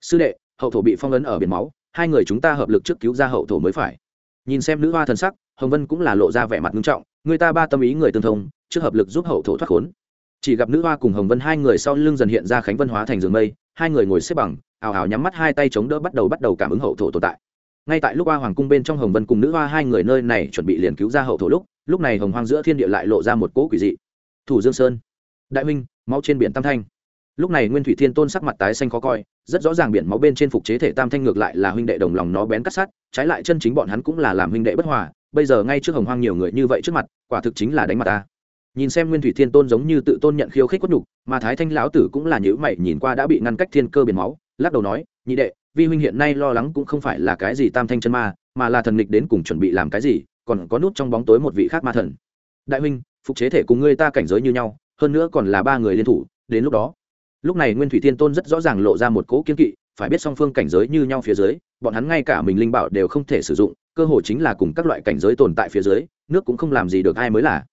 Sư đệ, hậu thổ bị phong ấn ở biển máu, hai người chúng ta hợp lực trước cứu ra hậu thổ mới phải. Nhìn xem nữ hoa thần sắc, hồng vân cũng là lộ ra vẻ mặt nghiêm trọng, người ta ba tâm ý người tương thông, trước hợp lực giúp hậu thổ thoát khốn. Chỉ gặp nữ hoa cùng hồng vân hai người sau lưng dần hiện ra khánh vân hóa thành giường mây, hai người ngồi xếp bằng, ào ào nhắm mắt hai tay chống đỡ bắt đầu bắt đầu cảm ứng hậu thổ tồn tại. Ngay tại lúc hoa hoàng cung bên trong hồng vân cùng nữ hoa hai người nơi này chuẩn bị liền cứu ra hậu thổ lúc lúc này hồng hoang giữa thiên địa lại lộ ra một cỗ quỷ dị. Thủ dương sơn. Đại minh máu trên biển tam thanh lúc này nguyên thủy thiên tôn sắc mặt tái xanh khó coi, rất rõ ràng biển máu bên trên phục chế thể tam thanh ngược lại là huynh đệ đồng lòng nó bén cắt sát, trái lại chân chính bọn hắn cũng là làm huynh đệ bất hòa, bây giờ ngay trước hồng hoang nhiều người như vậy trước mặt, quả thực chính là đánh mặt ta. Nhìn xem nguyên thủy thiên tôn giống như tự tôn nhận khiêu khích quất nhục, mà thái thanh lão tử cũng là nhữ mày nhìn qua đã bị ngăn cách thiên cơ biển máu, lắc đầu nói, nhị đệ, vi huynh hiện nay lo lắng cũng không phải là cái gì tam thanh chân ma, mà là thần nghịch đến cùng chuẩn bị làm cái gì, còn có nút trong bóng tối một vị khác ma thần. Đại huynh, phục chế thể cùng ngươi ta cảnh giới như nhau, hơn nữa còn là ba người liên thủ, đến lúc đó lúc này nguyên thủy thiên tôn rất rõ ràng lộ ra một cỗ kiên kỵ, phải biết song phương cảnh giới như nhau phía dưới, bọn hắn ngay cả mình linh bảo đều không thể sử dụng, cơ hội chính là cùng các loại cảnh giới tồn tại phía dưới, nước cũng không làm gì được ai mới là.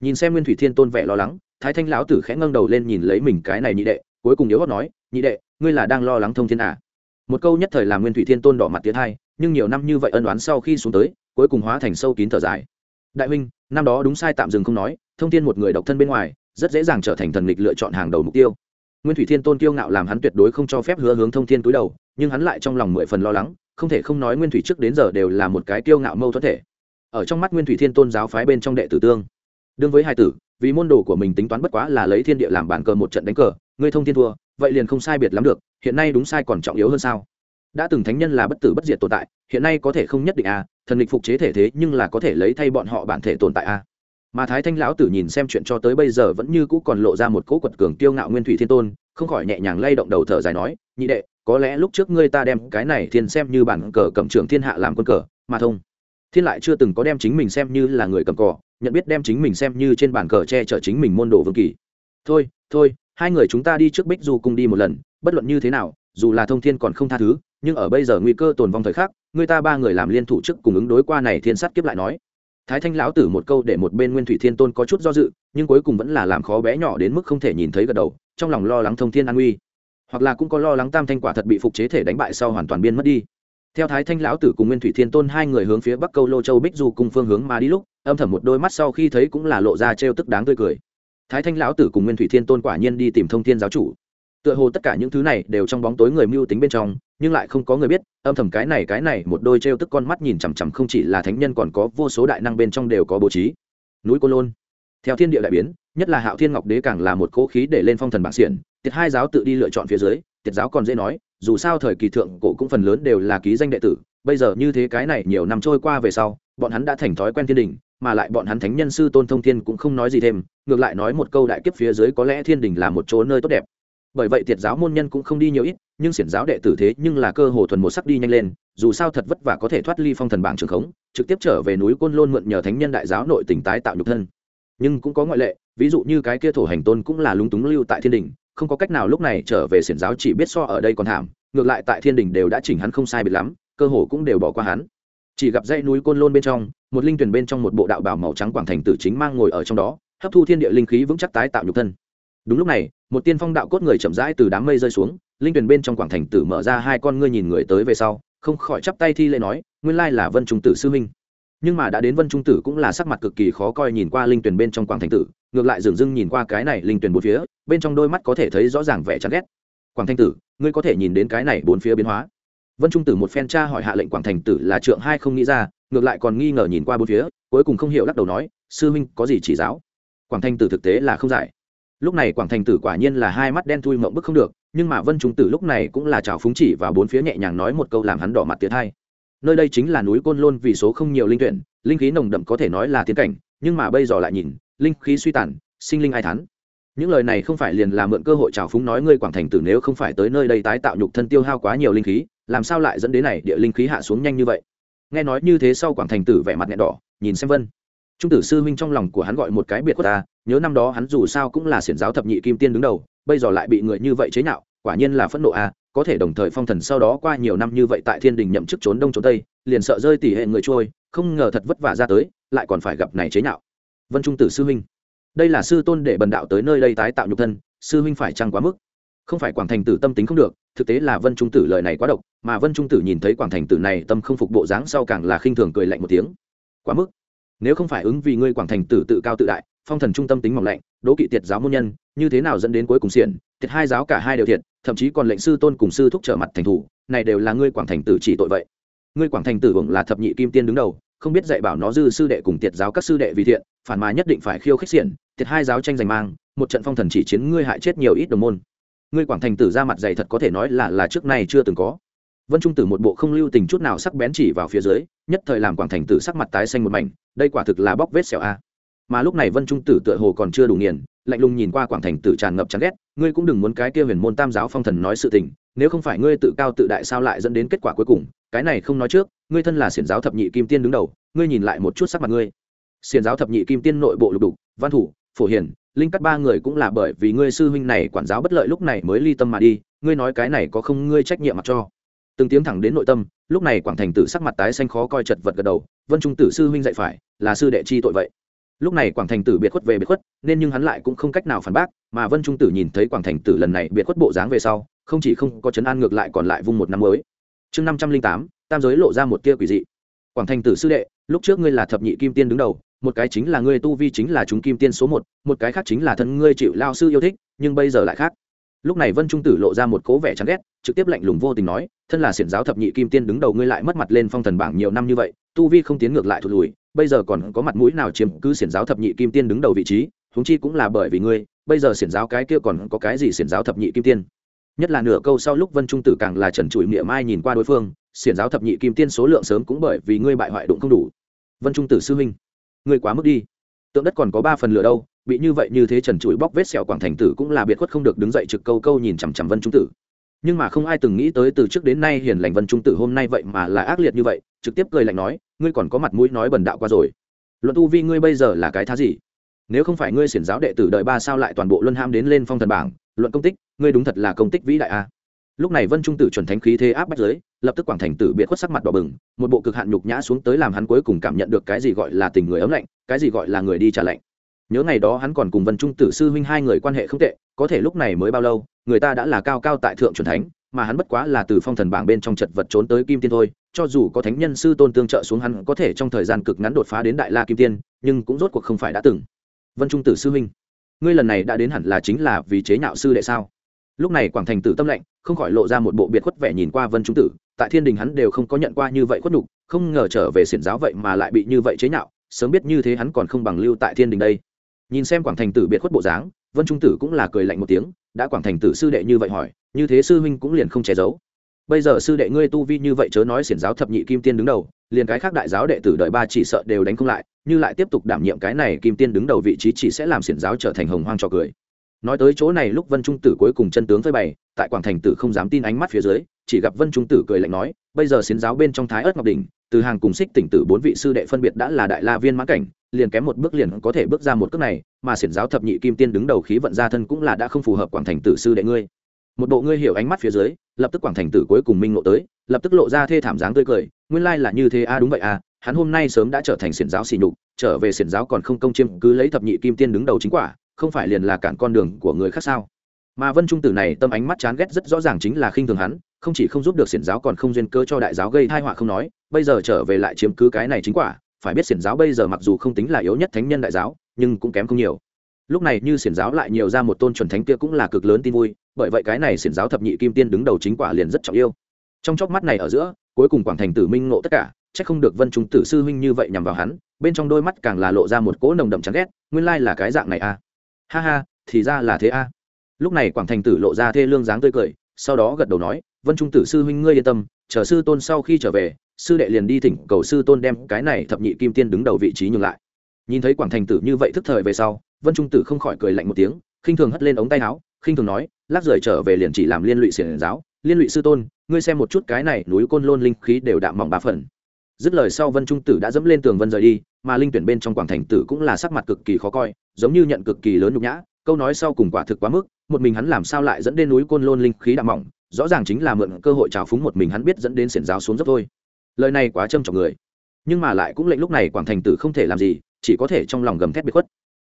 Nhìn xem nguyên thủy thiên tôn vẻ lo lắng, thái thanh lão tử khẽ ngâng đầu lên nhìn lấy mình cái này nhị đệ, cuối cùng yếu gót nói, nhị đệ, ngươi là đang lo lắng thông thiên à. một câu nhất thời làm nguyên thủy thiên tôn đỏ mặt tiến hai, nhưng nhiều năm như vậy ân đoán sau khi xuống tới, cuối cùng hóa thành sâu kín thở dài. Đại huynh, năm đó đúng sai tạm dừng không nói, thông thiên một người độc thân bên ngoài, rất dễ dàng trở thành thần lịch lựa chọn hàng đầu mục tiêu nguyên thủy thiên tôn kiêu ngạo làm hắn tuyệt đối không cho phép hứa hướng thông thiên túi đầu nhưng hắn lại trong lòng mười phần lo lắng không thể không nói nguyên thủy trước đến giờ đều là một cái kiêu ngạo mâu thuẫn thể ở trong mắt nguyên thủy thiên tôn giáo phái bên trong đệ tử tương đương với hai tử vì môn đồ của mình tính toán bất quá là lấy thiên địa làm bàn cờ một trận đánh cờ ngươi thông thiên thua vậy liền không sai biệt lắm được hiện nay đúng sai còn trọng yếu hơn sao đã từng thánh nhân là bất tử bất diệt tồn tại hiện nay có thể không nhất định a à, thần lịch phục chế thể thế nhưng là có thể lấy thay bọn họ bản thể tồn tại a à mà thái thanh lão tử nhìn xem chuyện cho tới bây giờ vẫn như cũ còn lộ ra một cỗ quật cường tiêu ngạo nguyên thủy thiên tôn, không khỏi nhẹ nhàng lay động đầu thở dài nói, nhị đệ, có lẽ lúc trước ngươi ta đem cái này thiên xem như bản cờ cầm trưởng thiên hạ làm quân cờ, mà thông. Thiên lại chưa từng có đem chính mình xem như là người cầm cờ, nhận biết đem chính mình xem như trên bàn cờ che chở chính mình môn đồ vương kỳ. Thôi thôi, hai người chúng ta đi trước bích du cùng đi một lần, bất luận như thế nào, dù là thông thiên còn không tha thứ, nhưng ở bây giờ nguy cơ tồn vong thời khắc người ta ba người làm liên thủ chức cùng ứng đối qua này thiên sát kiếp lại nói thái thanh lão tử một câu để một bên nguyên thủy thiên tôn có chút do dự, nhưng cuối cùng vẫn là làm khó bé nhỏ đến mức không thể nhìn thấy gật đầu, trong lòng lo lắng thông thiên an nguy. Hoặc là cũng có lo lắng tam thanh quả thật bị phục chế thể đánh bại sau hoàn toàn biên mất đi. Theo thái thanh lão tử cùng nguyên thủy thiên tôn hai người hướng phía bắc câu lô châu bích du cùng phương hướng mà đi lúc, âm thầm một đôi mắt sau khi thấy cũng là lộ ra trêu tức đáng tươi cười. Thái thanh lão tử cùng nguyên thủy thiên tôn quả nhiên đi tìm thông thiên giáo chủ. Tựa hồ tất cả những thứ này đều trong bóng tối người mưu tính bên trong nhưng lại không có người biết, âm thầm cái này cái này, một đôi trêu tức con mắt nhìn chằm chằm không chỉ là thánh nhân còn có vô số đại năng bên trong đều có bố trí. Núi cô lôn. Theo thiên địa đại biến, nhất là hạo thiên ngọc đế càng là một cố khí để lên phong thần bảng xiển, tiệt hai giáo tự đi lựa chọn phía dưới, tiệt giáo còn dễ nói, dù sao thời kỳ thượng cổ cũng phần lớn đều là ký danh đệ tử, bây giờ như thế cái này nhiều năm trôi qua về sau, bọn hắn đã thành thói quen thiên đình, mà lại bọn hắn thánh nhân sư tôn thông thiên cũng không nói gì thêm, ngược lại nói một câu đại kiếp phía dưới có lẽ thiên đình là một chỗ nơi tốt đẹp bởi vậy tiệt giáo môn nhân cũng không đi nhiều ít, nhưng xiển giáo đệ tử thế nhưng là cơ hồ thuần một sắc đi nhanh lên, dù sao thật vất vả có thể thoát ly phong thần bảng trường khống, trực tiếp trở về núi côn lôn mượn nhờ thánh nhân đại giáo nội tỉnh tái tạo nhục thân. Nhưng cũng có ngoại lệ, ví dụ như cái kia thổ hành tôn cũng là lúng túng lưu tại thiên đình, không có cách nào lúc này trở về xiển giáo chỉ biết so ở đây còn thảm, ngược lại tại thiên đình đều đã chỉnh hắn không sai biệt lắm, cơ hồ cũng đều bỏ qua hắn. Chỉ gặp dãy núi côn lôn bên trong, một linh tuyển bên trong một bộ đạo bào màu trắng quảng thành tử chính mang ngồi ở trong đó, hấp thu thiên địa linh khí vững chắc tái tạo nhục thân đúng lúc này, một tiên phong đạo cốt người chậm rãi từ đám mây rơi xuống, linh tuyển bên trong quảng thành tử mở ra hai con ngươi nhìn người tới về sau, không khỏi chắp tay thi lễ nói, nguyên lai là vân trung tử sư huynh. Nhưng mà đã đến vân trung tử cũng là sắc mặt cực kỳ khó coi nhìn qua linh tuyển bên trong quảng thành tử, ngược lại dường dưng nhìn qua cái này linh tuyển bốn phía, bên trong đôi mắt có thể thấy rõ ràng vẻ chán ghét. Quảng thành tử, ngươi có thể nhìn đến cái này bốn phía biến hóa. Vân trung tử một phen tra hỏi hạ lệnh quảng thành tử là trượng hai không nghĩ ra, ngược lại còn nghi ngờ nhìn qua bốn phía, cuối cùng không hiểu lắc đầu nói, sư huynh có gì chỉ giáo? Quảng thành tử thực tế là không giải lúc này quảng thành tử quả nhiên là hai mắt đen thui mộng bức không được, nhưng mà vân trung tử lúc này cũng là trào phúng chỉ và bốn phía nhẹ nhàng nói một câu làm hắn đỏ mặt tiệt hai nơi đây chính là núi côn lôn vì số không nhiều linh tuyển, linh khí nồng đậm có thể nói là tiến cảnh, nhưng mà bây giờ lại nhìn, linh khí suy tàn, sinh linh ai thắn những lời này không phải liền là mượn cơ hội trào phúng nói ngươi quảng thành tử nếu không phải tới nơi đây tái tạo nhục thân tiêu hao quá nhiều linh khí, làm sao lại dẫn đến này địa linh khí hạ xuống nhanh như vậy? Nghe nói như thế sau quảng thành tử vẻ mặt nghẹn đỏ, nhìn xem vân trung tử sư huynh trong lòng của hắn gọi một cái biệt của ta, nhớ năm đó hắn dù sao cũng là xiển giáo thập nhị kim tiên đứng đầu, bây giờ lại bị người như vậy chế nhạo, quả nhiên là phẫn nộ a, có thể đồng thời phong thần sau đó qua nhiều năm như vậy tại thiên đình nhậm chức trốn đông trốn tây, liền sợ rơi tỉ hệ người trôi, không ngờ thật vất vả ra tới, lại còn phải gặp này chế nhạo. Vân trung tử sư huynh, đây là sư tôn để bần đạo tới nơi đây tái tạo nhục thân, sư huynh phải chăng quá mức? Không phải quảng thành tử tâm tính không được, thực tế là vân trung tử lời này quá độc, mà vân trung tử nhìn thấy quảng thành tử này tâm không phục bộ dáng sau càng là khinh thường cười lạnh một tiếng. Quá mức nếu không phải ứng vì ngươi quảng thành tử tự cao tự đại, phong thần trung tâm tính mỏng lạnh, đố kỵ tiệt giáo môn nhân, như thế nào dẫn đến cuối cùng xiển thiệt hai giáo cả hai đều thiệt, thậm chí còn lệnh sư tôn cùng sư thúc trở mặt thành thủ, này đều là ngươi quảng thành tử chỉ tội vậy. Ngươi quảng thành tử hưởng là thập nhị kim tiên đứng đầu, không biết dạy bảo nó dư sư đệ cùng tiệt giáo các sư đệ vì thiện, phản mà nhất định phải khiêu khích xiển, tiệt hai giáo tranh giành mang, một trận phong thần chỉ chiến ngươi hại chết nhiều ít đồng môn. Ngươi quảng thành tử ra mặt dày thật có thể nói là là trước nay chưa từng có vân trung tử một bộ không lưu tình chút nào sắc bén chỉ vào phía dưới nhất thời làm quảng thành tử sắc mặt tái xanh một mảnh đây quả thực là bóc vết xẻo a. Mà lúc này vân trung tử tựa hồ còn chưa đủ nghiền lạnh lùng nhìn qua quảng thành tử tràn ngập chán ghét ngươi cũng đừng muốn cái kia huyền môn tam giáo phong thần nói sự tình nếu không phải ngươi tự cao tự đại sao lại dẫn đến kết quả cuối cùng cái này không nói trước ngươi thân là xiển giáo thập nhị kim tiên đứng đầu ngươi nhìn lại một chút sắc mặt ngươi. Xiển giáo thập nhị kim tiên nội bộ lục đục văn thủ phổ hiển, linh cắt ba người cũng là bởi vì ngươi sư huynh này quản giáo bất lợi lúc này mới ly tâm mà đi ngươi nói cái này có không ngươi trách nhiệm mặc cho từng tiếng thẳng đến nội tâm, lúc này quảng thành tử sắc mặt tái xanh khó coi chật vật gật đầu, vân trung tử sư huynh dạy phải, là sư đệ chi tội vậy. Lúc này quảng thành tử biệt khuất về biệt khuất, nên nhưng hắn lại cũng không cách nào phản bác, mà vân trung tử nhìn thấy quảng thành tử lần này biệt khuất bộ dáng về sau, không chỉ không có chấn an ngược lại còn lại vung một năm mới. Chương năm trăm linh tám, tam giới lộ ra một tia quỷ dị. Quảng thành tử sư đệ, lúc trước ngươi là thập nhị kim tiên đứng đầu, một cái chính là ngươi tu vi chính là chúng kim tiên số một một cái khác chính là thân ngươi chịu lao sư yêu thích, nhưng bây giờ lại khác lúc này vân trung tử lộ ra một cố vẻ chán ghét, trực tiếp lạnh lùng vô tình nói, thân là xiển giáo thập nhị kim tiên đứng đầu ngươi lại mất mặt lên phong thần bảng nhiều năm như vậy, tu vi không tiến ngược lại thụt lùi, bây giờ còn có mặt mũi nào chiếm cứ xiển giáo thập nhị kim tiên đứng đầu vị trí húng chi cũng là bởi vì ngươi, bây giờ xiển giáo cái kia còn có cái gì xiển giáo thập nhị kim tiên? Nhất là nửa câu sau lúc vân trung tử càng là trần trụi miệng mai nhìn qua đối phương, xiển giáo thập nhị kim tiên số lượng sớm cũng bởi vì ngươi bại hoại đụng không đủ. Vân trung tử sư huynh, ngươi quá mức đi. Tượng đất còn có ba phần lửa đâu bị như vậy như thế trần trụi bóc vết sẹo quảng thành tử cũng là biệt khuất không được đứng dậy trực câu câu nhìn chằm chằm vân trung tử. Nhưng mà không ai từng nghĩ tới từ trước đến nay hiền lành vân trung tử hôm nay vậy mà là ác liệt như vậy, trực tiếp cười lạnh nói, ngươi còn có mặt mũi nói bần đạo qua rồi. Luận tu vi ngươi bây giờ là cái thá gì? Nếu không phải ngươi xiển giáo đệ tử đợi ba sao lại toàn bộ luân ham đến lên phong thần bảng, luận công tích, ngươi đúng thật là công tích vĩ đại a. Lúc này vân trung tử chuẩn thánh khí thế áp bách giới, lập tức quảng thành tử biệt khuất sắc mặt đỏ bừng, một bộ cực hạn nhục nhã xuống tới làm hắn cuối cùng cảm nhận được cái gì gọi là tình người ấm lạnh, cái gì gọi là người đi trả lạnh nhớ ngày đó hắn còn cùng vân trung tử sư huynh hai người quan hệ không tệ, có thể lúc này mới bao lâu, người ta đã là cao cao tại thượng truyền thánh, mà hắn bất quá là từ phong thần bảng bên trong chật vật trốn tới kim tiên thôi, cho dù có thánh nhân sư tôn tương trợ xuống hắn có thể trong thời gian cực ngắn đột phá đến đại la kim tiên, nhưng cũng rốt cuộc không phải đã từng. Vân trung tử sư huynh, ngươi lần này đã đến hẳn là chính là vì chế nhạo sư đệ sao? Lúc này quảng thành tử tâm lệnh không khỏi lộ ra một bộ biệt khuất vẻ nhìn qua vân trung tử, tại thiên đình hắn đều không có nhận qua như vậy khuất nhục, không ngờ trở về xiển giáo vậy mà lại bị như vậy chế nhạo, sớm biết như thế hắn còn không bằng lưu tại thiên đình đây nhìn xem quảng thành tử biệt khuất bộ dáng, vân trung tử cũng là cười lạnh một tiếng, đã quảng thành tử sư đệ như vậy hỏi, như thế sư huynh cũng liền không che giấu. Bây giờ sư đệ ngươi tu vi như vậy chớ nói xiển giáo thập nhị kim tiên đứng đầu, liền cái khác đại giáo đệ tử đợi ba chỉ sợ đều đánh không lại, như lại tiếp tục đảm nhiệm cái này kim tiên đứng đầu vị trí chỉ sẽ làm xiển giáo trở thành hồng hoang trò cười. Nói tới chỗ này lúc vân trung tử cuối cùng chân tướng phơi bày, tại quảng thành tử không dám tin ánh mắt phía dưới, chỉ gặp vân trung tử cười lạnh nói, bây giờ xiến giáo bên trong thái ớt ngọc đỉnh từ hàng cùng xích tỉnh tử bốn vị sư đệ phân biệt đã là đại la viên mãn cảnh, liền kém một bước liền có thể bước ra một cước này, mà xiển giáo thập nhị kim tiên đứng đầu khí vận gia thân cũng là đã không phù hợp quảng thành tử sư đệ ngươi. Một bộ ngươi hiểu ánh mắt phía dưới, lập tức quảng thành tử cuối cùng minh ngộ tới, lập tức lộ ra thê thảm dáng tươi cười, nguyên lai là như thế a, đúng vậy a, hắn hôm nay sớm đã trở thành xiển giáo xỉ nhục, trở về xiển giáo còn không công chiêm cứ lấy thập nhị kim tiên đứng đầu chính quả, không phải liền là cản con đường của người khác sao? Mà vân trung tử này tâm ánh mắt chán ghét rất rõ ràng chính là khinh thường hắn, không chỉ không giúp được xiển giáo còn không duyên cơ cho đại giáo gây thai họa không nói, bây giờ trở về lại chiếm cứ cái này chính quả, phải biết xiển giáo bây giờ mặc dù không tính là yếu nhất thánh nhân đại giáo, nhưng cũng kém không nhiều lúc này như xiển giáo lại nhiều ra một tôn chuẩn thánh kia cũng là cực lớn tin vui, bởi vậy cái này xiển giáo thập nhị kim tiên đứng đầu chính quả liền rất trọng yêu trong chóc mắt này ở giữa, cuối cùng quảng thành tử minh ngộ tất cả, chắc không được vân trung tử sư huynh như vậy nhằm vào hắn, bên trong đôi mắt càng là lộ ra một cỗ nồng đậm chán ghét, nguyên lai là cái dạng này a à. ha ha, thì ra là thế a à lúc này quảng thành tử lộ ra thê lương dáng tươi cười, sau đó gật đầu nói, vân trung tử sư huynh ngươi yên tâm, chờ sư tôn sau khi trở về, sư đệ liền đi thỉnh cầu sư tôn đem cái này thập nhị kim tiên đứng đầu vị trí nhường lại. Nhìn thấy quảng thành tử như vậy thức thời về sau, vân trung tử không khỏi cười lạnh một tiếng, khinh thường hất lên ống tay áo, khinh thường nói, lát rời trở về liền chỉ làm liên lụy xiển giáo, liên lụy sư tôn, ngươi xem một chút cái này núi côn lôn linh khí đều đạm mỏng ba phần. Dứt lời sau vân trung tử đã dẫm lên tường vân rời đi, mà linh tuyển bên trong quảng thành tử cũng là sắc mặt cực kỳ khó coi, giống như nhận cực kỳ lớn nhục nhã, câu nói sau cùng quả thực quá mức một mình hắn làm sao lại dẫn đến núi côn lôn linh khí đạm mỏng, rõ ràng chính là mượn cơ hội trào phúng một mình hắn biết dẫn đến xiển giáo xuống dốc thôi. Lời này quá trâm trọng người. Nhưng mà lại cũng lệnh lúc này quảng thành tử không thể làm gì, chỉ có thể trong lòng gầm thét bị khuất.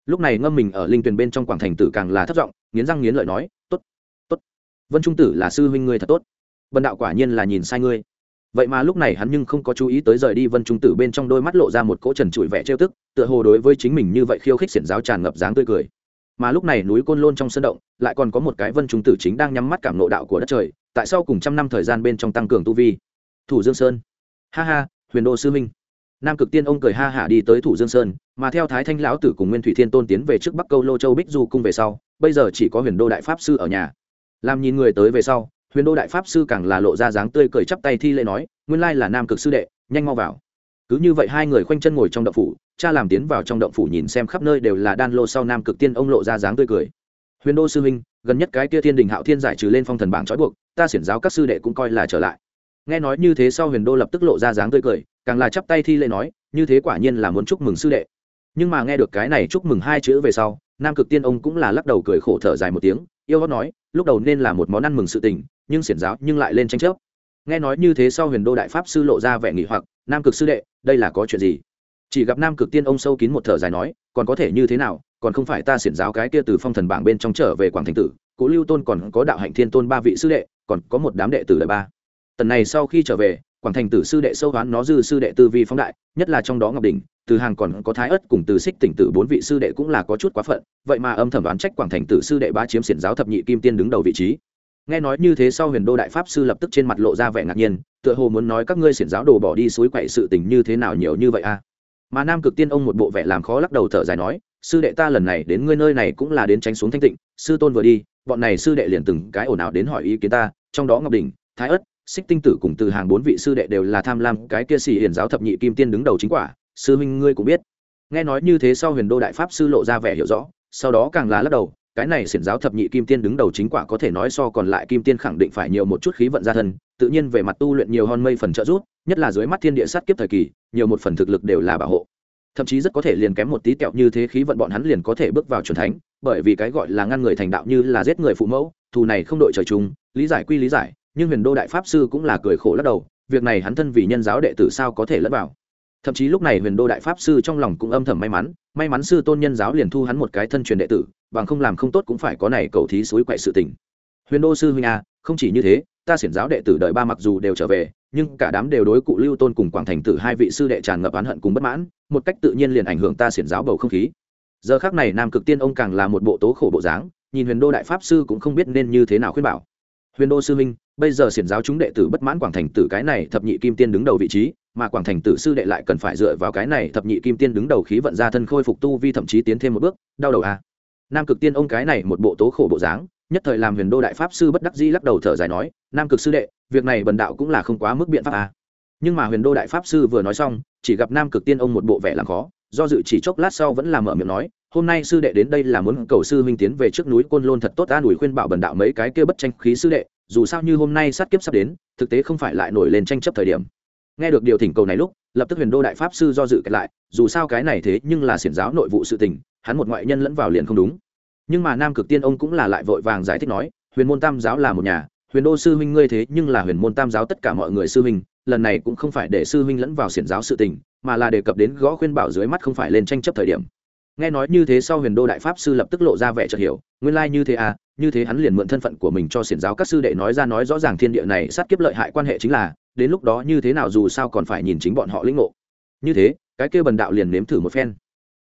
Lúc này ngâm mình ở linh tuyền bên trong quảng thành tử càng là thất vọng nghiến răng nghiến lợi nói, tốt tốt. Vân trung tử là sư huynh ngươi thật tốt. Vân đạo quả nhiên là nhìn sai ngươi. Vậy mà lúc này hắn nhưng không có chú ý tới rời đi vân trung tử bên trong đôi mắt lộ ra một cỗ trần trụi vẻ trêu tức, tựa hồ đối với chính mình như vậy khiêu khích xiển giáo tràn ngập dáng tươi cười mà lúc này núi côn lôn trong sân động, lại còn có một cái vân trung tử chính đang nhắm mắt cảm nộ đạo của đất trời, tại sau cùng trăm năm thời gian bên trong tăng cường tu vi? Thủ dương sơn. Ha ha, huyền đô sư minh. Nam cực tiên ông cười ha hả đi tới thủ dương sơn, mà theo thái thanh lão tử cùng nguyên thủy thiên tôn tiến về trước bắc câu lô châu bích du cung về sau, bây giờ chỉ có huyền đô đại pháp sư ở nhà. Làm nhìn người tới về sau, huyền đô đại pháp sư càng là lộ ra dáng tươi cười chắp tay thi lễ nói, nguyên lai là nam cực sư đệ, nhanh mau vào cứ như vậy hai người khoanh chân ngồi trong động phủ, cha làm tiến vào trong động phủ nhìn xem khắp nơi đều là đan lô sau nam cực tiên, ông lộ ra dáng tươi cười. Huyền đô sư huynh, gần nhất cái kia thiên đình hạo thiên giải trừ lên phong thần bảng trói buộc, ta xiển giáo các sư đệ cũng coi là trở lại. Nghe nói như thế sau huyền đô lập tức lộ ra dáng tươi cười, càng là chắp tay thi lễ nói, như thế quả nhiên là muốn chúc mừng sư đệ. Nhưng mà nghe được cái này chúc mừng hai chữ về sau, nam cực tiên ông cũng là lắc đầu cười khổ thở dài một tiếng, yêu hót nói, lúc đầu nên là một món ăn mừng sự tình, nhưng xiển giáo nhưng lại lên tranh chấp. Nghe nói như thế sau huyền đô đại pháp sư lộ ra vẻ nghỉ hoặc nam cực sư đệ, đây là có chuyện gì? Chỉ gặp nam cực tiên ông sâu kín một thở dài nói, còn có thể như thế nào? Còn không phải ta xiển giáo cái kia từ phong thần bảng bên trong trở về quảng thành tử, cố lưu tôn còn có đạo hạnh thiên tôn ba vị sư đệ, còn có một đám đệ tử đời ba. Tần này sau khi trở về, quảng thành tử sư đệ sâu hoán nó dư sư đệ tư vi phóng đại, nhất là trong đó ngọc đình từ hàng còn có thái ất cùng từ xích tỉnh tử bốn vị sư đệ cũng là có chút quá phận, vậy mà âm thầm đoán trách quảng thành tử sư đệ ba chiếm xiển giáo thập nhị kim tiên đứng đầu vị trí. Nghe nói như thế sau huyền đô đại pháp sư lập tức trên mặt lộ ra vẻ ngạc nhiên tựa hồ muốn nói các ngươi xiển giáo đồ bỏ đi suối quậy sự tình như thế nào nhiều như vậy a mà nam cực tiên ông một bộ vẻ làm khó lắc đầu thở dài nói, sư đệ ta lần này đến ngươi nơi này cũng là đến tránh xuống thanh tịnh, sư tôn vừa đi, bọn này sư đệ liền từng cái ồn ào đến hỏi ý kiến ta, trong đó ngọc đình, thái ất, xích tinh tử cùng từ hàng bốn vị sư đệ đều là tham lam cái kia xỉ hiển giáo thập nhị kim tiên đứng đầu chính quả, sư huynh ngươi cũng biết. Nghe nói như thế sau huyền đô đại pháp sư lộ ra vẻ hiểu rõ, sau đó càng là lắc đầu, cái này xiển giáo thập nhị kim tiên đứng đầu chính quả có thể nói so còn lại kim tiên khẳng định phải nhiều một chút khí vận gia thân tự nhiên về mặt tu luyện nhiều hơn mây phần trợ giúp nhất là dưới mắt thiên địa sát kiếp thời kỳ nhiều một phần thực lực đều là bảo hộ. Thậm chí rất có thể liền kém một tí kẹo như thế khí vận bọn hắn liền có thể bước vào truyền thánh bởi vì cái gọi là ngăn người thành đạo như là giết người phụ mẫu thù này không đội trời chung lý giải quy lý giải nhưng huyền đô đại pháp sư cũng là cười khổ lắc đầu việc này hắn thân vì nhân giáo đệ tử sao có thể lẫn vào. Thậm chí lúc này huyền đô đại pháp sư trong lòng cũng âm thầm may mắn may mắn sư tôn nhân giáo liền thu hắn một cái thân truyền đệ tử bằng không làm không tốt cũng phải có này cầu thí suối quậy sự tình. Huyền đô sư huynh à, không chỉ như thế ta xiển giáo đệ tử đợi ba mặc dù đều trở về, nhưng cả đám đều đối cụ lưu tôn cùng quảng thành tử hai vị sư đệ tràn ngập oán hận cùng bất mãn, một cách tự nhiên liền ảnh hưởng ta xiển giáo bầu không khí. Giờ khác này nam cực tiên ông càng là một bộ tố khổ bộ dáng, nhìn huyền đô đại pháp sư cũng không biết nên như thế nào khuyên bảo. Huyền đô sư minh, bây giờ xiển giáo chúng đệ tử bất mãn quảng thành tử cái này thập nhị kim tiên đứng đầu vị trí, mà quảng thành tử sư đệ lại cần phải dựa vào cái này thập nhị kim tiên đứng đầu khí vận ra thân khôi phục tu vi thậm chí tiến thêm một bước, đau đầu a nam cực tiên ông cái này một bộ tố khổ bộ dáng nhất thời làm huyền đô đại pháp sư bất đắc dĩ lắc đầu thở dài nói, nam cực sư đệ, việc này bần đạo cũng là không quá mức biện pháp à? nhưng mà huyền đô đại pháp sư vừa nói xong, chỉ gặp nam cực tiên ông một bộ vẻ làm khó, do dự chỉ chốc lát sau vẫn làm mở miệng nói, hôm nay sư đệ đến đây là muốn cầu sư huynh tiến về trước núi côn lôn thật tốt an ủi khuyên bảo bần đạo mấy cái kia bất tranh khí sư đệ, dù sao như hôm nay sát kiếp sắp đến, thực tế không phải lại nổi lên tranh chấp thời điểm nghe được điều thỉnh cầu này lúc, lập tức huyền đô đại pháp sư do dự kể lại, dù sao cái này thế nhưng là xiển giáo nội vụ sự tình, hắn một ngoại nhân lẫn vào liền không đúng nhưng mà nam cực tiên ông cũng là lại vội vàng giải thích nói, huyền môn tam giáo là một nhà, huyền đô sư huynh ngươi thế nhưng là huyền môn tam giáo tất cả mọi người sư huynh, lần này cũng không phải để sư huynh lẫn vào xiển giáo sự tình, mà là đề cập đến gõ khuyên bảo dưới mắt không phải lên tranh chấp thời điểm. Nghe nói như thế sau huyền đô đại pháp sư lập tức lộ ra vẻ chợt hiểu, nguyên lai như thế à như thế hắn liền mượn thân phận của mình cho xiển giáo các sư đệ nói ra nói rõ ràng thiên địa này sát kiếp lợi hại quan hệ chính là, đến lúc đó như thế nào dù sao còn phải nhìn chính bọn họ lĩnh ngộ. Như thế, cái kêu bần đạo liền nếm thử một phen.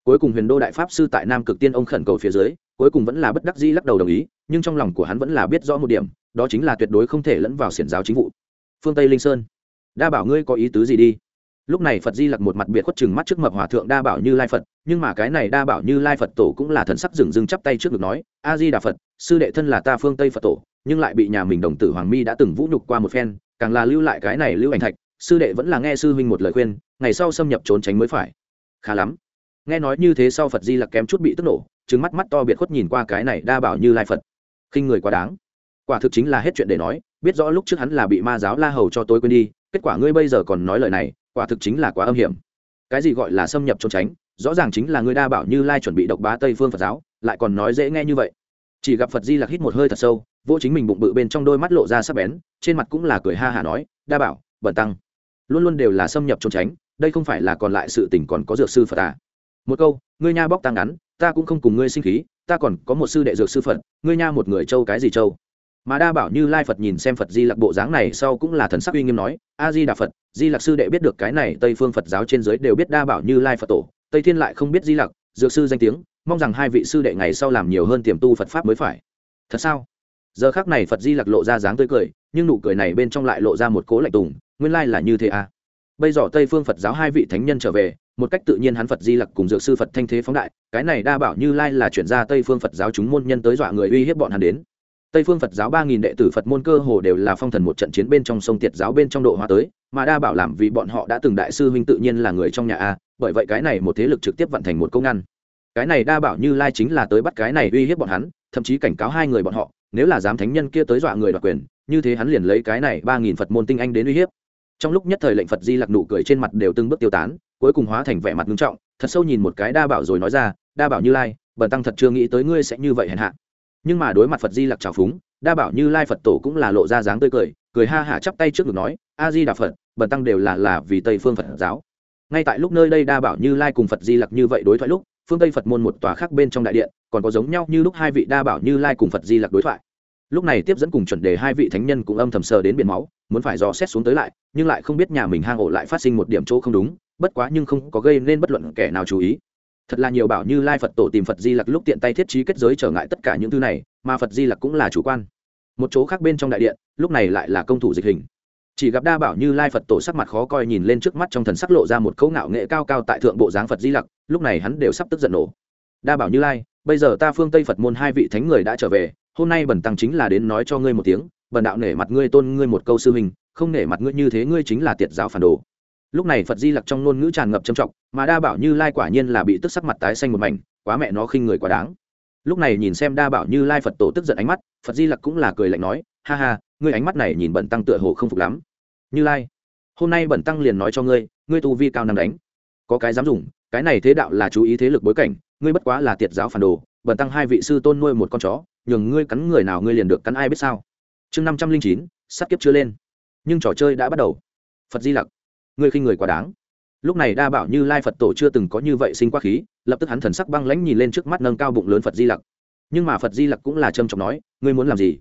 Cuối cùng huyền đô đại pháp sư tại nam cực tiên ông khẩn cầu phía dưới cuối cùng vẫn là bất đắc dĩ lắc đầu đồng ý, nhưng trong lòng của hắn vẫn là biết rõ một điểm, đó chính là tuyệt đối không thể lẫn vào xiển giáo chính vụ. Phương tây linh sơn, đa bảo ngươi có ý tứ gì đi? Lúc này phật di lặc một mặt biệt khuất chừng mắt trước mập hòa thượng đa bảo như lai phật, nhưng mà cái này đa bảo như lai phật tổ cũng là thần sắc dừng dưng chắp tay trước ngực nói, a di đà phật, sư đệ thân là ta phương tây phật tổ, nhưng lại bị nhà mình đồng tử hoàng mi đã từng vũ nhục qua một phen, càng là lưu lại cái này lưu ảnh thạch, sư đệ vẫn là nghe sư huynh một lời khuyên, ngày sau xâm nhập trốn tránh mới phải. Khá lắm. Nghe nói như thế sau phật di lặc kém chút bị tức nổ trứng mắt mắt to biệt khuất nhìn qua cái này đa bảo như lai phật khinh người quá đáng quả thực chính là hết chuyện để nói biết rõ lúc trước hắn là bị ma giáo la hầu cho tôi quên đi kết quả ngươi bây giờ còn nói lời này quả thực chính là quá âm hiểm cái gì gọi là xâm nhập trốn tránh rõ ràng chính là ngươi đa bảo như lai chuẩn bị độc bá tây phương phật giáo lại còn nói dễ nghe như vậy chỉ gặp phật di lặc hít một hơi thật sâu vô chính mình bụng bự bên trong đôi mắt lộ ra sắc bén trên mặt cũng là cười ha hả nói đa bảo bẩn tăng luôn luôn đều là xâm nhập trốn tránh đây không phải là còn lại sự tình còn có dược sư phật à. một câu ngươi nha bóc tăng ngắn ta cũng không cùng ngươi sinh khí, ta còn có một sư đệ dược sư phật, ngươi nha một người châu cái gì châu? Mà đa bảo như lai phật nhìn xem phật di lặc bộ dáng này sau cũng là thần sắc uy nghiêm nói, a di đà phật, di lặc sư đệ biết được cái này tây phương phật giáo trên giới đều biết đa bảo như lai phật tổ, tây thiên lại không biết di lặc, dược sư danh tiếng, mong rằng hai vị sư đệ ngày sau làm nhiều hơn tiềm tu phật pháp mới phải. Thật sao? Giờ khác này phật di lặc lộ ra dáng tươi cười, nhưng nụ cười này bên trong lại lộ ra một cố lạnh tùng, nguyên lai là như thế à? Bây giờ tây phương phật giáo hai vị thánh nhân trở về một cách tự nhiên hắn phật di lặc cùng dược sư phật thanh thế phóng đại, cái này đa bảo như lai là chuyển ra tây phương phật giáo chúng môn nhân tới dọa người uy hiếp bọn hắn đến. Tây phương phật giáo ba nghìn đệ tử phật môn cơ hồ đều là phong thần một trận chiến bên trong sông tiệt giáo bên trong độ hóa tới, mà đa bảo làm vì bọn họ đã từng đại sư huynh tự nhiên là người trong nhà a, bởi vậy cái này một thế lực trực tiếp vận thành một công ngăn. Cái này đa bảo như lai chính là tới bắt cái này uy hiếp bọn hắn, thậm chí cảnh cáo hai người bọn họ, nếu là dám thánh nhân kia tới dọa người đoạt quyền, như thế hắn liền lấy cái này ba nghìn phật môn tinh anh đến uy hiếp. Trong lúc nhất thời lệnh phật di lặc nụ cười trên mặt đều từng bước tiêu tán cuối cùng hóa thành vẻ mặt nghiêm trọng, thật sâu nhìn một cái đa bảo rồi nói ra, đa bảo như lai, bần tăng thật chưa nghĩ tới ngươi sẽ như vậy hèn hạ. Nhưng mà đối mặt phật di lặc trào phúng, đa bảo như lai phật tổ cũng là lộ ra dáng tươi cười cười ha hả chắp tay trước ngực nói, a di đà phật, bần tăng đều là là vì tây phương phật giáo. Ngay tại lúc nơi đây đa bảo như lai cùng phật di lặc như vậy đối thoại lúc, phương tây phật môn một tòa khác bên trong đại điện, còn có giống nhau như lúc hai vị đa bảo như lai cùng phật di lặc đối thoại. Lúc này tiếp dẫn cùng chuẩn đề hai vị thánh nhân cũng âm thầm sờ đến biển máu muốn phải dò xét xuống tới lại, nhưng lại không biết nhà mình hang ổ lại phát sinh một điểm chỗ không đúng, bất quá nhưng không có gây nên bất luận kẻ nào chú ý. Thật là nhiều bảo như lai phật tổ tìm phật di lặc lúc tiện tay thiết trí kết giới trở ngại tất cả những thứ này, mà phật di lặc cũng là chủ quan. Một chỗ khác bên trong đại điện, lúc này lại là công thủ dịch hình. Chỉ gặp đa bảo như lai phật tổ sắc mặt khó coi nhìn lên trước mắt trong thần sắc lộ ra một câu ngạo nghệ cao cao tại thượng bộ dáng phật di lặc, lúc này hắn đều sắp tức giận nổ. Đa bảo như lai, bây giờ ta phương tây phật môn hai vị thánh người đã trở về, hôm nay bẩn tăng chính là đến nói cho ngươi một tiếng bần đạo nể mặt ngươi tôn ngươi một câu sư hình không nể mặt ngươi như thế ngươi chính là tiệt giáo phản đồ. Lúc này phật di lặc trong ngôn ngữ tràn ngập trầm trọng, mà đa bảo như lai quả nhiên là bị tức sắc mặt tái xanh một mảnh, quá mẹ nó khinh người quá đáng. Lúc này nhìn xem đa bảo như lai phật tổ tức giận ánh mắt, phật di lặc cũng là cười lạnh nói, ha ha, ngươi ánh mắt này nhìn bẩn tăng tựa hồ không phục lắm. Như lai, hôm nay bẩn tăng liền nói cho ngươi ngươi tu vi cao năm đánh. Có cái dám dùng, cái này thế đạo là chú ý thế lực bối cảnh, ngươi bất quá là tiệt giáo phản đồ bẩn tăng hai vị sư tôn nuôi một con chó, nhường ngươi cắn người nào ngươi liền được cắn ai biết sao? Chương năm trăm linh chín sắt kiếp chưa lên. Nhưng trò chơi đã bắt đầu. Phật di lặc, ngươi khinh người quá đáng. Lúc này đa bảo như lai phật tổ chưa từng có như vậy sinh quá khí, lập tức hắn thần sắc băng lãnh nhìn lên trước mắt nâng cao bụng lớn phật di lặc. Nhưng mà phật di lặc cũng là trâm trọng nói, ngươi muốn làm gì?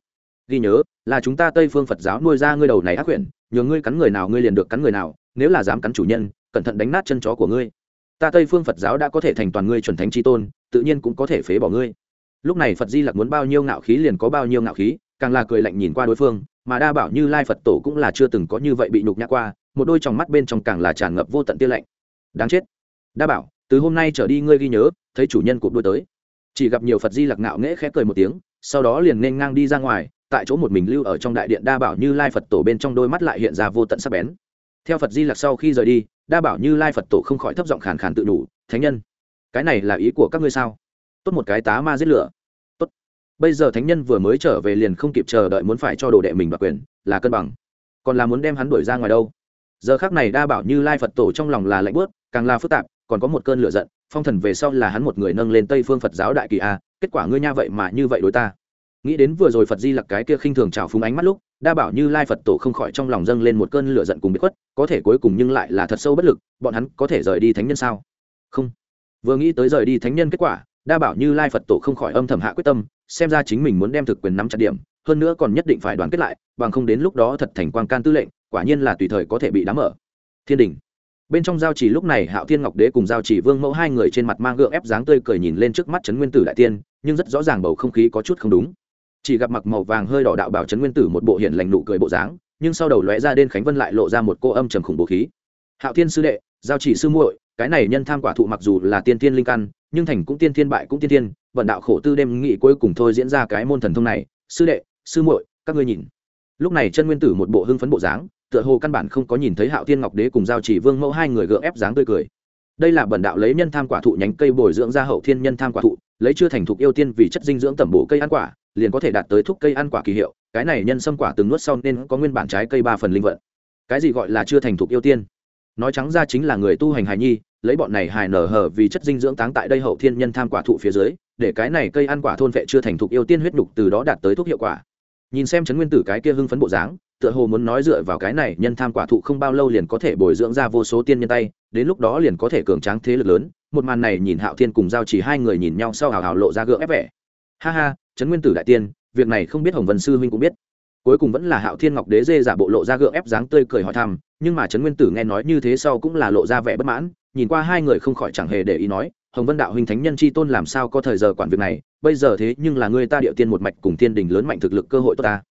Ghi nhớ, là chúng ta tây phương phật giáo nuôi ra ngươi đầu này ác quyển, nhờ ngươi cắn người nào ngươi liền được cắn người nào, nếu là dám cắn chủ nhân, cẩn thận đánh nát chân chó của ngươi. Ta tây phương phật giáo đã có thể thành toàn ngươi chuẩn thánh tri tôn, tự nhiên cũng có thể phế bỏ ngươi. Lúc này phật di lặc muốn bao nhiêu ngạo khí liền có bao nhiêu ngạo khí càng là cười lạnh nhìn qua đối phương, mà đa bảo như lai phật tổ cũng là chưa từng có như vậy bị nhục nhã qua, một đôi tròng mắt bên trong càng là tràn ngập vô tận tia lạnh. Đáng chết. Đa bảo, từ hôm nay trở đi ngươi ghi nhớ, thấy chủ nhân cuộc đôi tới. Chỉ gặp nhiều phật di lặc ngạo nghễ khẽ cười một tiếng, sau đó liền nên ngang đi ra ngoài, tại chỗ một mình lưu ở trong đại điện đa bảo như lai phật tổ bên trong đôi mắt lại hiện ra vô tận sắc bén. Theo phật di lặc sau khi rời đi, đa bảo như lai phật tổ không khỏi thấp giọng khàn khàn tự đủ, thánh nhân, cái này là ý của các ngươi sao? Tốt một cái tá ma giết lửa bây giờ thánh nhân vừa mới trở về liền không kịp chờ đợi muốn phải cho đồ đệ mình đoạt quyền, là cân bằng. Còn là muốn đem hắn đuổi ra ngoài đâu? Giờ khác này đa bảo như lai phật tổ trong lòng là lạnh bớt càng là phức tạp, còn có một cơn lửa giận, phong thần về sau là hắn một người nâng lên tây phương phật giáo đại kỳ a, kết quả ngươi nha vậy mà như vậy đối ta. Nghĩ đến vừa rồi phật di lặc cái kia khinh thường trào phúng ánh mắt lúc, đa bảo như lai phật tổ không khỏi trong lòng dâng lên một cơn lửa giận cùng bị khuất, có thể cuối cùng nhưng lại là thật sâu bất lực, bọn hắn có thể rời đi thánh nhân sao? Không. Vừa nghĩ tới rời đi thánh nhân kết quả, đa bảo như lai phật tổ không khỏi âm thầm hạ quyết tâm xem ra chính mình muốn đem thực quyền nắm chặt điểm, hơn nữa còn nhất định phải đoàn kết lại, bằng không đến lúc đó thật thành quang can tư lệnh, quả nhiên là tùy thời có thể bị đám mở. Thiên đình. Bên trong giao chỉ lúc này hạo thiên ngọc đế cùng giao chỉ vương mẫu hai người trên mặt mang gượng ép dáng tươi cười nhìn lên trước mắt trấn nguyên tử đại tiên, nhưng rất rõ ràng bầu không khí có chút không đúng. Chỉ gặp mặc màu vàng hơi đỏ đạo bảo trấn nguyên tử một bộ hiện lành nụ cười bộ dáng, nhưng sau đầu lóe ra đên khánh vân lại lộ ra một cô âm trầm khủng bố khí. Hạo thiên sư đệ, giao chỉ sư muội, cái này nhân tham quả thụ mặc dù là tiên thiên linh căn nhưng thành cũng tiên thiên bại cũng tiên thiên, vận đạo khổ tư đêm nghị cuối cùng thôi diễn ra cái môn thần thông này. Sư đệ, sư muội, các ngươi nhìn. Lúc này chân nguyên tử một bộ hưng phấn bộ dáng, tựa hồ căn bản không có nhìn thấy hạo thiên ngọc đế cùng giao chỉ vương mẫu hai người gượng ép dáng tươi cười. Đây là bẩn đạo lấy nhân tham quả thụ nhánh cây bồi dưỡng ra hậu thiên nhân tham quả thụ, lấy chưa thành thục yêu tiên vì chất dinh dưỡng tẩm bổ cây ăn quả, liền có thể đạt tới thúc cây ăn quả kỳ hiệu. Cái này nhân sâm quả từng nuốt sau nên có nguyên bản trái cây ba phần linh vận. Cái gì gọi là chưa thành thục yêu tiên? Nói trắng ra chính là người tu hành hài nhi, lấy bọn này hài nở hở vì chất dinh dưỡng táng tại đây hậu thiên nhân tham quả thụ phía dưới, để cái này cây ăn quả thôn vệ chưa thành thục yêu tiên huyết đục từ đó đạt tới thuốc hiệu quả. Nhìn xem trấn nguyên tử cái kia hưng phấn bộ dáng, tựa hồ muốn nói dựa vào cái này nhân tham quả thụ không bao lâu liền có thể bồi dưỡng ra vô số tiên nhân tay, đến lúc đó liền có thể cường tráng thế lực lớn, một màn này nhìn hạo thiên cùng giao chỉ hai người nhìn nhau sau hào hào lộ ra gượng ép vẻ. Ha ha, trấn nguyên tử đại tiên, việc này không biết hồng vân sư huynh cũng biết cuối cùng vẫn là hạo thiên ngọc đế dê giả bộ lộ ra gượng ép dáng tươi cười hỏi thăm, nhưng mà trấn nguyên tử nghe nói như thế sau cũng là lộ ra vẻ bất mãn, nhìn qua hai người không khỏi chẳng hề để ý nói, hồng vân đạo huynh thánh nhân c h i tôn làm sao có thời giờ quản việc này, bây giờ thế nhưng là người ta điệu tiên một mạch cùng thiên đình lớn mạnh thực lực cơ hội tốt ta.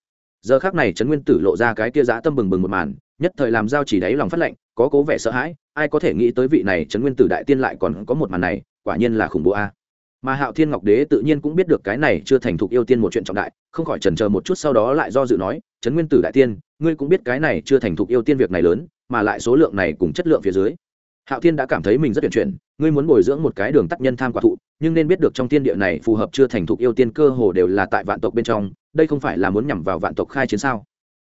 Giờ khác này trấn nguyên tử lộ ra cái tia giã tâm bừng bừng một màn, nhất thời làm giao chỉ đáy lòng phát lệnh, có cố vẻ sợ hãi, ai có thể nghĩ tới vị này trấn nguyên tử đại tiên lại còn có một màn này, quả nhiên là khủng bố a mà hạo thiên ngọc đế tự nhiên cũng biết được cái này chưa thành thục yêu tiên một chuyện trọng đại, không khỏi trần chờ một chút sau đó lại do dự nói, trấn nguyên tử đại tiên, ngươi cũng biết cái này chưa thành thục yêu tiên việc này lớn, mà lại số lượng này cùng chất lượng phía dưới. Hạo thiên đã cảm thấy mình rất tuyển chuyển, ngươi muốn bồi dưỡng một cái đường tắc nhân tham quả thụ, nhưng nên biết được trong tiên địa này phù hợp chưa thành thục yêu tiên cơ hồ đều là tại vạn tộc bên trong, đây không phải là muốn nhằm vào vạn tộc khai chiến sao?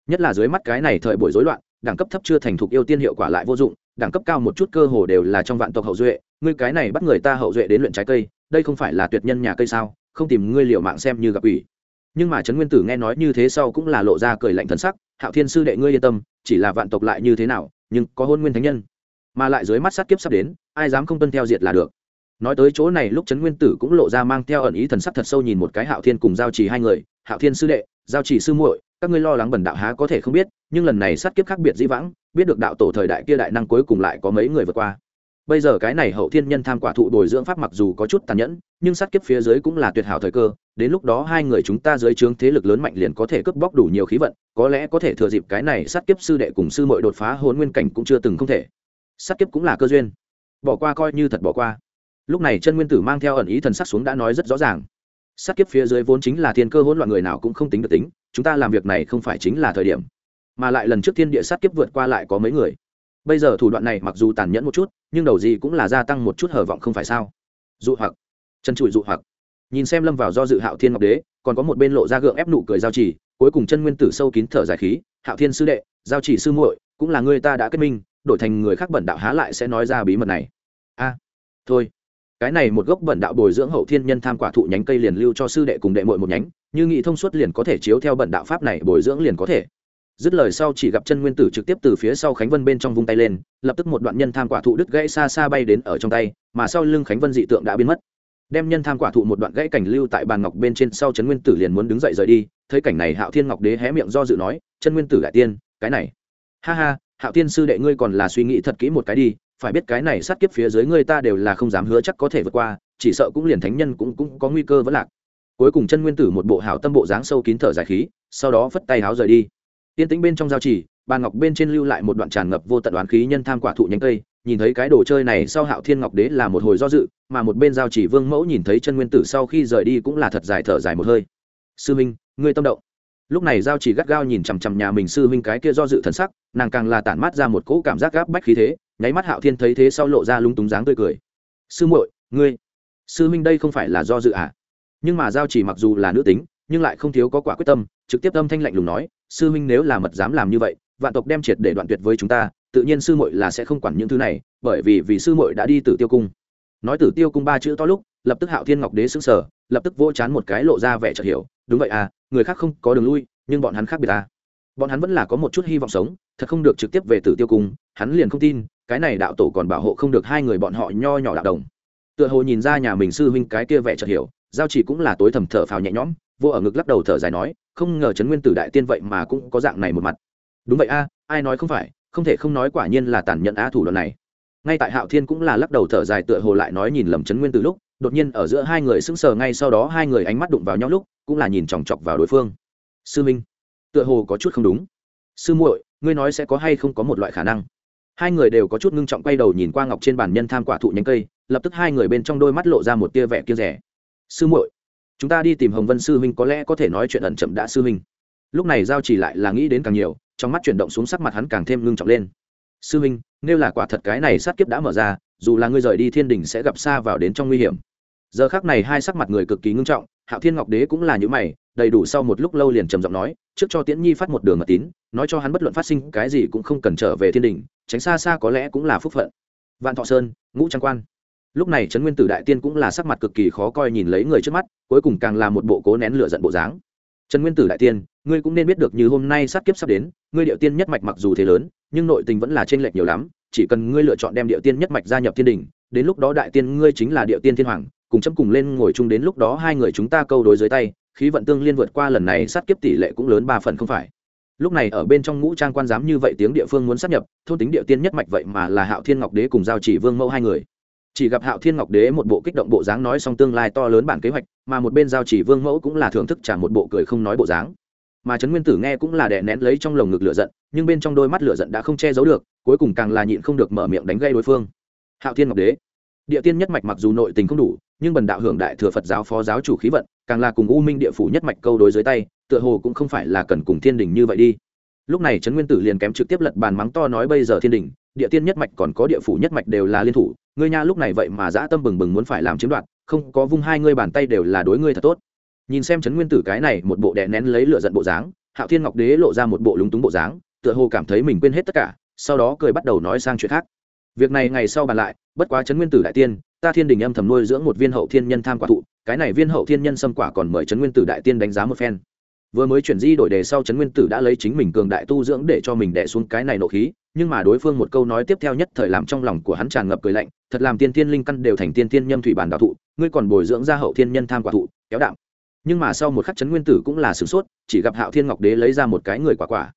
Nhất là dưới mắt cái này thời buổi rối loạn, đẳng cấp thấp chưa thành thục yêu tiên hiệu quả lại vô dụng, đẳng cấp cao một chút cơ hồ đều là trong vạn tộc hậu duệ, ngươi cái này bắt người ta hậu duệ đến luyện trái cây đây không phải là tuyệt nhân nhà cây sao, không tìm ngươi liệu mạng xem như gặp ủy nhưng mà trấn nguyên tử nghe nói như thế sau cũng là lộ ra cười lạnh thần sắc, hạo thiên sư đệ ngươi yên tâm, chỉ là vạn tộc lại như thế nào, nhưng có hôn nguyên thánh nhân. Mà lại dưới mắt sát kiếp sắp đến, ai dám không tuân theo diệt là được. Nói tới chỗ này lúc trấn nguyên tử cũng lộ ra mang theo ẩn ý thần sắc thật sâu nhìn một cái hạo thiên cùng giao trì hai người, hạo thiên sư đệ, giao trì sư muội, các ngươi lo lắng bẩn đạo há có thể không biết, nhưng lần này sát kiếp khác biệt dĩ vãng, biết được đạo tổ thời đại kia đại năng cuối cùng lại có mấy người vượt qua bây giờ cái này hậu thiên nhân tham quả thụ bồi dưỡng pháp mặc dù có chút tàn nhẫn, nhưng sát kiếp phía dưới cũng là tuyệt hảo thời cơ, đến lúc đó hai người chúng ta dưới trướng thế lực lớn mạnh liền có thể cướp bóc đủ nhiều khí vận, có lẽ có thể thừa dịp cái này sát kiếp sư đệ cùng sư mội đột phá hôn nguyên cảnh cũng chưa từng không thể. Sát kiếp cũng là cơ duyên. Bỏ qua coi như thật bỏ qua. Lúc này chân nguyên tử mang theo ẩn ý thần sắc xuống đã nói rất rõ ràng. Sát kiếp phía dưới vốn chính là thiên cơ hỗn loạn người nào cũng không tính được tính, chúng ta làm việc này không phải chính là thời điểm. Mà lại lần trước thiên địa sát kiếp vượt qua lại có mấy người bây giờ thủ đoạn này mặc dù tàn nhẫn một chút, nhưng đầu gì cũng là gia tăng một chút hở vọng không phải sao? Dụ hoặc, chân trụi dụ hoặc. Nhìn xem lâm vào do dự hạo thiên ngọc đế, còn có một bên lộ ra gượng ép nụ cười giao chỉ, cuối cùng chân nguyên tử sâu kín thở dài khí, hạo thiên sư đệ, giao chỉ sư muội, cũng là người ta đã kết minh, đổi thành người khác bẩn đạo há lại sẽ nói ra bí mật này. A, thôi. Cái này một gốc bẩn đạo bồi dưỡng hậu thiên nhân tham quả thụ nhánh cây liền lưu cho sư đệ cùng đệ muội một nhánh, như nghị thông suốt liền có thể chiếu theo bẩn đạo pháp này bồi dưỡng liền có thể dứt lời sau chỉ gặp chân nguyên tử trực tiếp từ phía sau khánh vân bên trong vung tay lên, lập tức một đoạn nhân tham quả thụ đứt gãy xa xa bay đến ở trong tay, mà sau lưng khánh vân dị tượng đã biến mất. Đem nhân tham quả thụ một đoạn gãy cảnh lưu tại bàn ngọc bên trên sau chân nguyên tử liền muốn đứng dậy rời đi, thấy cảnh này hạo thiên ngọc đế hé miệng do dự nói, chân nguyên tử đại tiên, cái này. Ha ha, hạo tiên sư đệ ngươi còn là suy nghĩ thật kỹ một cái đi, phải biết cái này sát kiếp phía dưới ngươi ta đều là không dám hứa chắc có thể vượt qua, chỉ sợ cũng liền thánh nhân cũng cũng có nguy cơ vẫn lạc. Cuối cùng chân nguyên tử một bộ hảo tâm bộ dáng sâu kín thở dài khí, sau đó phất tay háo rời đi tiên tĩnh bên trong giao chỉ bàn ngọc bên trên lưu lại một đoạn tràn ngập vô tận đoán khí nhân tham quả thụ nhánh cây, nhìn thấy cái đồ chơi này sau hạo thiên ngọc đế là một hồi do dự, mà một bên giao chỉ vương mẫu nhìn thấy chân nguyên tử sau khi rời đi cũng là thật dài thở dài một hơi. Sư minh ngươi tâm động. Lúc này giao chỉ gắt gao nhìn chằm chằm nhà mình sư minh cái kia do dự thần sắc, nàng càng là tản mát ra một cỗ cảm giác gáp bách khí thế, nháy mắt hạo thiên thấy thế sau lộ ra lúng túng dáng tươi cười. Sư muội, ngươi, sư minh đây không phải là do dự à? Nhưng mà giao chỉ mặc dù là nữ tính, nhưng lại không thiếu có quả quyết tâm, trực tiếp âm thanh lạnh lùng nói sư minh nếu là mật dám làm như vậy, vạn tộc đem triệt để đoạn tuyệt với chúng ta, tự nhiên sư muội là sẽ không quản những thứ này, bởi vì vì sư muội đã đi tử tiêu cung. Nói tử tiêu cung ba chữ to lúc, lập tức hạo thiên ngọc đế xứng sở lập tức vỗ chán một cái lộ ra vẻ chợt hiểu, đúng vậy à người khác không có đường lui, nhưng bọn hắn khác biệt à bọn hắn vẫn là có một chút hy vọng sống, thật không được trực tiếp về tử tiêu cung, hắn liền không tin, cái này đạo tổ còn bảo hộ không được hai người bọn họ nho nhỏ đạo đồng. Tựa hồ nhìn ra nhà mình sư huynh cái kia vẻ chợt hiểu, giao chỉ cũng là tối thầm thở phào nhẹ nhõm vô ở ngực lắc đầu thở dài nói, không ngờ trấn nguyên tử đại tiên vậy mà cũng có dạng này một mặt. Đúng vậy a, ai nói không phải, không thể không nói quả nhiên là tàn nhẫn a thủ đoạn này. Ngay tại hạo thiên cũng là lắc đầu thở dài tựa hồ lại nói nhìn lầm trấn nguyên Tử lúc, đột nhiên ở giữa hai người sững sờ ngay sau đó hai người ánh mắt đụng vào nhau lúc, cũng là nhìn chòng chọc vào đối phương. Sư minh, tựa hồ có chút không đúng. Sư muội, ngươi nói sẽ có hay không có một loại khả năng? Hai người đều có chút ngưng trọng quay đầu nhìn qua ngọc trên bàn nhân tham quả thụ nhánh cây, lập tức hai người bên trong đôi mắt lộ ra một tia vẻ kia rẻ. Sư muội chúng ta đi tìm hồng vân sư huynh có lẽ có thể nói chuyện ẩn chậm đã sư huynh. Lúc này giao chỉ lại là nghĩ đến càng nhiều, trong mắt chuyển động xuống sắc mặt hắn càng thêm ngưng trọng lên. Sư huynh, nếu là quả thật cái này sát kiếp đã mở ra, dù là ngươi rời đi thiên đình sẽ gặp xa vào đến trong nguy hiểm. Giờ khác này hai sắc mặt người cực kỳ ngưng trọng, hạo thiên ngọc đế cũng là những mày, đầy đủ sau một lúc lâu liền trầm giọng nói, trước cho tiễn nhi phát một đường mật tín, nói cho hắn bất luận phát sinh cái gì cũng không cần trở về thiên đình, tránh xa xa có lẽ cũng là phúc phận. Vạn thọ sơn, ngũ trang quan. Lúc này trấn nguyên tử đại tiên cũng là sắc mặt cực kỳ khó coi nhìn lấy người trước mắt cuối cùng càng là một bộ cố nén lửa giận bộ dáng. Trần nguyên tử đại tiên, ngươi cũng nên biết được như hôm nay sát kiếp sắp đến, ngươi điệu tiên nhất mạch mặc dù thế lớn, nhưng nội tình vẫn là trên lệch nhiều lắm, chỉ cần ngươi lựa chọn đem điệu tiên nhất mạch gia nhập thiên đình, đến lúc đó đại tiên ngươi chính là điệu tiên thiên hoàng, cùng chấm cùng lên ngồi chung đến lúc đó hai người chúng ta câu đối dưới tay, khí vận tương liên vượt qua lần này sát kiếp tỷ lệ cũng lớn ba phần không phải. Lúc này ở bên trong ngũ trang quan giám như vậy tiếng địa phương muốn sát nhập, thôn tính điệu tiên nhất mạch vậy mà là hạo thiên ngọc đế cùng giao chỉ vương mẫu hai người chỉ gặp hạo thiên ngọc đế một bộ kích động bộ dáng nói xong tương lai to lớn bản kế hoạch, mà một bên giao chỉ vương mẫu cũng là thưởng thức trả một bộ cười không nói bộ dáng. Mà trấn nguyên tử nghe cũng là đè nén lấy trong lồng ngực lửa giận, nhưng bên trong đôi mắt lửa giận đã không che giấu được, cuối cùng càng là nhịn không được mở miệng đánh gây đối phương. Hạo thiên ngọc đế, địa tiên nhất mạch mặc dù nội tình không đủ, nhưng bần đạo hưởng đại thừa phật giáo phó giáo chủ khí vận, càng là cùng u minh địa phủ nhất mạch câu đối dưới tay, tựa hồ cũng không phải là cần cùng thiên đình như vậy đi. Lúc này trấn nguyên tử liền kém trực tiếp lật bàn mắng to nói bây giờ thiên đình địa tiên nhất mạch còn có địa phủ nhất mạch đều là liên thủ, ngươi nha lúc này vậy mà dã tâm bừng bừng muốn phải làm chiếm đoạt, không có vung hai ngươi bàn tay đều là đối ngươi thật tốt. Nhìn xem trấn nguyên tử cái này một bộ đè nén lấy lửa giận bộ dáng, hạo thiên ngọc đế lộ ra một bộ lúng túng bộ dáng, tựa hồ cảm thấy mình quên hết tất cả, sau đó cười bắt đầu nói sang chuyện khác. Việc này ngày sau bàn lại, bất quá trấn nguyên tử đại tiên, ta thiên đình âm thầm nuôi dưỡng một viên hậu thiên nhân tham quả thụ, cái này viên hậu thiên nhân xâm quả còn mời trấn nguyên tử đại tiên đánh giá một phen. Vừa mới chuyển di đổi đề sau trấn nguyên tử đã lấy chính mình cường đại tu dưỡng để cho mình đẻ xuống cái này nộ khí nhưng mà đối phương một câu nói tiếp theo nhất thời làm trong lòng của hắn tràn ngập cười lạnh, thật làm tiên thiên linh căn đều thành tiên thiên nhâm thủy bản đạo thụ, ngươi còn bồi dưỡng ra hậu thiên nhân tham quả thụ, kéo đạo nhưng mà sau một khắc chấn nguyên tử cũng là sửng sốt, chỉ gặp hạo thiên ngọc đế lấy ra một cái người quả quả.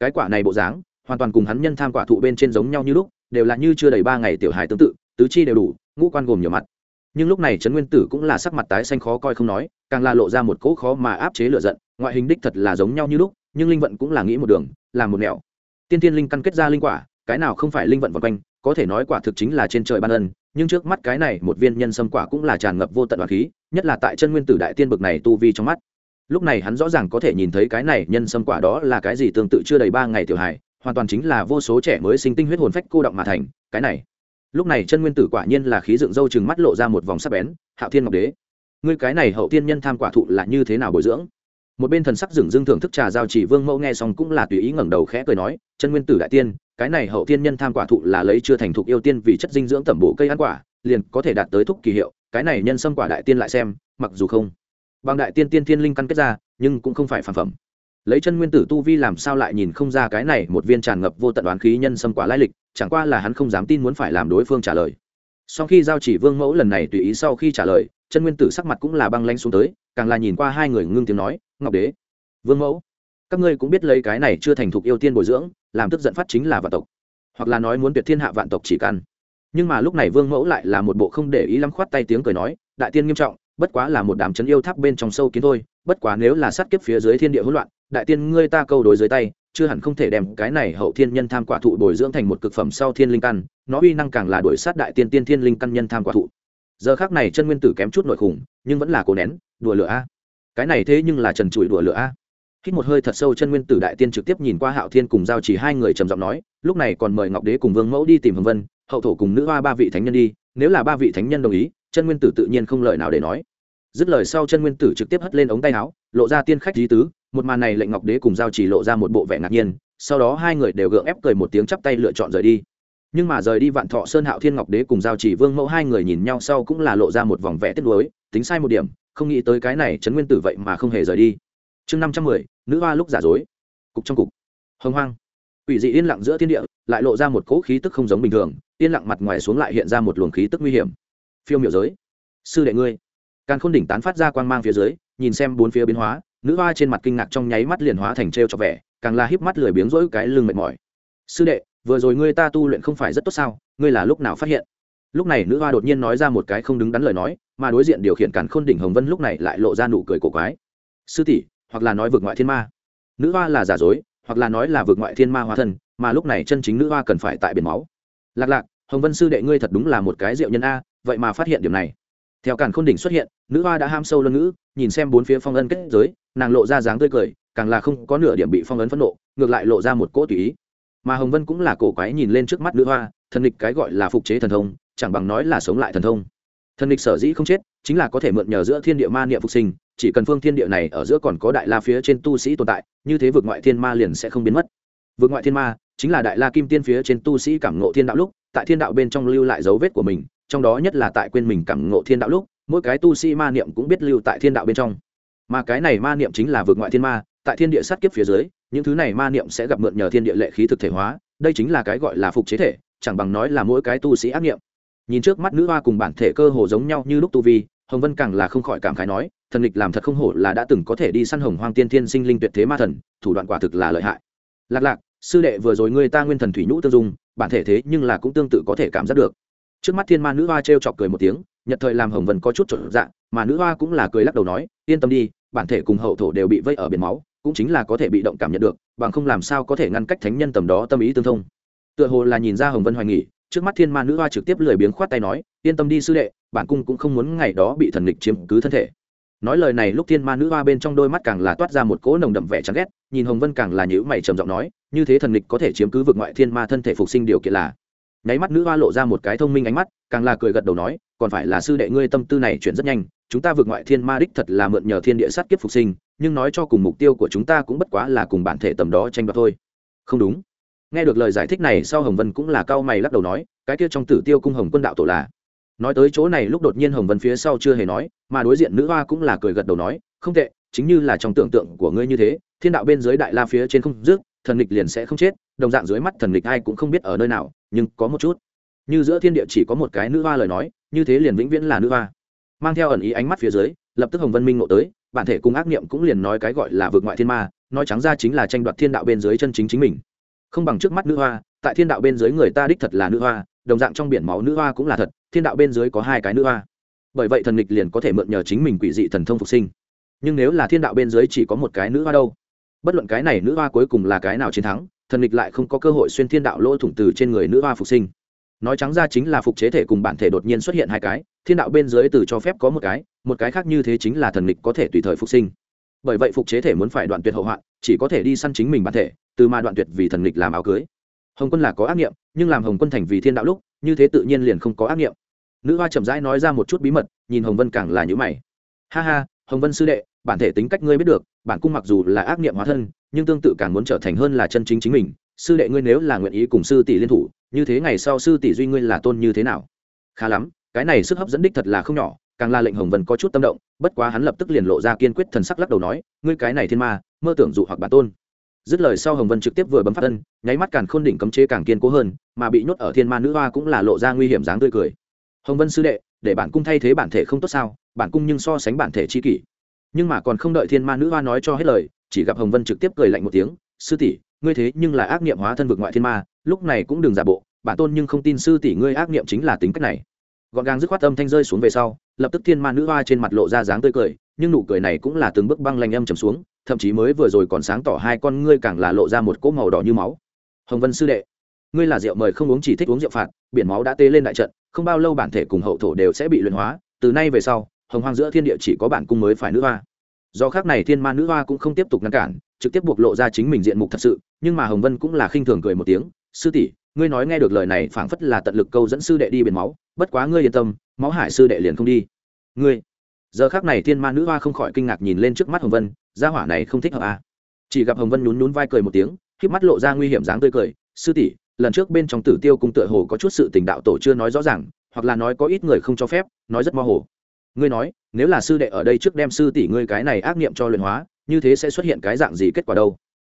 Cái quả này bộ dáng, hoàn toàn cùng hắn nhân tham quả thụ bên trên giống nhau như lúc, đều là như chưa đầy ba ngày tiểu hài tương tự, tứ chi đều đủ, ngũ quan gồm nhiều mặt. Nhưng lúc này trấn nguyên tử cũng là sắc mặt tái xanh khó coi không nói, càng là lộ ra một cỗ khó mà áp chế lựa giận, ngoại hình đích thật là giống nhau như lúc, nhưng linh vận cũng là nghĩ một đường làm một nẻo tiên tiên linh căn kết ra linh quả, cái nào không phải linh vận vòng quanh, có thể nói quả thực chính là trên trời ban ân, nhưng trước mắt cái này một viên nhân sâm quả cũng là tràn ngập vô tận đoàn khí, nhất là tại chân nguyên tử đại tiên bực này tu vi trong mắt. Lúc này hắn rõ ràng có thể nhìn thấy cái này nhân sâm quả đó là cái gì tương tự chưa đầy ba ngày tiểu hài, hoàn toàn chính là vô số trẻ mới sinh tinh huyết hồn phách cô động mà thành, cái này. Lúc này chân nguyên tử quả nhiên là khí dựng râu chừng mắt lộ ra một vòng sắc bén, hạo thiên ngọc đế, ngươi cái này hậu tiên nhân tham quả thụ là như thế nào bồi dưỡng? Một bên thần sắc dừng dưng thưởng thức trà giao chỉ vương mẫu nghe xong cũng là tùy ý ngẩng đầu khẽ cười nói, chân nguyên tử đại tiên, cái này hậu tiên nhân tham quả thụ là lấy chưa thành thục yêu tiên vì chất dinh dưỡng tẩm bổ cây ăn quả, liền có thể đạt tới thúc kỳ hiệu, cái này nhân sâm quả đại tiên lại xem, mặc dù không bằng đại tiên tiên tiên linh căn kết ra, nhưng cũng không phải phản phẩm. Lấy chân nguyên tử tu vi làm sao lại nhìn không ra cái này một viên tràn ngập vô tận đoán khí nhân sâm quả lai lịch, chẳng qua là hắn không dám tin muốn phải làm đối phương trả lời. Sau khi giao chỉ vương mẫu lần này tùy ý sau khi trả lời, chân nguyên tử sắc mặt cũng là băng lanh xuống tới, càng là nhìn qua hai người ngưng tiếng nói ngọc đế. Vương mẫu, các ngươi cũng biết lấy cái này chưa thành thục yêu tiên bồi dưỡng, làm tức giận phát chính là vạn tộc. Hoặc là nói muốn tuyệt thiên hạ vạn tộc chỉ căn. Nhưng mà lúc này vương mẫu lại là một bộ không để ý lắm khoát tay tiếng cười nói, đại tiên nghiêm trọng, bất quá là một đám chấn yêu tháp bên trong sâu kiến thôi, bất quá nếu là sát kiếp phía dưới thiên địa hỗn loạn, đại tiên ngươi ta câu đối dưới tay, chưa hẳn không thể đem cái này hậu thiên nhân tham quả thụ bồi dưỡng thành một cực phẩm sau thiên linh căn, nó uy năng càng là đuổi sát đại tiên tiên thiên linh căn nhân tham quả thụ. Giờ khác này chân nguyên tử kém chút nội khủng, nhưng vẫn là cố nén, đùa lửa a cái này thế nhưng là trần trụi đùa lửa a. Hít một hơi thật sâu chân nguyên tử đại tiên trực tiếp nhìn qua hạo thiên cùng giao chỉ hai người trầm giọng nói, lúc này còn mời ngọc đế cùng vương mẫu đi tìm hồng vân, hậu thổ cùng nữ hoa ba vị thánh nhân đi, nếu là ba vị thánh nhân đồng ý, chân nguyên tử tự nhiên không lời nào để nói. Dứt lời sau chân nguyên tử trực tiếp hất lên ống tay áo, lộ ra tiên khách lý tứ, một màn này lệnh ngọc đế cùng giao chỉ lộ ra một bộ vẻ ngạc nhiên, sau đó hai người đều gượng ép cười một tiếng chắp tay lựa chọn rời đi. Nhưng mà rời đi vạn thọ sơn hạo thiên ngọc đế cùng giao chỉ vương mẫu hai người nhìn nhau sau cũng là lộ ra một vòng vẽ tiếc nuối, tính sai một điểm không nghĩ tới cái này chấn nguyên tử vậy mà không hề rời đi. Chương năm trăm mười, nữ hoa lúc giả dối. Cục trong cục. Hồng hoang. Ủy dị yên lặng giữa thiên địa, lại lộ ra một cỗ khí tức không giống bình thường, yên lặng mặt ngoài xuống lại hiện ra một luồng khí tức nguy hiểm. Phiêu miểu giới. Sư đệ ngươi. Càng khôn đỉnh tán phát ra quang mang phía dưới, nhìn xem bốn phía biến hóa, nữ hoa trên mặt kinh ngạc trong nháy mắt liền hóa thành t r e o cho vẻ, càng là híp mắt lười biếng rỗi cái lưng mệt mỏi. Sư đệ, vừa rồi ngươi ta tu luyện không phải rất tốt sao? Ngươi là lúc nào phát hiện? Lúc này nữ hoa đột nhiên nói ra một cái không đứng đắn lời nói, mà đối diện điều khiển cản khôn đỉnh hồng vân lúc này lại lộ ra nụ cười cổ quái. Sư tỷ, hoặc là nói vượt ngoại thiên ma. Nữ hoa là giả dối, hoặc là nói là vượt ngoại thiên ma hóa thân, mà lúc này chân chính nữ hoa cần phải tại biển máu. Lạc lạc, hồng vân sư đệ ngươi thật đúng là một cái diệu nhân a, vậy mà phát hiện điểm này. Theo cản khôn đỉnh xuất hiện, nữ hoa đã ham sâu lân ngữ, nhìn xem bốn phía phong ân kết giới, nàng lộ ra dáng tươi cười, càng là không có nửa điểm bị phong ấn phẫn nộ, ngược lại lộ ra một cỗ tùy ý. Mà hồng vân cũng là cổ quái nhìn lên trước mắt nữ hoa thần địch cái gọi là phục chế thần thông chẳng bằng nói là sống lại thần thông. Thần địch sở dĩ không chết, chính là có thể mượn nhờ giữa thiên địa ma niệm phục sinh, chỉ cần phương thiên địa này ở giữa còn có đại la phía trên tu sĩ tồn tại, như thế vượt ngoại thiên ma liền sẽ không biến mất. Vượt ngoại thiên ma chính là đại la kim tiên phía trên tu sĩ cảm ngộ thiên đạo lúc, tại thiên đạo bên trong lưu lại dấu vết của mình, trong đó nhất là tại quên mình cảm ngộ thiên đạo lúc, mỗi cái tu sĩ ma niệm cũng biết lưu tại thiên đạo bên trong. Mà cái này ma niệm chính là vượt ngoại thiên ma, tại thiên địa sát kiếp phía dưới, những thứ này ma niệm sẽ gặp mượn nhờ thiên địa lệ khí thực thể hóa, đây chính là cái gọi là phục chế thể, chẳng bằng nói là mỗi cái tu sĩ ác niệm nhìn trước mắt nữ hoa cùng bản thể cơ hồ giống nhau như lúc tu vi, hồng vân càng là không khỏi cảm khái nói, thần lịch làm thật không hổ là đã từng có thể đi săn hồng hoang tiên thiên sinh linh tuyệt thế ma thần, thủ đoạn quả thực là lợi hại. Lạc lạc, sư đệ vừa rồi ngươi ta nguyên thần thủy nhũ tương dung, bản thể thế nhưng là cũng tương tự có thể cảm giác được. Trước mắt thiên ma nữ hoa t r e o chọc cười một tiếng, nhật thời làm hồng vân có chút trộn dạng mà nữ hoa cũng là cười lắc đầu nói, yên tâm đi, bản thể cùng hậu thổ đều bị vây ở biển máu, cũng chính là có thể bị động cảm nhận được, bằng không làm sao có thể ngăn cách thánh nhân tầm đó tâm ý tương thông. Tựa hồ là nhìn ra hồng vân hoài nghỉ trước mắt thiên ma nữ hoa trực tiếp lười biếng khoát tay nói, yên tâm đi sư đệ, bản cung cũng không muốn ngày đó bị thần lịch chiếm cứ thân thể. Nói lời này lúc thiên ma nữ hoa bên trong đôi mắt càng là toát ra một cỗ nồng đậm vẻ chán ghét, nhìn hồng vân càng là nhữ mày trầm giọng nói, như thế thần lịch có thể chiếm cứ vực ngoại thiên ma thân thể phục sinh điều kiện là? Nháy mắt nữ hoa lộ ra một cái thông minh ánh mắt, càng là cười gật đầu nói, còn phải là sư đệ ngươi tâm tư này chuyển rất nhanh, chúng ta vượt ngoại thiên ma đích thật là mượn nhờ thiên địa sát kiếp phục sinh, nhưng nói cho cùng mục tiêu của chúng ta cũng bất quá là cùng bản thể tầm đó tranh đoạt thôi. Không đúng nghe được lời giải thích này, sau hồng vân cũng là cao mày lắc đầu nói, cái kia trong tử tiêu cung hồng quân đạo tổ là? Nói tới chỗ này, lúc đột nhiên hồng vân phía sau chưa hề nói, mà đối diện nữ hoa cũng là cười gật đầu nói, không tệ, chính như là trong tưởng tượng của ngươi như thế, thiên đạo bên dưới đại la phía trên không dứt thần lịch liền sẽ không chết, đồng dạng dưới mắt thần lịch ai cũng không biết ở nơi nào, nhưng có một chút. Như giữa thiên địa chỉ có một cái nữ hoa lời nói, như thế liền vĩnh viễn là nữ hoa. Mang theo ẩn ý ánh mắt phía dưới, lập tức hồng vân minh ngộ tới, bản thể cùng ác niệm cũng liền nói cái gọi là vượt ngoại thiên ma, nói trắng ra chính là tranh đoạt thiên đạo bên dưới chân chính chính mình không bằng trước mắt nữ hoa, tại thiên đạo bên dưới người ta đích thật là nữ hoa, đồng dạng trong biển máu nữ hoa cũng là thật, thiên đạo bên dưới có hai cái nữ hoa. Bởi vậy thần nghịch liền có thể mượn nhờ chính mình quỷ dị thần thông phục sinh. Nhưng nếu là thiên đạo bên dưới chỉ có một cái nữ hoa đâu? Bất luận cái này nữ hoa cuối cùng là cái nào chiến thắng, thần nghịch lại không có cơ hội xuyên thiên đạo lỗ thủng từ trên người nữ hoa phục sinh. Nói trắng ra chính là phục chế thể cùng bản thể đột nhiên xuất hiện hai cái, thiên đạo bên dưới từ cho phép có một cái một cái khác như thế chính là thần nghịch có thể tùy thời phục sinh. Bởi vậy phục chế thể muốn phải đoạn tuyệt hậu hoạn chỉ có thể đi săn chính mình bản thể, từ mà đoạn tuyệt vì thần lịch làm áo cưới. Hồng quân là có ác nghiệm, nhưng làm hồng quân thành vì thiên đạo lúc, như thế tự nhiên liền không có ác nghiệm. Nữ hoa chậm rãi nói ra một chút bí mật, nhìn hồng vân càng là nhữ mày. Ha ha, hồng vân sư đệ, bản thể tính cách ngươi biết được, bản cung mặc dù là ác nghiệm hóa thân, nhưng tương tự càng muốn trở thành hơn là chân chính chính mình. Sư đệ ngươi nếu là nguyện ý cùng sư tỷ liên thủ, như thế ngày sau sư tỷ duy ngươi là tôn như thế nào? Khá lắm, cái này sức hấp dẫn đích thật là không nhỏ càng là lệnh hồng vân có chút tâm động, bất quá hắn lập tức liền lộ ra kiên quyết thần sắc lắc đầu nói, ngươi cái này thiên ma, mơ tưởng dụ hoặc bản tôn. Dứt lời sau hồng vân trực tiếp vừa bấm phát ân, nháy mắt càng khôn đỉnh cấm chế càng kiên cố hơn, mà bị nhốt ở thiên ma nữ hoa cũng là lộ ra nguy hiểm dáng tươi cười. Hồng vân sư đệ, để bản cung thay thế bản thể không tốt sao? Bản cung nhưng so sánh bản thể chi kỷ. Nhưng mà còn không đợi thiên ma nữ hoa nói cho hết lời, chỉ gặp hồng vân trực tiếp cười lạnh một tiếng, sư tỷ, ngươi thế nhưng là ác niệm hóa thân vực ngoại thiên ma, lúc này cũng đừng giả bộ, bản tôn nhưng không tin sư tỷ ngươi ác niệm chính là tính cách này gọn gàng dứt khoát âm thanh rơi xuống về sau, lập tức thiên ma nữ hoa trên mặt lộ ra dáng tươi cười, nhưng nụ cười này cũng là từng bước băng lanh âm trầm xuống, thậm chí mới vừa rồi còn sáng tỏ hai con ngươi càng là lộ ra một cỗ màu đỏ như máu. Hồng vân sư đệ, ngươi là rượu mời không uống chỉ thích uống rượu phạt, biển máu đã tê lên đại trận, không bao lâu bản thể cùng hậu thổ đều sẽ bị luyện hóa, từ nay về sau, hồng hoang giữa thiên địa chỉ có bản cung mới phải nữ hoa. Do khác này thiên ma nữ hoa cũng không tiếp tục ngăn cản, trực tiếp buộc lộ ra chính mình diện mục thật sự, nhưng mà hồng vân cũng là khinh thường cười một tiếng, sư tỷ ngươi nói nghe được lời này phảng phất là tận lực câu dẫn sư đệ đi biển máu, bất quá ngươi yên tâm, máu hải sư đệ liền không đi. Ngươi. Giờ khác này thiên ma nữ hoa không khỏi kinh ngạc nhìn lên trước mắt hồng vân, gia hỏa này không thích hợp à. chỉ gặp hồng vân nhún nhún vai cười một tiếng k mắt lộ ra nguy hiểm dáng tươi cười, sư tỷ, lần trước bên trong tử tiêu cung tựa hồ có chút sự tình đạo tổ chưa nói rõ ràng, hoặc là nói có ít người không cho phép, nói rất mơ hồ. Ngươi nói, nếu là sư đệ ở đây trước đem sư tỷ ngươi cái này ác nghiệm cho luyện hóa, như thế sẽ xuất hiện cái dạng gì kết quả đâu?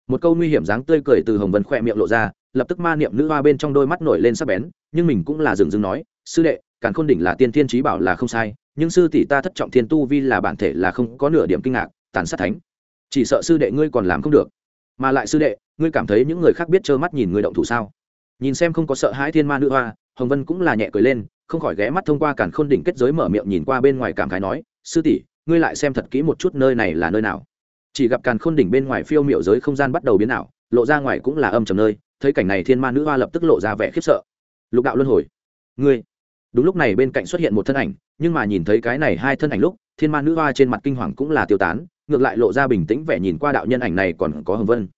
Một câu nguy hiểm dáng tươi cười từ hồng vân khỏe miệng lộ ra lập tức ma niệm nữ hoa bên trong đôi mắt nổi lên sắc bén, nhưng mình cũng là dừng dừng nói, sư đệ, càn khôn đỉnh là tiên thiên trí bảo là không sai, nhưng sư tỷ ta thất trọng thiên tu vi là bản thể là không có nửa điểm kinh ngạc, tàn sát thánh. Chỉ sợ sư đệ ngươi còn làm không được. Mà lại sư đệ, ngươi cảm thấy những người khác biết trơ mắt nhìn ngươi động thủ sao? Nhìn xem không có sợ hãi thiên ma nữ hoa, hồng vân cũng là nhẹ cười lên, không khỏi ghé mắt thông qua càn khôn đỉnh kết giới mở miệng nhìn qua bên ngoài cảm khái nói, sư tỷ, ngươi lại xem thật kỹ một chút nơi này là nơi nào. Chỉ gặp càn khôn đỉnh bên ngoài phiêu miệu giới không gian bắt đầu biến ảo, lộ ra ngoài cũng là âm trầm nơi thấy cảnh này thiên ma nữ hoa lập tức lộ ra vẻ khiếp sợ. Lục đạo luân hồi. Ngươi. Đúng lúc này bên cạnh xuất hiện một thân ảnh, nhưng mà nhìn thấy cái này hai thân ảnh lúc, thiên ma nữ hoa trên mặt kinh hoàng cũng là tiêu tán, ngược lại lộ ra bình tĩnh vẻ nhìn qua đạo nhân ảnh này còn có hồng vân.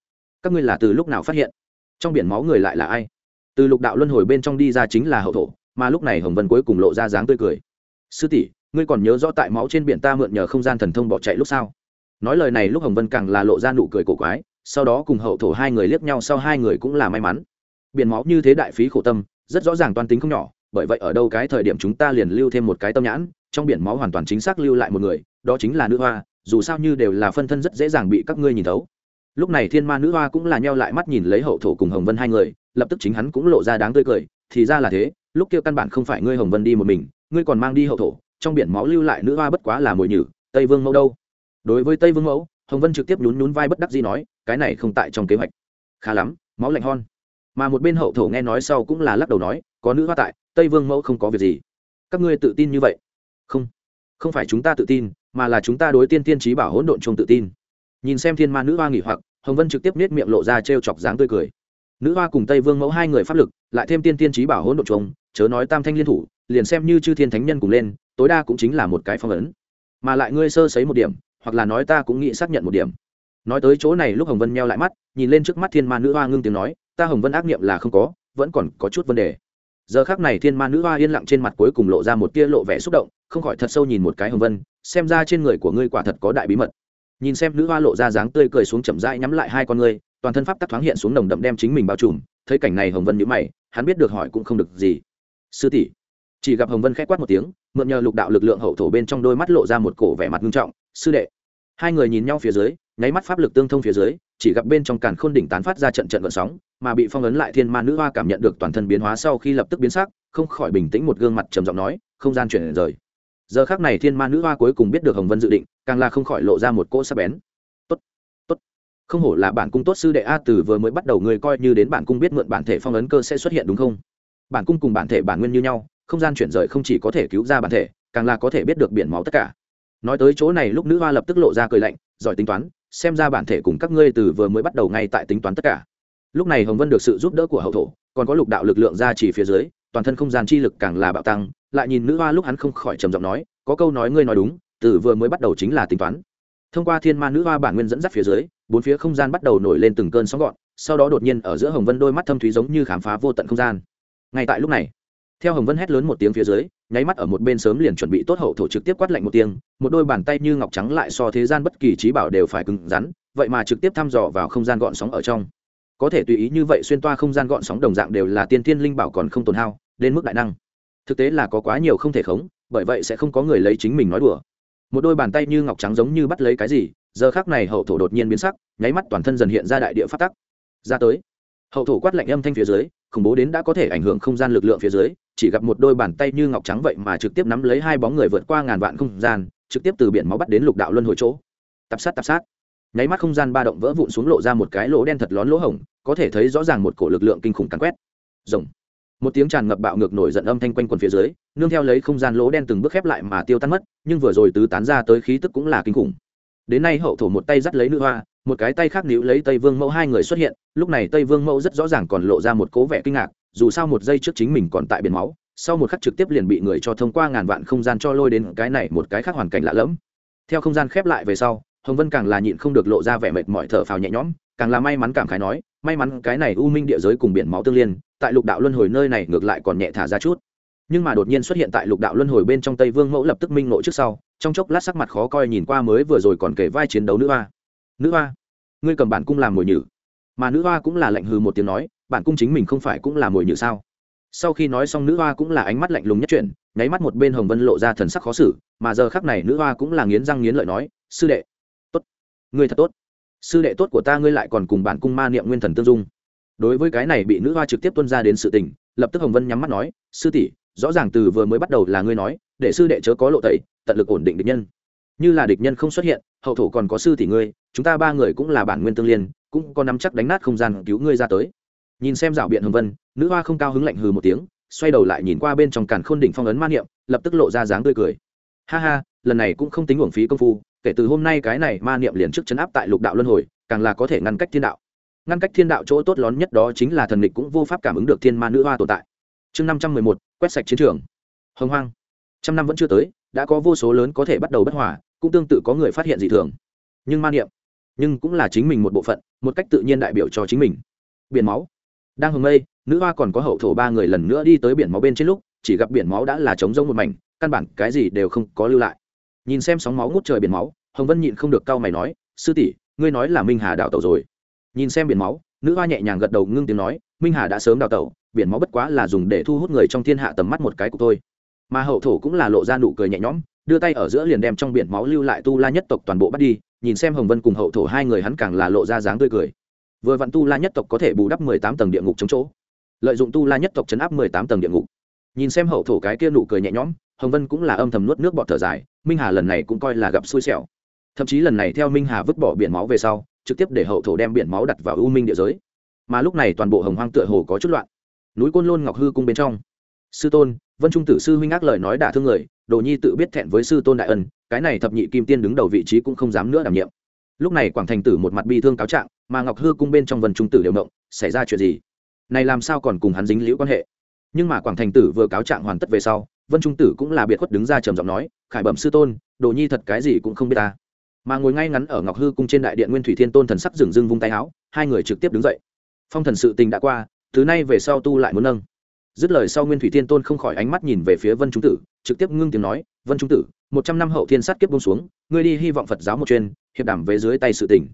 Các ngươi là từ lúc nào phát hiện? Trong biển máu người lại là ai? Từ lục đạo luân hồi bên trong đi ra chính là hậu thổ, mà lúc này hồng vân cuối cùng lộ ra dáng tươi cười. Sư tỷ, ngươi còn nhớ rõ tại máu trên biển ta mượn nhờ không gian thần thông bỏ chạy lúc sao? nói lời này lúc hồng vân càng là lộ ra nụ cười cổ quái sau đó cùng hậu thổ hai người liếc nhau sau hai người cũng là may mắn. Biển máu như thế đại phí khổ tâm, rất rõ ràng toàn tính không nhỏ, bởi vậy ở đâu cái thời điểm chúng ta liền lưu thêm một cái tâm nhãn, trong biển máu hoàn toàn chính xác lưu lại một người, đó chính là nữ hoa, dù sao như đều là phân thân rất dễ dàng bị các ngươi nhìn thấu. Lúc này thiên ma nữ hoa cũng là nheo lại mắt nhìn lấy hậu thổ cùng hồng vân hai người, lập tức chính hắn cũng lộ ra đáng tươi cười, thì ra là thế, lúc kia căn bản không phải ngươi hồng vân đi một mình, ngươi còn mang đi hậu thổ, trong biển máu lưu lại nữ hoa bất quá là mồi nhử, tây vương mẫu đâu? Đối với tây vương mẫu, hồng vân trực tiếp nhún nhún vai bất đắc gì nói cái này không tại trong kế hoạch. Khá lắm, máu lạnh hon. Mà một bên hậu thổ nghe nói sau cũng là lắc đầu nói, có nữ hoa tại, tây vương mẫu không có việc gì. Các ngươi tự tin như vậy? Không. Không phải chúng ta tự tin, mà là chúng ta đối tiên tiên trí bảo hỗn độn chung tự tin. Nhìn xem thiên ma nữ hoa nghỉ hoặc, hồng vân trực tiếp nết miệng lộ ra t r e o chọc dáng tươi cười. Nữ hoa cùng tây vương mẫu hai người pháp lực, lại thêm tiên tiên trí bảo hỗn độn chung, chớ nói tam thanh liên thủ, liền xem như chư thiên thánh nhân cùng lên, tối đa cũng chính là một cái phong ấn. Mà lại ngươi sơ sấy một điểm, hoặc là nói ta cũng nghĩ xác nhận một điểm nói tới chỗ này lúc hồng vân meo lại mắt nhìn lên trước mắt thiên ma nữ hoa ngưng tiếng nói ta hồng vân ác nghiệm là không có vẫn còn có chút vấn đề giờ khác này thiên ma nữ hoa yên lặng trên mặt cuối cùng lộ ra một tia lộ vẻ xúc động không khỏi thật sâu nhìn một cái hồng vân xem ra trên người của ngươi quả thật có đại bí mật nhìn xem nữ hoa lộ ra dáng tươi cười xuống chậm rãi nhắm lại hai con ngươi toàn thân pháp tắc thoáng hiện xuống nồng đậm đem chính mình bao trùm thấy cảnh này hồng vân nhữ mày hắn biết được hỏi cũng không được gì sư tỷ chỉ gặp hồng vân k h quát một tiếng mượn nhờ lục đạo lực lượng hậu thổ bên trong đôi mắt lộ ra một cổ vẻ mặt nghiêm trọng sư đệ hai người nhìn nhau phía dưới nháy mắt pháp lực tương thông phía dưới, chỉ gặp bên trong càn khôn đỉnh tán phát ra trận trận vận sóng, mà bị phong ấn lại thiên ma nữ hoa cảm nhận được toàn thân biến hóa sau khi lập tức biến sắc, không khỏi bình tĩnh một gương mặt trầm giọng nói, không gian chuyển rời. Giờ khác này thiên ma nữ hoa cuối cùng biết được hồng vân dự định, càng là không khỏi lộ ra một cỗ sắc bén. Tốt tốt. Không hổ là bản cung tốt sư đệ a, từ vừa mới bắt đầu người coi như đến bản cung biết mượn bản thể phong ấn cơ sẽ xuất hiện đúng không? Bản cung cùng bản thể bản nguyên như nhau, không gian chuyển rời không chỉ có thể cứu ra bản thể, càng là có thể biết được biển máu tất cả. Nói tới chỗ này, lúc nữ hoa lập tức lộ ra cười lạnh, giỏi tính toán xem ra bản thể cùng các ngươi từ vừa mới bắt đầu ngay tại tính toán tất cả. Lúc này hồng vân được sự giúp đỡ của hậu thổ, còn có lục đạo lực lượng ra chỉ phía dưới, toàn thân không gian chi lực càng là bạo tăng, lại nhìn nữ hoa lúc hắn không khỏi trầm giọng nói, có câu nói ngươi nói đúng, từ vừa mới bắt đầu chính là tính toán. Thông qua thiên ma nữ hoa bản nguyên dẫn dắt phía dưới, bốn phía không gian bắt đầu nổi lên từng cơn sóng gọn, sau đó đột nhiên ở giữa hồng vân đôi mắt thâm thúy giống như khám phá vô tận không gian. Ngay tại lúc này theo hồng vân hét lớn một tiếng phía dưới, nháy mắt ở một bên sớm liền chuẩn bị tốt hậu thổ trực tiếp quát lạnh một tiếng, một đôi bàn tay như ngọc trắng lại so thế gian bất kỳ trí bảo đều phải cứng rắn, vậy mà trực tiếp thăm dò vào không gian gọn sóng ở trong. Có thể tùy ý như vậy xuyên toa không gian gọn sóng đồng dạng đều là tiên thiên linh bảo còn không tồn hao, đến mức đại năng. Thực tế là có quá nhiều không thể khống, bởi vậy sẽ không có người lấy chính mình nói đùa. Một đôi bàn tay như ngọc trắng giống như bắt lấy cái gì, giờ khác này hậu thổ đột nhiên biến sắc, nháy mắt toàn thân dần hiện ra đại địa phát tắc. Ra tới. Hậu thổ quát lạnh âm thanh phía dưới, khủng bố đến đã có thể ảnh hưởng không gian lực lượng phía dưới chỉ gặp một đôi bàn tay như ngọc trắng vậy mà trực tiếp nắm lấy hai bóng người vượt qua ngàn vạn không gian, trực tiếp từ biển máu bắt đến lục đạo luân hồi chỗ. Tập sát tập sát. Nháy mắt không gian ba động vỡ vụn xuống lộ ra một cái lỗ đen thật lón lỗ hổng, có thể thấy rõ ràng một cổ lực lượng kinh khủng cắn quét. Rồng. Một tiếng tràn ngập bạo ngược nổi giận âm thanh quanh quần phía dưới, nương theo lấy không gian lỗ đen từng bước khép lại mà tiêu tan mất, nhưng vừa rồi tứ tán ra tới khí tức cũng là kinh khủng đến nay hậu thổ một tay dắt lấy nữ hoa, một cái tay khác níu lấy tây vương mẫu hai người xuất hiện, lúc này tây vương mẫu rất rõ ràng còn lộ ra một cố vẻ kinh ngạc, dù sao một giây trước chính mình còn tại biển máu, sau một khắc trực tiếp liền bị người cho thông qua ngàn vạn không gian cho lôi đến cái này một cái khác hoàn cảnh lạ lẫm. Theo không gian khép lại về sau, hồng vân càng là nhịn không được lộ ra vẻ mệt mỏi thở phào nhẹ nhõm, càng là may mắn cảm khái nói, may mắn cái này u minh địa giới cùng biển máu tương liên, tại lục đạo luân hồi nơi này ngược lại còn nhẹ thả ra chút nhưng mà đột nhiên xuất hiện tại lục đạo luân hồi bên trong tây vương mẫu lập tức minh ngộ trước sau, trong chốc lát sắc mặt khó coi nhìn qua mới vừa rồi còn kể vai chiến đấu nữ hoa. Nữ hoa, ngươi cầm bản cung làm mồi nhử. Mà nữ hoa cũng là lạnh hừ một tiếng nói, bản cung chính mình không phải cũng là mồi nhử sao? Sau khi nói xong nữ hoa cũng là ánh mắt lạnh lùng nhất chuyển, nháy mắt một bên hồng vân lộ ra thần sắc khó xử, mà giờ khắc này nữ hoa cũng là nghiến răng nghiến lợi nói, sư đệ, tốt. Ngươi thật tốt. Sư đệ tốt của ta ngươi lại còn cùng bản cung ma niệm nguyên thần tương dung. Đối với cái này bị nữ hoa trực tiếp tuân ra đến sự tình, lập tức hồng vân nhắm mắt nói, sư tỷ rõ ràng từ vừa mới bắt đầu là ngươi nói, để sư đệ chớ có lộ tẩy, tận lực ổn định địch nhân. Như là địch nhân không xuất hiện, hậu thổ còn có sư tỷ ngươi, chúng ta ba người cũng là bản nguyên tương liên, cũng có nắm chắc đánh nát không gian cứu ngươi ra tới. Nhìn xem rảo biện hồng vân, nữ hoa không cao hứng lạnh hừ một tiếng, xoay đầu lại nhìn qua bên trong càn khôn đỉnh phong ấn man niệm, lập tức lộ ra dáng tươi cười. Ha ha, lần này cũng không tính uổng phí công phu, kể từ hôm nay cái này ma niệm liền trước chấn áp tại lục đạo luân hồi, càng là có thể ngăn cách thiên đạo. Ngăn cách thiên đạo chỗ tốt lớn nhất đó chính là thần địch cũng vô pháp cảm ứng được thiên ma nữ hoa tồn tại chương năm trăm mười một, quét sạch chiến trường. Hồng hoang. Trăm năm vẫn chưa tới, đã có vô số lớn có thể bắt đầu bất hòa, cũng tương tự có người phát hiện dị thường. Nhưng ma niệm, nhưng cũng là chính mình một bộ phận, một cách tự nhiên đại biểu cho chính mình. Biển máu. Đang hồng mây, nữ hoa còn có hậu thổ ba người lần nữa đi tới biển máu bên trên lúc, chỉ gặp biển máu đã là trống rông một mảnh, căn bản cái gì đều không có lưu lại. Nhìn xem sóng máu ngút trời biển máu, hồng vân nhịn không được cau mày nói, sư tỷ, ngươi nói là minh hà đảo tẩu rồi. Nhìn xem biển máu, nữ hoa nhẹ nhàng gật đầu ngưng tiếng nói minh hà đã sớm đào tẩu, biển máu bất quá là dùng để thu hút người trong thiên hạ tầm mắt một cái cục thôi. mà hậu thổ cũng là lộ ra nụ cười nhẹ nhõm, đưa tay ở giữa liền đem trong biển máu lưu lại tu la nhất tộc toàn bộ bắt đi, nhìn xem hồng vân cùng hậu thổ hai người hắn càng là lộ ra dáng tươi cười. Vừa vặn tu la nhất tộc có thể bù đắp mười tám tầng địa ngục chống chỗ, lợi dụng tu la nhất tộc chấn áp mười tám tầng địa ngục. Nhìn xem hậu thổ cái kia nụ cười nhẹ nhõm, hồng vân cũng là âm thầm nuốt nước bọt thở dài, minh hà lần này cũng coi là gặp xui xẻo. Thậm chí lần này theo minh hà vứt bỏ biển máu về sau, trực tiếp để hậu thổ đem biển máu đặt vào u minh địa giới mà lúc này toàn bộ hồng hoang tựa hồ có chút loạn. Núi côn lôn ngọc hư cung bên trong. Sư tôn, vân trung tử sư huynh ác lời nói đả thương người, đồ nhi tự biết thẹn với sư tôn đại ân, cái này thập nhị kim tiên đứng đầu vị trí cũng không dám nữa đảm nhiệm. Lúc này quảng thành tử một mặt bi thương cáo trạng, mà ngọc hư cung bên trong vân trung tử đều động, xảy ra chuyện gì? Này làm sao còn cùng hắn dính liễu quan hệ? Nhưng mà quảng thành tử vừa cáo trạng hoàn tất về sau, vân trung tử cũng là biệt khuất đứng ra trầm giọng nói, khải bẩm sư tôn, đồ nhi thật cái gì cũng không biết ta. Mà ngồi ngay ngắn ở ngọc hư cung trên đại điện nguyên thủy thiên tôn thần sắc dừng dưng vung tay áo, hai người trực tiếp đứng dậy phong thần sự tình đã qua thứ nay về sau tu lại muốn nâng. Dứt lời sau nguyên thủy thiên tôn không khỏi ánh mắt nhìn về phía vân trung tử, trực tiếp ngưng tiếng nói, vân trung tử, một trăm năm hậu thiên sát kiếp bông xuống, ngươi đi hy vọng phật giáo một chuyên, hiệp đảm về dưới tay sự tình.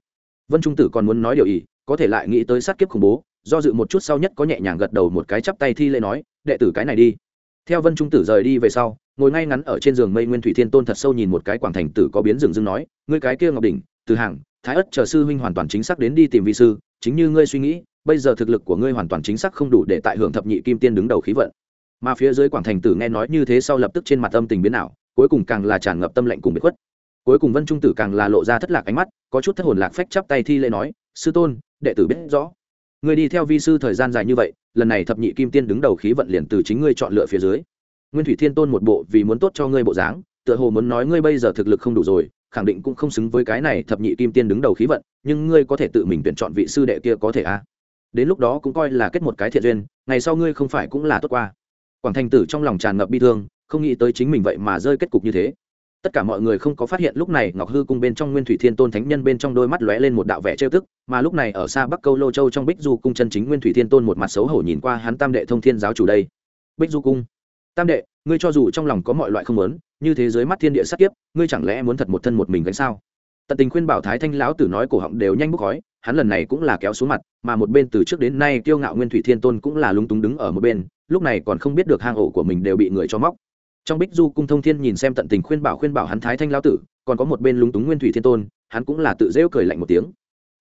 Vân trung tử còn muốn nói điều ý, có thể lại nghĩ tới sát kiếp khủng bố, do dự một chút sau nhất có nhẹ nhàng gật đầu một cái chắp tay thi lễ nói, đệ tử cái này đi. Theo vân trung tử rời đi về sau, ngồi ngay ngắn ở trên giường mây nguyên thủy thiên tôn thật sâu nhìn một cái quảng thành tử có biến dừng dưng nói, ngươi cái kia ngọc đỉnh, từ hàng, thái ất chờ sư huynh hoàn toàn chính xác đến đi tìm vi sư, chính như ngươi suy nghĩ bây giờ thực lực của ngươi hoàn toàn chính xác không đủ để tại hưởng thập nhị kim tiên đứng đầu khí vận. Mà phía dưới quảng thành tử nghe nói như thế sau lập tức trên mặt âm tình biến ảo, cuối cùng càng là tràn ngập tâm lệnh cùng biệt khuất. Cuối cùng vân trung tử càng là lộ ra thất lạc ánh mắt, có chút thất hồn lạc phách chắp tay thi lễ nói, sư tôn, đệ tử biết rõ. Người đi theo vi sư thời gian dài như vậy, lần này thập nhị kim tiên đứng đầu khí vận liền từ chính ngươi chọn lựa phía dưới. Nguyên thủy thiên tôn một bộ vì muốn tốt cho ngươi bộ dáng, tựa hồ muốn nói ngươi bây giờ thực lực không đủ rồi, khẳng định cũng không xứng với cái này thập nhị kim tiên đứng đầu khí vận, nhưng ngươi có thể tự mình tuyển chọn vị sư đệ kia có thể a à đến lúc đó cũng coi là kết một cái thiện duyên, ngày sau ngươi không phải cũng là tốt qua. Quảng thành tử trong lòng tràn ngập bi thương, không nghĩ tới chính mình vậy mà rơi kết cục như thế. Tất cả mọi người không có phát hiện lúc này ngọc hư cung bên trong nguyên thủy thiên tôn thánh nhân bên trong đôi mắt lóe lên một đạo vẻ trêu tức, mà lúc này ở xa bắc câu lô châu trong bích du cung chân chính nguyên thủy thiên tôn một mặt xấu hổ nhìn qua hắn tam đệ thông thiên giáo chủ đây. Bích du cung. Tam đệ, ngươi cho dù trong lòng có mọi loại không lớn như thế giới mắt thiên địa sát kiếp, ngươi chẳng lẽ muốn thật một thân một mình gánh sao? Tận tình khuyên bảo thái thanh lão tử nói cổ họng đều nhanh bốc khói, hắn lần này cũng là kéo xuống mặt, mà một bên từ trước đến nay kiêu ngạo nguyên thủy thiên tôn cũng là lúng túng đứng ở một bên, lúc này còn không biết được hang ổ của mình đều bị người cho móc. Trong bích du cung thông thiên nhìn xem tận tình khuyên bảo khuyên bảo hắn thái thanh lão tử, còn có một bên lúng túng nguyên thủy thiên tôn, hắn cũng là tự rêu cười lạnh một tiếng.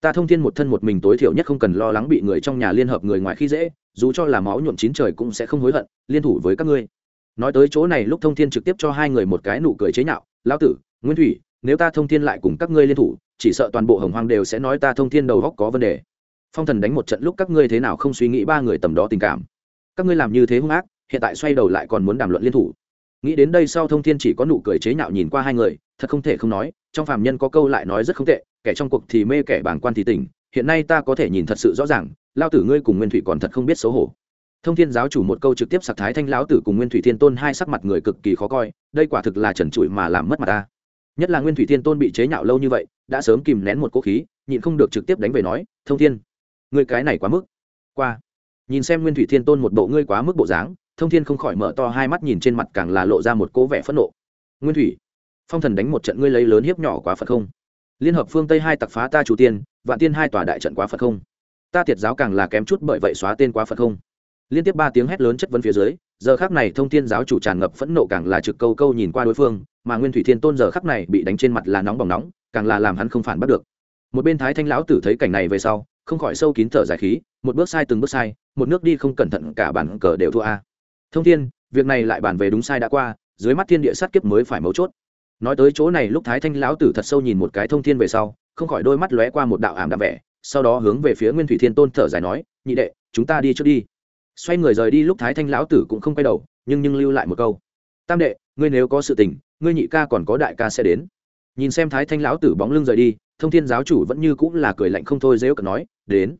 Ta thông thiên một thân một mình tối thiểu nhất không cần lo lắng bị người trong nhà liên hợp người ngoài khi dễ, dù cho là máu nhuộm chín trời cũng sẽ không hối hận, liên thủ với các ngươi. Nói tới chỗ này lúc thông thiên trực tiếp cho hai người một cái nụ cười chế nhạo, lão tử, nguyên thủy nếu ta thông thiên lại cùng các ngươi liên thủ, chỉ sợ toàn bộ hồng hoang đều sẽ nói ta thông thiên đầu góc có vấn đề. Phong thần đánh một trận lúc các ngươi thế nào không suy nghĩ ba người tầm đó tình cảm. Các ngươi làm như thế hung ác, hiện tại xoay đầu lại còn muốn đàm luận liên thủ. Nghĩ đến đây sau thông thiên chỉ có nụ cười chế nhạo nhìn qua hai người, thật không thể không nói, trong phàm nhân có câu lại nói rất không tệ, kẻ trong cuộc thì mê, kẻ bảng quan thì tỉnh, hiện nay ta có thể nhìn thật sự rõ ràng, lao tử ngươi cùng nguyên thủy còn thật không biết xấu hổ. Thông thiên giáo chủ một câu trực tiếp sặc thái thanh lão tử cùng nguyên thủy thiên tôn hai sắc mặt người cực kỳ khó coi, đây quả thực là trần trụi mà làm mất mặt ta nhất là nguyên thủy thiên tôn bị chế nhạo lâu như vậy, đã sớm kìm nén một cố khí, nhịn không được trực tiếp đánh về nói, thông thiên, ngươi cái này quá mức. Qua, nhìn xem nguyên thủy thiên tôn một bộ ngươi quá mức bộ dáng, thông thiên không khỏi mở to hai mắt nhìn trên mặt càng là lộ ra một cố vẻ phẫn nộ. Nguyên thủy, phong thần đánh một trận ngươi lấy lớn hiếp nhỏ quá phật không? Liên hợp phương tây hai tặc phá ta chủ tiên, vạn tiên hai tòa đại trận quá phật không? Ta tiệt giáo càng là kém chút bởi vậy xóa tên quá phật không? Liên tiếp ba tiếng hét lớn chất vấn phía dưới, giờ khác này thông thiên giáo chủ tràn ngập phẫn nộ càng là trực câu câu nhìn qua đối phương mà nguyên thủy thiên tôn giờ khắc này bị đánh trên mặt là nóng bỏng nóng, càng là làm hắn không phản bắt được. Một bên thái thanh lão tử thấy cảnh này về sau, không khỏi sâu kín thở dài khí, một bước sai từng bước sai, một nước đi không cẩn thận cả bản cờ đều thua a. Thông thiên, việc này lại bàn về đúng sai đã qua, dưới mắt thiên địa sát kiếp mới phải mấu chốt. Nói tới chỗ này lúc thái thanh lão tử thật sâu nhìn một cái thông thiên về sau, không khỏi đôi mắt lóe qua một đạo ảm đạm vẻ, sau đó hướng về phía nguyên thủy thiên tôn thở dài nói, nhị đệ, chúng ta đi trước đi. Xoay người rời đi lúc thái thanh lão tử cũng không quay đầu, nhưng nhưng lưu lại một câu, tam đệ, ngươi nếu có sự tình ngươi nhị ca còn có đại ca sẽ đến. Nhìn xem thái thanh lão tử bóng lưng rời đi, thông thiên giáo chủ vẫn như cũng là cười lạnh không thôi dễ cận nói, đến.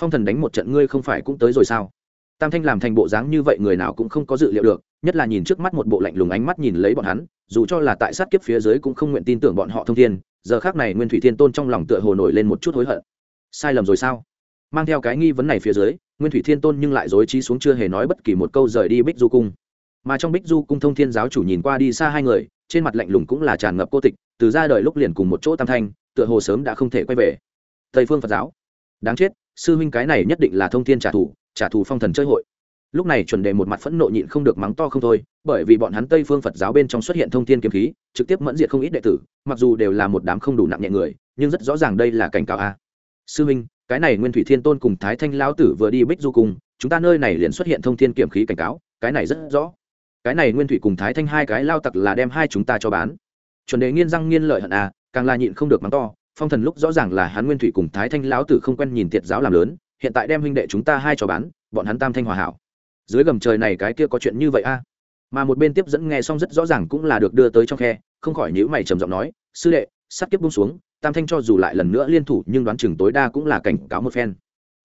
Phong thần đánh một trận ngươi không phải cũng tới rồi sao? Tam thanh làm thành bộ dáng như vậy người nào cũng không có dự liệu được, nhất là nhìn trước mắt một bộ lạnh lùng ánh mắt nhìn lấy bọn hắn, dù cho là tại sát kiếp phía dưới cũng không nguyện tin tưởng bọn họ thông thiên, giờ khác này nguyên thủy thiên tôn trong lòng tựa hồ nổi lên một chút hối hận. Sai lầm rồi sao? Mang theo cái nghi vấn này phía dưới, nguyên thủy thiên tôn nhưng lại dối trí xuống chưa hề nói bất kỳ một câu rời đi bích du cung. Mà trong bích du cung thông thiên giáo chủ nhìn qua đi xa hai người trên mặt lạnh lùng cũng là tràn ngập cô tịch, từ ra đời lúc liền cùng một chỗ tam thanh, tựa hồ sớm đã không thể quay về. Tây phương phật giáo. Đáng chết, sư huynh cái này nhất định là thông thiên trả thù trả thù phong thần chơi hội. Lúc này chuẩn đề một mặt phẫn nộ nhịn không được mắng to không thôi, bởi vì bọn hắn tây phương phật giáo bên trong xuất hiện thông thiên kiếm khí, trực tiếp mẫn diệt không ít đệ tử, mặc dù đều là một đám không đủ nặng nhẹ người, nhưng rất rõ ràng đây là cảnh cáo a. Sư huynh, cái này nguyên thủy thiên tôn cùng thái thanh lão tử vừa đi bích du cùng chúng ta nơi này liền xuất hiện thông thiên kiểm khí cảnh cáo, cái này rất rõ cái này nguyên thủy cùng thái thanh hai cái lao tặc là đem hai chúng ta cho bán. Chuẩn đề nghiên răng nghiên lợi hận à càng là nhịn không được mắng to, phong thần lúc rõ ràng là hắn nguyên thủy cùng thái thanh lão tử không quen nhìn tiệt giáo làm lớn, hiện tại đem huynh đệ chúng ta hai cho bán, bọn hắn tam thanh hòa hảo. Dưới gầm trời này cái kia có chuyện như vậy a à? mà một bên tiếp dẫn nghe xong rất rõ ràng cũng là được đưa tới trong khe, không khỏi nhữ mày trầm giọng nói, sư đệ, sắt kiếp bung xuống, tam thanh cho dù lại lần nữa liên thủ, nhưng đoán chừng tối đa cũng là cảnh cáo một phen.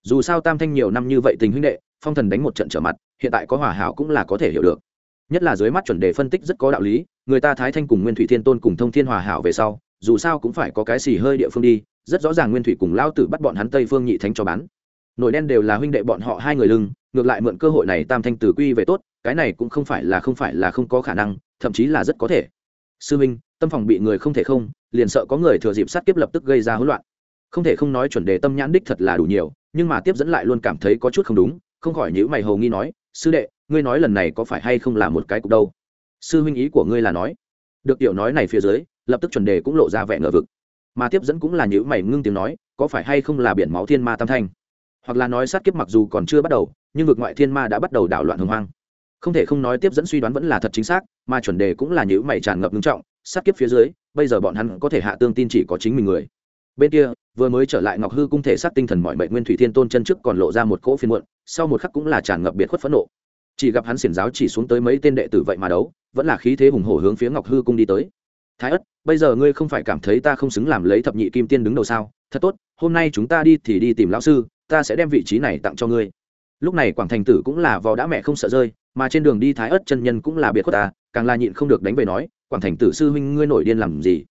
Dù sao tam thanh nhiều năm như vậy tình huynh đệ, phong thần đánh một trận trở mặt, hiện tại có hòa hảo cũng là có thể hiểu được nhất là dưới mắt chuẩn đề phân tích rất có đạo lý, người ta thái thanh cùng nguyên thủy thiên tôn cùng thông thiên hòa hảo về sau, dù sao cũng phải có cái xì hơi địa phương đi, rất rõ ràng nguyên thủy cùng lao tử bắt bọn hắn tây phương nhị thánh cho bán. Nổi đen đều là huynh đệ bọn họ hai người lưng, ngược lại mượn cơ hội này tam thanh Tử quy về tốt, cái này cũng không phải là không phải là không có khả năng, thậm chí là rất có thể. Sư minh, tâm phòng bị người không thể không, liền sợ có người thừa dịp sát kiếp lập tức gây ra hỗn loạn. Không thể không nói chuẩn đề tâm nhãn đích thật là đủ nhiều, nhưng mà tiếp dẫn lại luôn cảm thấy có chút không đúng, không khỏi nhữ mày hầu nghi nói, sư đệ ngươi nói lần này có phải hay không là một cái cục đâu? Sư huynh ý của ngươi là nói. Được tiểu nói này phía dưới, lập tức chuẩn đề cũng lộ ra vẻ ngờ vực. Mà tiếp dẫn cũng là những mày ngưng tiếng nói, có phải hay không là biển máu thiên ma tam thanh? Hoặc là nói sát kiếp mặc dù còn chưa bắt đầu, nhưng vực ngoại thiên ma đã bắt đầu đảo loạn hồng hoang. Không thể không nói tiếp dẫn suy đoán vẫn là thật chính xác, mà chuẩn đề cũng là những mày tràn ngập ngưng trọng, sát kiếp phía dưới, bây giờ bọn hắn có thể hạ tương tin chỉ có chính mình người. Bên kia, vừa mới trở lại ngọc hư cung thể sát tinh thần mọi mệnh nguyên thủy thiên tôn chân trước còn lộ ra một cỗ phiên muộn, sau một khắc cũng là tràn ngập biệt khuất phẫn nộ chỉ gặp hắn xiển giáo chỉ xuống tới mấy tên đệ tử vậy mà đấu, vẫn là khí thế hùng hổ hướng phía ngọc hư cung đi tới. Thái ất, bây giờ ngươi không phải cảm thấy ta không xứng làm lấy thập nhị kim tiên đứng đầu sao? Thật tốt, hôm nay chúng ta đi thì đi tìm lão sư, ta sẽ đem vị trí này tặng cho ngươi. Lúc này quảng thành tử cũng là vò đã mẹ không sợ rơi, mà trên đường đi thái ất chân nhân cũng là biệt khuất ta, càng là nhịn không được đánh về nói, quảng thành tử sư huynh ngươi nổi điên làm gì?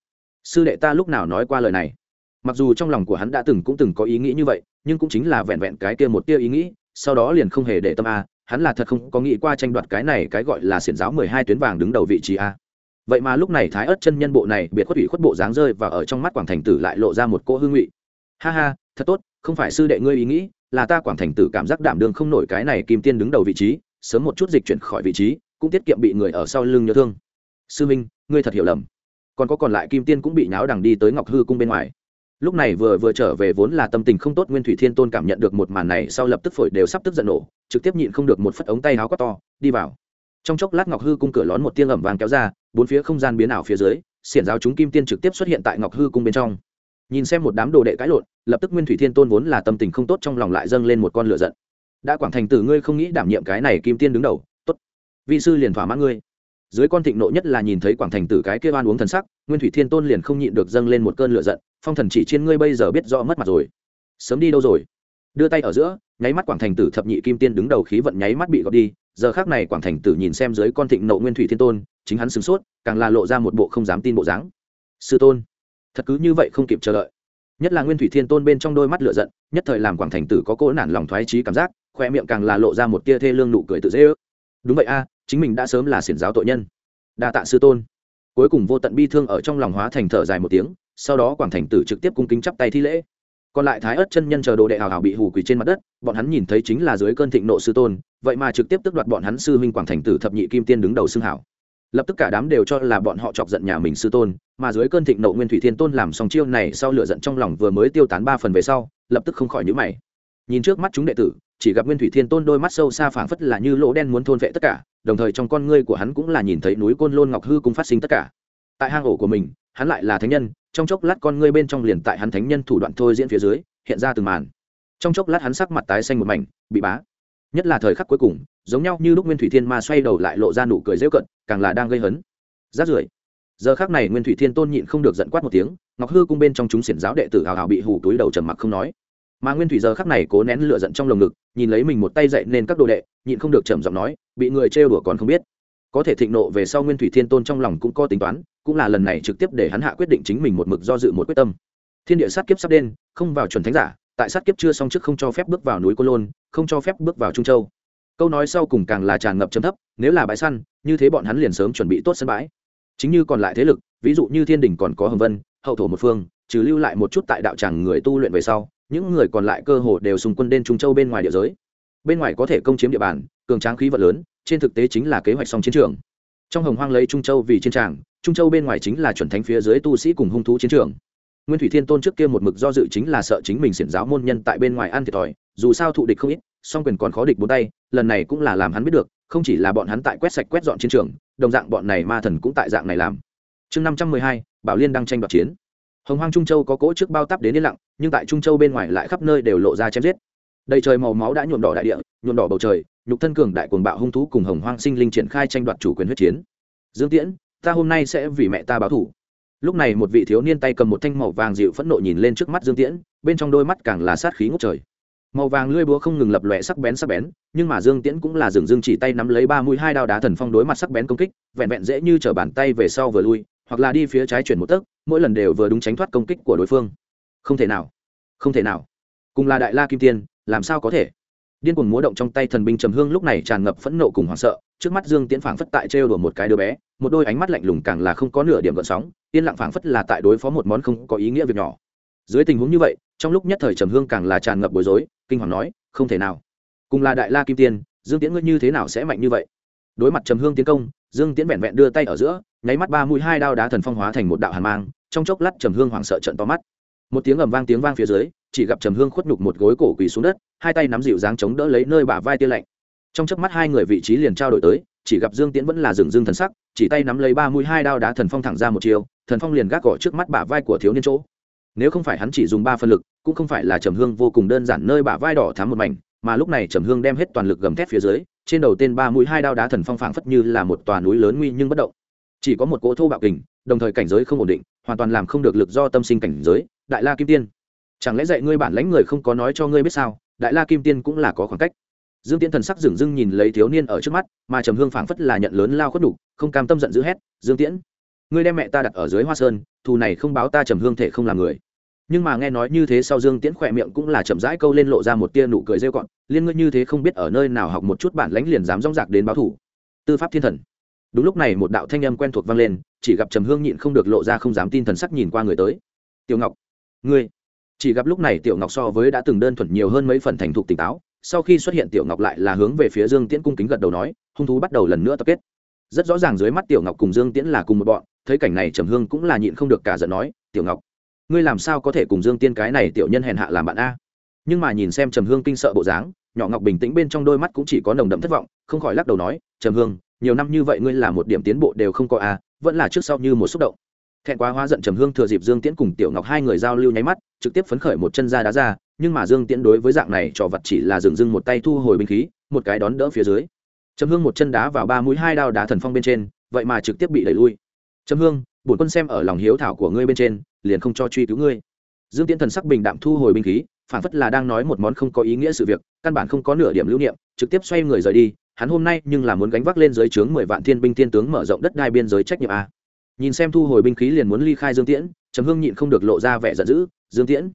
Sư đệ ta lúc nào nói qua lời này? Mặc dù trong lòng của hắn đã từng cũng từng có ý nghĩ như vậy, nhưng cũng chính là vẹn vẹn cái kia một tia ý nghĩ, sau đó liền không hề để tâm a hắn là thật không có nghĩ qua tranh đoạt cái này, cái gọi là xiển giáo mười hai tuyến vàng đứng đầu vị trí a. Vậy mà lúc này thái ớt chân nhân bộ này, biệt khuất ủy khuất bộ dáng rơi và ở trong mắt quảng thành tử lại lộ ra một cỗ hương ngụy ha ha, thật tốt, không phải sư đệ ngươi ý nghĩ, là ta quảng thành tử cảm giác đảm đường không nổi cái này kim tiên đứng đầu vị trí, sớm một chút dịch chuyển khỏi vị trí, cũng tiết kiệm bị người ở sau lưng nhớ thương. Sư minh, ngươi thật hiểu lầm. Còn có còn lại kim tiên cũng bị nháo đằng đi tới ngọc hư cung bên ngoài lúc này vừa vừa trở về vốn là tâm tình không tốt, nguyên thủy thiên tôn cảm nhận được một màn này, sau lập tức phổi đều sắp tức giận nổ, trực tiếp nhịn không được một phất ống tay áo quát to, đi vào. Trong chốc lát ngọc hư cung cửa lón một tiếng ẩm vàng kéo ra, bốn phía không gian biến ảo phía dưới, xiển giáo chúng kim tiên trực tiếp xuất hiện tại ngọc hư cung bên trong. Nhìn xem một đám đồ đệ cãi lộn, lập tức nguyên thủy thiên tôn vốn là tâm tình không tốt trong lòng lại dâng lên một con lửa giận. Đã quảng thành tử, ngươi không nghĩ đảm nhiệm cái này kim tiên đứng đầu? Tốt, vị sư liền thỏa mãn ngươi. Dưới con thịnh nộ nhất là nhìn thấy quảng thành tử cái kia oan uống thần sắc, nguyên thủy thiên tôn liền không nhịn được dâng lên một cơn lửa giận phong thần chỉ trên ngươi bây giờ biết rõ mất mặt rồi. Sớm đi đâu rồi? Đưa tay ở giữa, nháy mắt quảng thành tử thập nhị kim tiên đứng đầu khí vận nháy mắt bị gọt đi. Giờ khác này quảng thành tử nhìn xem dưới con thịnh nộ nguyên thủy thiên tôn, chính hắn sửng sốt, càng là lộ ra một bộ không dám tin bộ dáng. Sư tôn, thật cứ như vậy không kịp chờ đợi. Nhất là nguyên thủy thiên tôn bên trong đôi mắt lửa giận, nhất thời làm quảng thành tử có cỗ nản lòng thoái trí cảm giác, khoe miệng càng là lộ ra một tia thê lương nụ cười tự dễ ước. Đúng vậy a, chính mình đã sớm là xiển giáo tội nhân. Đa tạ sư tôn. Cuối cùng vô tận bi thương ở trong lòng hóa thành thở dài một tiếng sau đó quảng thành tử trực tiếp cung kính chắp tay thi lễ. Còn lại thái ớt chân nhân chờ đồ đệ hào hào bị hù quỳ trên mặt đất, bọn hắn nhìn thấy chính là dưới cơn thịnh nộ sư tôn, vậy mà trực tiếp tước đoạt bọn hắn sư huynh quảng thành tử thập nhị kim tiên đứng đầu xưng hảo. Lập tức cả đám đều cho là bọn họ chọc giận nhà mình sư tôn, mà dưới cơn thịnh nộ nguyên thủy thiên tôn làm xong chiêu này sau lựa giận trong lòng vừa mới tiêu tán ba phần về sau, lập tức không khỏi nhữ mày. Nhìn trước mắt chúng đệ tử, chỉ gặp nguyên thủy thiên tôn đôi mắt sâu xa phảng phất là như lỗ đen muốn thôn vệ tất cả, đồng thời trong con ngươi của hắn cũng là nhìn thấy núi côn lôn ngọc hư cùng phát sinh tất cả. Tại hang ổ của mình, hắn lại là thánh nhân trong chốc lát con ngươi bên trong liền tại hắn thánh nhân thủ đoạn thôi diễn phía dưới, hiện ra từng màn. Trong chốc lát hắn sắc mặt tái xanh một mảnh, bị bá. Nhất là thời khắc cuối cùng, giống nhau như lúc nguyên thủy thiên ma xoay đầu lại lộ ra nụ cười rêu cận càng là đang gây hấn. Rát rưởi. Giờ khác này nguyên thủy thiên tôn nhịn không được giận quát một tiếng, ngọc hư cung bên trong chúng xiển giáo đệ tử hào hào bị hủ túi đầu trầm mặc không nói. Mà nguyên thủy giờ khắc này cố nén lửa giận trong lồng ngực, nhìn lấy mình một tay dậy nên các đồ đệ, nhịn không được trầm giọng nói, bị người trêu đùa còn không biết có thể thịnh nộ về sau nguyên thủy thiên tôn trong lòng cũng có tính toán, cũng là lần này trực tiếp để hắn hạ quyết định chính mình một mực do dự một quyết tâm. Thiên địa sát kiếp sắp đen không vào chuẩn thánh giả, tại sát kiếp chưa xong trước không cho phép bước vào núi cô lôn, không cho phép bước vào trung châu. Câu nói sau cùng càng là tràn ngập chấm thấp, nếu là bãi săn, như thế bọn hắn liền sớm chuẩn bị tốt sân bãi. Chính như còn lại thế lực, ví dụ như thiên đình còn có hồng vân, hậu thổ một phương, trừ lưu lại một chút tại đạo tràng người tu luyện về sau, những người còn lại cơ hồ đều xung quân đen trung châu bên ngoài địa giới. Bên ngoài có thể công chiếm địa bàn cường tráng khí vật lớn, trên thực tế chính là kế hoạch song chiến trường. Trong hồng hoang lấy trung châu vì chiến tràng, trung châu bên ngoài chính là chuẩn thánh phía dưới tu sĩ cùng hung thú chiến trường. Nguyên thủy thiên tôn trước kia một mực do dự chính là sợ chính mình xiển giáo môn nhân tại bên ngoài ăn thiệt thòi, dù sao thụ địch không ít, song quyền còn khó địch bốn tay, lần này cũng là làm hắn biết được, không chỉ là bọn hắn tại quét sạch quét dọn chiến trường, đồng dạng bọn này ma thần cũng tại dạng này làm. Chương năm trăm mười hai, bảo liên đang tranh đoạt chiến. Hồng hoang trung châu có cỗ trước bao tắp đến yên lặng, nhưng tại trung châu bên ngoài lại khắp nơi đều lộ ra chém giết đầy trời màu máu đã nhuộm đỏ đại địa, nhuộm đỏ bầu trời, nhục thân cường đại cuồng bạo hung thú cùng hồng hoang sinh linh triển khai tranh đoạt chủ quyền huyết chiến. Dương tiễn, ta hôm nay sẽ vì mẹ ta báo thủ lúc này một vị thiếu niên tay cầm một thanh màu vàng dịu phẫn nộ nhìn lên trước mắt dương tiễn, bên trong đôi mắt càng là sát khí ngút trời. Màu vàng lưỡi búa không ngừng lập lòe sắc bén sắc bén, nhưng mà dương tiễn cũng là dừng dương chỉ tay nắm lấy ba mũi hai đao đá thần phong đối mặt sắc bén công kích, vẹn vẹn dễ như t bàn tay về sau vừa lui, hoặc là đi phía trái chuyển một tấc, mỗi lần đều vừa đúng tránh thoát công kích của đối phương. Không thể nào, không thể nào. Cùng là đại la kim tiên làm sao có thể? Điên cuồng múa động trong tay thần binh trầm hương lúc này tràn ngập phẫn nộ cùng hoảng sợ, trước mắt dương tiễn phảng phất tại trêu đùa một cái đứa bé, một đôi ánh mắt lạnh lùng càng là không có nửa điểm gợn sóng, yên lặng phảng phất là tại đối phó một món không có ý nghĩa việc nhỏ. Dưới tình huống như vậy, trong lúc nhất thời trầm hương càng là tràn ngập bối rối, kinh hoàng nói, không thể nào. Cùng là đại la kim tiên, dương tiễn ngươi như thế nào sẽ mạnh như vậy? Đối mặt trầm hương tiến công, dương tiễn vẹn vẹn đưa tay ở giữa, nháy mắt ba mũi hai đao đá thần phong hóa thành một đạo hàn mang, trong chốc lát trầm hương hoảng sợ trận to mắt một tiếng ầm vang tiếng vang phía dưới, chỉ gặp trầm hương khuất nhục một gối cổ quỳ xuống đất, hai tay nắm dịu dáng chống đỡ lấy nơi bả vai tia lạnh. Trong chớp mắt hai người vị trí liền trao đổi tới, chỉ gặp dương tiễn vẫn là dừng dương thần sắc, chỉ tay nắm lấy ba mũi hai đao đá thần phong thẳng ra một chiều, thần phong liền gác gõ trước mắt bả vai của thiếu niên chỗ. Nếu không phải hắn chỉ dùng ba phân lực, cũng không phải là trầm hương vô cùng đơn giản nơi bả vai đỏ thắm một mảnh, mà lúc này trầm hương đem hết toàn lực gầm thét phía dưới, trên đầu tên ba mũi hai đao đá thần phong phảng phất như là một tòa núi lớn nguy nhưng bất động. Chỉ có một cỗ thô bạo kình, đồng thời cảnh giới không ổn định, hoàn toàn làm không được lực do tâm sinh cảnh giới đại la kim tiên. Chẳng lẽ dạy ngươi bản lãnh người không có nói cho ngươi biết sao đại la kim tiên cũng là có khoảng cách. Dương tiễn thần sắc dửng dưng nhìn lấy thiếu niên ở trước mắt mà trầm hương phảng phất là nhận lớn lao khuất đủ, không cam tâm giận dữ hét dương tiễn ngươi đem mẹ ta đặt ở dưới hoa sơn thù này không báo ta trầm hương thể không làm người. Nhưng mà nghe nói như thế sau dương tiễn khỏe miệng cũng là chậm rãi câu lên lộ ra một tia nụ cười rêu cọn liên ngươi như thế không biết ở nơi nào học một chút bản lãnh liền dám rong rạc đến báo thủ. Tư pháp thiên thần. Đúng lúc này một đạo thanh âm quen thuộc vang lên chỉ gặp trầm hương nhịn không được lộ ra không dám tin thần sắc nhìn qua người tới. Tiểu ngọc ngươi. Chỉ gặp lúc này tiểu ngọc so với đã từng đơn thuần nhiều hơn mấy phần thành thục tỉnh táo, sau khi xuất hiện tiểu ngọc lại là hướng về phía dương tiễn cung kính gật đầu nói, hung thú bắt đầu lần nữa tập kết. Rất rõ ràng dưới mắt tiểu ngọc cùng dương tiễn là cùng một bọn, thấy cảnh này trầm hương cũng là nhịn không được cả giận nói, tiểu ngọc, ngươi làm sao có thể cùng dương tiên cái này tiểu nhân hèn hạ làm bạn a? Nhưng mà nhìn xem trầm hương kinh sợ bộ dáng, nhỏ ngọc bình tĩnh bên trong đôi mắt cũng chỉ có nồng đậm thất vọng, không khỏi lắc đầu nói, trầm hương, nhiều năm như vậy ngươi là một điểm tiến bộ đều không có a, vẫn là trước sau như một xúc động thẹn quá hóa giận trầm hương thừa dịp dương tiễn cùng tiểu ngọc hai người giao lưu nháy mắt, trực tiếp phấn khởi một chân ra đá ra, nhưng mà dương tiễn đối với dạng này trò vật chỉ là dừng dưng một tay thu hồi binh khí, một cái đón đỡ phía dưới. Trầm hương một chân đá vào ba mũi hai đao đá thần phong bên trên, vậy mà trực tiếp bị đẩy lui. Trầm hương, bổn quân xem ở lòng hiếu thảo của ngươi bên trên, liền không cho truy cứu ngươi. Dương tiễn thần sắc bình đạm thu hồi binh khí, phản phất là đang nói một món không có ý nghĩa sự việc, căn bản không có nửa điểm lưu niệm, trực tiếp xoay người rời đi, hắn hôm nay nhưng là muốn gánh vác lên dưới trướng mười vạn thiên binh thiên tướng mở rộng đất đai biên giới trách nhiệm a nhìn xem thu hồi binh khí liền muốn ly khai dương tiễn, trầm hương nhịn không được lộ ra vẻ giận dữ, dương tiễn.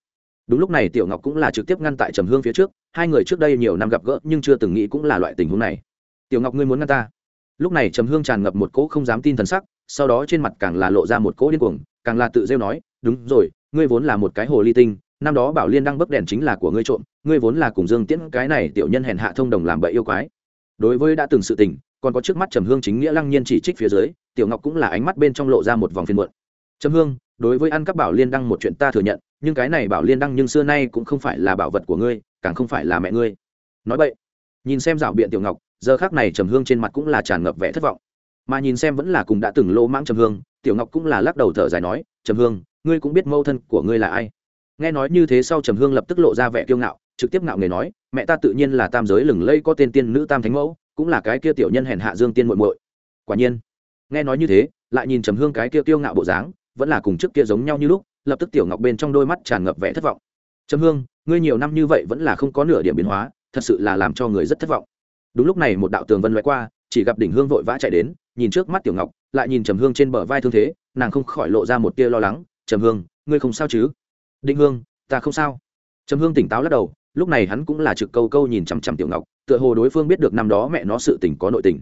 Đúng lúc này tiểu ngọc cũng là trực tiếp ngăn tại trầm hương phía trước, hai người trước đây nhiều năm gặp gỡ nhưng chưa từng nghĩ cũng là loại tình huống này. Tiểu ngọc ngươi muốn ngăn ta? Lúc này trầm hương tràn ngập một cỗ không dám tin thần sắc, sau đó trên mặt càng là lộ ra một cỗ điên cuồng, càng là tự rêu nói, đúng rồi, ngươi vốn là một cái hồ ly tinh, năm đó bảo liên đăng bấc đèn chính là của ngươi trộm, ngươi vốn là cùng dương tiễn, cái này tiểu nhân hèn hạ thông đồng làm bậy yêu quái. Đối với đã từng sự tình còn có trước mắt trầm hương chính nghĩa lăng nhiên chỉ trích phía dưới, tiểu ngọc cũng là ánh mắt bên trong lộ ra một vòng phiên muộn. Trầm hương, đối với ăn cắp bảo liên đăng một chuyện ta thừa nhận, nhưng cái này bảo liên đăng nhưng xưa nay cũng không phải là bảo vật của ngươi, càng không phải là mẹ ngươi. Nói vậy nhìn xem rảo biện tiểu ngọc, giờ khác này trầm hương trên mặt cũng là tràn ngập vẻ thất vọng. Mà nhìn xem vẫn là cùng đã từng lỗ mãng trầm hương, tiểu ngọc cũng là lắc đầu thở dài nói, trầm hương, ngươi cũng biết mâu thân của ngươi là ai? Nghe nói như thế sau trầm hương lập tức lộ ra vẻ kiêu ngạo, trực tiếp ngạo người nói, mẹ ta tự nhiên là tam giới lừng lây có tên tiên nữ tam thánh mẫu cũng là cái kia tiểu nhân hèn hạ dương tiên muội muội. Quả nhiên, nghe nói như thế, lại nhìn trầm hương cái kia kiêu ngạo bộ dáng, vẫn là cùng trước kia giống nhau như lúc, lập tức tiểu ngọc bên trong đôi mắt tràn ngập vẻ thất vọng. Trầm hương, ngươi nhiều năm như vậy vẫn là không có nửa điểm biến hóa, thật sự là làm cho người rất thất vọng. Đúng lúc này một đạo tường vân loại qua, chỉ gặp đỉnh hương vội vã chạy đến, nhìn trước mắt tiểu ngọc, lại nhìn trầm hương trên bờ vai thương thế, nàng không khỏi lộ ra một tia lo lắng. Trầm hương, ngươi không sao chứ? Đỉnh hương, ta không sao. Trầm hương tỉnh táo lắc đầu lúc này hắn cũng là trực câu câu nhìn chằm chằm tiểu ngọc, tựa hồ đối phương biết được năm đó mẹ nó sự tình có nội tình.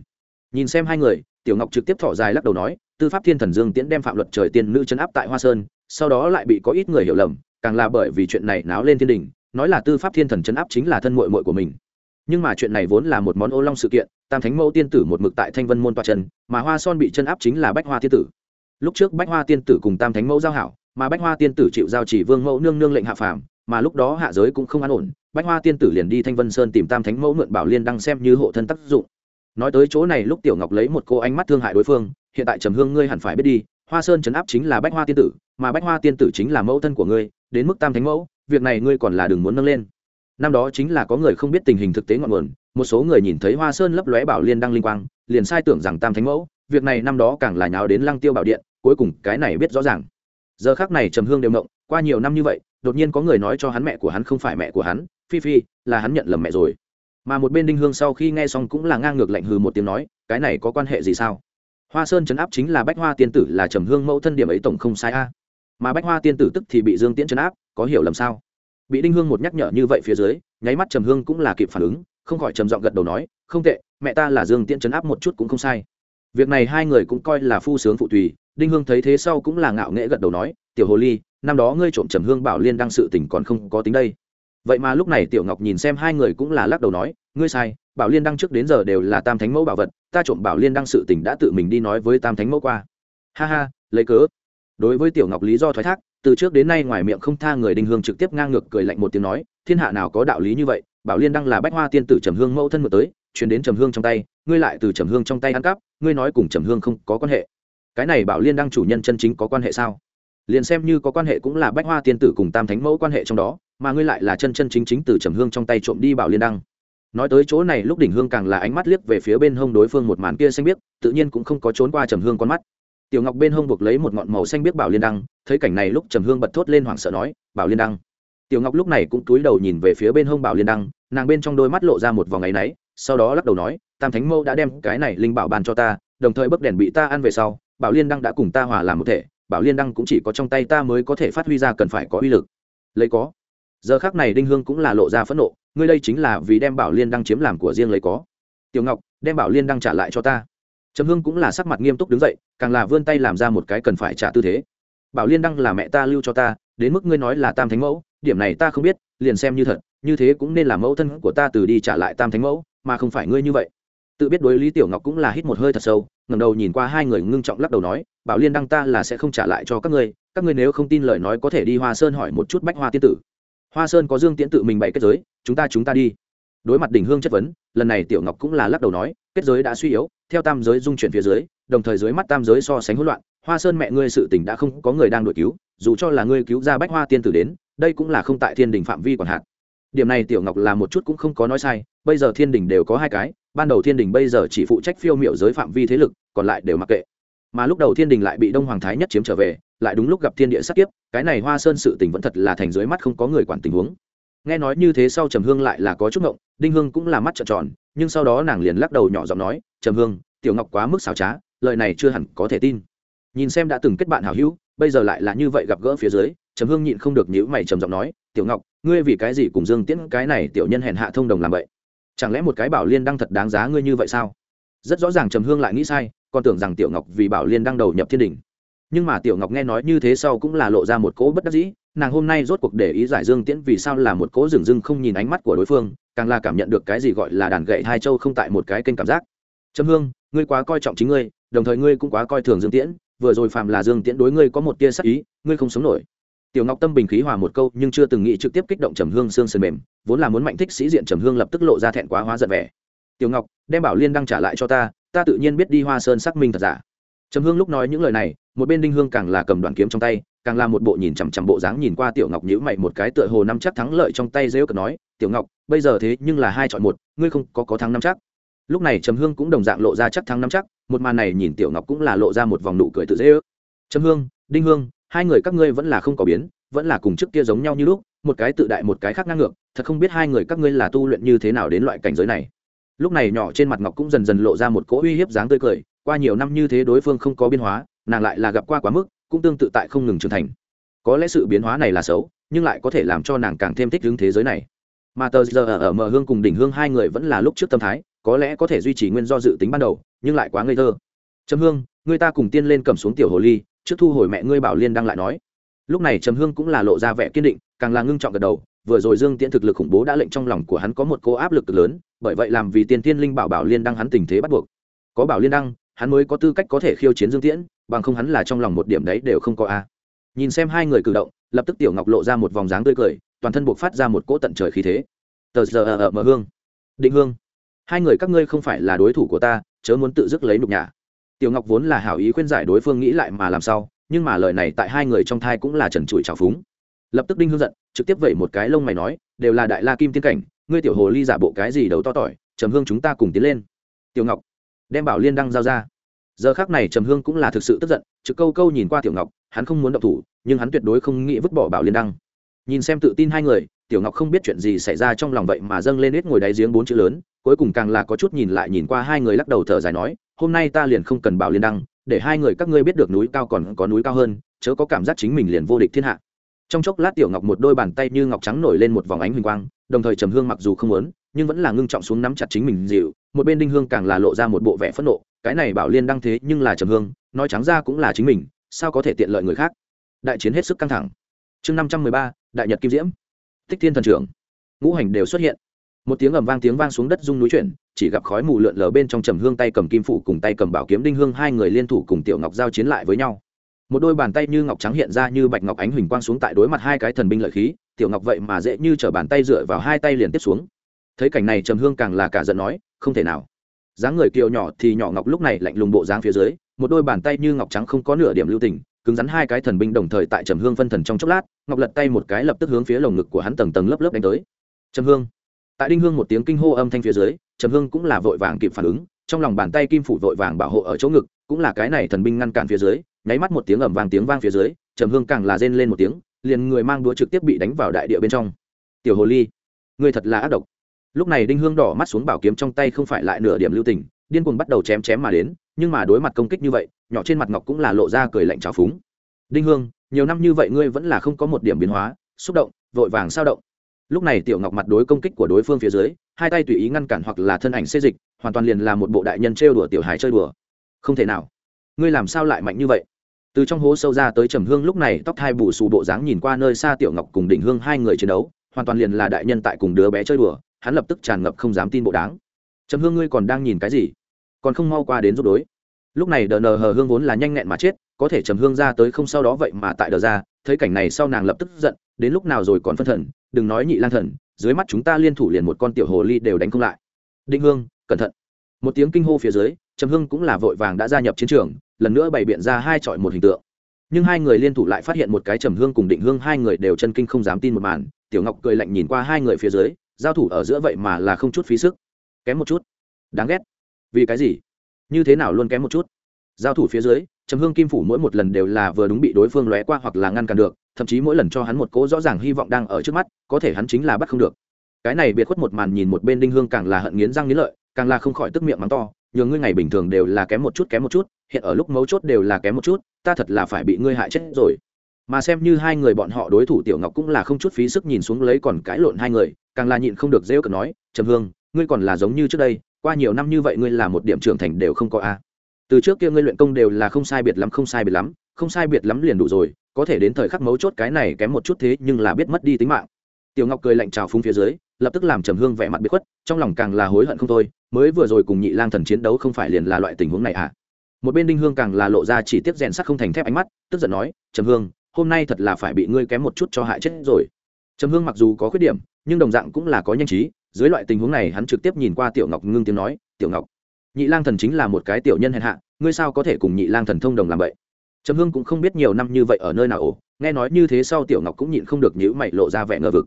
Nhìn xem hai người, tiểu ngọc trực tiếp thỏ dài lắc đầu nói, tư pháp thiên thần dương tiễn đem phạm luật trời tiên nữ chấn áp tại hoa sơn, sau đó lại bị có ít người hiểu lầm, càng là bởi vì chuyện này náo lên thiên đình, nói là tư pháp thiên thần chấn áp chính là thân muội muội của mình. Nhưng mà chuyện này vốn là một món ô long sự kiện, tam thánh mẫu tiên tử một mực tại thanh vân môn toa chân mà hoa son bị chân áp chính là bách hoa tiên tử. Lúc trước bách hoa tiên tử cùng tam thánh mẫu giao hảo, mà bách hoa tiên tử chịu giao chỉ vương mẫu nương nương lệnh hạ phàm mà lúc đó hạ giới cũng không an ổn, bách hoa tiên tử liền đi thanh vân sơn tìm tam thánh mẫu mượn bảo liên đăng xem như hộ thân tác dụng. Nói tới chỗ này lúc tiểu ngọc lấy một cô ánh mắt thương hại đối phương, hiện tại trầm hương ngươi hẳn phải biết đi, hoa sơn chấn áp chính là bách hoa tiên tử, mà bách hoa tiên tử chính là mẫu thân của ngươi, đến mức tam thánh mẫu, việc này ngươi còn là đừng muốn nâng lên. Năm đó chính là có người không biết tình hình thực tế ngọn nguồn, một số người nhìn thấy hoa sơn lấp lóe bảo liên đăng linh quang, liền sai tưởng rằng tam thánh mẫu, việc này năm đó càng là nháo đến lăng tiêu bảo điện, cuối cùng cái này biết rõ ràng. Giờ khác này trầm hương đều mộng qua nhiều năm như vậy đột nhiên có người nói cho hắn mẹ của hắn không phải mẹ của hắn, phi phi, là hắn nhận lầm mẹ rồi. Mà một bên đinh hương sau khi nghe xong cũng là ngang ngược lạnh hừ một tiếng nói, cái này có quan hệ gì sao? Hoa sơn chấn áp chính là bách hoa tiên tử là trầm hương mẫu thân điểm ấy tổng không sai a. Mà bách hoa tiên tử tức thì bị dương tiễn chấn áp, có hiểu lầm sao? Bị đinh hương một nhắc nhở như vậy phía dưới, nháy mắt trầm hương cũng là kịp phản ứng, không khỏi trầm giọng gật đầu nói, không tệ, mẹ ta là dương tiễn chấn áp một chút cũng không sai. Việc này hai người cũng coi là phu sướng phụ tùy, đinh hương thấy thế sau cũng là ngạo nghễ gật đầu nói, tiểu hồ ly năm đó ngươi trộm trầm hương bảo liên đăng sự tình còn không có tính đây. Vậy mà lúc này tiểu ngọc nhìn xem hai người cũng là lắc đầu nói, ngươi sai, bảo liên đăng trước đến giờ đều là tam thánh mẫu bảo vật, ta trộm bảo liên đăng sự tình đã tự mình đi nói với tam thánh mẫu qua. Ha ha, lấy cớ. Đối với tiểu ngọc lý do thoái thác, từ trước đến nay ngoài miệng không tha người đinh hương trực tiếp ngang ngược cười lạnh một tiếng nói, thiên hạ nào có đạo lý như vậy, bảo liên đăng là bách hoa tiên tử trầm hương mẫu thân mượn tới, chuyển đến trầm hương trong tay, ngươi lại từ trầm hương trong tay ăn cắp, ngươi nói cùng trầm hương không có quan hệ. Cái này bảo liên đăng chủ nhân chân chính có quan hệ sao? Liền xem như có quan hệ cũng là bách hoa tiên tử cùng tam thánh mẫu quan hệ trong đó, mà ngươi lại là chân chân chính chính từ trầm hương trong tay trộm đi bảo liên đăng. Nói tới chỗ này, lúc đỉnh hương càng là ánh mắt liếc về phía bên hông đối phương một màn kia xanh biếc, tự nhiên cũng không có trốn qua trầm hương con mắt. Tiểu ngọc bên hông buộc lấy một ngọn màu xanh biếc bảo liên đăng, thấy cảnh này lúc trầm hương bật thốt lên hoảng sợ nói, bảo liên đăng. Tiểu ngọc lúc này cũng túi đầu nhìn về phía bên hông bảo liên đăng, nàng bên trong đôi mắt lộ ra một vòng áy náy, sau đó lắc đầu nói, tam thánh mẫu đã đem cái này linh bảo bàn cho ta, đồng thời bấc đèn bị ta ăn về sau, bảo liên đăng đã cùng ta hòa làm một thể bảo liên đăng cũng chỉ có trong tay ta mới có thể phát huy ra cần phải có uy lực. Lấy có. Giờ khác này đinh hương cũng là lộ ra phẫn nộ, ngươi đây chính là vì đem bảo liên đăng chiếm làm của riêng lấy có. Tiểu ngọc, đem bảo liên đăng trả lại cho ta. Trầm hương cũng là sắc mặt nghiêm túc đứng dậy, càng là vươn tay làm ra một cái cần phải trả tư thế. Bảo liên đăng là mẹ ta lưu cho ta, đến mức ngươi nói là tam thánh mẫu, điểm này ta không biết, liền xem như thật, như thế cũng nên là mẫu thân của ta từ đi trả lại tam thánh mẫu, mà không phải ngươi như vậy tự biết đối lý tiểu ngọc cũng là hít một hơi thật sâu ngầm đầu nhìn qua hai người ngưng trọng lắc đầu nói, bảo liên đăng ta là sẽ không trả lại cho các ngươi các ngươi nếu không tin lời nói có thể đi hoa sơn hỏi một chút bách hoa tiên tử. Hoa sơn có dương tiễn tự mình bày kết giới, chúng ta chúng ta đi. Đối mặt đỉnh hương chất vấn, lần này tiểu ngọc cũng là lắc đầu nói, kết giới đã suy yếu, theo tam giới dung chuyển phía dưới, đồng thời dưới mắt tam giới so sánh hỗn loạn, hoa sơn mẹ ngươi sự tình đã không có người đang đội cứu, dù cho là ngươi cứu ra bách hoa tiên tử đến, đây cũng là không tại thiên đình phạm vi còn hạn. Điểm này tiểu ngọc là một chút cũng không có nói sai, bây giờ thiên đình đều có hai cái ban đầu thiên đình bây giờ chỉ phụ trách phiêu miểu giới phạm vi thế lực, còn lại đều mặc kệ. Mà lúc đầu thiên đình lại bị đông hoàng thái nhất chiếm trở về, lại đúng lúc gặp thiên địa sắc kiếp, cái này hoa sơn sự tình vẫn thật là thành dưới mắt không có người quản tình huống. Nghe nói như thế sau trầm hương lại là có chút ngộng, đinh hương cũng là mắt trợn tròn, nhưng sau đó nàng liền lắc đầu nhỏ giọng nói, trầm hương, tiểu ngọc quá mức xảo trá, lời này chưa hẳn có thể tin. Nhìn xem đã từng kết bạn hảo hữu, bây giờ lại là như vậy gặp gỡ phía dưới, trầm hương nhịn không được nhữ mày trầm giọng nói, tiểu ngọc, ngươi vì cái gì cùng dương tiễn cái này tiểu nhân hèn hạ thông đồng làm vậy? Chẳng lẽ một cái bảo liên đăng thật đáng giá ngươi như vậy sao? Rất rõ ràng trầm hương lại nghĩ sai, còn tưởng rằng tiểu ngọc vì bảo liên đăng đầu nhập thiên đình. Nhưng mà tiểu ngọc nghe nói như thế sau cũng là lộ ra một cỗ bất đắc dĩ, nàng hôm nay rốt cuộc để ý giải dương tiễn vì sao là một cỗ dừng dưng không nhìn ánh mắt của đối phương, càng là cảm nhận được cái gì gọi là đàn gậy hai châu không tại một cái kênh cảm giác. Trầm hương, ngươi quá coi trọng chính ngươi, đồng thời ngươi cũng quá coi thường dương tiễn, vừa rồi phạm là dương tiễn đối ngươi có một tia sắc ý, ngươi không sống nổi tiểu ngọc tâm bình khí hòa một câu, nhưng chưa từng nghĩ trực tiếp kích động trầm hương xương sườn mềm, vốn là muốn mạnh thích sĩ diện trầm hương lập tức lộ ra thẹn quá hóa giận vẻ. Tiểu ngọc, đem bảo liên đăng trả lại cho ta ta tự nhiên biết đi hoa sơn xác minh thật giả. Trầm hương lúc nói những lời này, một bên đinh hương càng là cầm đoàn kiếm trong tay, càng là một bộ nhìn chằm chằm bộ dáng nhìn qua tiểu ngọc nhữ mày một cái tựa hồ năm chắc thắng lợi trong tay rêu cực nói, tiểu ngọc, bây giờ thế nhưng là hai chọn một, ngươi không có có thắng năm chắc. Lúc này trầm hương cũng đồng dạng lộ ra chắc thắng năm chắc, một màn này nhìn tiểu ngọc cũng là lộ ra một vòng nụ cười tự dễ ước. Trầm hương, đinh hương hai người các ngươi vẫn là không có biến, vẫn là cùng trước kia giống nhau như lúc, một cái tự đại một cái khác ngang ngược, thật không biết hai người các ngươi là tu luyện như thế nào đến loại cảnh giới này. Lúc này nhỏ trên mặt ngọc cũng dần dần lộ ra một cỗ uy hiếp dáng tươi cười, qua nhiều năm như thế đối phương không có biến hóa, nàng lại là gặp qua quá mức, cũng tương tự tại không ngừng trưởng thành. Có lẽ sự biến hóa này là xấu, nhưng lại có thể làm cho nàng càng thêm thích hướng thế giới này. Mà tờ giờ ở mờ hương cùng đỉnh hương hai người vẫn là lúc trước tâm thái, có lẽ có thể duy trì nguyên do dự tính ban đầu, nhưng lại quá ngây thơ. Trầm hương, người ta cùng tiên lên cầm xuống tiểu hồ ly trước thu hồi mẹ ngươi bảo liên đang lại nói. Lúc này trầm hương cũng là lộ ra vẻ kiên định, càng là ngưng trọng gật đầu, vừa rồi dương tiễn thực lực khủng bố đã lệnh trong lòng của hắn có một cô áp lực lớn, bởi vậy làm vì tiên tiên linh bảo bảo liên đăng hắn tình thế bắt buộc. Có bảo liên đăng, hắn mới có tư cách có thể khiêu chiến dương tiễn, bằng không hắn là trong lòng một điểm đấy đều không có a. Nhìn xem hai người cử động, lập tức tiểu ngọc lộ ra một vòng dáng tươi cười, toàn thân buộc phát ra một cỗ tận trời khí thế. Tờ giờ ở mở hương. Định hương. Hai người các ngươi không phải là đối thủ của ta, chớ muốn tự dứt lấy nhục nhã tiểu ngọc vốn là hảo ý khuyên giải đối phương nghĩ lại mà làm sao, nhưng mà lời này tại hai người trong thai cũng là trần trụi trào phúng. Lập tức đinh hương giận, trực tiếp vẩy một cái lông mày nói, đều là đại la kim tiên cảnh, ngươi tiểu hồ ly giả bộ cái gì đầu to tỏi, trầm hương chúng ta cùng tiến lên. Tiểu ngọc đem bảo liên đăng giao ra. Giờ khác này trầm hương cũng là thực sự tức giận, trực câu câu nhìn qua tiểu ngọc, hắn không muốn động thủ, nhưng hắn tuyệt đối không nghĩ vứt bỏ bảo liên đăng. Nhìn xem tự tin hai người, tiểu ngọc không biết chuyện gì xảy ra trong lòng vậy mà dâng lên hết ngồi đáy giếng bốn chữ lớn, cuối cùng càng là có chút nhìn lại nhìn qua hai người lắc đầu thở dài nói hôm nay ta liền không cần bảo liên đăng, để hai người các ngươi biết được núi cao còn có núi cao hơn, chớ có cảm giác chính mình liền vô địch thiên hạ. Trong chốc lát tiểu ngọc một đôi bàn tay như ngọc trắng nổi lên một vòng ánh huỳnh quang, đồng thời trầm hương mặc dù không muốn, nhưng vẫn là ngưng trọng xuống nắm chặt chính mình dịu, một bên đinh hương càng là lộ ra một bộ vẻ phẫn nộ, cái này bảo liên đăng thế nhưng là trầm hương, nói trắng ra cũng là chính mình, sao có thể tiện lợi người khác? Đại chiến hết sức căng thẳng. Chương năm trăm mười ba, đại nhật kim diễm. Tích thiên thần trưởng. Ngũ hành đều xuất hiện một tiếng ầm vang tiếng vang xuống đất rung núi chuyển, chỉ gặp khói mù lượn lờ bên trong trầm hương tay cầm kim phụ cùng tay cầm bảo kiếm đinh hương hai người liên thủ cùng tiểu ngọc giao chiến lại với nhau. Một đôi bàn tay như ngọc trắng hiện ra như bạch ngọc ánh huỳnh quang xuống tại đối mặt hai cái thần binh lợi khí, tiểu ngọc vậy mà dễ như t bàn tay dựa vào hai tay liền tiếp xuống. Thấy cảnh này trầm hương càng là cả giận nói, không thể nào. Dáng người kiều nhỏ thì nhỏ ngọc lúc này lạnh lùng bộ dáng phía dưới, một đôi bàn tay như ngọc trắng không có nửa điểm lưu tình, cứng rắn hai cái thần binh đồng thời tại trầm hương phân thần trong chốc lát, ngọc lật tay một cái lập tức hướng phía lồng ngực của hắn tầng tầng lớp lớp đánh tới. Trầm hương tại đinh hương một tiếng kinh hô âm thanh phía dưới, trầm hương cũng là vội vàng kịp phản ứng, trong lòng bàn tay kim phủ vội vàng bảo hộ ở chỗ ngực, cũng là cái này thần binh ngăn cản phía dưới, nháy mắt một tiếng ầm vang tiếng vang phía dưới, trầm hương càng là rên lên một tiếng, liền người mang đũa trực tiếp bị đánh vào đại địa bên trong. Tiểu hồ ly người thật là ác độc. Lúc này đinh hương đỏ mắt xuống bảo kiếm trong tay không phải lại nửa điểm lưu tình, điên cuồng bắt đầu chém chém mà đến, nhưng mà đối mặt công kích như vậy, nhỏ trên mặt ngọc cũng là lộ ra cười lạnh trào phúng. Đinh hương, nhiều năm như vậy ngươi vẫn là không có một điểm biến hóa, xúc động, vội vàng sao động lúc này tiểu ngọc mặt đối công kích của đối phương phía dưới, hai tay tùy ý ngăn cản hoặc là thân ảnh xê dịch, hoàn toàn liền là một bộ đại nhân trêu đùa tiểu hài chơi đùa. Không thể nào. Ngươi làm sao lại mạnh như vậy? Từ trong hố sâu ra tới trầm hương lúc này, tóc thai bù xù bộ dáng nhìn qua nơi xa tiểu ngọc cùng đỉnh hương hai người chiến đấu, hoàn toàn liền là đại nhân tại cùng đứa bé chơi đùa, hắn lập tức tràn ngập không dám tin bộ đáng. Trầm hương ngươi còn đang nhìn cái gì? Còn không mau qua đến giúp đối. Lúc này đờ nờ hờ hương vốn là nhanh nhẹn mà chết, có thể trầm hương ra tới không sau đó vậy mà tại đờ ra, thấy cảnh này sau nàng lập tức giận, đến lúc nào rồi còn phân thần đừng nói nhị lang thần, dưới mắt chúng ta liên thủ liền một con tiểu hồ ly đều đánh không lại. Định hương, cẩn thận. Một tiếng kinh hô phía dưới, trầm hương cũng là vội vàng đã gia nhập chiến trường, lần nữa bày biện ra hai trọi một hình tượng. Nhưng hai người liên thủ lại phát hiện một cái trầm hương cùng định hương hai người đều chân kinh không dám tin một màn, tiểu ngọc cười lạnh nhìn qua hai người phía dưới, giao thủ ở giữa vậy mà là không chút phí sức. Kém một chút. Đáng ghét. Vì cái gì? Như thế nào luôn kém một chút? Giao thủ phía dưới, trầm hương kim phủ mỗi một lần đều là vừa đúng bị đối phương lóe qua hoặc là ngăn cản được thậm chí mỗi lần cho hắn một cố rõ ràng hy vọng đang ở trước mắt, có thể hắn chính là bắt không được. Cái này biệt khuất một màn nhìn một bên đinh hương càng là hận nghiến răng nghiến lợi, càng là không khỏi tức miệng mắng to, nhường ngươi ngày bình thường đều là kém một chút, kém một chút, hiện ở lúc mấu chốt đều là kém một chút, ta thật là phải bị ngươi hại chết rồi. Mà xem như hai người bọn họ đối thủ tiểu ngọc cũng là không chút phí sức nhìn xuống lấy còn cãi lộn hai người, càng là nhịn không được rêu cợt nói, trầm hương, ngươi còn là giống như trước đây, qua nhiều năm như vậy ngươi là một điểm trưởng thành đều không có a. Từ trước kia ngươi luyện công đều là không sai biệt lắm, không sai biệt lắm, không sai biệt lắm liền đủ rồi có thể đến thời khắc mấu chốt cái này kém một chút thế nhưng là biết mất đi tính mạng. Tiểu ngọc cười lạnh trào phúng phía dưới, lập tức làm trầm hương vẻ mặt bị khuất, trong lòng càng là hối hận không thôi, mới vừa rồi cùng nhị lang thần chiến đấu không phải liền là loại tình huống này à? Một bên đinh hương càng là lộ ra chỉ tiếp rèn sắc không thành thép ánh mắt, tức giận nói, trầm hương, hôm nay thật là phải bị ngươi kém một chút cho hại chết rồi. Trầm hương mặc dù có khuyết điểm, nhưng đồng dạng cũng là có nhanh trí, dưới loại tình huống này hắn trực tiếp nhìn qua tiểu ngọc ngưng tiếng nói, tiểu ngọc, nhị lang thần chính là một cái tiểu nhân hèn hạ, ngươi sao có thể cùng nhị lang thần thông đồng làm vậy? Trầm hương cũng không biết nhiều năm như vậy ở nơi nào ổ nghe nói như thế sau tiểu ngọc cũng nhịn không được nhữ mày lộ ra vẻ ngờ vực.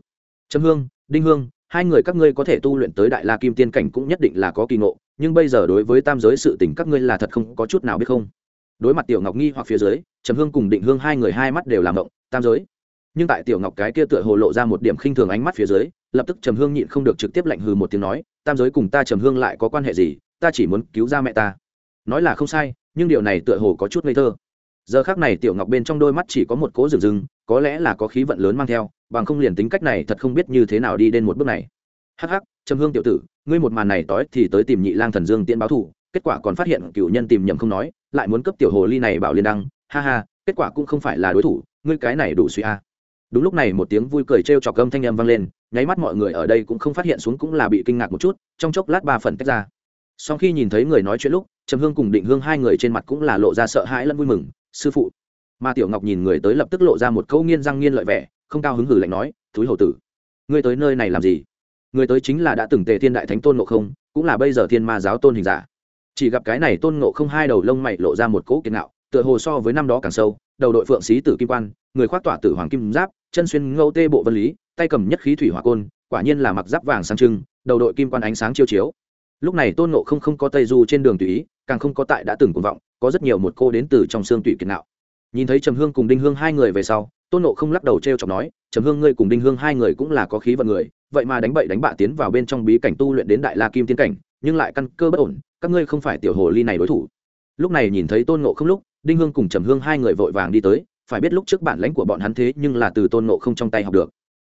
Trầm hương, đinh hương, hai người các ngươi có thể tu luyện tới đại la kim tiên cảnh cũng nhất định là có kỳ ngộ, nhưng bây giờ đối với tam giới sự tình các ngươi là thật không có chút nào biết không? Đối mặt tiểu ngọc nghi hoặc phía dưới, trầm hương cùng định hương hai người hai mắt đều làm động, tam giới. Nhưng tại tiểu ngọc cái kia tựa hồ lộ ra một điểm khinh thường ánh mắt phía dưới, lập tức trầm hương nhịn không được trực tiếp lạnh hừ một tiếng nói, tam giới cùng ta trầm hương lại có quan hệ gì? Ta chỉ muốn cứu ra mẹ ta. Nói là không sai, nhưng điều này tựa hồ có chút ngây thơ giờ khác này tiểu ngọc bên trong đôi mắt chỉ có một cố rừng rừng, có lẽ là có khí vận lớn mang theo, bằng không liền tính cách này thật không biết như thế nào đi đến một bước này. Hắc hắc, trầm hương tiểu tử, ngươi một màn này tối thì tới tìm nhị lang thần dương tiễn báo thủ, kết quả còn phát hiện cựu nhân tìm nhầm không nói, lại muốn cấp tiểu hồ ly này bảo liên đăng, ha ha, kết quả cũng không phải là đối thủ, ngươi cái này đủ suy a. Đúng lúc này một tiếng vui cười trêu chọc âm thanh âm vang lên, nháy mắt mọi người ở đây cũng không phát hiện xuống cũng là bị kinh ngạc một chút, trong chốc lát ba phần tách ra. Sau khi nhìn thấy người nói chuyện lúc trầm hương cùng định hương hai người trên mặt cũng là lộ ra sợ hãi lẫn vui mừng, sư phụ. Mà tiểu ngọc nhìn người tới lập tức lộ ra một câu nghiên răng nghiên lợi vẻ, không cao hứng hử lạnh nói, thúi hầu tử, ngươi tới nơi này làm gì? Người tới chính là đã từng tề thiên đại thánh tôn ngộ không, cũng là bây giờ thiên ma giáo tôn hình giả. Chỉ gặp cái này tôn ngộ không hai đầu lông mày lộ ra một cỗ kiệt ngạo, tựa hồ so với năm đó càng sâu, đầu đội phượng xí tử kim quan, người khoác tỏa tử hoàng kim giáp, chân xuyên ngâu tê bộ vân lý, tay cầm nhất khí thủy hỏa côn, quả nhiên là mặc giáp vàng sáng trưng, đầu đội kim quan ánh sáng chiêu chiếu. Lúc này tôn ngộ không không có tây du trên đường tùy ý càng không có tại đã từng cuồng vọng, có rất nhiều một cô đến từ trong xương tụy kiệt nạo. Nhìn thấy trầm hương cùng đinh hương hai người về sau, tôn ngộ không lắc đầu t r e o chọc nói, trầm hương ngươi cùng đinh hương hai người cũng là có khí vận người, vậy mà đánh bậy đánh bạ tiến vào bên trong bí cảnh tu luyện đến đại la kim tiến cảnh, nhưng lại căn cơ bất ổn, các ngươi không phải tiểu hồ ly này đối thủ. Lúc này nhìn thấy tôn ngộ không lúc, đinh hương cùng trầm hương hai người vội vàng đi tới, phải biết lúc trước bản lãnh của bọn hắn thế nhưng là từ tôn ngộ không trong tay học được.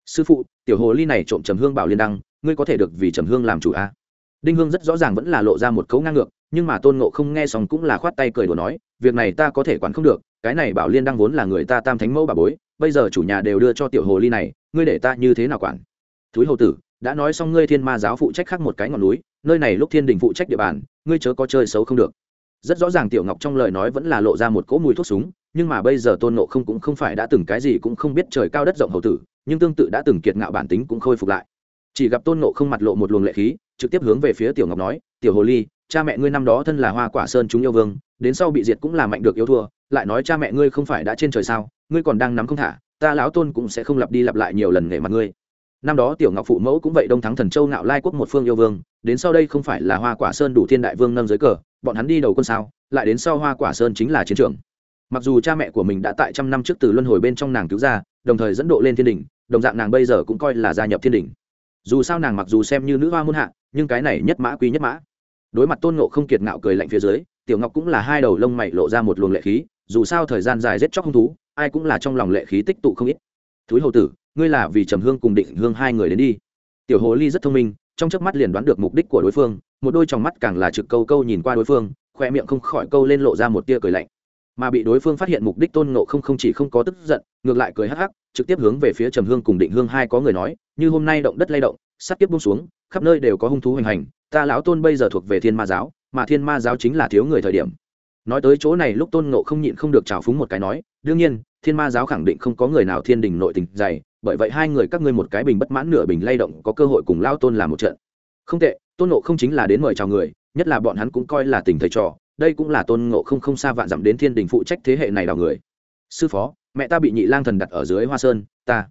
Sư phụ, tiểu hồ ly này trộm trầm hương bảo liên đăng, ngươi có thể được vì trầm hương làm chủ a à? đinh hương rất rõ ràng vẫn là lộ ra một cấu ngang ngược nhưng mà tôn ngộ không nghe xong cũng là khoát tay cười đùa nói, việc này ta có thể quản không được, cái này bảo liên đang vốn là người ta tam thánh mẫu bà bối, bây giờ chủ nhà đều đưa cho tiểu hồ ly này, ngươi để ta như thế nào quản? Thúi hầu tử, đã nói xong ngươi thiên ma giáo phụ trách khác một cái ngọn núi, nơi này lúc thiên đình phụ trách địa bàn, ngươi chớ có chơi xấu không được. Rất rõ ràng tiểu ngọc trong lời nói vẫn là lộ ra một cỗ mùi thuốc súng, nhưng mà bây giờ tôn nộ không cũng không phải đã từng cái gì cũng không biết trời cao đất rộng hầu tử, nhưng tương tự đã từng kiệt ngạo bản tính cũng khôi phục lại. Chỉ gặp tôn nộ không mặt lộ một luồng lệ khí, trực tiếp hướng về phía tiểu ngọc nói, tiểu hồ ly cha mẹ ngươi năm đó thân là hoa quả sơn chúng yêu vương, đến sau bị diệt cũng là mạnh được yêu thua, lại nói cha mẹ ngươi không phải đã trên trời sao, ngươi còn đang nắm không thả, ta lão tôn cũng sẽ không lặp đi lặp lại nhiều lần nghề mặt ngươi. Năm đó tiểu ngọc phụ mẫu cũng vậy đông thắng thần châu nạo lai quốc một phương yêu vương, đến sau đây không phải là hoa quả sơn đủ thiên đại vương nâng dưới cờ, bọn hắn đi đầu quân sao, lại đến sau hoa quả sơn chính là chiến trường. Mặc dù cha mẹ của mình đã tại trăm năm trước từ luân hồi bên trong nàng cứu ra, đồng thời dẫn độ lên thiên đình đồng dạng nàng bây giờ cũng coi là gia nhập thiên đình dù sao nàng mặc dù xem như nữ hoa muôn hạ, nhưng cái này nhất mã quý nhất mã đối mặt tôn ngộ không kiệt ngạo cười lạnh phía dưới, tiểu ngọc cũng là hai đầu lông mày lộ ra một luồng lệ khí, dù sao thời gian dài rét chóc hung thú, ai cũng là trong lòng lệ khí tích tụ không ít. Thúi hầu tử, ngươi là vì trầm hương cùng định hương hai người đến đi. Tiểu hồ ly rất thông minh, trong chớp mắt liền đoán được mục đích của đối phương, một đôi tròng mắt càng là trực câu câu nhìn qua đối phương khoe miệng không khỏi câu lên lộ ra một tia cười lạnh. Mà bị đối phương phát hiện mục đích tôn ngộ không không chỉ không có tức giận, ngược lại cười hắc hắc, trực tiếp hướng về phía trầm hương cùng định hương hai có người nói, như hôm nay động đất lay động, sắt tiếp bung xuống, khắp nơi đều có hung thú hoành hành ta lão tôn bây giờ thuộc về thiên ma giáo, mà thiên ma giáo chính là thiếu người thời điểm. Nói tới chỗ này lúc tôn ngộ không nhịn không được trào phúng một cái nói, đương nhiên, thiên ma giáo khẳng định không có người nào thiên đình nội tình dày, bởi vậy hai người các ngươi một cái bình bất mãn nửa bình lay động có cơ hội cùng lao tôn làm một trận. Không tệ, tôn nộ không chính là đến mời chào người, nhất là bọn hắn cũng coi là tình thầy trò, đây cũng là tôn ngộ không không xa vạn dặm đến thiên đình phụ trách thế hệ này đào người. Sư phó, mẹ ta bị nhị lang thần đặt ở dưới hoa sơn, ta.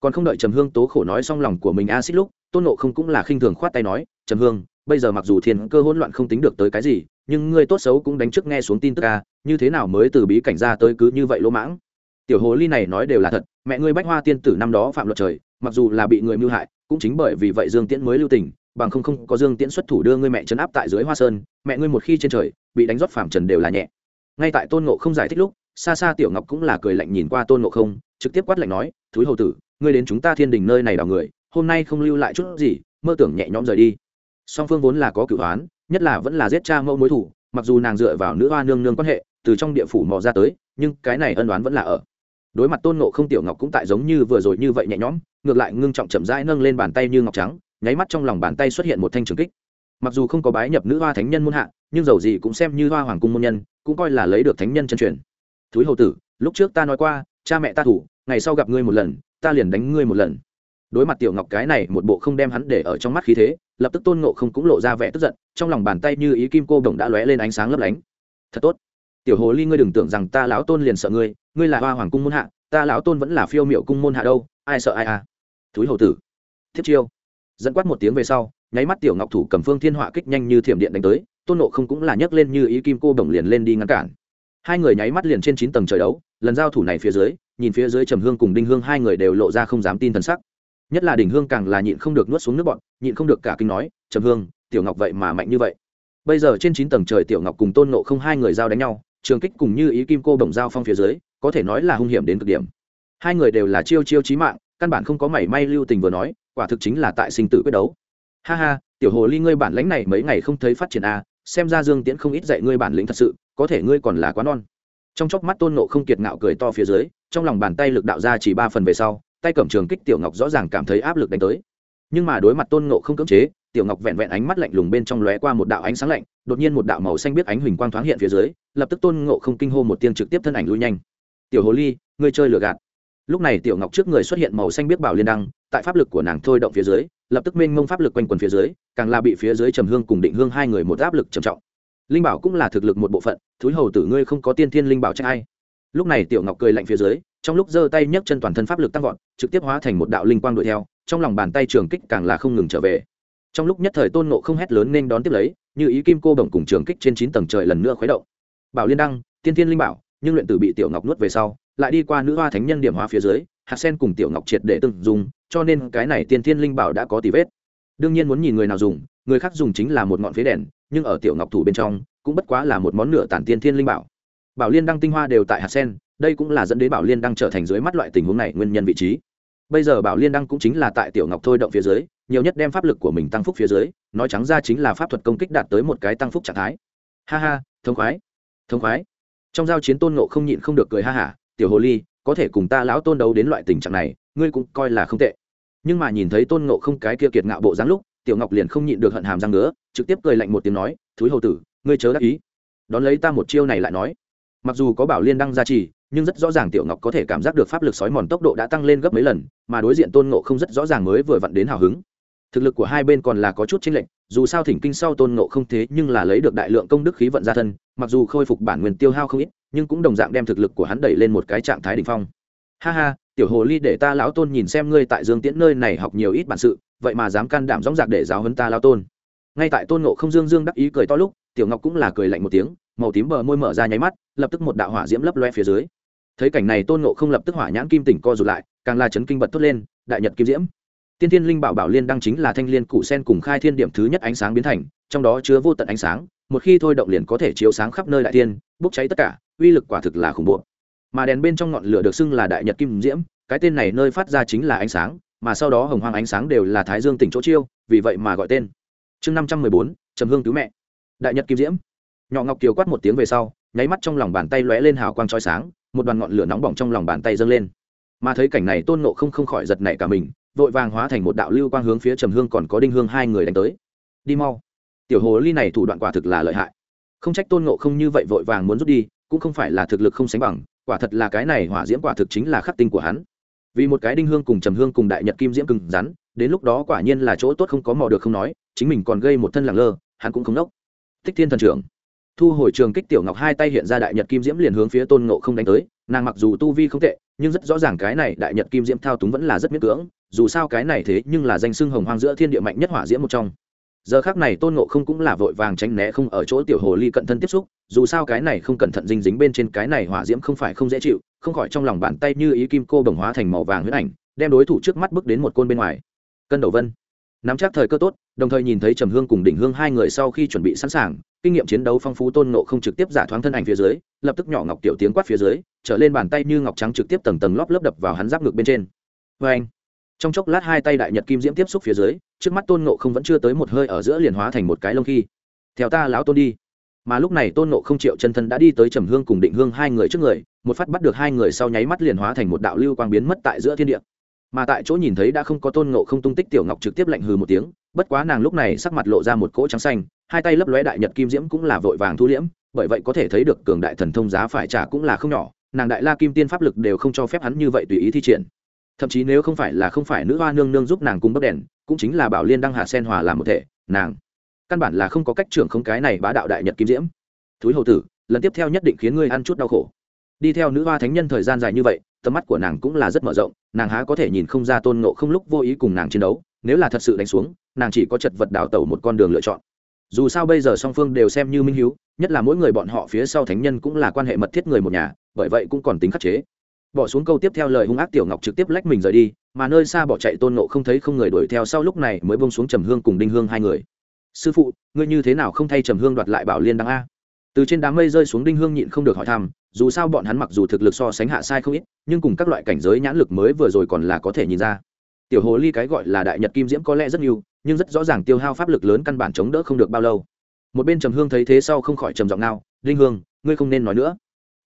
Còn không đợi trầm hương tố khổ nói xong lòng của mình a xích lúc, tôn ngộ không cũng là khinh thường khoát tay nói, trầm hương bây giờ mặc dù thiên cơ hỗn loạn không tính được tới cái gì, nhưng ngươi tốt xấu cũng đánh trước nghe xuống tin tức ca như thế nào mới từ bí cảnh ra tới cứ như vậy lỗ mãng? Tiểu hồ ly này nói đều là thật, mẹ ngươi bách hoa tiên tử năm đó phạm luật trời, mặc dù là bị người mưu hại, cũng chính bởi vì vậy dương tiễn mới lưu tình, bằng không không có dương tiễn xuất thủ đưa ngươi mẹ trấn áp tại dưới hoa sơn, mẹ ngươi một khi trên trời, bị đánh rót phạm trần đều là nhẹ. Ngay tại tôn ngộ không giải thích lúc xa xa tiểu ngọc cũng là cười lạnh nhìn qua tôn ngộ không, trực tiếp quát lạnh nói, thúi hầu tử, ngươi đến chúng ta thiên đình nơi này đào người, hôm nay không lưu lại chút gì, mơ tưởng nhẹ nhõm rời đi song phương vốn là có cửu oán, nhất là vẫn là giết cha mẫu mối thủ mặc dù nàng dựa vào nữ hoa nương nương quan hệ từ trong địa phủ mò ra tới nhưng cái này ân oán vẫn là ở. Đối mặt tôn nộ không tiểu ngọc cũng tại giống như vừa rồi như vậy nhẹ nhõm ngược lại ngưng trọng chậm rãi nâng lên bàn tay như ngọc trắng nháy mắt trong lòng bàn tay xuất hiện một thanh trường kích. Mặc dù không có bái nhập nữ hoa thánh nhân muôn hạ nhưng dầu gì cũng xem như hoa hoàng cung môn nhân cũng coi là lấy được thánh nhân chân truyền. Thúi hầu tử lúc trước ta nói qua cha mẹ ta thủ ngày sau gặp ngươi một lần ta liền đánh ngươi một lần đối mặt tiểu ngọc cái này một bộ không đem hắn để ở trong mắt khí thế, lập tức tôn ngộ không cũng lộ ra vẻ tức giận, trong lòng bàn tay như ý kim cô đồng đã lóe lên ánh sáng lấp lánh. Thật tốt. Tiểu hồ ly ngươi đừng tưởng rằng ta lão tôn liền sợ ngươi ngươi là hoa hoàng cung môn hạ, ta lão tôn vẫn là phiêu miệu cung môn hạ đâu, ai sợ ai à? Thúi hầu tử. Thiết chiêu. Dẫn quát một tiếng về sau, nháy mắt tiểu ngọc thủ cầm phương thiên họa kích nhanh như thiểm điện đánh tới, tôn nộ không cũng là nhấc lên như ý kim cô đồng liền lên đi ngăn cản. Hai người nháy mắt liền trên chín tầng trời đấu, lần giao thủ này phía dưới, nhìn phía dưới trầm hương cùng đinh hương hai người đều lộ ra không dám tin thần sắc nhất là đình hương càng là nhịn không được nuốt xuống nước bọn nhịn không được cả kinh nói trầm hương tiểu ngọc vậy mà mạnh như vậy. Bây giờ trên chín tầng trời tiểu ngọc cùng tôn nộ không hai người giao đánh nhau trường kích cùng như ý kim cô đồng giao phong phía dưới có thể nói là hung hiểm đến cực điểm. Hai người đều là chiêu chiêu trí mạng căn bản không có mảy may lưu tình vừa nói quả thực chính là tại sinh tử quyết đấu. Ha ha tiểu hồ ly ngươi bản lãnh này mấy ngày không thấy phát triển a à, xem ra dương tiễn không ít dạy ngươi bản lĩnh thật sự có thể ngươi còn là quá non. Trong chốc mắt tôn nộ không kiệt ngạo cười to phía dưới trong lòng bàn tay lực đạo ra chỉ ba phần về sau tay cầm trường kích tiểu ngọc rõ ràng cảm thấy áp lực đánh tới. Nhưng mà đối mặt tôn nộ không cưỡng chế, tiểu ngọc vẹn vẹn ánh mắt lạnh lùng bên trong lóe qua một đạo ánh sáng lạnh, đột nhiên một đạo màu xanh biết ánh huỳnh quang thoáng hiện phía dưới, lập tức tôn ngộ không kinh hô một tiếng trực tiếp thân ảnh lui nhanh. Tiểu hồ ly, ngươi chơi lừa gạt. Lúc này tiểu ngọc trước người xuất hiện màu xanh biết bảo liên đăng, tại pháp lực của nàng thôi động phía dưới, lập tức mênh mông pháp lực quanh quần phía dưới, càng là bị phía dưới trầm hương cùng định hương hai người một áp lực trầm trọng. Linh bảo cũng là thực lực một bộ phận, thúi hầu tử ngươi không có tiên thiên linh bảo trách ai lúc này tiểu ngọc cười lạnh phía dưới, trong lúc giơ tay nhấc chân toàn thân pháp lực tăng vọt, trực tiếp hóa thành một đạo linh quang đuổi theo, trong lòng bàn tay trường kích càng là không ngừng trở về. Trong lúc nhất thời tôn nộ không hét lớn nên đón tiếp lấy, như ý kim cô đồng cùng trường kích trên chín tầng trời lần nữa khuấy động. Bảo liên đăng, tiên thiên linh bảo, nhưng luyện tử bị tiểu ngọc nuốt về sau, lại đi qua nữ hoa thánh nhân điểm hóa phía dưới, hạt sen cùng tiểu ngọc triệt để từng dùng cho nên cái này tiên thiên linh bảo đã có tỷ vết. Đương nhiên muốn nhìn người nào dùng, người khác dùng chính là một ngọn phế đèn, nhưng ở tiểu ngọc thủ bên trong, cũng bất quá là một món nửa tản tiên thiên linh bảo bảo liên đăng tinh hoa đều tại hạt sen, đây cũng là dẫn đến bảo liên đăng trở thành dưới mắt loại tình huống này nguyên nhân vị trí. Bây giờ bảo liên đăng cũng chính là tại tiểu ngọc thôi động phía dưới, nhiều nhất đem pháp lực của mình tăng phúc phía dưới, nói trắng ra chính là pháp thuật công kích đạt tới một cái tăng phúc trạng thái. Ha ha, thông khoái thông khoái. Trong giao chiến tôn nộ không nhịn không được cười ha hả, tiểu hồ ly, có thể cùng ta lão tôn đấu đến loại tình trạng này, ngươi cũng coi là không tệ. Nhưng mà nhìn thấy tôn nộ không cái kia kiệt ngạo bộ dáng lúc, tiểu ngọc liền không nhịn được hận hàm răng nữa trực tiếp cười lạnh một tiếng nói, thúi hầu tử, ngươi chớ đắc ý. Đón lấy ta một chiêu này lại nói mặc dù có bảo liên đăng gia trì, nhưng rất rõ ràng tiểu ngọc có thể cảm giác được pháp lực sói mòn tốc độ đã tăng lên gấp mấy lần, mà đối diện tôn ngộ không rất rõ ràng mới vừa vặn đến hào hứng. Thực lực của hai bên còn là có chút chênh lệch, dù sao thỉnh kinh sau tôn ngộ không thế nhưng là lấy được đại lượng công đức khí vận ra thân, mặc dù khôi phục bản nguyên tiêu hao không ít, nhưng cũng đồng dạng đem thực lực của hắn đẩy lên một cái trạng thái đ ỉ n h phong. Ha ha, tiểu hồ ly để ta lão tôn nhìn xem ngươi tại dương tiễn nơi này học nhiều ít bản sự, vậy mà dám can đảm dóng dạc để giáo hấn ta lão tôn. Ngay tại tôn ngộ không dương dương đắc ý cười to lúc tiểu ngọc cũng là cười lạnh một tiếng, màu tím bờ môi mở ra nháy mắt, lập tức một đạo hỏa diễm lấp loe phía dưới. Thấy cảnh này tôn ngộ không lập tức hỏa nhãn kim tỉnh co rụt lại, càng là chấn kinh bật thốt lên, đại nhật kim diễm. Tiên thiên linh bảo bảo liên đăng chính là thanh liên cụ sen cùng khai thiên điểm thứ nhất ánh sáng biến thành, trong đó chứa vô tận ánh sáng, một khi thôi động liền có thể chiếu sáng khắp nơi đại tiên bốc cháy tất cả, uy lực quả thực là khủng bố. Mà đèn bên trong ngọn lửa được xưng là đại nhật kim diễm, cái tên này nơi phát ra chính là ánh sáng, mà sau đó hồng hoang ánh sáng đều là thái dương tỉnh chỗ chiêu, vì vậy mà gọi tên. Chương năm trăm mười bốn, trầm hương cứu mẹ đại nhật kim diễm. Nhỏ ngọc kiều quát một tiếng về sau, nháy mắt trong lòng bàn tay lóe lên hào quang trói sáng, một đoàn ngọn lửa nóng bỏng trong lòng bàn tay dâng lên. Mà thấy cảnh này tôn nộ không không khỏi giật nảy cả mình, vội vàng hóa thành một đạo lưu quang hướng phía trầm hương còn có đinh hương hai người đánh tới. Đi mau. Tiểu hồ ly này thủ đoạn quả thực là lợi hại. Không trách tôn nộ không như vậy vội vàng muốn rút đi, cũng không phải là thực lực không sánh bằng, quả thật là cái này hỏa diễm quả thực chính là khắc tinh của hắn. Vì một cái đinh hương cùng trầm hương cùng đại nhật kim diễm cừng rắn, đến lúc đó quả nhiên là chỗ tốt không có mò được không nói, chính mình còn gây một thân làng lơ, hắn cũng không nốc thích thiên thần trưởng. Thu hồi trường kích tiểu ngọc hai tay hiện ra đại nhật kim diễm liền hướng phía tôn ngộ không đánh tới, nàng mặc dù tu vi không tệ, nhưng rất rõ ràng cái này đại nhật kim diễm thao túng vẫn là rất miễn cưỡng, dù sao cái này thế nhưng là danh xưng hồng hoang giữa thiên địa mạnh nhất hỏa diễm một trong. Giờ khác này tôn ngộ không cũng là vội vàng tránh né không ở chỗ tiểu hồ ly cận thân tiếp xúc, dù sao cái này không cẩn thận dinh dính bên trên cái này hỏa diễm không phải không dễ chịu, không khỏi trong lòng bàn tay như ý kim cô bồng hóa thành màu vàng huyết ảnh, đem đối thủ trước mắt bước đến một côn bên ngoài. Cân đầu vân nắm chắc thời cơ tốt, đồng thời nhìn thấy trầm hương cùng đỉnh hương hai người sau khi chuẩn bị sẵn sàng, kinh nghiệm chiến đấu phong phú tôn nộ không trực tiếp giả thoáng thân ảnh phía dưới, lập tức nhỏ ngọc tiểu tiếng quát phía dưới, trở lên bàn tay như ngọc trắng trực tiếp tầng tầng lóp lớp đập vào hắn giáp ngực bên trên. Vê anh trong chốc lát hai tay đại nhật kim diễm tiếp xúc phía dưới, trước mắt tôn nộ không vẫn chưa tới một hơi ở giữa liền hóa thành một cái lông khi. Theo ta lão tôn đi. Mà lúc này tôn nộ không triệu chân thân đã đi tới trầm hương cùng định hương hai người trước người, một phát bắt được hai người sau nháy mắt liền hóa thành một đạo lưu quang biến mất tại giữa thiên địa mà tại chỗ nhìn thấy đã không có tôn ngộ không tung tích tiểu ngọc trực tiếp lạnh hừ một tiếng, bất quá nàng lúc này sắc mặt lộ ra một cỗ trắng xanh, hai tay lấp lóe đại nhật kim diễm cũng là vội vàng thu liễm, bởi vậy có thể thấy được cường đại thần thông giá phải trả cũng là không nhỏ, nàng đại la kim tiên pháp lực đều không cho phép hắn như vậy tùy ý thi triển. Thậm chí nếu không phải là không phải nữ hoa nương nương giúp nàng cung bấc đèn, cũng chính là bảo liên đăng hạ sen hòa làm một thể, nàng căn bản là không có cách trưởng không cái này bá đạo đại nhật kim diễm. Thúi hầu tử, lần tiếp theo nhất định khiến ngươi ăn chút đau khổ đi theo nữ hoa thánh nhân thời gian dài như vậy, tầm mắt của nàng cũng là rất mở rộng, nàng há có thể nhìn không ra tôn nộ không lúc vô ý cùng nàng chiến đấu, nếu là thật sự đánh xuống, nàng chỉ có chật vật đào tẩu một con đường lựa chọn. Dù sao bây giờ song phương đều xem như minh hiếu, nhất là mỗi người bọn họ phía sau thánh nhân cũng là quan hệ mật thiết người một nhà, bởi vậy cũng còn tính khắc chế. Bỏ xuống câu tiếp theo lời hung ác tiểu ngọc trực tiếp lách mình rời đi, mà nơi xa bỏ chạy tôn nộ không thấy không người đuổi theo sau lúc này mới bông xuống trầm hương cùng đinh hương hai người. Sư phụ, ngươi như thế nào không thay trầm hương đoạt lại bảo liên đăng a? Từ trên đám mây rơi xuống đinh hương nhịn không được hỏi thăm dù sao bọn hắn mặc dù thực lực so sánh hạ sai không ít, nhưng cùng các loại cảnh giới nhãn lực mới vừa rồi còn là có thể nhìn ra. Tiểu hồ ly cái gọi là đại nhật kim diễm có lẽ rất nhiều, nhưng rất rõ ràng tiêu hao pháp lực lớn căn bản chống đỡ không được bao lâu. Một bên trầm hương thấy thế sau không khỏi trầm giọng nào đinh hương, ngươi không nên nói nữa.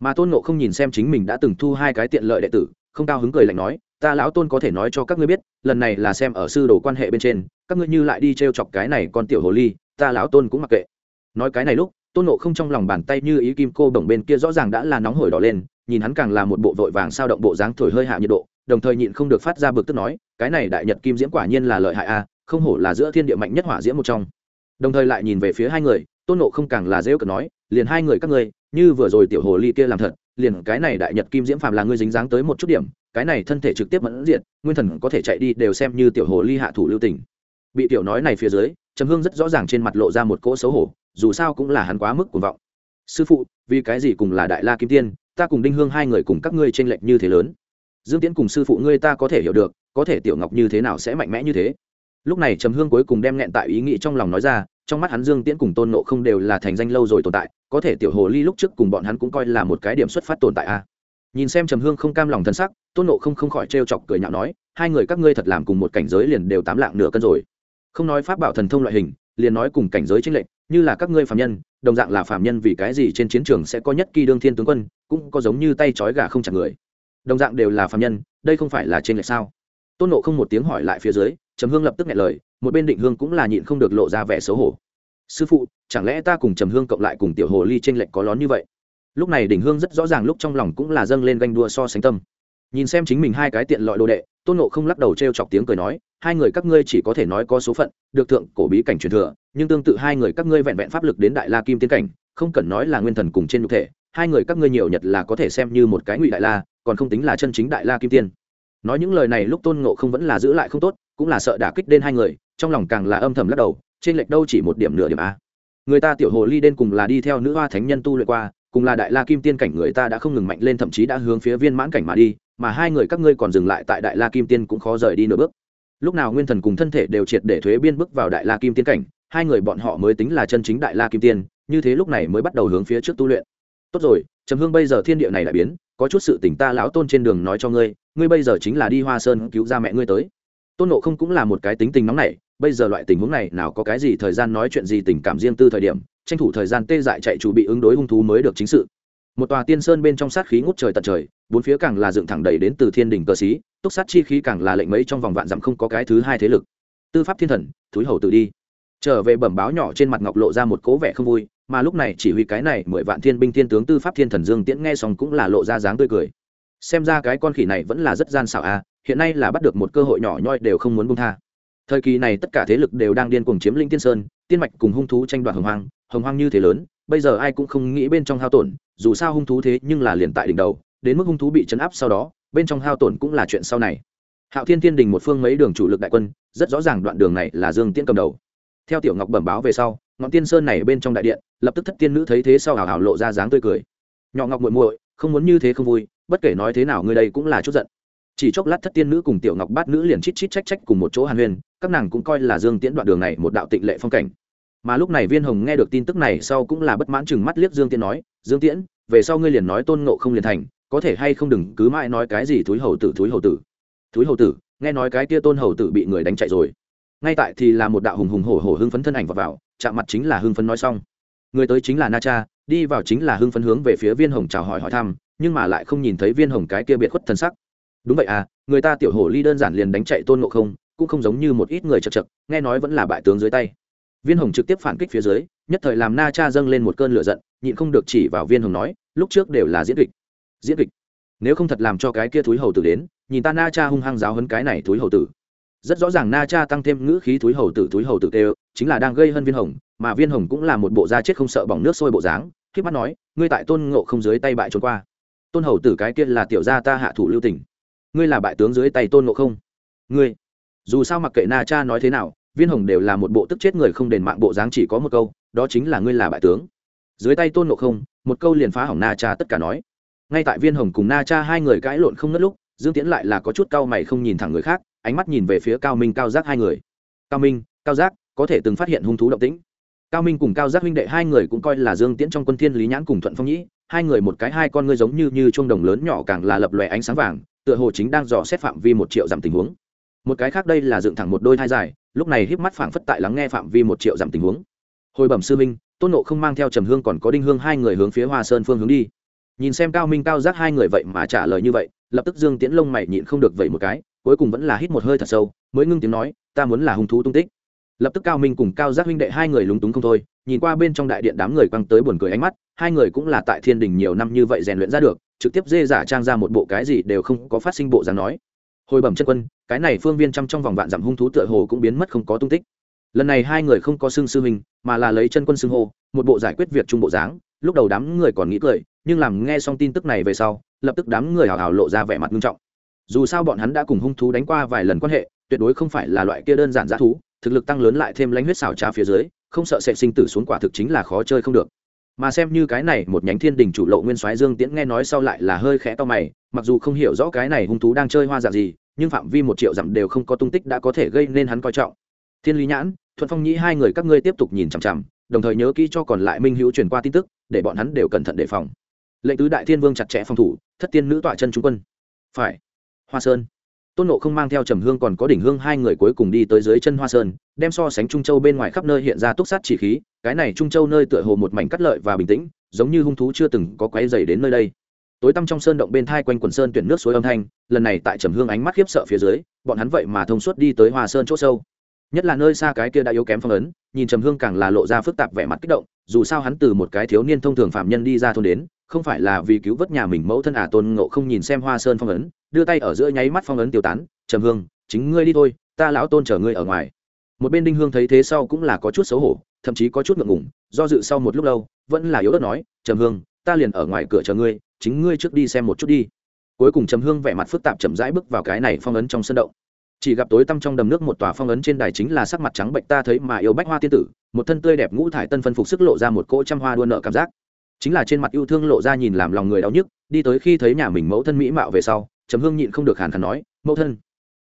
Mà tôn nộ không nhìn xem chính mình đã từng thu hai cái tiện lợi đệ tử, không cao hứng cười lạnh nói, ta lão tôn có thể nói cho các ngươi biết, lần này là xem ở sư đồ quan hệ bên trên, các ngươi như lại đi t r e o chọc cái này con tiểu hồ ly, ta lão tôn cũng mặc kệ. Nói cái này lúc tôn nộ không trong lòng bàn tay như ý kim cô đồng bên kia rõ ràng đã là nóng hổi đỏ lên, nhìn hắn càng là một bộ vội vàng sao động bộ dáng thổi hơi hạ nhiệt độ, đồng thời nhịn không được phát ra bực tức nói, cái này đại nhật kim diễm quả nhiên là lợi hại a, không hổ là giữa thiên địa mạnh nhất hỏa diễm một trong. Đồng thời lại nhìn về phía hai người, tôn nộ không càng là dễ cợt nói, liền hai người các ngươi, như vừa rồi tiểu hồ ly kia làm thật, liền cái này đại nhật kim diễm phàm là ngươi dính dáng tới một chút điểm, cái này thân thể trực tiếp mẫn diện nguyên thần có thể chạy đi đều xem như tiểu hồ ly hạ thủ lưu tình. Bị tiểu nói này phía dưới, trầm hương rất rõ ràng trên mặt lộ ra một cỗ xấu hổ dù sao cũng là hắn quá mức cuồng vọng. Sư phụ, vì cái gì cùng là đại la kim tiên, ta cùng đinh hương hai người cùng các ngươi tranh lệch như thế lớn? Dương tiễn cùng sư phụ ngươi ta có thể hiểu được, có thể tiểu ngọc như thế nào sẽ mạnh mẽ như thế? Lúc này trầm hương cuối cùng đem nghẹn tại ý nghĩ trong lòng nói ra, trong mắt hắn dương tiễn cùng tôn nộ không đều là thành danh lâu rồi tồn tại, có thể tiểu hồ ly lúc trước cùng bọn hắn cũng coi là một cái điểm xuất phát tồn tại a. Nhìn xem trầm hương không cam lòng thân sắc, tôn nộ không không khỏi trêu chọc cười nhạo nói, hai người các ngươi thật làm cùng một cảnh giới liền đều tám lạng nửa cân rồi. Không nói pháp bảo thần thông loại hình, liền nói cùng cảnh giới tranh lệch như là các ngươi phạm nhân, đồng dạng là phạm nhân vì cái gì trên chiến trường sẽ có nhất kỳ đương thiên tướng quân, cũng có giống như tay trói gà không chặt người. Đồng dạng đều là phạm nhân, đây không phải là trên lệch sao? Tôn nộ không một tiếng hỏi lại phía dưới, trầm hương lập tức nghe lời, một bên định hương cũng là nhịn không được lộ ra vẻ xấu hổ. Sư phụ, chẳng lẽ ta cùng trầm hương cộng lại cùng tiểu hồ ly trên lệch có lón như vậy? Lúc này đỉnh hương rất rõ ràng lúc trong lòng cũng là dâng lên ganh đua so sánh tâm. Nhìn xem chính mình hai cái tiện lọi đồ đệ, tôn nộ không lắc đầu t r e o chọc tiếng cười nói, hai người các ngươi chỉ có thể nói có số phận, được thượng cổ bí cảnh truyền thừa nhưng tương tự hai người các ngươi vẹn vẹn pháp lực đến đại la kim tiên cảnh, không cần nói là nguyên thần cùng trên nhục thể, hai người các ngươi nhiều nhật là có thể xem như một cái ngụy đại la, còn không tính là chân chính đại la kim tiên. Nói những lời này lúc tôn ngộ không vẫn là giữ lại không tốt, cũng là sợ đả kích đến hai người, trong lòng càng là âm thầm lắc đầu, trên lệch đâu chỉ một điểm nửa điểm a. Người ta tiểu hồ ly đen cùng là đi theo nữ hoa thánh nhân tu luyện qua, cùng là đại la kim tiên cảnh người ta đã không ngừng mạnh lên thậm chí đã hướng phía viên mãn cảnh mà đi, mà hai người các ngươi còn dừng lại tại đại la kim tiên cũng khó rời đi nửa bước. Lúc nào nguyên thần cùng thân thể đều triệt để thuế biên bước vào đại la kim tiên cảnh hai người bọn họ mới tính là chân chính đại la kim tiên, như thế lúc này mới bắt đầu hướng phía trước tu luyện. Tốt rồi, trầm hương bây giờ thiên địa này lại biến, có chút sự tỉnh ta lão tôn trên đường nói cho ngươi ngươi bây giờ chính là đi hoa sơn cứu ra mẹ ngươi tới. Tôn nộ không cũng là một cái tính tình nóng nảy, bây giờ loại tình huống này, nào có cái gì thời gian nói chuyện gì tình cảm riêng tư thời điểm, tranh thủ thời gian tê dại chạy chủ bị ứng đối hung thú mới được chính sự. Một tòa tiên sơn bên trong sát khí ngút trời tận trời, bốn phía càng là dựng thẳng đầy đến từ thiên đình cờ xí, túc sát chi khí càng là lệnh mấy trong vòng vạn dặm không có cái thứ hai thế lực. Tư pháp thiên thần, thúi hầu tự đi trở về bẩm báo nhỏ trên mặt ngọc lộ ra một cố vẻ không vui, mà lúc này chỉ huy cái này mười vạn thiên binh thiên tướng tư pháp thiên thần dương tiễn nghe xong cũng là lộ ra dáng tươi cười. Xem ra cái con khỉ này vẫn là rất gian xảo à hiện nay là bắt được một cơ hội nhỏ nhoi đều không muốn buông tha. Thời kỳ này tất cả thế lực đều đang điên cuồng chiếm lĩnh tiên sơn, tiên mạch cùng hung thú tranh đoạt hồng hoang hồng hoang như thế lớn, bây giờ ai cũng không nghĩ bên trong hao tổn, dù sao hung thú thế nhưng là liền tại đỉnh đầu, đến mức hung thú bị chấn áp sau đó, bên trong hao tổn cũng là chuyện sau này. Hạo thiên tiên đình một phương mấy đường chủ lực đại quân, rất rõ ràng đoạn đường này là dương tiễn cầm đầu theo tiểu ngọc bẩm báo về sau, ngọn tiên sơn này bên trong đại điện, lập tức thất tiên nữ thấy thế sau hào hào lộ ra dáng tươi cười. Nhỏ ngọc muội muội, không muốn như thế không vui, bất kể nói thế nào người đây cũng là chút giận. Chỉ chốc lát thất tiên nữ cùng tiểu ngọc bát nữ liền chít chít trách trách cùng một chỗ hàn huyền các nàng cũng coi là dương tiễn đoạn đường này một đạo tịnh lệ phong cảnh. Mà lúc này viên hồng nghe được tin tức này sau cũng là bất mãn chừng mắt liếc dương tiễn nói, dương tiễn, về sau ngươi liền nói tôn ngộ không liền thành, có thể hay không đừng cứ mãi nói cái gì thúi hầu tử, thúi hầu tử. Thúi hầu tử? Nghe nói cái kia tôn hầu tử bị người đánh chạy rồi ngay tại thì là một đạo hùng hùng hổ hổ hưng phấn thân ảnh vào, vào chạm mặt chính là hưng phấn nói xong. Người tới chính là na cha đi vào chính là hưng phấn hướng về phía viên hồng chào hỏi hỏi thăm nhưng mà lại không nhìn thấy viên hồng cái kia biệt khuất thân sắc. Đúng vậy à người ta tiểu hổ ly đơn giản liền đánh chạy tôn ngộ không cũng không giống như một ít người chật chật nghe nói vẫn là bại tướng dưới tay. Viên hồng trực tiếp phản kích phía dưới nhất thời làm na cha dâng lên một cơn lửa giận nhịn không được chỉ vào viên hồng nói lúc trước đều là diễn kịch. Diễn kịch? Nếu không thật làm cho cái kia thúi hầu tử đến nhìn ta na cha hung hăng giáo hấn cái này thúi hầu tử rất rõ ràng na cha tăng thêm ngữ khí thúi hầu tử, thúi hầu tử tê chính là đang gây hơn viên hồng, mà viên hồng cũng là một bộ da chết không sợ bỏng nước sôi bộ dáng k mắt nói, ngươi tại tôn ngộ không dưới tay bại trốn qua. Tôn hầu tử cái kia là tiểu gia ta hạ thủ lưu tỉnh ngươi là bại tướng dưới tay tôn ngộ không. Ngươi. Dù sao mặc kệ na cha nói thế nào, viên hồng đều là một bộ tức chết người không đền mạng bộ dáng chỉ có một câu, đó chính là ngươi là bại tướng. Dưới tay tôn ngộ không, một câu liền phá hỏng na cha tất cả nói. Ngay tại viên hồng cùng na cha hai người cãi lộn không ngất lúc, dương tiễn lại là có chút cao mày không nhìn thẳng người khác ánh mắt nhìn về phía cao minh cao giác hai người. Cao minh, cao giác, có thể từng phát hiện hung thú động tĩnh. Cao minh cùng cao giác huynh đệ hai người cũng coi là dương tiễn trong quân thiên lý nhãn cùng thuận phong nhĩ, hai người một cái hai con ngươi giống như như chuông đồng lớn nhỏ càng là lập lòe ánh sáng vàng, tựa hồ chính đang dò xét phạm vi một triệu dặm tình huống. Một cái khác đây là dựng thẳng một đôi thai dài, lúc này híp mắt phảng phất tại lắng nghe phạm vi một triệu dặm tình huống. Hồi bẩm sư minh tôn nộ không mang theo trầm hương còn có đinh hương hai người hướng phía hoa sơn phương hướng đi. Nhìn xem cao minh cao giác hai người vậy mà trả lời như vậy, lập tức dương tiễn lông mày nhịn không được vậy một cái cuối cùng vẫn là hít một hơi thật sâu, mới ngưng tiếng nói, ta muốn là hung thú tung tích. Lập tức cao minh cùng cao giác huynh đệ hai người lúng túng không thôi, nhìn qua bên trong đại điện đám người quăng tới buồn cười ánh mắt, hai người cũng là tại thiên đình nhiều năm như vậy rèn luyện ra được, trực tiếp dê giả trang ra một bộ cái gì đều không có phát sinh bộ dáng nói. Hồi bẩm chân quân, cái này phương viên trăm trong vòng vạn dặm hung thú tựa hồ cũng biến mất không có tung tích. Lần này hai người không có xưng sư huynh, mà là lấy chân quân xưng hô, một bộ giải quyết việc trung bộ dáng. Lúc đầu đám người còn nghĩ cười, nhưng làm nghe xong tin tức này về sau, lập tức đám người hào hào lộ ra vẻ mặt nghiêm trọng dù sao bọn hắn đã cùng hung thú đánh qua vài lần quan hệ, tuyệt đối không phải là loại kia đơn giản g thú, thực lực tăng lớn lại thêm lãnh huyết xảo trá phía dưới, không sợ sẽ sinh tử xuống quả thực chính là khó chơi không được. Mà xem như cái này một nhánh thiên đình chủ lộ nguyên soái dương tiễn nghe nói sau lại là hơi khẽ to mày, mặc dù không hiểu rõ cái này hung thú đang chơi hoa dạng gì, nhưng phạm vi một triệu dặm đều không có tung tích đã có thể gây nên hắn coi trọng. Thiên lý nhãn, thuận phong nhĩ hai người các ngươi tiếp tục nhìn chằm chằm, đồng thời nhớ kỹ cho còn lại minh hữu truyền qua tin tức, để bọn hắn đều cẩn thận đề phòng. Lệnh tứ đại thiên vương chặt chẽ phòng thủ, thất tiên nữ tọa chân trung quân. Phải hoa sơn. Tôn nộ không mang theo trầm hương còn có đỉnh hương hai người cuối cùng đi tới dưới chân hoa sơn, đem so sánh trung châu bên ngoài khắp nơi hiện ra túc sát chỉ khí, cái này trung châu nơi tựa hồ một mảnh cắt lợi và bình tĩnh, giống như hung thú chưa từng có quái dày đến nơi đây. Tối tăm trong sơn động bên thai quanh quần sơn tuyển nước suối âm thanh, lần này tại trầm hương ánh mắt khiếp sợ phía dưới, bọn hắn vậy mà thông suốt đi tới hoa sơn chỗ sâu. Nhất là nơi xa cái kia đã yếu kém phong ấn, nhìn trầm hương càng là lộ ra phức tạp vẻ mặt kích động, dù sao hắn từ một cái thiếu niên thông thường phạm nhân đi ra thôn đến không phải là vì cứu vớt nhà mình mẫu thân à tôn ngộ không nhìn xem hoa sơn phong ấn, đưa tay ở giữa nháy mắt phong ấn tiêu tán, trầm hương, chính ngươi đi thôi, ta lão tôn chở ngươi ở ngoài. Một bên đinh hương thấy thế sau cũng là có chút xấu hổ, thậm chí có chút ngượng ngủng do dự sau một lúc lâu, vẫn là yếu đất nói, trầm hương, ta liền ở ngoài cửa chờ ngươi, chính ngươi trước đi xem một chút đi. Cuối cùng trầm hương vẻ mặt phức tạp chậm rãi bước vào cái này phong ấn trong sân động. Chỉ gặp tối tăm trong đầm nước một tòa phong ấn trên đài chính là sắc mặt trắng bệnh ta thấy mà yêu bách hoa tiên tử, một thân tươi đẹp ngũ thải tân phân phục sức lộ ra một cỗ trăm hoa đua nợ cảm giác chính là trên mặt yêu thương lộ ra nhìn làm lòng người đau nhức, đi tới khi thấy nhà mình mẫu thân mỹ mạo về sau, trầm hương nhịn không được hàn khàn nói, mẫu thân.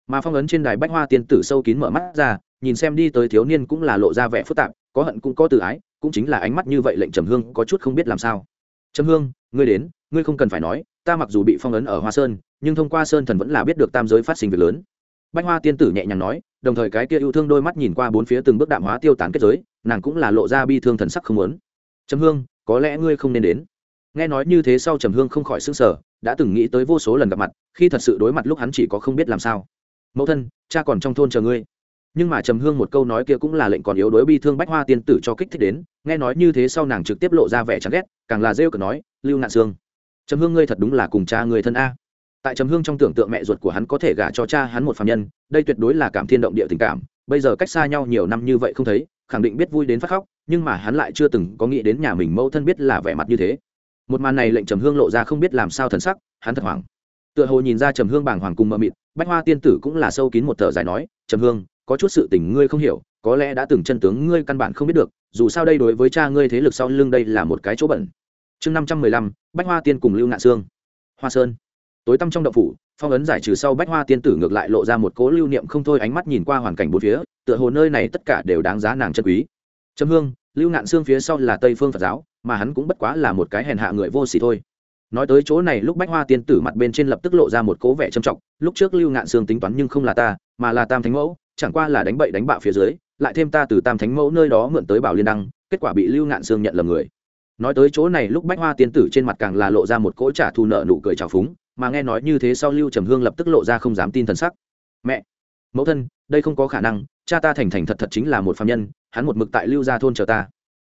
Mà phong ấn trên đài bách hoa tiên tử sâu kín mở mắt ra, nhìn xem đi tới thiếu niên cũng là lộ ra vẻ phức tạp, có hận cũng có từ ái, cũng chính là ánh mắt như vậy lệnh trầm hương có chút không biết làm sao. Trầm hương, ngươi đến, ngươi không cần phải nói, ta mặc dù bị phong ấn ở hoa sơn, nhưng thông qua sơn thần vẫn là biết được tam giới phát sinh việc lớn. Bách hoa tiên tử nhẹ nhàng nói, đồng thời cái kia yêu thương đôi mắt nhìn qua bốn phía từng bước đạm hóa tiêu tán kết giới, nàng cũng là lộ ra bi thương thần sắc không muốn. Trầm hương có lẽ ngươi không nên đến. Nghe nói như thế sau trầm hương không khỏi s ư n g sở đã từng nghĩ tới vô số lần gặp mặt, khi thật sự đối mặt lúc hắn chỉ có không biết làm sao. Mẫu thân, cha còn trong thôn chờ ngươi. Nhưng mà trầm hương một câu nói kia cũng là lệnh còn yếu đối bi thương bách hoa tiên tử cho kích thích đến, nghe nói như thế sau nàng trực tiếp lộ ra vẻ chán ghét, càng là rêu cực nói, lưu nạn xương trầm hương ngươi thật đúng là cùng cha người thân a. Tại trầm hương trong tưởng tượng mẹ ruột của hắn có thể gả cho cha hắn một phạm nhân, đây tuyệt đối là cảm thiên động địa tình cảm, bây giờ cách xa nhau nhiều năm như vậy không thấy khẳng định biết vui đến phát khóc, nhưng mà hắn lại chưa từng có nghĩ đến nhà mình mẫu thân biết là vẻ mặt như thế. Một màn này lệnh trầm hương lộ ra không biết làm sao thần sắc, hắn thật hoảng. Tựa hồ nhìn ra trầm hương bàng hoàng cùng mờ mịt, bách hoa tiên tử cũng là sâu kín một thợ giải nói, trầm hương, có chút sự tình ngươi không hiểu, có lẽ đã từng chân tướng ngươi căn bản không biết được, dù sao đây đối với cha ngươi thế lực sau lưng đây là một cái chỗ bẩn. Chương năm trăm mười lăm, bách hoa tiên cùng lưu ngạn sương. Hoa sơn. Tối tăm trong động phủ phong ấn giải trừ sau bách hoa tiên tử ngược lại lộ ra một cố lưu niệm không thôi, ánh mắt nhìn qua hoàn cảnh bốn phía, tựa hồ nơi này tất cả đều đáng giá nàng chân quý. Trầm hương, lưu ngạn xương phía sau là tây phương phật giáo, mà hắn cũng bất quá là một cái hèn hạ người vô s ỉ thôi. Nói tới chỗ này, lúc bách hoa tiên tử mặt bên trên lập tức lộ ra một cố vẻ trầm trọng, lúc trước lưu ngạn xương tính toán nhưng không là ta, mà là tam thánh mẫu, chẳng qua là đánh bậy đánh bạo phía dưới, lại thêm ta từ tam thánh mẫu nơi đó mượn tới bảo liên đăng, kết quả bị lưu ngạn xương nhận lầm người. Nói tới chỗ này, lúc bách hoa tiên tử trên mặt càng là lộ ra một cỗ trả thù nợ nụ cười trào phúng mà nghe nói như thế sau lưu trầm hương lập tức lộ ra không dám tin thần sắc. Mẹ, mẫu thân, đây không có khả năng, cha ta thành thành thật thật chính là một phạm nhân, hắn một mực tại lưu gia thôn chờ ta.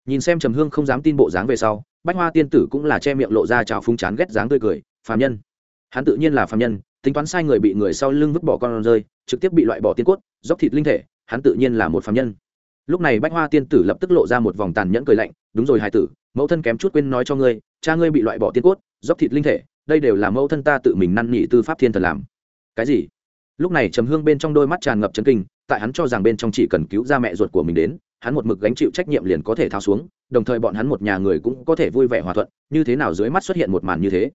Nhìn xem trầm hương không dám tin bộ dáng về sau, bách hoa tiên tử cũng là che miệng lộ ra trào phúng chán ghét dáng tươi cười phạm nhân. Hắn tự nhiên là phạm nhân, tính toán sai người bị người sau lưng vứt bỏ con rơi, trực tiếp bị loại bỏ tiên cốt, dốc thịt linh thể, hắn tự nhiên là một phạm nhân. Lúc này bách hoa tiên tử lập tức lộ ra một vòng tàn nhẫn cười lạnh, đúng rồi hai tử, mẫu thân kém chút quên nói cho ngươi, cha ngươi bị loại bỏ tiên cốt, dốc thịt linh thể đây đều là mẫu thân ta tự mình năn nỉ tư pháp thiên thần làm. Cái gì? Lúc này trầm hương bên trong đôi mắt tràn ngập chấn kinh, tại hắn cho rằng bên trong chỉ cần cứu ra mẹ ruột của mình đến, hắn một mực gánh chịu trách nhiệm liền có thể tháo xuống, đồng thời bọn hắn một nhà người cũng có thể vui vẻ hòa thuận, như thế nào dưới mắt xuất hiện một màn như thế?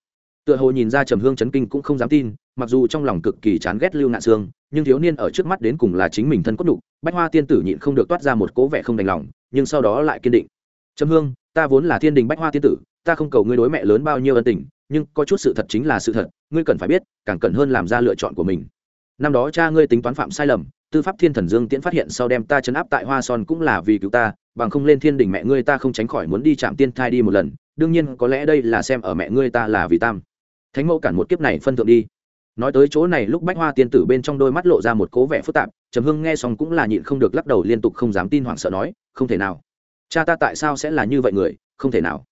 Tựa hồ nhìn ra trầm hương chấn kinh cũng không dám tin, mặc dù trong lòng cực kỳ chán ghét lưu ngạn xương nhưng thiếu niên ở trước mắt đến cùng là chính mình thân cốt đục bách hoa tiên tử nhịn không được toát ra một cố vẻ không đành lòng, nhưng sau đó lại kiên định. Trầm hương, ta vốn là thiên đình bách hoa tiên tử ta không cầu ngươi đối mẹ lớn bao nhiêu ân tình, nhưng có chút sự thật chính là sự thật, ngươi cần phải biết, càng cần hơn làm ra lựa chọn của mình. Năm đó cha ngươi tính toán phạm sai lầm, tư pháp thiên thần dương tiễn phát hiện sau đem ta chấn áp tại hoa son cũng là vì cứu ta, bằng không lên thiên đình mẹ ngươi ta không tránh khỏi muốn đi chạm tiên thai đi một lần, đương nhiên có lẽ đây là xem ở mẹ ngươi ta là vì tam. Thánh mẫu cản một kiếp này phân thượng đi. Nói tới chỗ này, lúc bách hoa tiên tử bên trong đôi mắt lộ ra một cố vẻ phức tạp, trầm hương nghe xong cũng là nhịn không được lắc đầu liên tục không dám tin hoảng sợ nói, không thể nào. Cha ta tại sao sẽ là như vậy người? Không thể nào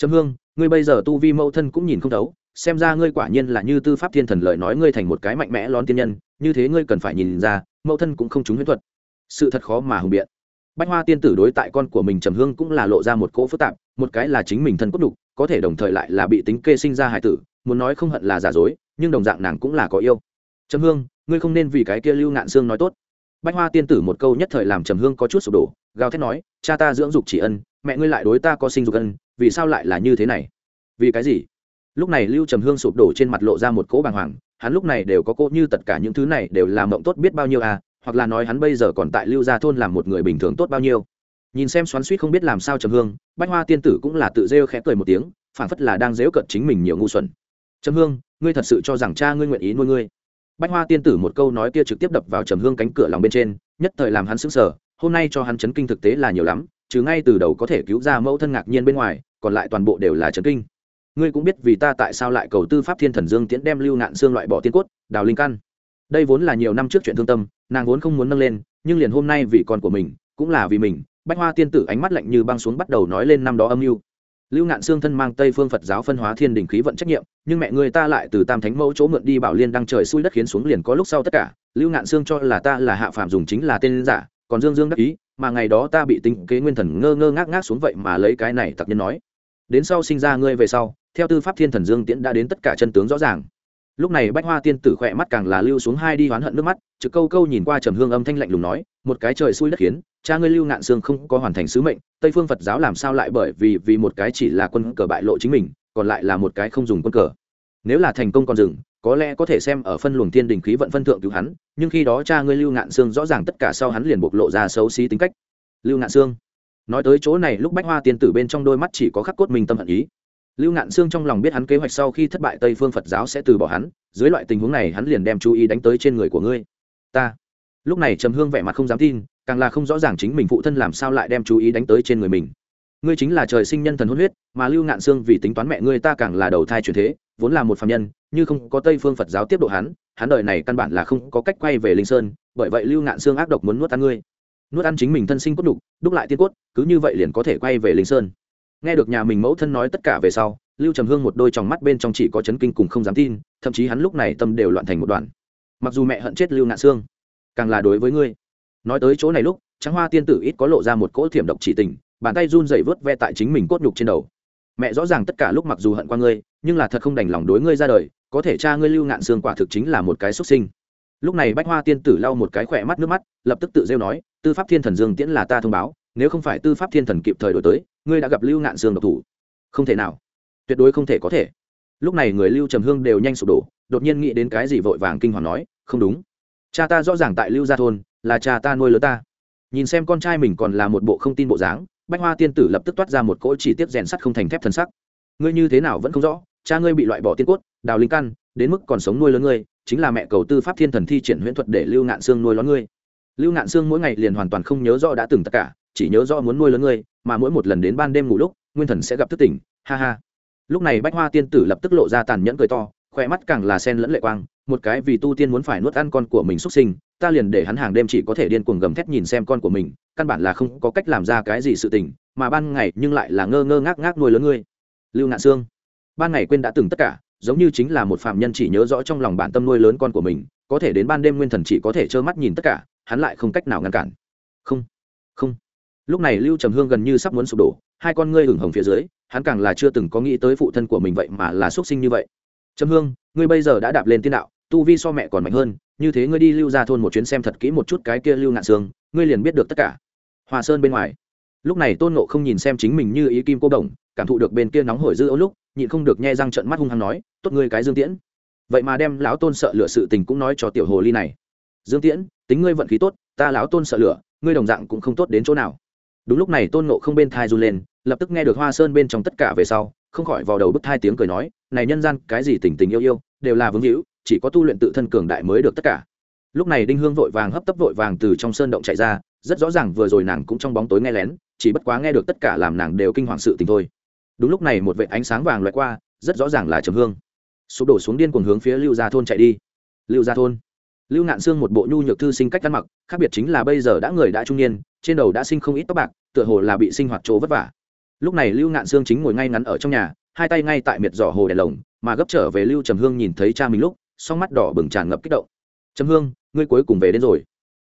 trầm hương, ngươi bây giờ tu vi mẫu thân cũng nhìn không thấu, xem ra ngươi quả nhiên là như tư pháp thiên thần lời nói ngươi thành một cái mạnh mẽ lón tiên nhân, như thế ngươi cần phải nhìn ra, mẫu thân cũng không trúng huyết thuật. Sự thật khó mà hùng biện. Bách hoa tiên tử đối tại con của mình trầm hương cũng là lộ ra một cỗ phức tạp, một cái là chính mình thân cốt đục, có thể đồng thời lại là bị tính kê sinh ra hải tử, muốn nói không hận là giả dối, nhưng đồng dạng nàng cũng là có yêu. Trầm hương, ngươi không nên vì cái kia lưu ngạn xương nói tốt. Bách hoa tiên tử một câu nhất thời làm trầm hương có chút sụp đổ, gào thét nói, cha ta dưỡng dục chỉ ân, mẹ ngươi lại đối ta có sinh dục ân vì sao lại là như thế này? Vì cái gì? Lúc này lưu trầm hương sụp đổ trên mặt lộ ra một cỗ bàng hoàng, hắn lúc này đều có cỗ như tất cả những thứ này đều làm mộng tốt biết bao nhiêu à hoặc là nói hắn bây giờ còn tại lưu gia thôn làm một người bình thường tốt bao nhiêu. Nhìn xem xoắn suýt không biết làm sao trầm hương, bách hoa tiên tử cũng là tự rêu khẽ cười một tiếng phản phất là đang dễu cận chính mình nhiều ngu xuẩn. Trầm hương, ngươi thật sự cho rằng cha ngươi nguyện ý nuôi ngươi? Bách hoa tiên tử một câu nói kia trực tiếp đập vào trầm hương cánh cửa lòng bên trên, nhất thời làm hắn sững sờ, hôm nay cho hắn chấn kinh thực tế là nhiều lắm chứ ngay từ đầu có thể cứu ra mẫu thân ngạc nhiên bên ngoài còn lại toàn bộ đều là trấn kinh. Ngươi cũng biết vì ta tại sao lại cầu tư pháp thiên thần dương tiễn đem lưu nạn xương loại bỏ tiên cốt, đào linh căn. Đây vốn là nhiều năm trước chuyện thương tâm, nàng vốn không muốn nâng lên, nhưng liền hôm nay vì con của mình, cũng là vì mình, bách hoa tiên tử ánh mắt lạnh như băng xuống bắt đầu nói lên năm đó âm mưu. Lưu ngạn xương thân mang tây phương phật giáo phân hóa thiên đình khí vận trách nhiệm, nhưng mẹ người ta lại từ tam thánh mẫu chỗ mượn đi bảo liên đăng trời xui đất khiến xuống liền có lúc sau tất cả, lưu ngạn xương cho là ta là hạ phạm dùng chính là tên giả, còn dương dương đắc ý, mà ngày đó ta bị tính kế nguyên thần ngơ ngơ ngác ngác xuống vậy mà lấy cái này tặc nhân nói đến sau sinh ra ngươi về sau, theo tư pháp thiên thần dương tiễn đã đến tất cả chân tướng rõ ràng. Lúc này bách hoa tiên tử khỏe mắt càng là lưu xuống hai đi oán hận nước mắt, trực câu câu nhìn qua trầm hương âm thanh lạnh lùng nói, một cái trời xui đất khiến, cha ngươi lưu ngạn xương không có hoàn thành sứ mệnh, tây phương phật giáo làm sao lại bởi vì vì một cái chỉ là quân cờ bại lộ chính mình, còn lại là một cái không dùng quân cờ. Nếu là thành công còn dừng, có lẽ có thể xem ở phân luồng thiên đình khí vận phân thượng cứu hắn, nhưng khi đó cha ngươi lưu ngạn xương rõ ràng tất cả sau hắn liền bộc lộ ra xấu xí tính cách. Lưu ngạn xương nói tới chỗ này, lúc bách hoa tiên tử bên trong đôi mắt chỉ có khắc cốt mình tâm hận ý. Lưu ngạn xương trong lòng biết hắn kế hoạch sau khi thất bại, tây phương phật giáo sẽ từ bỏ hắn. Dưới loại tình huống này, hắn liền đem chú ý đánh tới trên người của ngươi. Ta. Lúc này trầm hương vẻ mặt không dám tin, càng là không rõ ràng chính mình phụ thân làm sao lại đem chú ý đánh tới trên người mình. Ngươi chính là trời sinh nhân thần hôn huyết, mà lưu ngạn xương vì tính toán mẹ ngươi ta càng là đầu thai truyền thế, vốn là một phạm nhân, như không có tây phương phật giáo tiếp độ hắn hắn đời này căn bản là không có cách quay về linh sơn, bởi vậy lưu ngạn xương ác độc muốn nuốt ăn ngươi nuốt ăn chính mình thân sinh cốt đục đúc lại tiên cốt, cứ như vậy liền có thể quay về linh sơn. Nghe được nhà mình mẫu thân nói tất cả về sau, lưu trầm hương một đôi tròng mắt bên trong chỉ có chấn kinh cùng không dám tin, thậm chí hắn lúc này tâm đều loạn thành một đoạn. mặc dù mẹ hận chết lưu Ngạn xương càng là đối với ngươi. Nói tới chỗ này lúc trắng hoa tiên tử ít có lộ ra một cỗ thiểm độc chỉ tình, bàn tay run dậy vớt ve tại chính mình cốt nhục trên đầu. Mẹ rõ ràng tất cả lúc mặc dù hận qua ngươi, nhưng là thật không đành lòng đối ngươi ra đời, có thể cha ngươi lưu ngạn xương quả thực chính là một cái xuất sinh. Lúc này bách hoa tiên tử lau một cái khỏe mắt nước mắt, lập tức tự rêu nói tư pháp thiên thần dương tiễn là ta thông báo, nếu không phải tư pháp thiên thần kịp thời đổi tới, ngươi đã gặp lưu ngạn dương độc thủ. Không thể nào. Tuyệt đối không thể có thể. Lúc này người lưu trầm hương đều nhanh sụp đổ, đột nhiên nghĩ đến cái gì vội vàng kinh hoàng nói, không đúng. Cha ta rõ ràng tại lưu gia thôn, là cha ta nuôi lớn ta. Nhìn xem con trai mình còn là một bộ không tin bộ dáng, bách hoa tiên tử lập tức toát ra một cỗ chỉ tiết rèn sắt không thành thép thần sắc. Ngươi như thế nào vẫn không rõ, cha ngươi bị loại bỏ tiên cốt, đào linh căn, đến mức còn sống nuôi lớn ngươi, chính là mẹ cầu tư pháp thiên thần thi triển huyễn thuật để lưu ngạn xương nuôi lớn ngươi lưu ngạn Sương mỗi ngày liền hoàn toàn không nhớ rõ đã từng tất cả chỉ nhớ rõ muốn nuôi lớn ngươi mà mỗi một lần đến ban đêm ngủ lúc nguyên thần sẽ gặp thức tỉnh ha ha. Lúc này bách hoa tiên tử lập tức lộ ra tàn nhẫn cười to khỏe mắt càng là sen lẫn lệ quang một cái vì tu tiên muốn phải nuốt ăn con của mình xuất sinh ta liền để hắn hàng đêm chỉ có thể điên cuồng gầm thét nhìn xem con của mình căn bản là không có cách làm ra cái gì sự tình mà ban ngày nhưng lại là ngơ ngơ ngác ngác nuôi lớn ngươi. Lưu ngạn Sương, ban ngày quên đã từng tất cả giống như chính là một phạm nhân chỉ nhớ rõ trong lòng bản tâm nuôi lớn con của mình có thể đến ban đêm nguyên thần chỉ có thể trơ mắt nhìn tất cả hắn lại không cách nào ngăn cản. Không không. Lúc này lưu trầm hương gần như sắp muốn sụp đổ, hai con ngươi hửng hồng phía dưới, hắn càng là chưa từng có nghĩ tới phụ thân của mình vậy mà là xuất sinh như vậy. Trầm hương, ngươi bây giờ đã đạp lên tiên đạo, tu vi so mẹ còn mạnh hơn, như thế ngươi đi lưu ra thôn một chuyến xem thật kỹ một chút cái kia lưu ngạn xương ngươi liền biết được tất cả. Hòa sơn bên ngoài. Lúc này tôn nộ không nhìn xem chính mình như ý kim cô đồng, cảm thụ được bên kia nóng hổi dư ấu lúc, nhịn không được nhe răng trận mắt hung hăng nói, tốt ngươi cái dương tiễn. Vậy mà đem lão tôn sợ lựa sự tình cũng nói cho tiểu hồ ly này. Dương tiễn tính ngươi vận khí tốt, ta lão tôn sợ lửa, ngươi đồng dạng cũng không tốt đến chỗ nào. Đúng lúc này tôn nộ không bên thai run lên, lập tức nghe được hoa sơn bên trong tất cả về sau, không khỏi vào đầu bức thai tiếng cười nói, này nhân gian, cái gì tình tình yêu yêu, đều là vướng hữu chỉ có tu luyện tự thân cường đại mới được tất cả. Lúc này đinh hương vội vàng hấp tấp vội vàng từ trong sơn động chạy ra, rất rõ ràng vừa rồi nàng cũng trong bóng tối nghe lén, chỉ bất quá nghe được tất cả làm nàng đều kinh hoàng sự tình thôi. Đúng lúc này một vệ ánh sáng vàng loại qua, rất rõ ràng là trầm hương. Sụp đổ xuống điên cuồng hướng phía lưu gia thôn chạy đi. Lưu gia thôn lưu ngạn xương một bộ nhu nhược thư sinh cách ăn mặc, khác biệt chính là bây giờ đã người đã trung niên, trên đầu đã sinh không ít tóc bạc, tựa hồ là bị sinh hoạt chỗ vất vả. Lúc này lưu ngạn xương chính ngồi ngay ngắn ở trong nhà, hai tay ngay tại miệt giỏ hồ đèn lồng, mà gấp trở về lưu trầm hương nhìn thấy cha mình lúc, song mắt đỏ bừng tràn ngập kích động. Trầm hương, ngươi cuối cùng về đến rồi.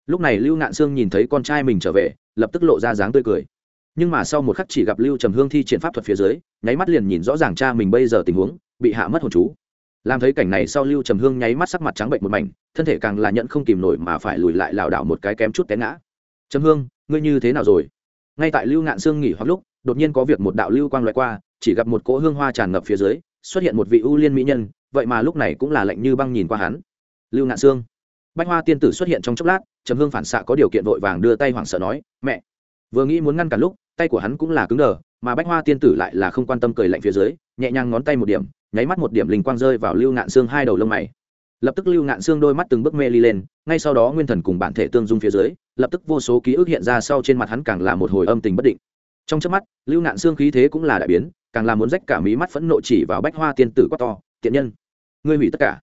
Lúc này lưu ngạn sương nhìn thấy con trai mình trở về, lập tức lộ ra dáng tươi cười. Nhưng mà sau một khắc chỉ gặp lưu trầm hương thi triển pháp thuật phía dưới, nháy mắt liền nhìn rõ ràng cha mình bây giờ tình huống, bị hạ mất hồn chú làm thấy cảnh này sau lưu trầm hương nháy mắt sắc mặt trắng bệnh một mảnh, thân thể càng là nhận không kìm nổi mà phải lùi lại lảo đảo một cái kém chút té ngã. Trầm hương, ngươi như thế nào rồi? Ngay tại lưu ngạn sương nghỉ hoặc lúc, đột nhiên có việc một đạo lưu quang loại qua, chỉ gặp một cỗ hương hoa tràn ngập phía dưới, xuất hiện một vị ưu liên mỹ nhân, vậy mà lúc này cũng là lạnh như băng nhìn qua hắn. Lưu ngạn sương. Bách hoa tiên tử xuất hiện trong chốc lát, trầm hương phản xạ có điều kiện vội vàng đưa tay hoảng sợ nói, mẹ! Vừa nghĩ muốn ngăn cản lúc, tay của hắn cũng là cứng đờ, mà bách hoa tiên tử lại là không quan tâm cười lạnh phía dưới, nhẹ nhàng ngón tay một điểm nháy mắt một điểm linh quang rơi vào lưu ngạn xương hai đầu lông mày. Lập tức lưu ngạn xương đôi mắt từng bước mê ly lên, ngay sau đó nguyên thần cùng bản thể tương dung phía dưới, lập tức vô số ký ức hiện ra sau trên mặt hắn càng là một hồi âm tình bất định. Trong trước mắt, lưu ngạn xương khí thế cũng là đại biến, càng là muốn rách cả mí mắt phẫn nộ chỉ vào bách hoa tiên tử quát to, tiện nhân, ngươi hủy tất cả.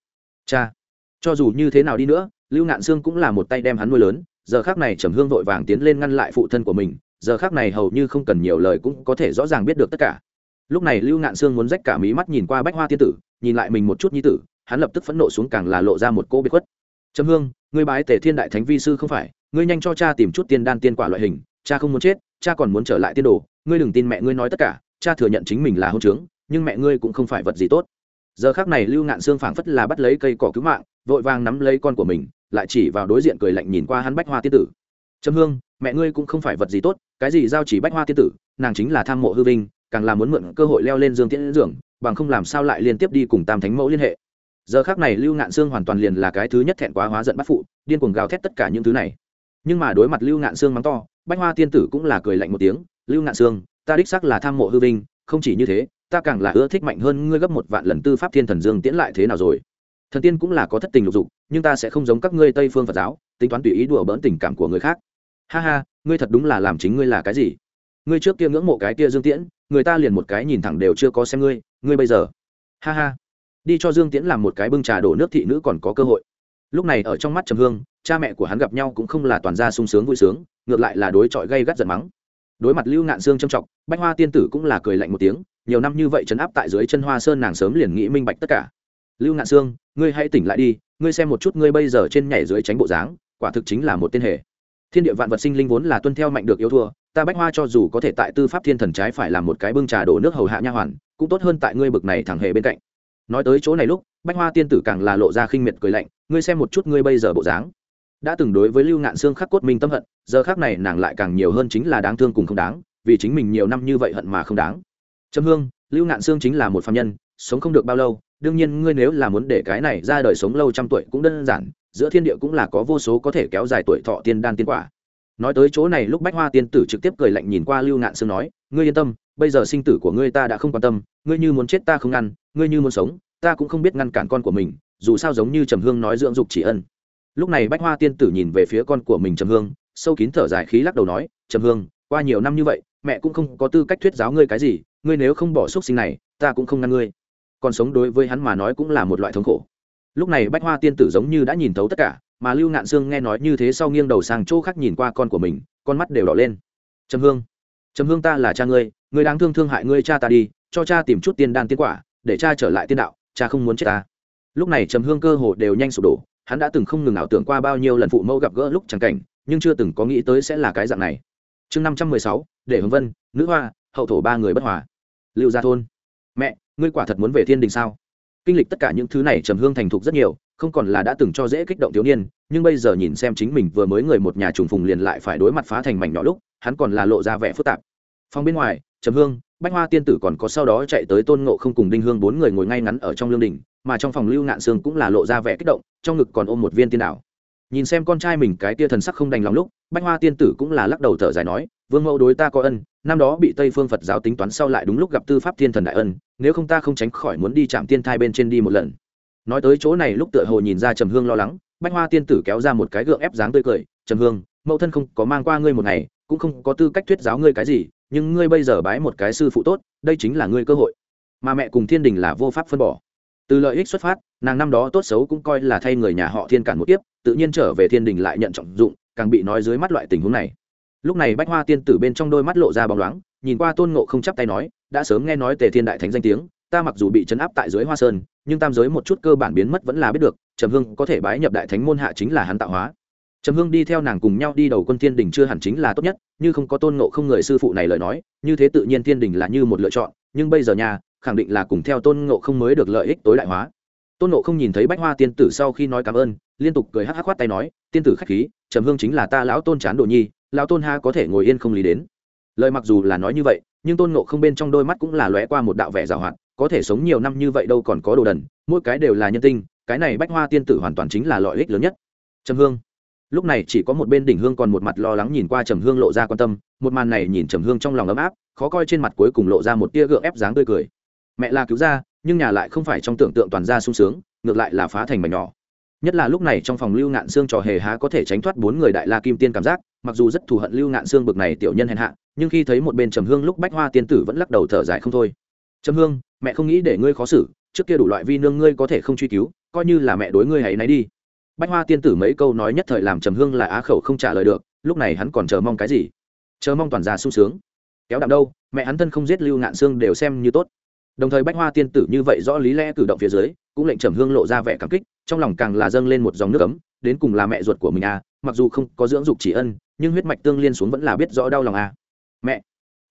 Cha, cho dù như thế nào đi nữa, lưu ngạn sương cũng là một tay đem hắn nuôi lớn, giờ khác này trầm hương vội vàng tiến lên ngăn lại phụ thân của mình, giờ khác này hầu như không cần nhiều lời cũng có thể rõ ràng biết được tất cả lúc này lưu ngạn sương muốn rách cả mí mắt nhìn qua bách hoa tiên tử, nhìn lại mình một chút nhi tử, hắn lập tức phẫn nộ xuống càng là lộ ra một cô biệt khuất. Trầm hương, ngươi bái tề thiên đại thánh vi sư không phải, ngươi nhanh cho cha tìm chút tiên đan tiên quả loại hình, cha không muốn chết, cha còn muốn trở lại tiên đồ, ngươi đừng tin mẹ ngươi nói tất cả, cha thừa nhận chính mình là hôn trướng, nhưng mẹ ngươi cũng không phải vật gì tốt. Giờ khác này lưu ngạn sương phảng phất là bắt lấy cây cỏ cứu mạng, vội vàng nắm lấy con của mình, lại chỉ vào đối diện cười lạnh nhìn qua hắn bách hoa tiên tử. Trầm hương, mẹ ngươi cũng không phải vật gì tốt, cái gì giao chỉ bách hoa tiên tử, nàng chính là tham mộ hư vinh càng là muốn mượn cơ hội leo lên dương tiễn dưỡng, bằng không làm sao lại liên tiếp đi cùng tam thánh mẫu liên hệ. Giờ khác này lưu ngạn sương hoàn toàn liền là cái thứ nhất thẹn quá hóa giận bắt phụ, điên cuồng gào thét tất cả những thứ này. Nhưng mà đối mặt lưu ngạn sương mắng to, bách hoa tiên tử cũng là cười lạnh một tiếng, lưu ngạn sương, ta đích xác là tham mộ hư vinh, không chỉ như thế, ta càng là ưa thích mạnh hơn ngươi gấp một vạn lần tư pháp thiên thần dương tiễn lại thế nào rồi? Thần tiên cũng là có thất tình lục dục, nhưng ta sẽ không giống các ngươi tây phương phật giáo, tính toán tùy ý đùa bỡn tình cảm của người khác. Ha ha, ngươi thật đúng là làm chính ngươi là cái gì? Ngươi trước kia ngưỡng mộ cái kia dương tiễn, người ta liền một cái nhìn thẳng đều chưa có xem ngươi ngươi bây giờ. Ha ha. Đi cho dương tiễn làm một cái bưng trà đổ nước thị nữ còn có cơ hội. Lúc này ở trong mắt trầm hương, cha mẹ của hắn gặp nhau cũng không là toàn gia sung sướng vui sướng, ngược lại là đối chọi gây gắt giận mắng. Đối mặt lưu ngạn sương trầm trọng bách hoa tiên tử cũng là cười lạnh một tiếng, nhiều năm như vậy chấn áp tại dưới chân hoa sơn nàng sớm liền nghĩ minh bạch tất cả. Lưu ngạn sương, ngươi hãy tỉnh lại đi, ngươi xem một chút ngươi bây giờ trên nhảy dưới tránh bộ dáng, quả thực chính là một tên hệ thiên địa vạn vật sinh linh vốn là tuân theo mạnh được yêu thua ta bách hoa cho dù có thể tại tư pháp thiên thần trái phải làm một cái bưng trà đổ nước hầu hạ nha hoàn, cũng tốt hơn tại ngươi bực này thẳng hề bên cạnh. Nói tới chỗ này lúc, bách hoa tiên tử càng là lộ ra khinh miệt cười lạnh, ngươi xem một chút ngươi bây giờ bộ dáng. Đã từng đối với lưu ngạn xương khắc cốt minh tâm hận, giờ khác này nàng lại càng nhiều hơn chính là đáng thương cùng không đáng, vì chính mình nhiều năm như vậy hận mà không đáng. Trầm hương, lưu ngạn xương chính là một phạm nhân, sống không được bao lâu, đương nhiên ngươi nếu là muốn để cái này ra đời sống lâu trăm tuổi cũng đơn giản, giữa thiên địa cũng là có vô số có thể kéo dài tuổi thọ tiên đan tiên quả nói tới chỗ này lúc bách hoa tiên tử trực tiếp cười lạnh nhìn qua lưu ngạn sương nói, ngươi yên tâm, bây giờ sinh tử của ngươi ta đã không quan tâm, ngươi như muốn chết ta không ngăn, ngươi như muốn sống, ta cũng không biết ngăn cản con của mình, dù sao giống như trầm hương nói dưỡng dục chỉ ân. Lúc này bách hoa tiên tử nhìn về phía con của mình trầm hương, sâu kín thở dài khí lắc đầu nói, trầm hương, qua nhiều năm như vậy, mẹ cũng không có tư cách thuyết giáo ngươi cái gì, ngươi nếu không bỏ xúc sinh này, ta cũng không ngăn ngươi. Còn sống đối với hắn mà nói cũng là một loại thống khổ. Lúc này bách hoa tiên tử giống như đã nhìn thấu tất cả mà lưu ngạn sương nghe nói như thế sau nghiêng đầu sang chỗ khác nhìn qua con của mình, con mắt đều đỏ lên. Trầm hương trầm hương ta là cha ngươi ngươi đáng thương thương hại ngươi cha ta đi, cho cha tìm chút tiên đan tiên quả, để cha trở lại tiên đạo, cha không muốn chết ta. Lúc này trầm hương cơ hồ đều nhanh sụp đổ, hắn đã từng không ngừng ảo tưởng qua bao nhiêu lần phụ mẫu gặp gỡ lúc chẳng cảnh, nhưng chưa từng có nghĩ tới sẽ là cái dạng này. Chương năm trăm mười sáu, để hướng vân, nữ hoa, hậu thổ ba người bất hòa. Lưu gia thôn. Mẹ, ngươi quả thật muốn về thiên đình sao? Kinh lịch tất cả những thứ này trầm hương thành thục rất nhiều không còn là đã từng cho dễ kích động thiếu niên, nhưng bây giờ nhìn xem chính mình vừa mới người một nhà trùng phùng liền lại phải đối mặt phá thành mảnh nhỏ lúc, hắn còn là lộ ra vẻ phức tạp. Phòng bên ngoài, trầm hương, bách hoa tiên tử còn có sau đó chạy tới tôn ngộ không cùng đinh hương bốn người ngồi ngay ngắn ở trong lương đình, mà trong phòng lưu ngạn sương cũng là lộ ra vẻ kích động, trong ngực còn ôm một viên tiên đảo. Nhìn xem con trai mình cái tia thần sắc không đành lòng lúc, bách hoa tiên tử cũng là lắc đầu thở dài nói, vương mẫu đối ta có ân, năm đó bị tây phương phật giáo tính toán sau lại đúng lúc gặp tư pháp thiên thần đại ân, nếu không ta không tránh khỏi muốn đi chạm tiên thai bên trên đi một lần nói tới chỗ này lúc tựa hồ nhìn ra trầm hương lo lắng, bách hoa tiên tử kéo ra một cái gượng ép dáng tươi cười, trầm hương, mẫu thân không có mang qua ngươi một ngày, cũng không có tư cách thuyết giáo ngươi cái gì, nhưng ngươi bây giờ bái một cái sư phụ tốt, đây chính là ngươi cơ hội. Mà mẹ cùng thiên đình là vô pháp phân bỏ. Từ lợi ích xuất phát, nàng năm đó tốt xấu cũng coi là thay người nhà họ thiên cản một tiếp tự nhiên trở về thiên đình lại nhận trọng dụng, càng bị nói dưới mắt loại tình huống này. Lúc này bách hoa tiên tử bên trong đôi mắt lộ ra bóng loáng, nhìn qua tôn ngộ không chắp tay nói, đã sớm nghe nói tề thiên đại thánh danh tiếng ta mặc dù bị chấn áp tại dưới hoa sơn, nhưng tam giới một chút cơ bản biến mất vẫn là biết được, trầm hương có thể bái nhập đại thánh môn hạ chính là hắn tạo hóa. Trầm hương đi theo nàng cùng nhau đi đầu quân thiên đình chưa hẳn chính là tốt nhất, như không có tôn ngộ không người sư phụ này lời nói, như thế tự nhiên thiên đình là như một lựa chọn, nhưng bây giờ nhà khẳng định là cùng theo tôn ngộ không mới được lợi ích tối đại hóa. Tôn ngộ không nhìn thấy bách hoa tiên tử sau khi nói cảm ơn, liên tục cười hắc hắc khoát tay nói, tiên tử khách khí, trầm hương chính là ta lão tôn chán đồ nhi, lão tôn ha có thể ngồi yên không lý đến. Lời mặc dù là nói như vậy, nhưng tôn ngộ không bên trong đôi mắt cũng là lóe qua một đạo vẻ giảo hoạt có thể sống nhiều năm như vậy đâu còn có đồ đần, mỗi cái đều là nhân tinh, cái này bách hoa tiên tử hoàn toàn chính là lợi ích lớn nhất. Trầm hương. Lúc này chỉ có một bên đỉnh hương còn một mặt lo lắng nhìn qua trầm hương lộ ra quan tâm, một màn này nhìn trầm hương trong lòng ấm áp, khó coi trên mặt cuối cùng lộ ra một tia gượng ép dáng tươi cười. Mẹ là cứu ra nhưng nhà lại không phải trong tưởng tượng toàn ra sung sướng, ngược lại là phá thành mảnh nhỏ. Nhất là lúc này trong phòng lưu ngạn xương trò hề há có thể tránh thoát bốn người đại la kim tiên cảm giác, mặc dù rất thù hận lưu ngạn xương bực này tiểu nhân hèn hạ, nhưng khi thấy một bên trầm hương lúc bách hoa tiên tử vẫn lắc đầu thở dài không thôi trầm hương, mẹ không nghĩ để ngươi khó xử, trước kia đủ loại vi nương ngươi có thể không truy cứu, coi như là mẹ đối ngươi hãy náy đi. Bách hoa tiên tử mấy câu nói nhất thời làm trầm hương là á khẩu không trả lời được, lúc này hắn còn chờ mong cái gì? Chờ mong toàn gia sung sướng. Kéo đạm đâu, mẹ hắn thân không giết lưu ngạn xương đều xem như tốt. Đồng thời bách hoa tiên tử như vậy rõ lý lẽ cử động phía dưới, cũng lệnh trầm hương lộ ra vẻ cảm kích, trong lòng càng là dâng lên một dòng nước ấm, đến cùng là mẹ ruột của mình à mặc dù không có dưỡng dục chỉ ân, nhưng huyết mạch tương liên xuống vẫn là biết rõ đau lòng à. Mẹ,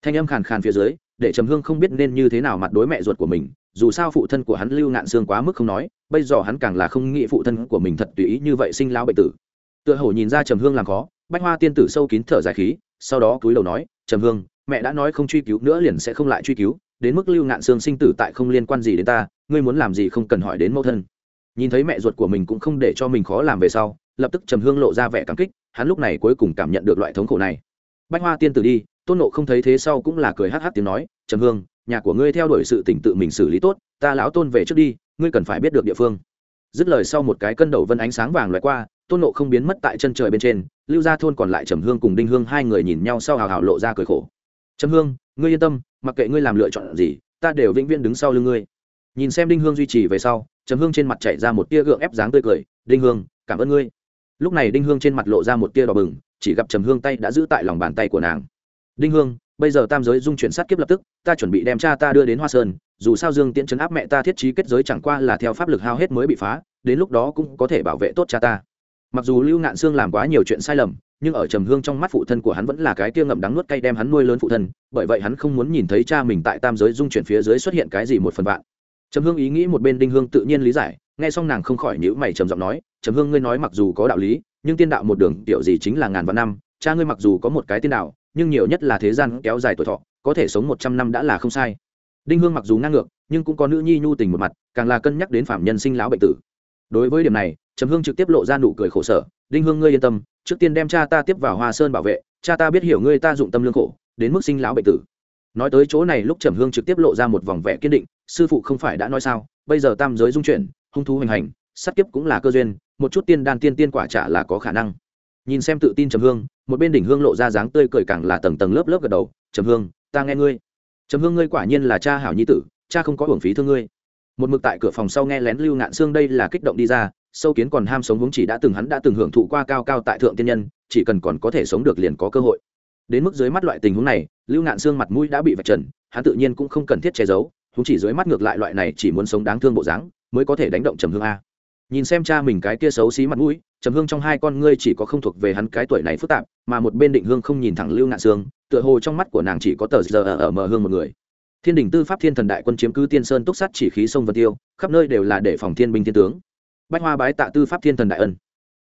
thanh âm khàn khàn phía dưới để trầm hương không biết nên như thế nào mặt đối mẹ ruột của mình, dù sao phụ thân của hắn lưu ngạn xương quá mức không nói, bây giờ hắn càng là không nghĩ phụ thân của mình thật tùy ý như vậy sinh lao bệnh tử. Tựa hồ nhìn ra trầm hương làm khó, bách hoa tiên tử sâu kín thở dài khí, sau đó cúi đầu nói, trầm hương, mẹ đã nói không truy cứu nữa liền sẽ không lại truy cứu, đến mức lưu ngạn xương sinh tử tại không liên quan gì đến ta, ngươi muốn làm gì không cần hỏi đến mẫu thân. Nhìn thấy mẹ ruột của mình cũng không để cho mình khó làm về sau, lập tức trầm hương lộ ra vẻ cảm kích, hắn lúc này cuối cùng cảm nhận được loại thống khổ này. Bách hoa tiên tử đi tôn nộ không thấy thế sau cũng là cười hắc hắc tiếng nói, trầm hương, nhà của ngươi theo đuổi sự tỉnh tự mình xử lý tốt, ta lão tôn về trước đi, ngươi cần phải biết được địa phương. Dứt lời sau một cái cân đầu vân ánh sáng vàng loại qua, tôn nộ không biến mất tại chân trời bên trên, lưu ra thôn còn lại trầm hương cùng đinh hương hai người nhìn nhau sau hào hào lộ ra cười khổ. Trầm hương, ngươi yên tâm, mặc kệ ngươi làm lựa chọn gì, ta đều vĩnh viễn đứng sau lưng ngươi. Nhìn xem đinh hương duy trì về sau, trầm hương trên mặt chạy ra một tia gượng ép dáng tươi cười, đinh hương, cảm ơn ngươi. Lúc này đinh hương trên mặt lộ ra một tia đỏ bừng, chỉ gặp trầm hương tay đã giữ tại lòng bàn tay của nàng đinh hương, bây giờ tam giới dung chuyển sát kiếp lập tức, ta chuẩn bị đem cha ta đưa đến hoa sơn, dù sao dương tiễn chấn áp mẹ ta thiết trí kết giới chẳng qua là theo pháp lực hao hết mới bị phá, đến lúc đó cũng có thể bảo vệ tốt cha ta. Mặc dù lưu ngạn sương làm quá nhiều chuyện sai lầm, nhưng ở trầm hương trong mắt phụ thân của hắn vẫn là cái tiêu ngậm đắng nuốt cay đem hắn nuôi lớn phụ thân, bởi vậy hắn không muốn nhìn thấy cha mình tại tam giới dung chuyển phía dưới xuất hiện cái gì một phần vạn. Trầm hương ý nghĩ một bên đinh hương tự nhiên lý giải, nghe xong nàng không khỏi nhữ mày trầm giọng nói, trầm hương ngươi nói mặc dù có đạo lý, nhưng tiên đạo một đường tiểu gì chính là ngàn vạn năm, cha ngươi mặc dù có một cái tiên đạo nhưng nhiều nhất là thế gian kéo dài tuổi thọ, có thể sống một trăm năm đã là không sai. Đinh hương mặc dù ngang ngược, nhưng cũng có nữ nhi nhu tình một mặt, càng là cân nhắc đến phạm nhân sinh lão bệnh tử. Đối với điểm này, trầm hương trực tiếp lộ ra nụ cười khổ sở, đinh hương ngươi yên tâm, trước tiên đem cha ta tiếp vào hoa sơn bảo vệ, cha ta biết hiểu ngươi ta dụng tâm lương khổ, đến mức sinh lão bệnh tử. Nói tới chỗ này lúc trầm hương trực tiếp lộ ra một vòng vẻ kiên định, sư phụ không phải đã nói sao, bây giờ tam giới dung chuyển, hung thú hoành hành sắp kiếp cũng là cơ duyên, một chút tiên đan tiên tiên quả trả là có khả năng nhìn xem tự tin trầm hương, một bên đỉnh hương lộ ra dáng tươi cười càng là tầng tầng lớp lớp gật đầu, trầm hương, ta nghe ngươi. Trầm hương ngươi quả nhiên là cha hảo nhi tử, cha không có hưởng phí thương ngươi. Một mực tại cửa phòng sau nghe lén lưu ngạn xương đây là kích động đi ra, sâu kiến còn ham sống vốn chỉ đã từng hắn đã từng hưởng thụ qua cao cao tại thượng tiên nhân, chỉ cần còn có thể sống được liền có cơ hội. Đến mức dưới mắt loại tình huống này, lưu ngạn xương mặt mũi đã bị vạch trần, hắn tự nhiên cũng không cần thiết che giấu húng chỉ dưới mắt ngược lại loại này chỉ muốn sống đáng thương bộ dáng, mới có thể đánh động trầm hương a. Nhìn xem cha mình cái kia xấu xí mặt mũi trầm hương trong hai con ngươi chỉ có không thuộc về hắn cái tuổi này phức tạp mà một bên định hương không nhìn thẳng lưu ngạn sương tựa hồ trong mắt của nàng chỉ có tờ giờ ở, ở mờ hương một người. Thiên đình tư pháp thiên thần đại quân chiếm cứ tiên sơn túc sát chỉ khí sông vân tiêu khắp nơi đều là để phòng thiên binh thiên tướng. Bách hoa bái tạ tư pháp thiên thần đại ân.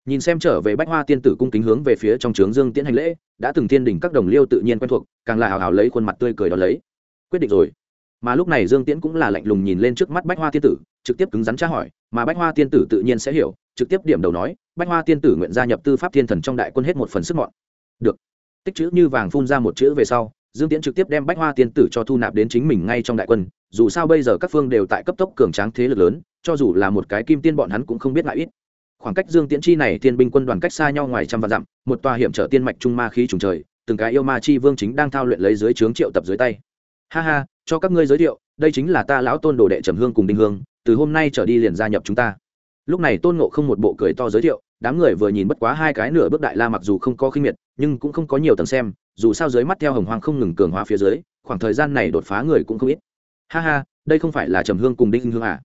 Nhìn xem trở về bách hoa tiên tử cung kính hướng về phía trong trướng dương tiễn hành lễ đã từng thiên đình các đồng liêu tự nhiên quen thuộc càng là hào hào lấy khuôn mặt tươi cười đó lấy. Quyết định rồi. Mà lúc này dương tiễn cũng là lạnh lùng nhìn lên trước mắt bách hoa tiên tử trực tiếp cứng rắn tra hỏi mà bách hoa tiên tử tự nhiên sẽ hiểu trực tiếp điểm đầu nói, bách hoa tiên tử nguyện gia nhập tư pháp thiên thần trong đại quân hết một phần sức mọn. Được. Tích chữ như vàng phun ra một chữ về sau, dương tiễn trực tiếp đem bách hoa tiên tử cho thu nạp đến chính mình ngay trong đại quân, dù sao bây giờ các phương đều tại cấp tốc cường tráng thế lực lớn, cho dù là một cái kim tiên bọn hắn cũng không biết ngại ít. Khoảng cách dương tiễn chi này tiên binh quân đoàn cách xa nhau ngoài trăm vạn dặm, một tòa hiểm trở tiên mạch trung ma khí trùng trời, từng cái yêu ma chi vương chính đang thao luyện lấy dưới trướng triệu tập dưới tay. Ha ha, cho các ngươi giới thiệu, đây chính là ta lão tôn đồ đệ trầm hương cùng đinh hương, từ hôm nay trở đi liền gia nhập chúng ta lúc này tôn ngộ không một bộ cười to giới thiệu, đám người vừa nhìn bất quá hai cái nửa bước đại la mặc dù không có khinh miệt, nhưng cũng không có nhiều tầng xem, dù sao dưới mắt theo hồng hoàng không ngừng cường hóa phía dưới, khoảng thời gian này đột phá người cũng không ít. Ha ha, đây không phải là trầm hương cùng đinh hương à?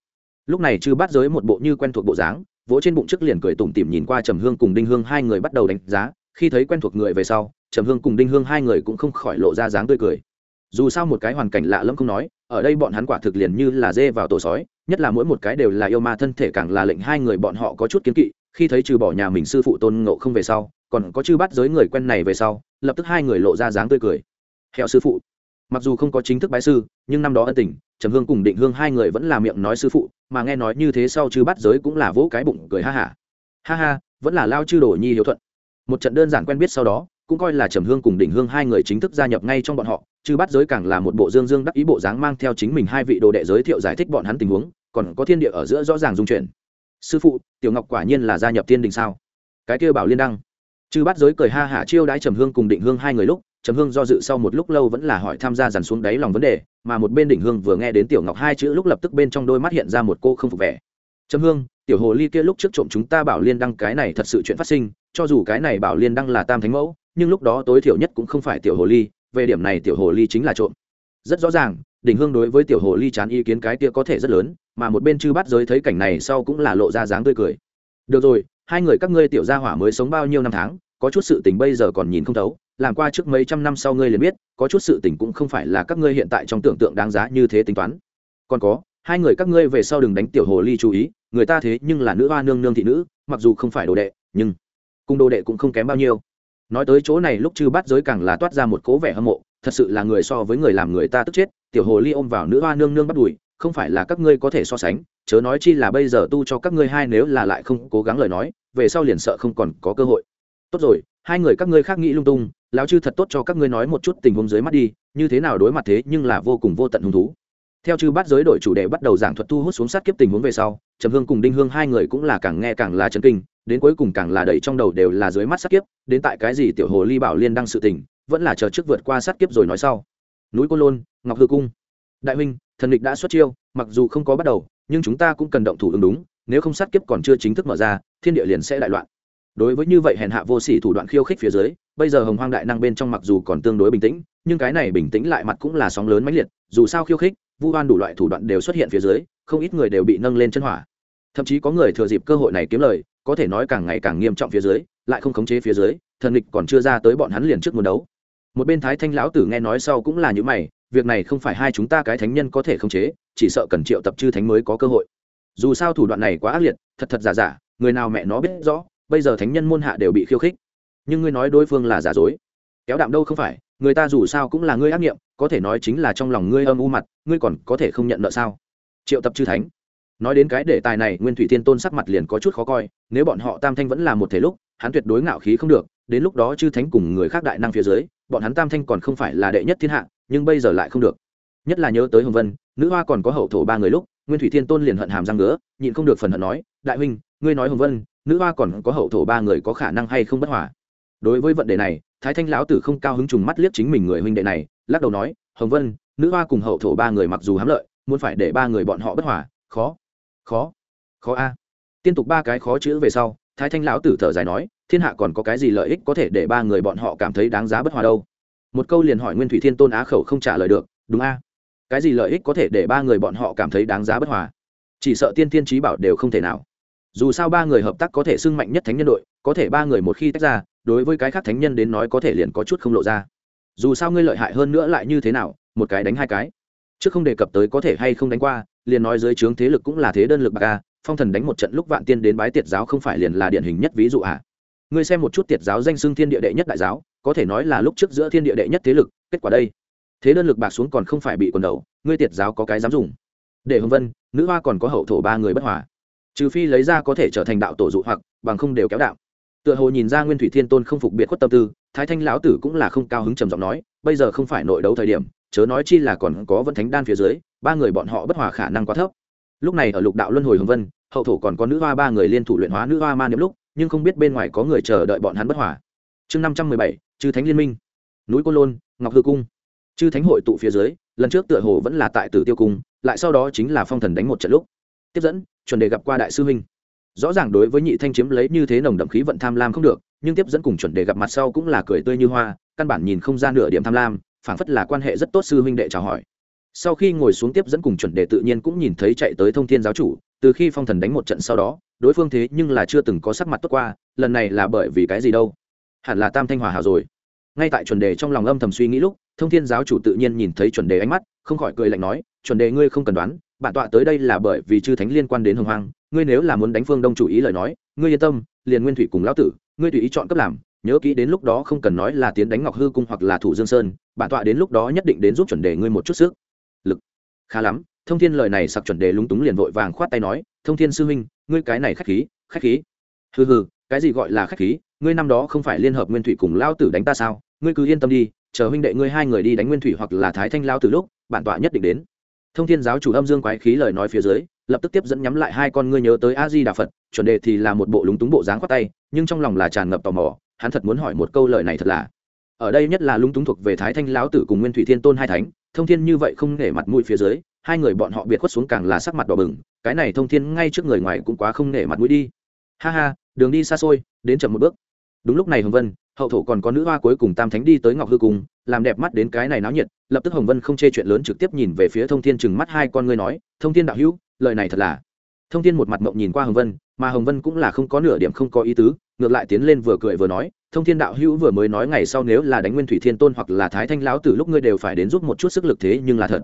Lúc này chư bắt giới một bộ như quen thuộc bộ dáng, vỗ trên bụng trước liền cười tủm tỉm nhìn qua trầm hương cùng đinh hương hai người bắt đầu đánh giá, khi thấy quen thuộc người về sau, trầm hương cùng đinh hương hai người cũng không khỏi lộ ra dáng tươi cười. Dù sao một cái hoàn cảnh lạ lẫm không nói, ở đây bọn hắn quả thực liền như là dê vào tổ sói nhất là mỗi một cái đều là yêu ma thân thể càng là lệnh hai người bọn họ có chút kiến kỵ, khi thấy trừ bỏ nhà mình sư phụ tôn ngộ không về sau, còn có chư bắt giới người quen này về sau, lập tức hai người lộ ra dáng tươi cười. Hẹo sư phụ. Mặc dù không có chính thức bái sư, nhưng năm đó ân tình, trầm hương cùng định hương hai người vẫn là miệng nói sư phụ, mà nghe nói như thế sau chư bắt giới cũng là vỗ cái bụng cười ha hả. Ha. ha ha vẫn là lao chư đồ nhi hiếu thuận. Một trận đơn giản quen biết sau đó, cũng coi là trầm hương cùng đỉnh hương hai người chính thức gia nhập ngay trong bọn họ chư bắt giới càng là một bộ dương dương đắc ý bộ dáng mang theo chính mình hai vị đồ đệ giới thiệu giải thích bọn hắn tình huống, còn có thiên địa ở giữa rõ ràng dung chuyển. Sư phụ, tiểu ngọc quả nhiên là gia nhập thiên đình sao? Cái kia bảo liên đăng. Chư bắt giới cười ha hả chiêu đãi trầm hương cùng định hương hai người lúc, trầm hương do dự sau một lúc lâu vẫn là hỏi tham gia dàn xuống đáy lòng vấn đề, mà một bên đỉnh hương vừa nghe đến tiểu ngọc hai chữ lúc lập tức bên trong đôi mắt hiện ra một cô không phục vẻ. Trầm hương, tiểu hồ ly kia lúc trước trộm chúng ta bảo liên đăng cái này thật sự chuyện phát sinh, cho dù cái này bảo liên đăng là tam thánh mẫu, nhưng lúc đó tối thiểu nhất cũng không phải tiểu hồ ly về điểm này tiểu hồ ly chính là trộm. Rất rõ ràng đỉnh hương đối với tiểu hồ ly chán ý kiến cái kia có thể rất lớn, mà một bên chư bắt giới thấy cảnh này sau cũng là lộ ra dáng tươi cười. Được rồi, hai người các ngươi tiểu gia hỏa mới sống bao nhiêu năm tháng, có chút sự tình bây giờ còn nhìn không thấu, làm qua trước mấy trăm năm sau ngươi liền biết, có chút sự tình cũng không phải là các ngươi hiện tại trong tưởng tượng đáng giá như thế tính toán. Còn có, hai người các ngươi về sau đừng đánh tiểu hồ ly chú ý, người ta thế nhưng là nữ hoa nương nương thị nữ, mặc dù không phải đồ đệ, nhưng cùng đồ đệ cũng không kém bao nhiêu nói tới chỗ này lúc chư bắt giới càng là toát ra một cố vẻ hâm mộ, thật sự là người so với người làm người ta tức chết, tiểu hồ ly ôm vào nữ hoa nương nương bắt đùi, không phải là các ngươi có thể so sánh, chớ nói chi là bây giờ tu cho các ngươi hai nếu là lại không cố gắng lời nói, về sau liền sợ không còn có cơ hội. Tốt rồi, hai người các ngươi khác nghĩ lung tung, lão chư thật tốt cho các ngươi nói một chút tình huống dưới mắt đi, như thế nào đối mặt thế nhưng là vô cùng vô tận hứng thú. Theo chư bắt giới đổi chủ đề bắt đầu giảng thuật thu hút xuống sát kiếp tình huống về sau, trầm hương cùng đinh hương hai người cũng là càng nghe càng là chấn kinh đến cuối cùng càng là đẩy trong đầu đều là dưới mắt sát kiếp, đến tại cái gì tiểu hồ ly bảo liên đăng sự tình, vẫn là chờ trước vượt qua sát kiếp rồi nói sau. Núi côn lôn, ngọc hư cung. Đại huynh, thần địch đã xuất chiêu, mặc dù không có bắt đầu, nhưng chúng ta cũng cần động thủ ứng đúng, nếu không sát kiếp còn chưa chính thức mở ra, thiên địa liền sẽ đại loạn. Đối với như vậy hèn hạ vô sỉ thủ đoạn khiêu khích phía dưới, bây giờ hồng hoang đại năng bên trong mặc dù còn tương đối bình tĩnh, nhưng cái này bình tĩnh lại mặt cũng là sóng lớn mãnh liệt, dù sao khiêu khích, vu oan đủ loại thủ đoạn đều xuất hiện phía dưới, không ít người đều bị nâng lên chân hỏa thậm chí có người thừa dịp cơ hội này kiếm lời, có thể nói càng ngày càng nghiêm trọng phía dưới, lại không khống chế phía dưới, thần địch còn chưa ra tới bọn hắn liền trước muốn đấu. Một bên thái thanh lão tử nghe nói sau cũng là những mày, việc này không phải hai chúng ta cái thánh nhân có thể khống chế, chỉ sợ cần triệu tập chư thánh mới có cơ hội. Dù sao thủ đoạn này quá ác liệt, thật thật giả giả, người nào mẹ nó biết rõ, bây giờ thánh nhân môn hạ đều bị khiêu khích. Nhưng ngươi nói đối phương là giả dối. Kéo đạm đâu không phải, người ta dù sao cũng là ngươi ác nghiệm, có thể nói chính là trong lòng ngươi âm u mặt, ngươi còn có thể không nhận nợ sao? Triệu tập chư thánh nói đến cái đề tài này, nguyên thủy thiên tôn sắc mặt liền có chút khó coi, nếu bọn họ tam thanh vẫn là một thể lúc, hắn tuyệt đối ngạo khí không được, đến lúc đó chư thánh cùng người khác đại năng phía dưới, bọn hắn tam thanh còn không phải là đệ nhất thiên hạ, nhưng bây giờ lại không được. Nhất là nhớ tới hồng vân, nữ hoa còn có hậu thổ ba người lúc, nguyên thủy thiên tôn liền hận hàm răng ngứa, nhịn không được phần hận nói, đại huynh, ngươi nói hồng vân, nữ hoa còn có hậu thổ ba người có khả năng hay không bất hòa? Đối với vấn đề này, thái thanh lão tử không cao hứng trùng mắt liếc chính mình người huynh đệ này, lắc đầu nói, hồng vân, nữ hoa cùng hậu thổ ba người mặc dù hám lợi, muốn phải để ba người bọn họ bất hòa, khó khó. Khó a. Tiên tục ba cái khó chữ về sau, thái thanh lão tử thở dài nói, thiên hạ còn có cái gì lợi ích có thể để ba người bọn họ cảm thấy đáng giá bất hòa đâu? Một câu liền hỏi nguyên thủy thiên tôn á khẩu không trả lời được, đúng a. Cái gì lợi ích có thể để ba người bọn họ cảm thấy đáng giá bất hòa? Chỉ sợ tiên thiên trí bảo đều không thể nào. Dù sao ba người hợp tác có thể sưng mạnh nhất thánh nhân đội, có thể ba người một khi tách ra, đối với cái khác thánh nhân đến nói có thể liền có chút không lộ ra. Dù sao ngươi lợi hại hơn nữa lại như thế nào, một cái đánh hai cái. Trước không đề cập tới có thể hay không đánh qua liền nói dưới trướng thế lực cũng là thế đơn lực bạc a, phong thần đánh một trận lúc vạn tiên đến bái tiệt giáo không phải liền là điển hình nhất ví dụ à? Ngươi xem một chút tiệt giáo danh xưng thiên địa đệ nhất đại giáo, có thể nói là lúc trước giữa thiên địa đệ nhất thế lực, kết quả đây. Thế đơn lực bạc xuống còn không phải bị quần đầu, ngươi tiệt giáo có cái dám dùng. Để hồng vân, nữ hoa còn có hậu thổ ba người bất hòa. Trừ phi lấy ra có thể trở thành đạo tổ dụ hoặc, bằng không đều kéo đạo tựa hồ nhìn ra nguyên thủy thiên tôn không phục biệt khuất tâm tư, thái thanh lão tử cũng là không cao hứng trầm giọng nói, bây giờ không phải nội đấu thời điểm chớ nói chi là còn có vẫn thánh đan phía dưới, ba người bọn họ bất hòa khả năng quá thấp. Lúc này ở lục đạo luân hồi hồng vân, hậu thổ còn có nữ hoa ba người liên thủ luyện hóa nữ hoa ma niệm lúc, nhưng không biết bên ngoài có người chờ đợi bọn hắn bất hòa. Chương năm trăm mười bảy, chư thánh liên minh. Núi côn lôn, ngọc hư cung. Chư thánh hội tụ phía dưới, lần trước tựa hồ vẫn là tại tử tiêu cung, lại sau đó chính là phong thần đánh một trận lúc. Tiếp dẫn, chuẩn đề gặp qua đại sư huynh. Rõ ràng đối với nhị thanh chiếm lấy như thế nồng đậm khí vận tham lam không được, nhưng tiếp dẫn cùng chuẩn đề gặp mặt sau cũng là cười tươi như hoa, căn bản nhìn không ra nửa điểm tham lam phảng phất là quan hệ rất tốt sư huynh đệ chào hỏi. Sau khi ngồi xuống tiếp dẫn cùng chuẩn đề tự nhiên cũng nhìn thấy chạy tới thông thiên giáo chủ, từ khi phong thần đánh một trận sau đó, đối phương thế nhưng là chưa từng có sắc mặt tốt qua, lần này là bởi vì cái gì đâu? Hẳn là tam thanh hòa hảo rồi. Ngay tại chuẩn đề trong lòng âm thầm suy nghĩ lúc, thông thiên giáo chủ tự nhiên nhìn thấy chuẩn đề ánh mắt, không khỏi cười lạnh nói, chuẩn đề ngươi không cần đoán, bản tọa tới đây là bởi vì chư thánh liên quan đến hồng hoang, ngươi nếu là muốn đánh phương đông chủ ý lời nói, ngươi yên tâm, liền nguyên thủy cùng lão tử, ngươi tùy ý chọn cấp làm nhớ kỹ đến lúc đó không cần nói là tiến đánh ngọc hư cung hoặc là thủ dương sơn, bản tọa đến lúc đó nhất định đến giúp chuẩn đề ngươi một chút sức. Lực. Khá lắm, thông thiên lời này sặc chuẩn đề lúng túng liền vội vàng khoát tay nói, thông thiên sư huynh, ngươi cái này khách khí khách khí. Hừ hừ, cái gì gọi là khách khí? Ngươi năm đó không phải liên hợp nguyên thủy cùng lao tử đánh ta sao? Ngươi cứ yên tâm đi, chờ huynh đệ ngươi hai người đi đánh nguyên thủy hoặc là thái thanh lao từ lúc, bản tọa nhất định đến. Thông thiên giáo chủ âm dương quái khí lời nói phía dưới, lập tức tiếp dẫn nhắm lại hai con ngươi nhớ tới a di đà phật, chuẩn đề thì là một bộ lúng túng bộ dáng khoát tay, nhưng trong lòng là tràn ngập tò mò hắn thật muốn hỏi một câu lời này thật là. Ở đây nhất là lúng túng thuộc về thái thanh lão tử cùng nguyên thủy thiên tôn hai thánh, thông thiên như vậy không nể mặt mũi phía dưới, hai người bọn họ biệt khuất xuống càng là sắc mặt đỏ bừng, cái này thông thiên ngay trước người ngoài cũng quá không nể mặt mũi đi. Ha ha, đường đi xa xôi, đến chậm một bước. Đúng lúc này hồng vân, hậu thổ còn có nữ hoa cuối cùng tam thánh đi tới ngọc hư cung, làm đẹp mắt đến cái này náo nhiệt, lập tức hồng vân không chê chuyện lớn trực tiếp nhìn về phía thông thiên chừng mắt hai con ngươi nói, thông thiên đạo hữu, lời này thật là. Thông thiên một mặt mộng nhìn qua hồng vân, mà hồng vân cũng là không có nửa điểm không có ý tứ ngược lại tiến lên vừa cười vừa nói, thông thiên đạo hữu vừa mới nói ngày sau nếu là đánh nguyên thủy thiên tôn hoặc là thái thanh lão từ lúc ngươi đều phải đến giúp một chút sức lực thế nhưng là thật.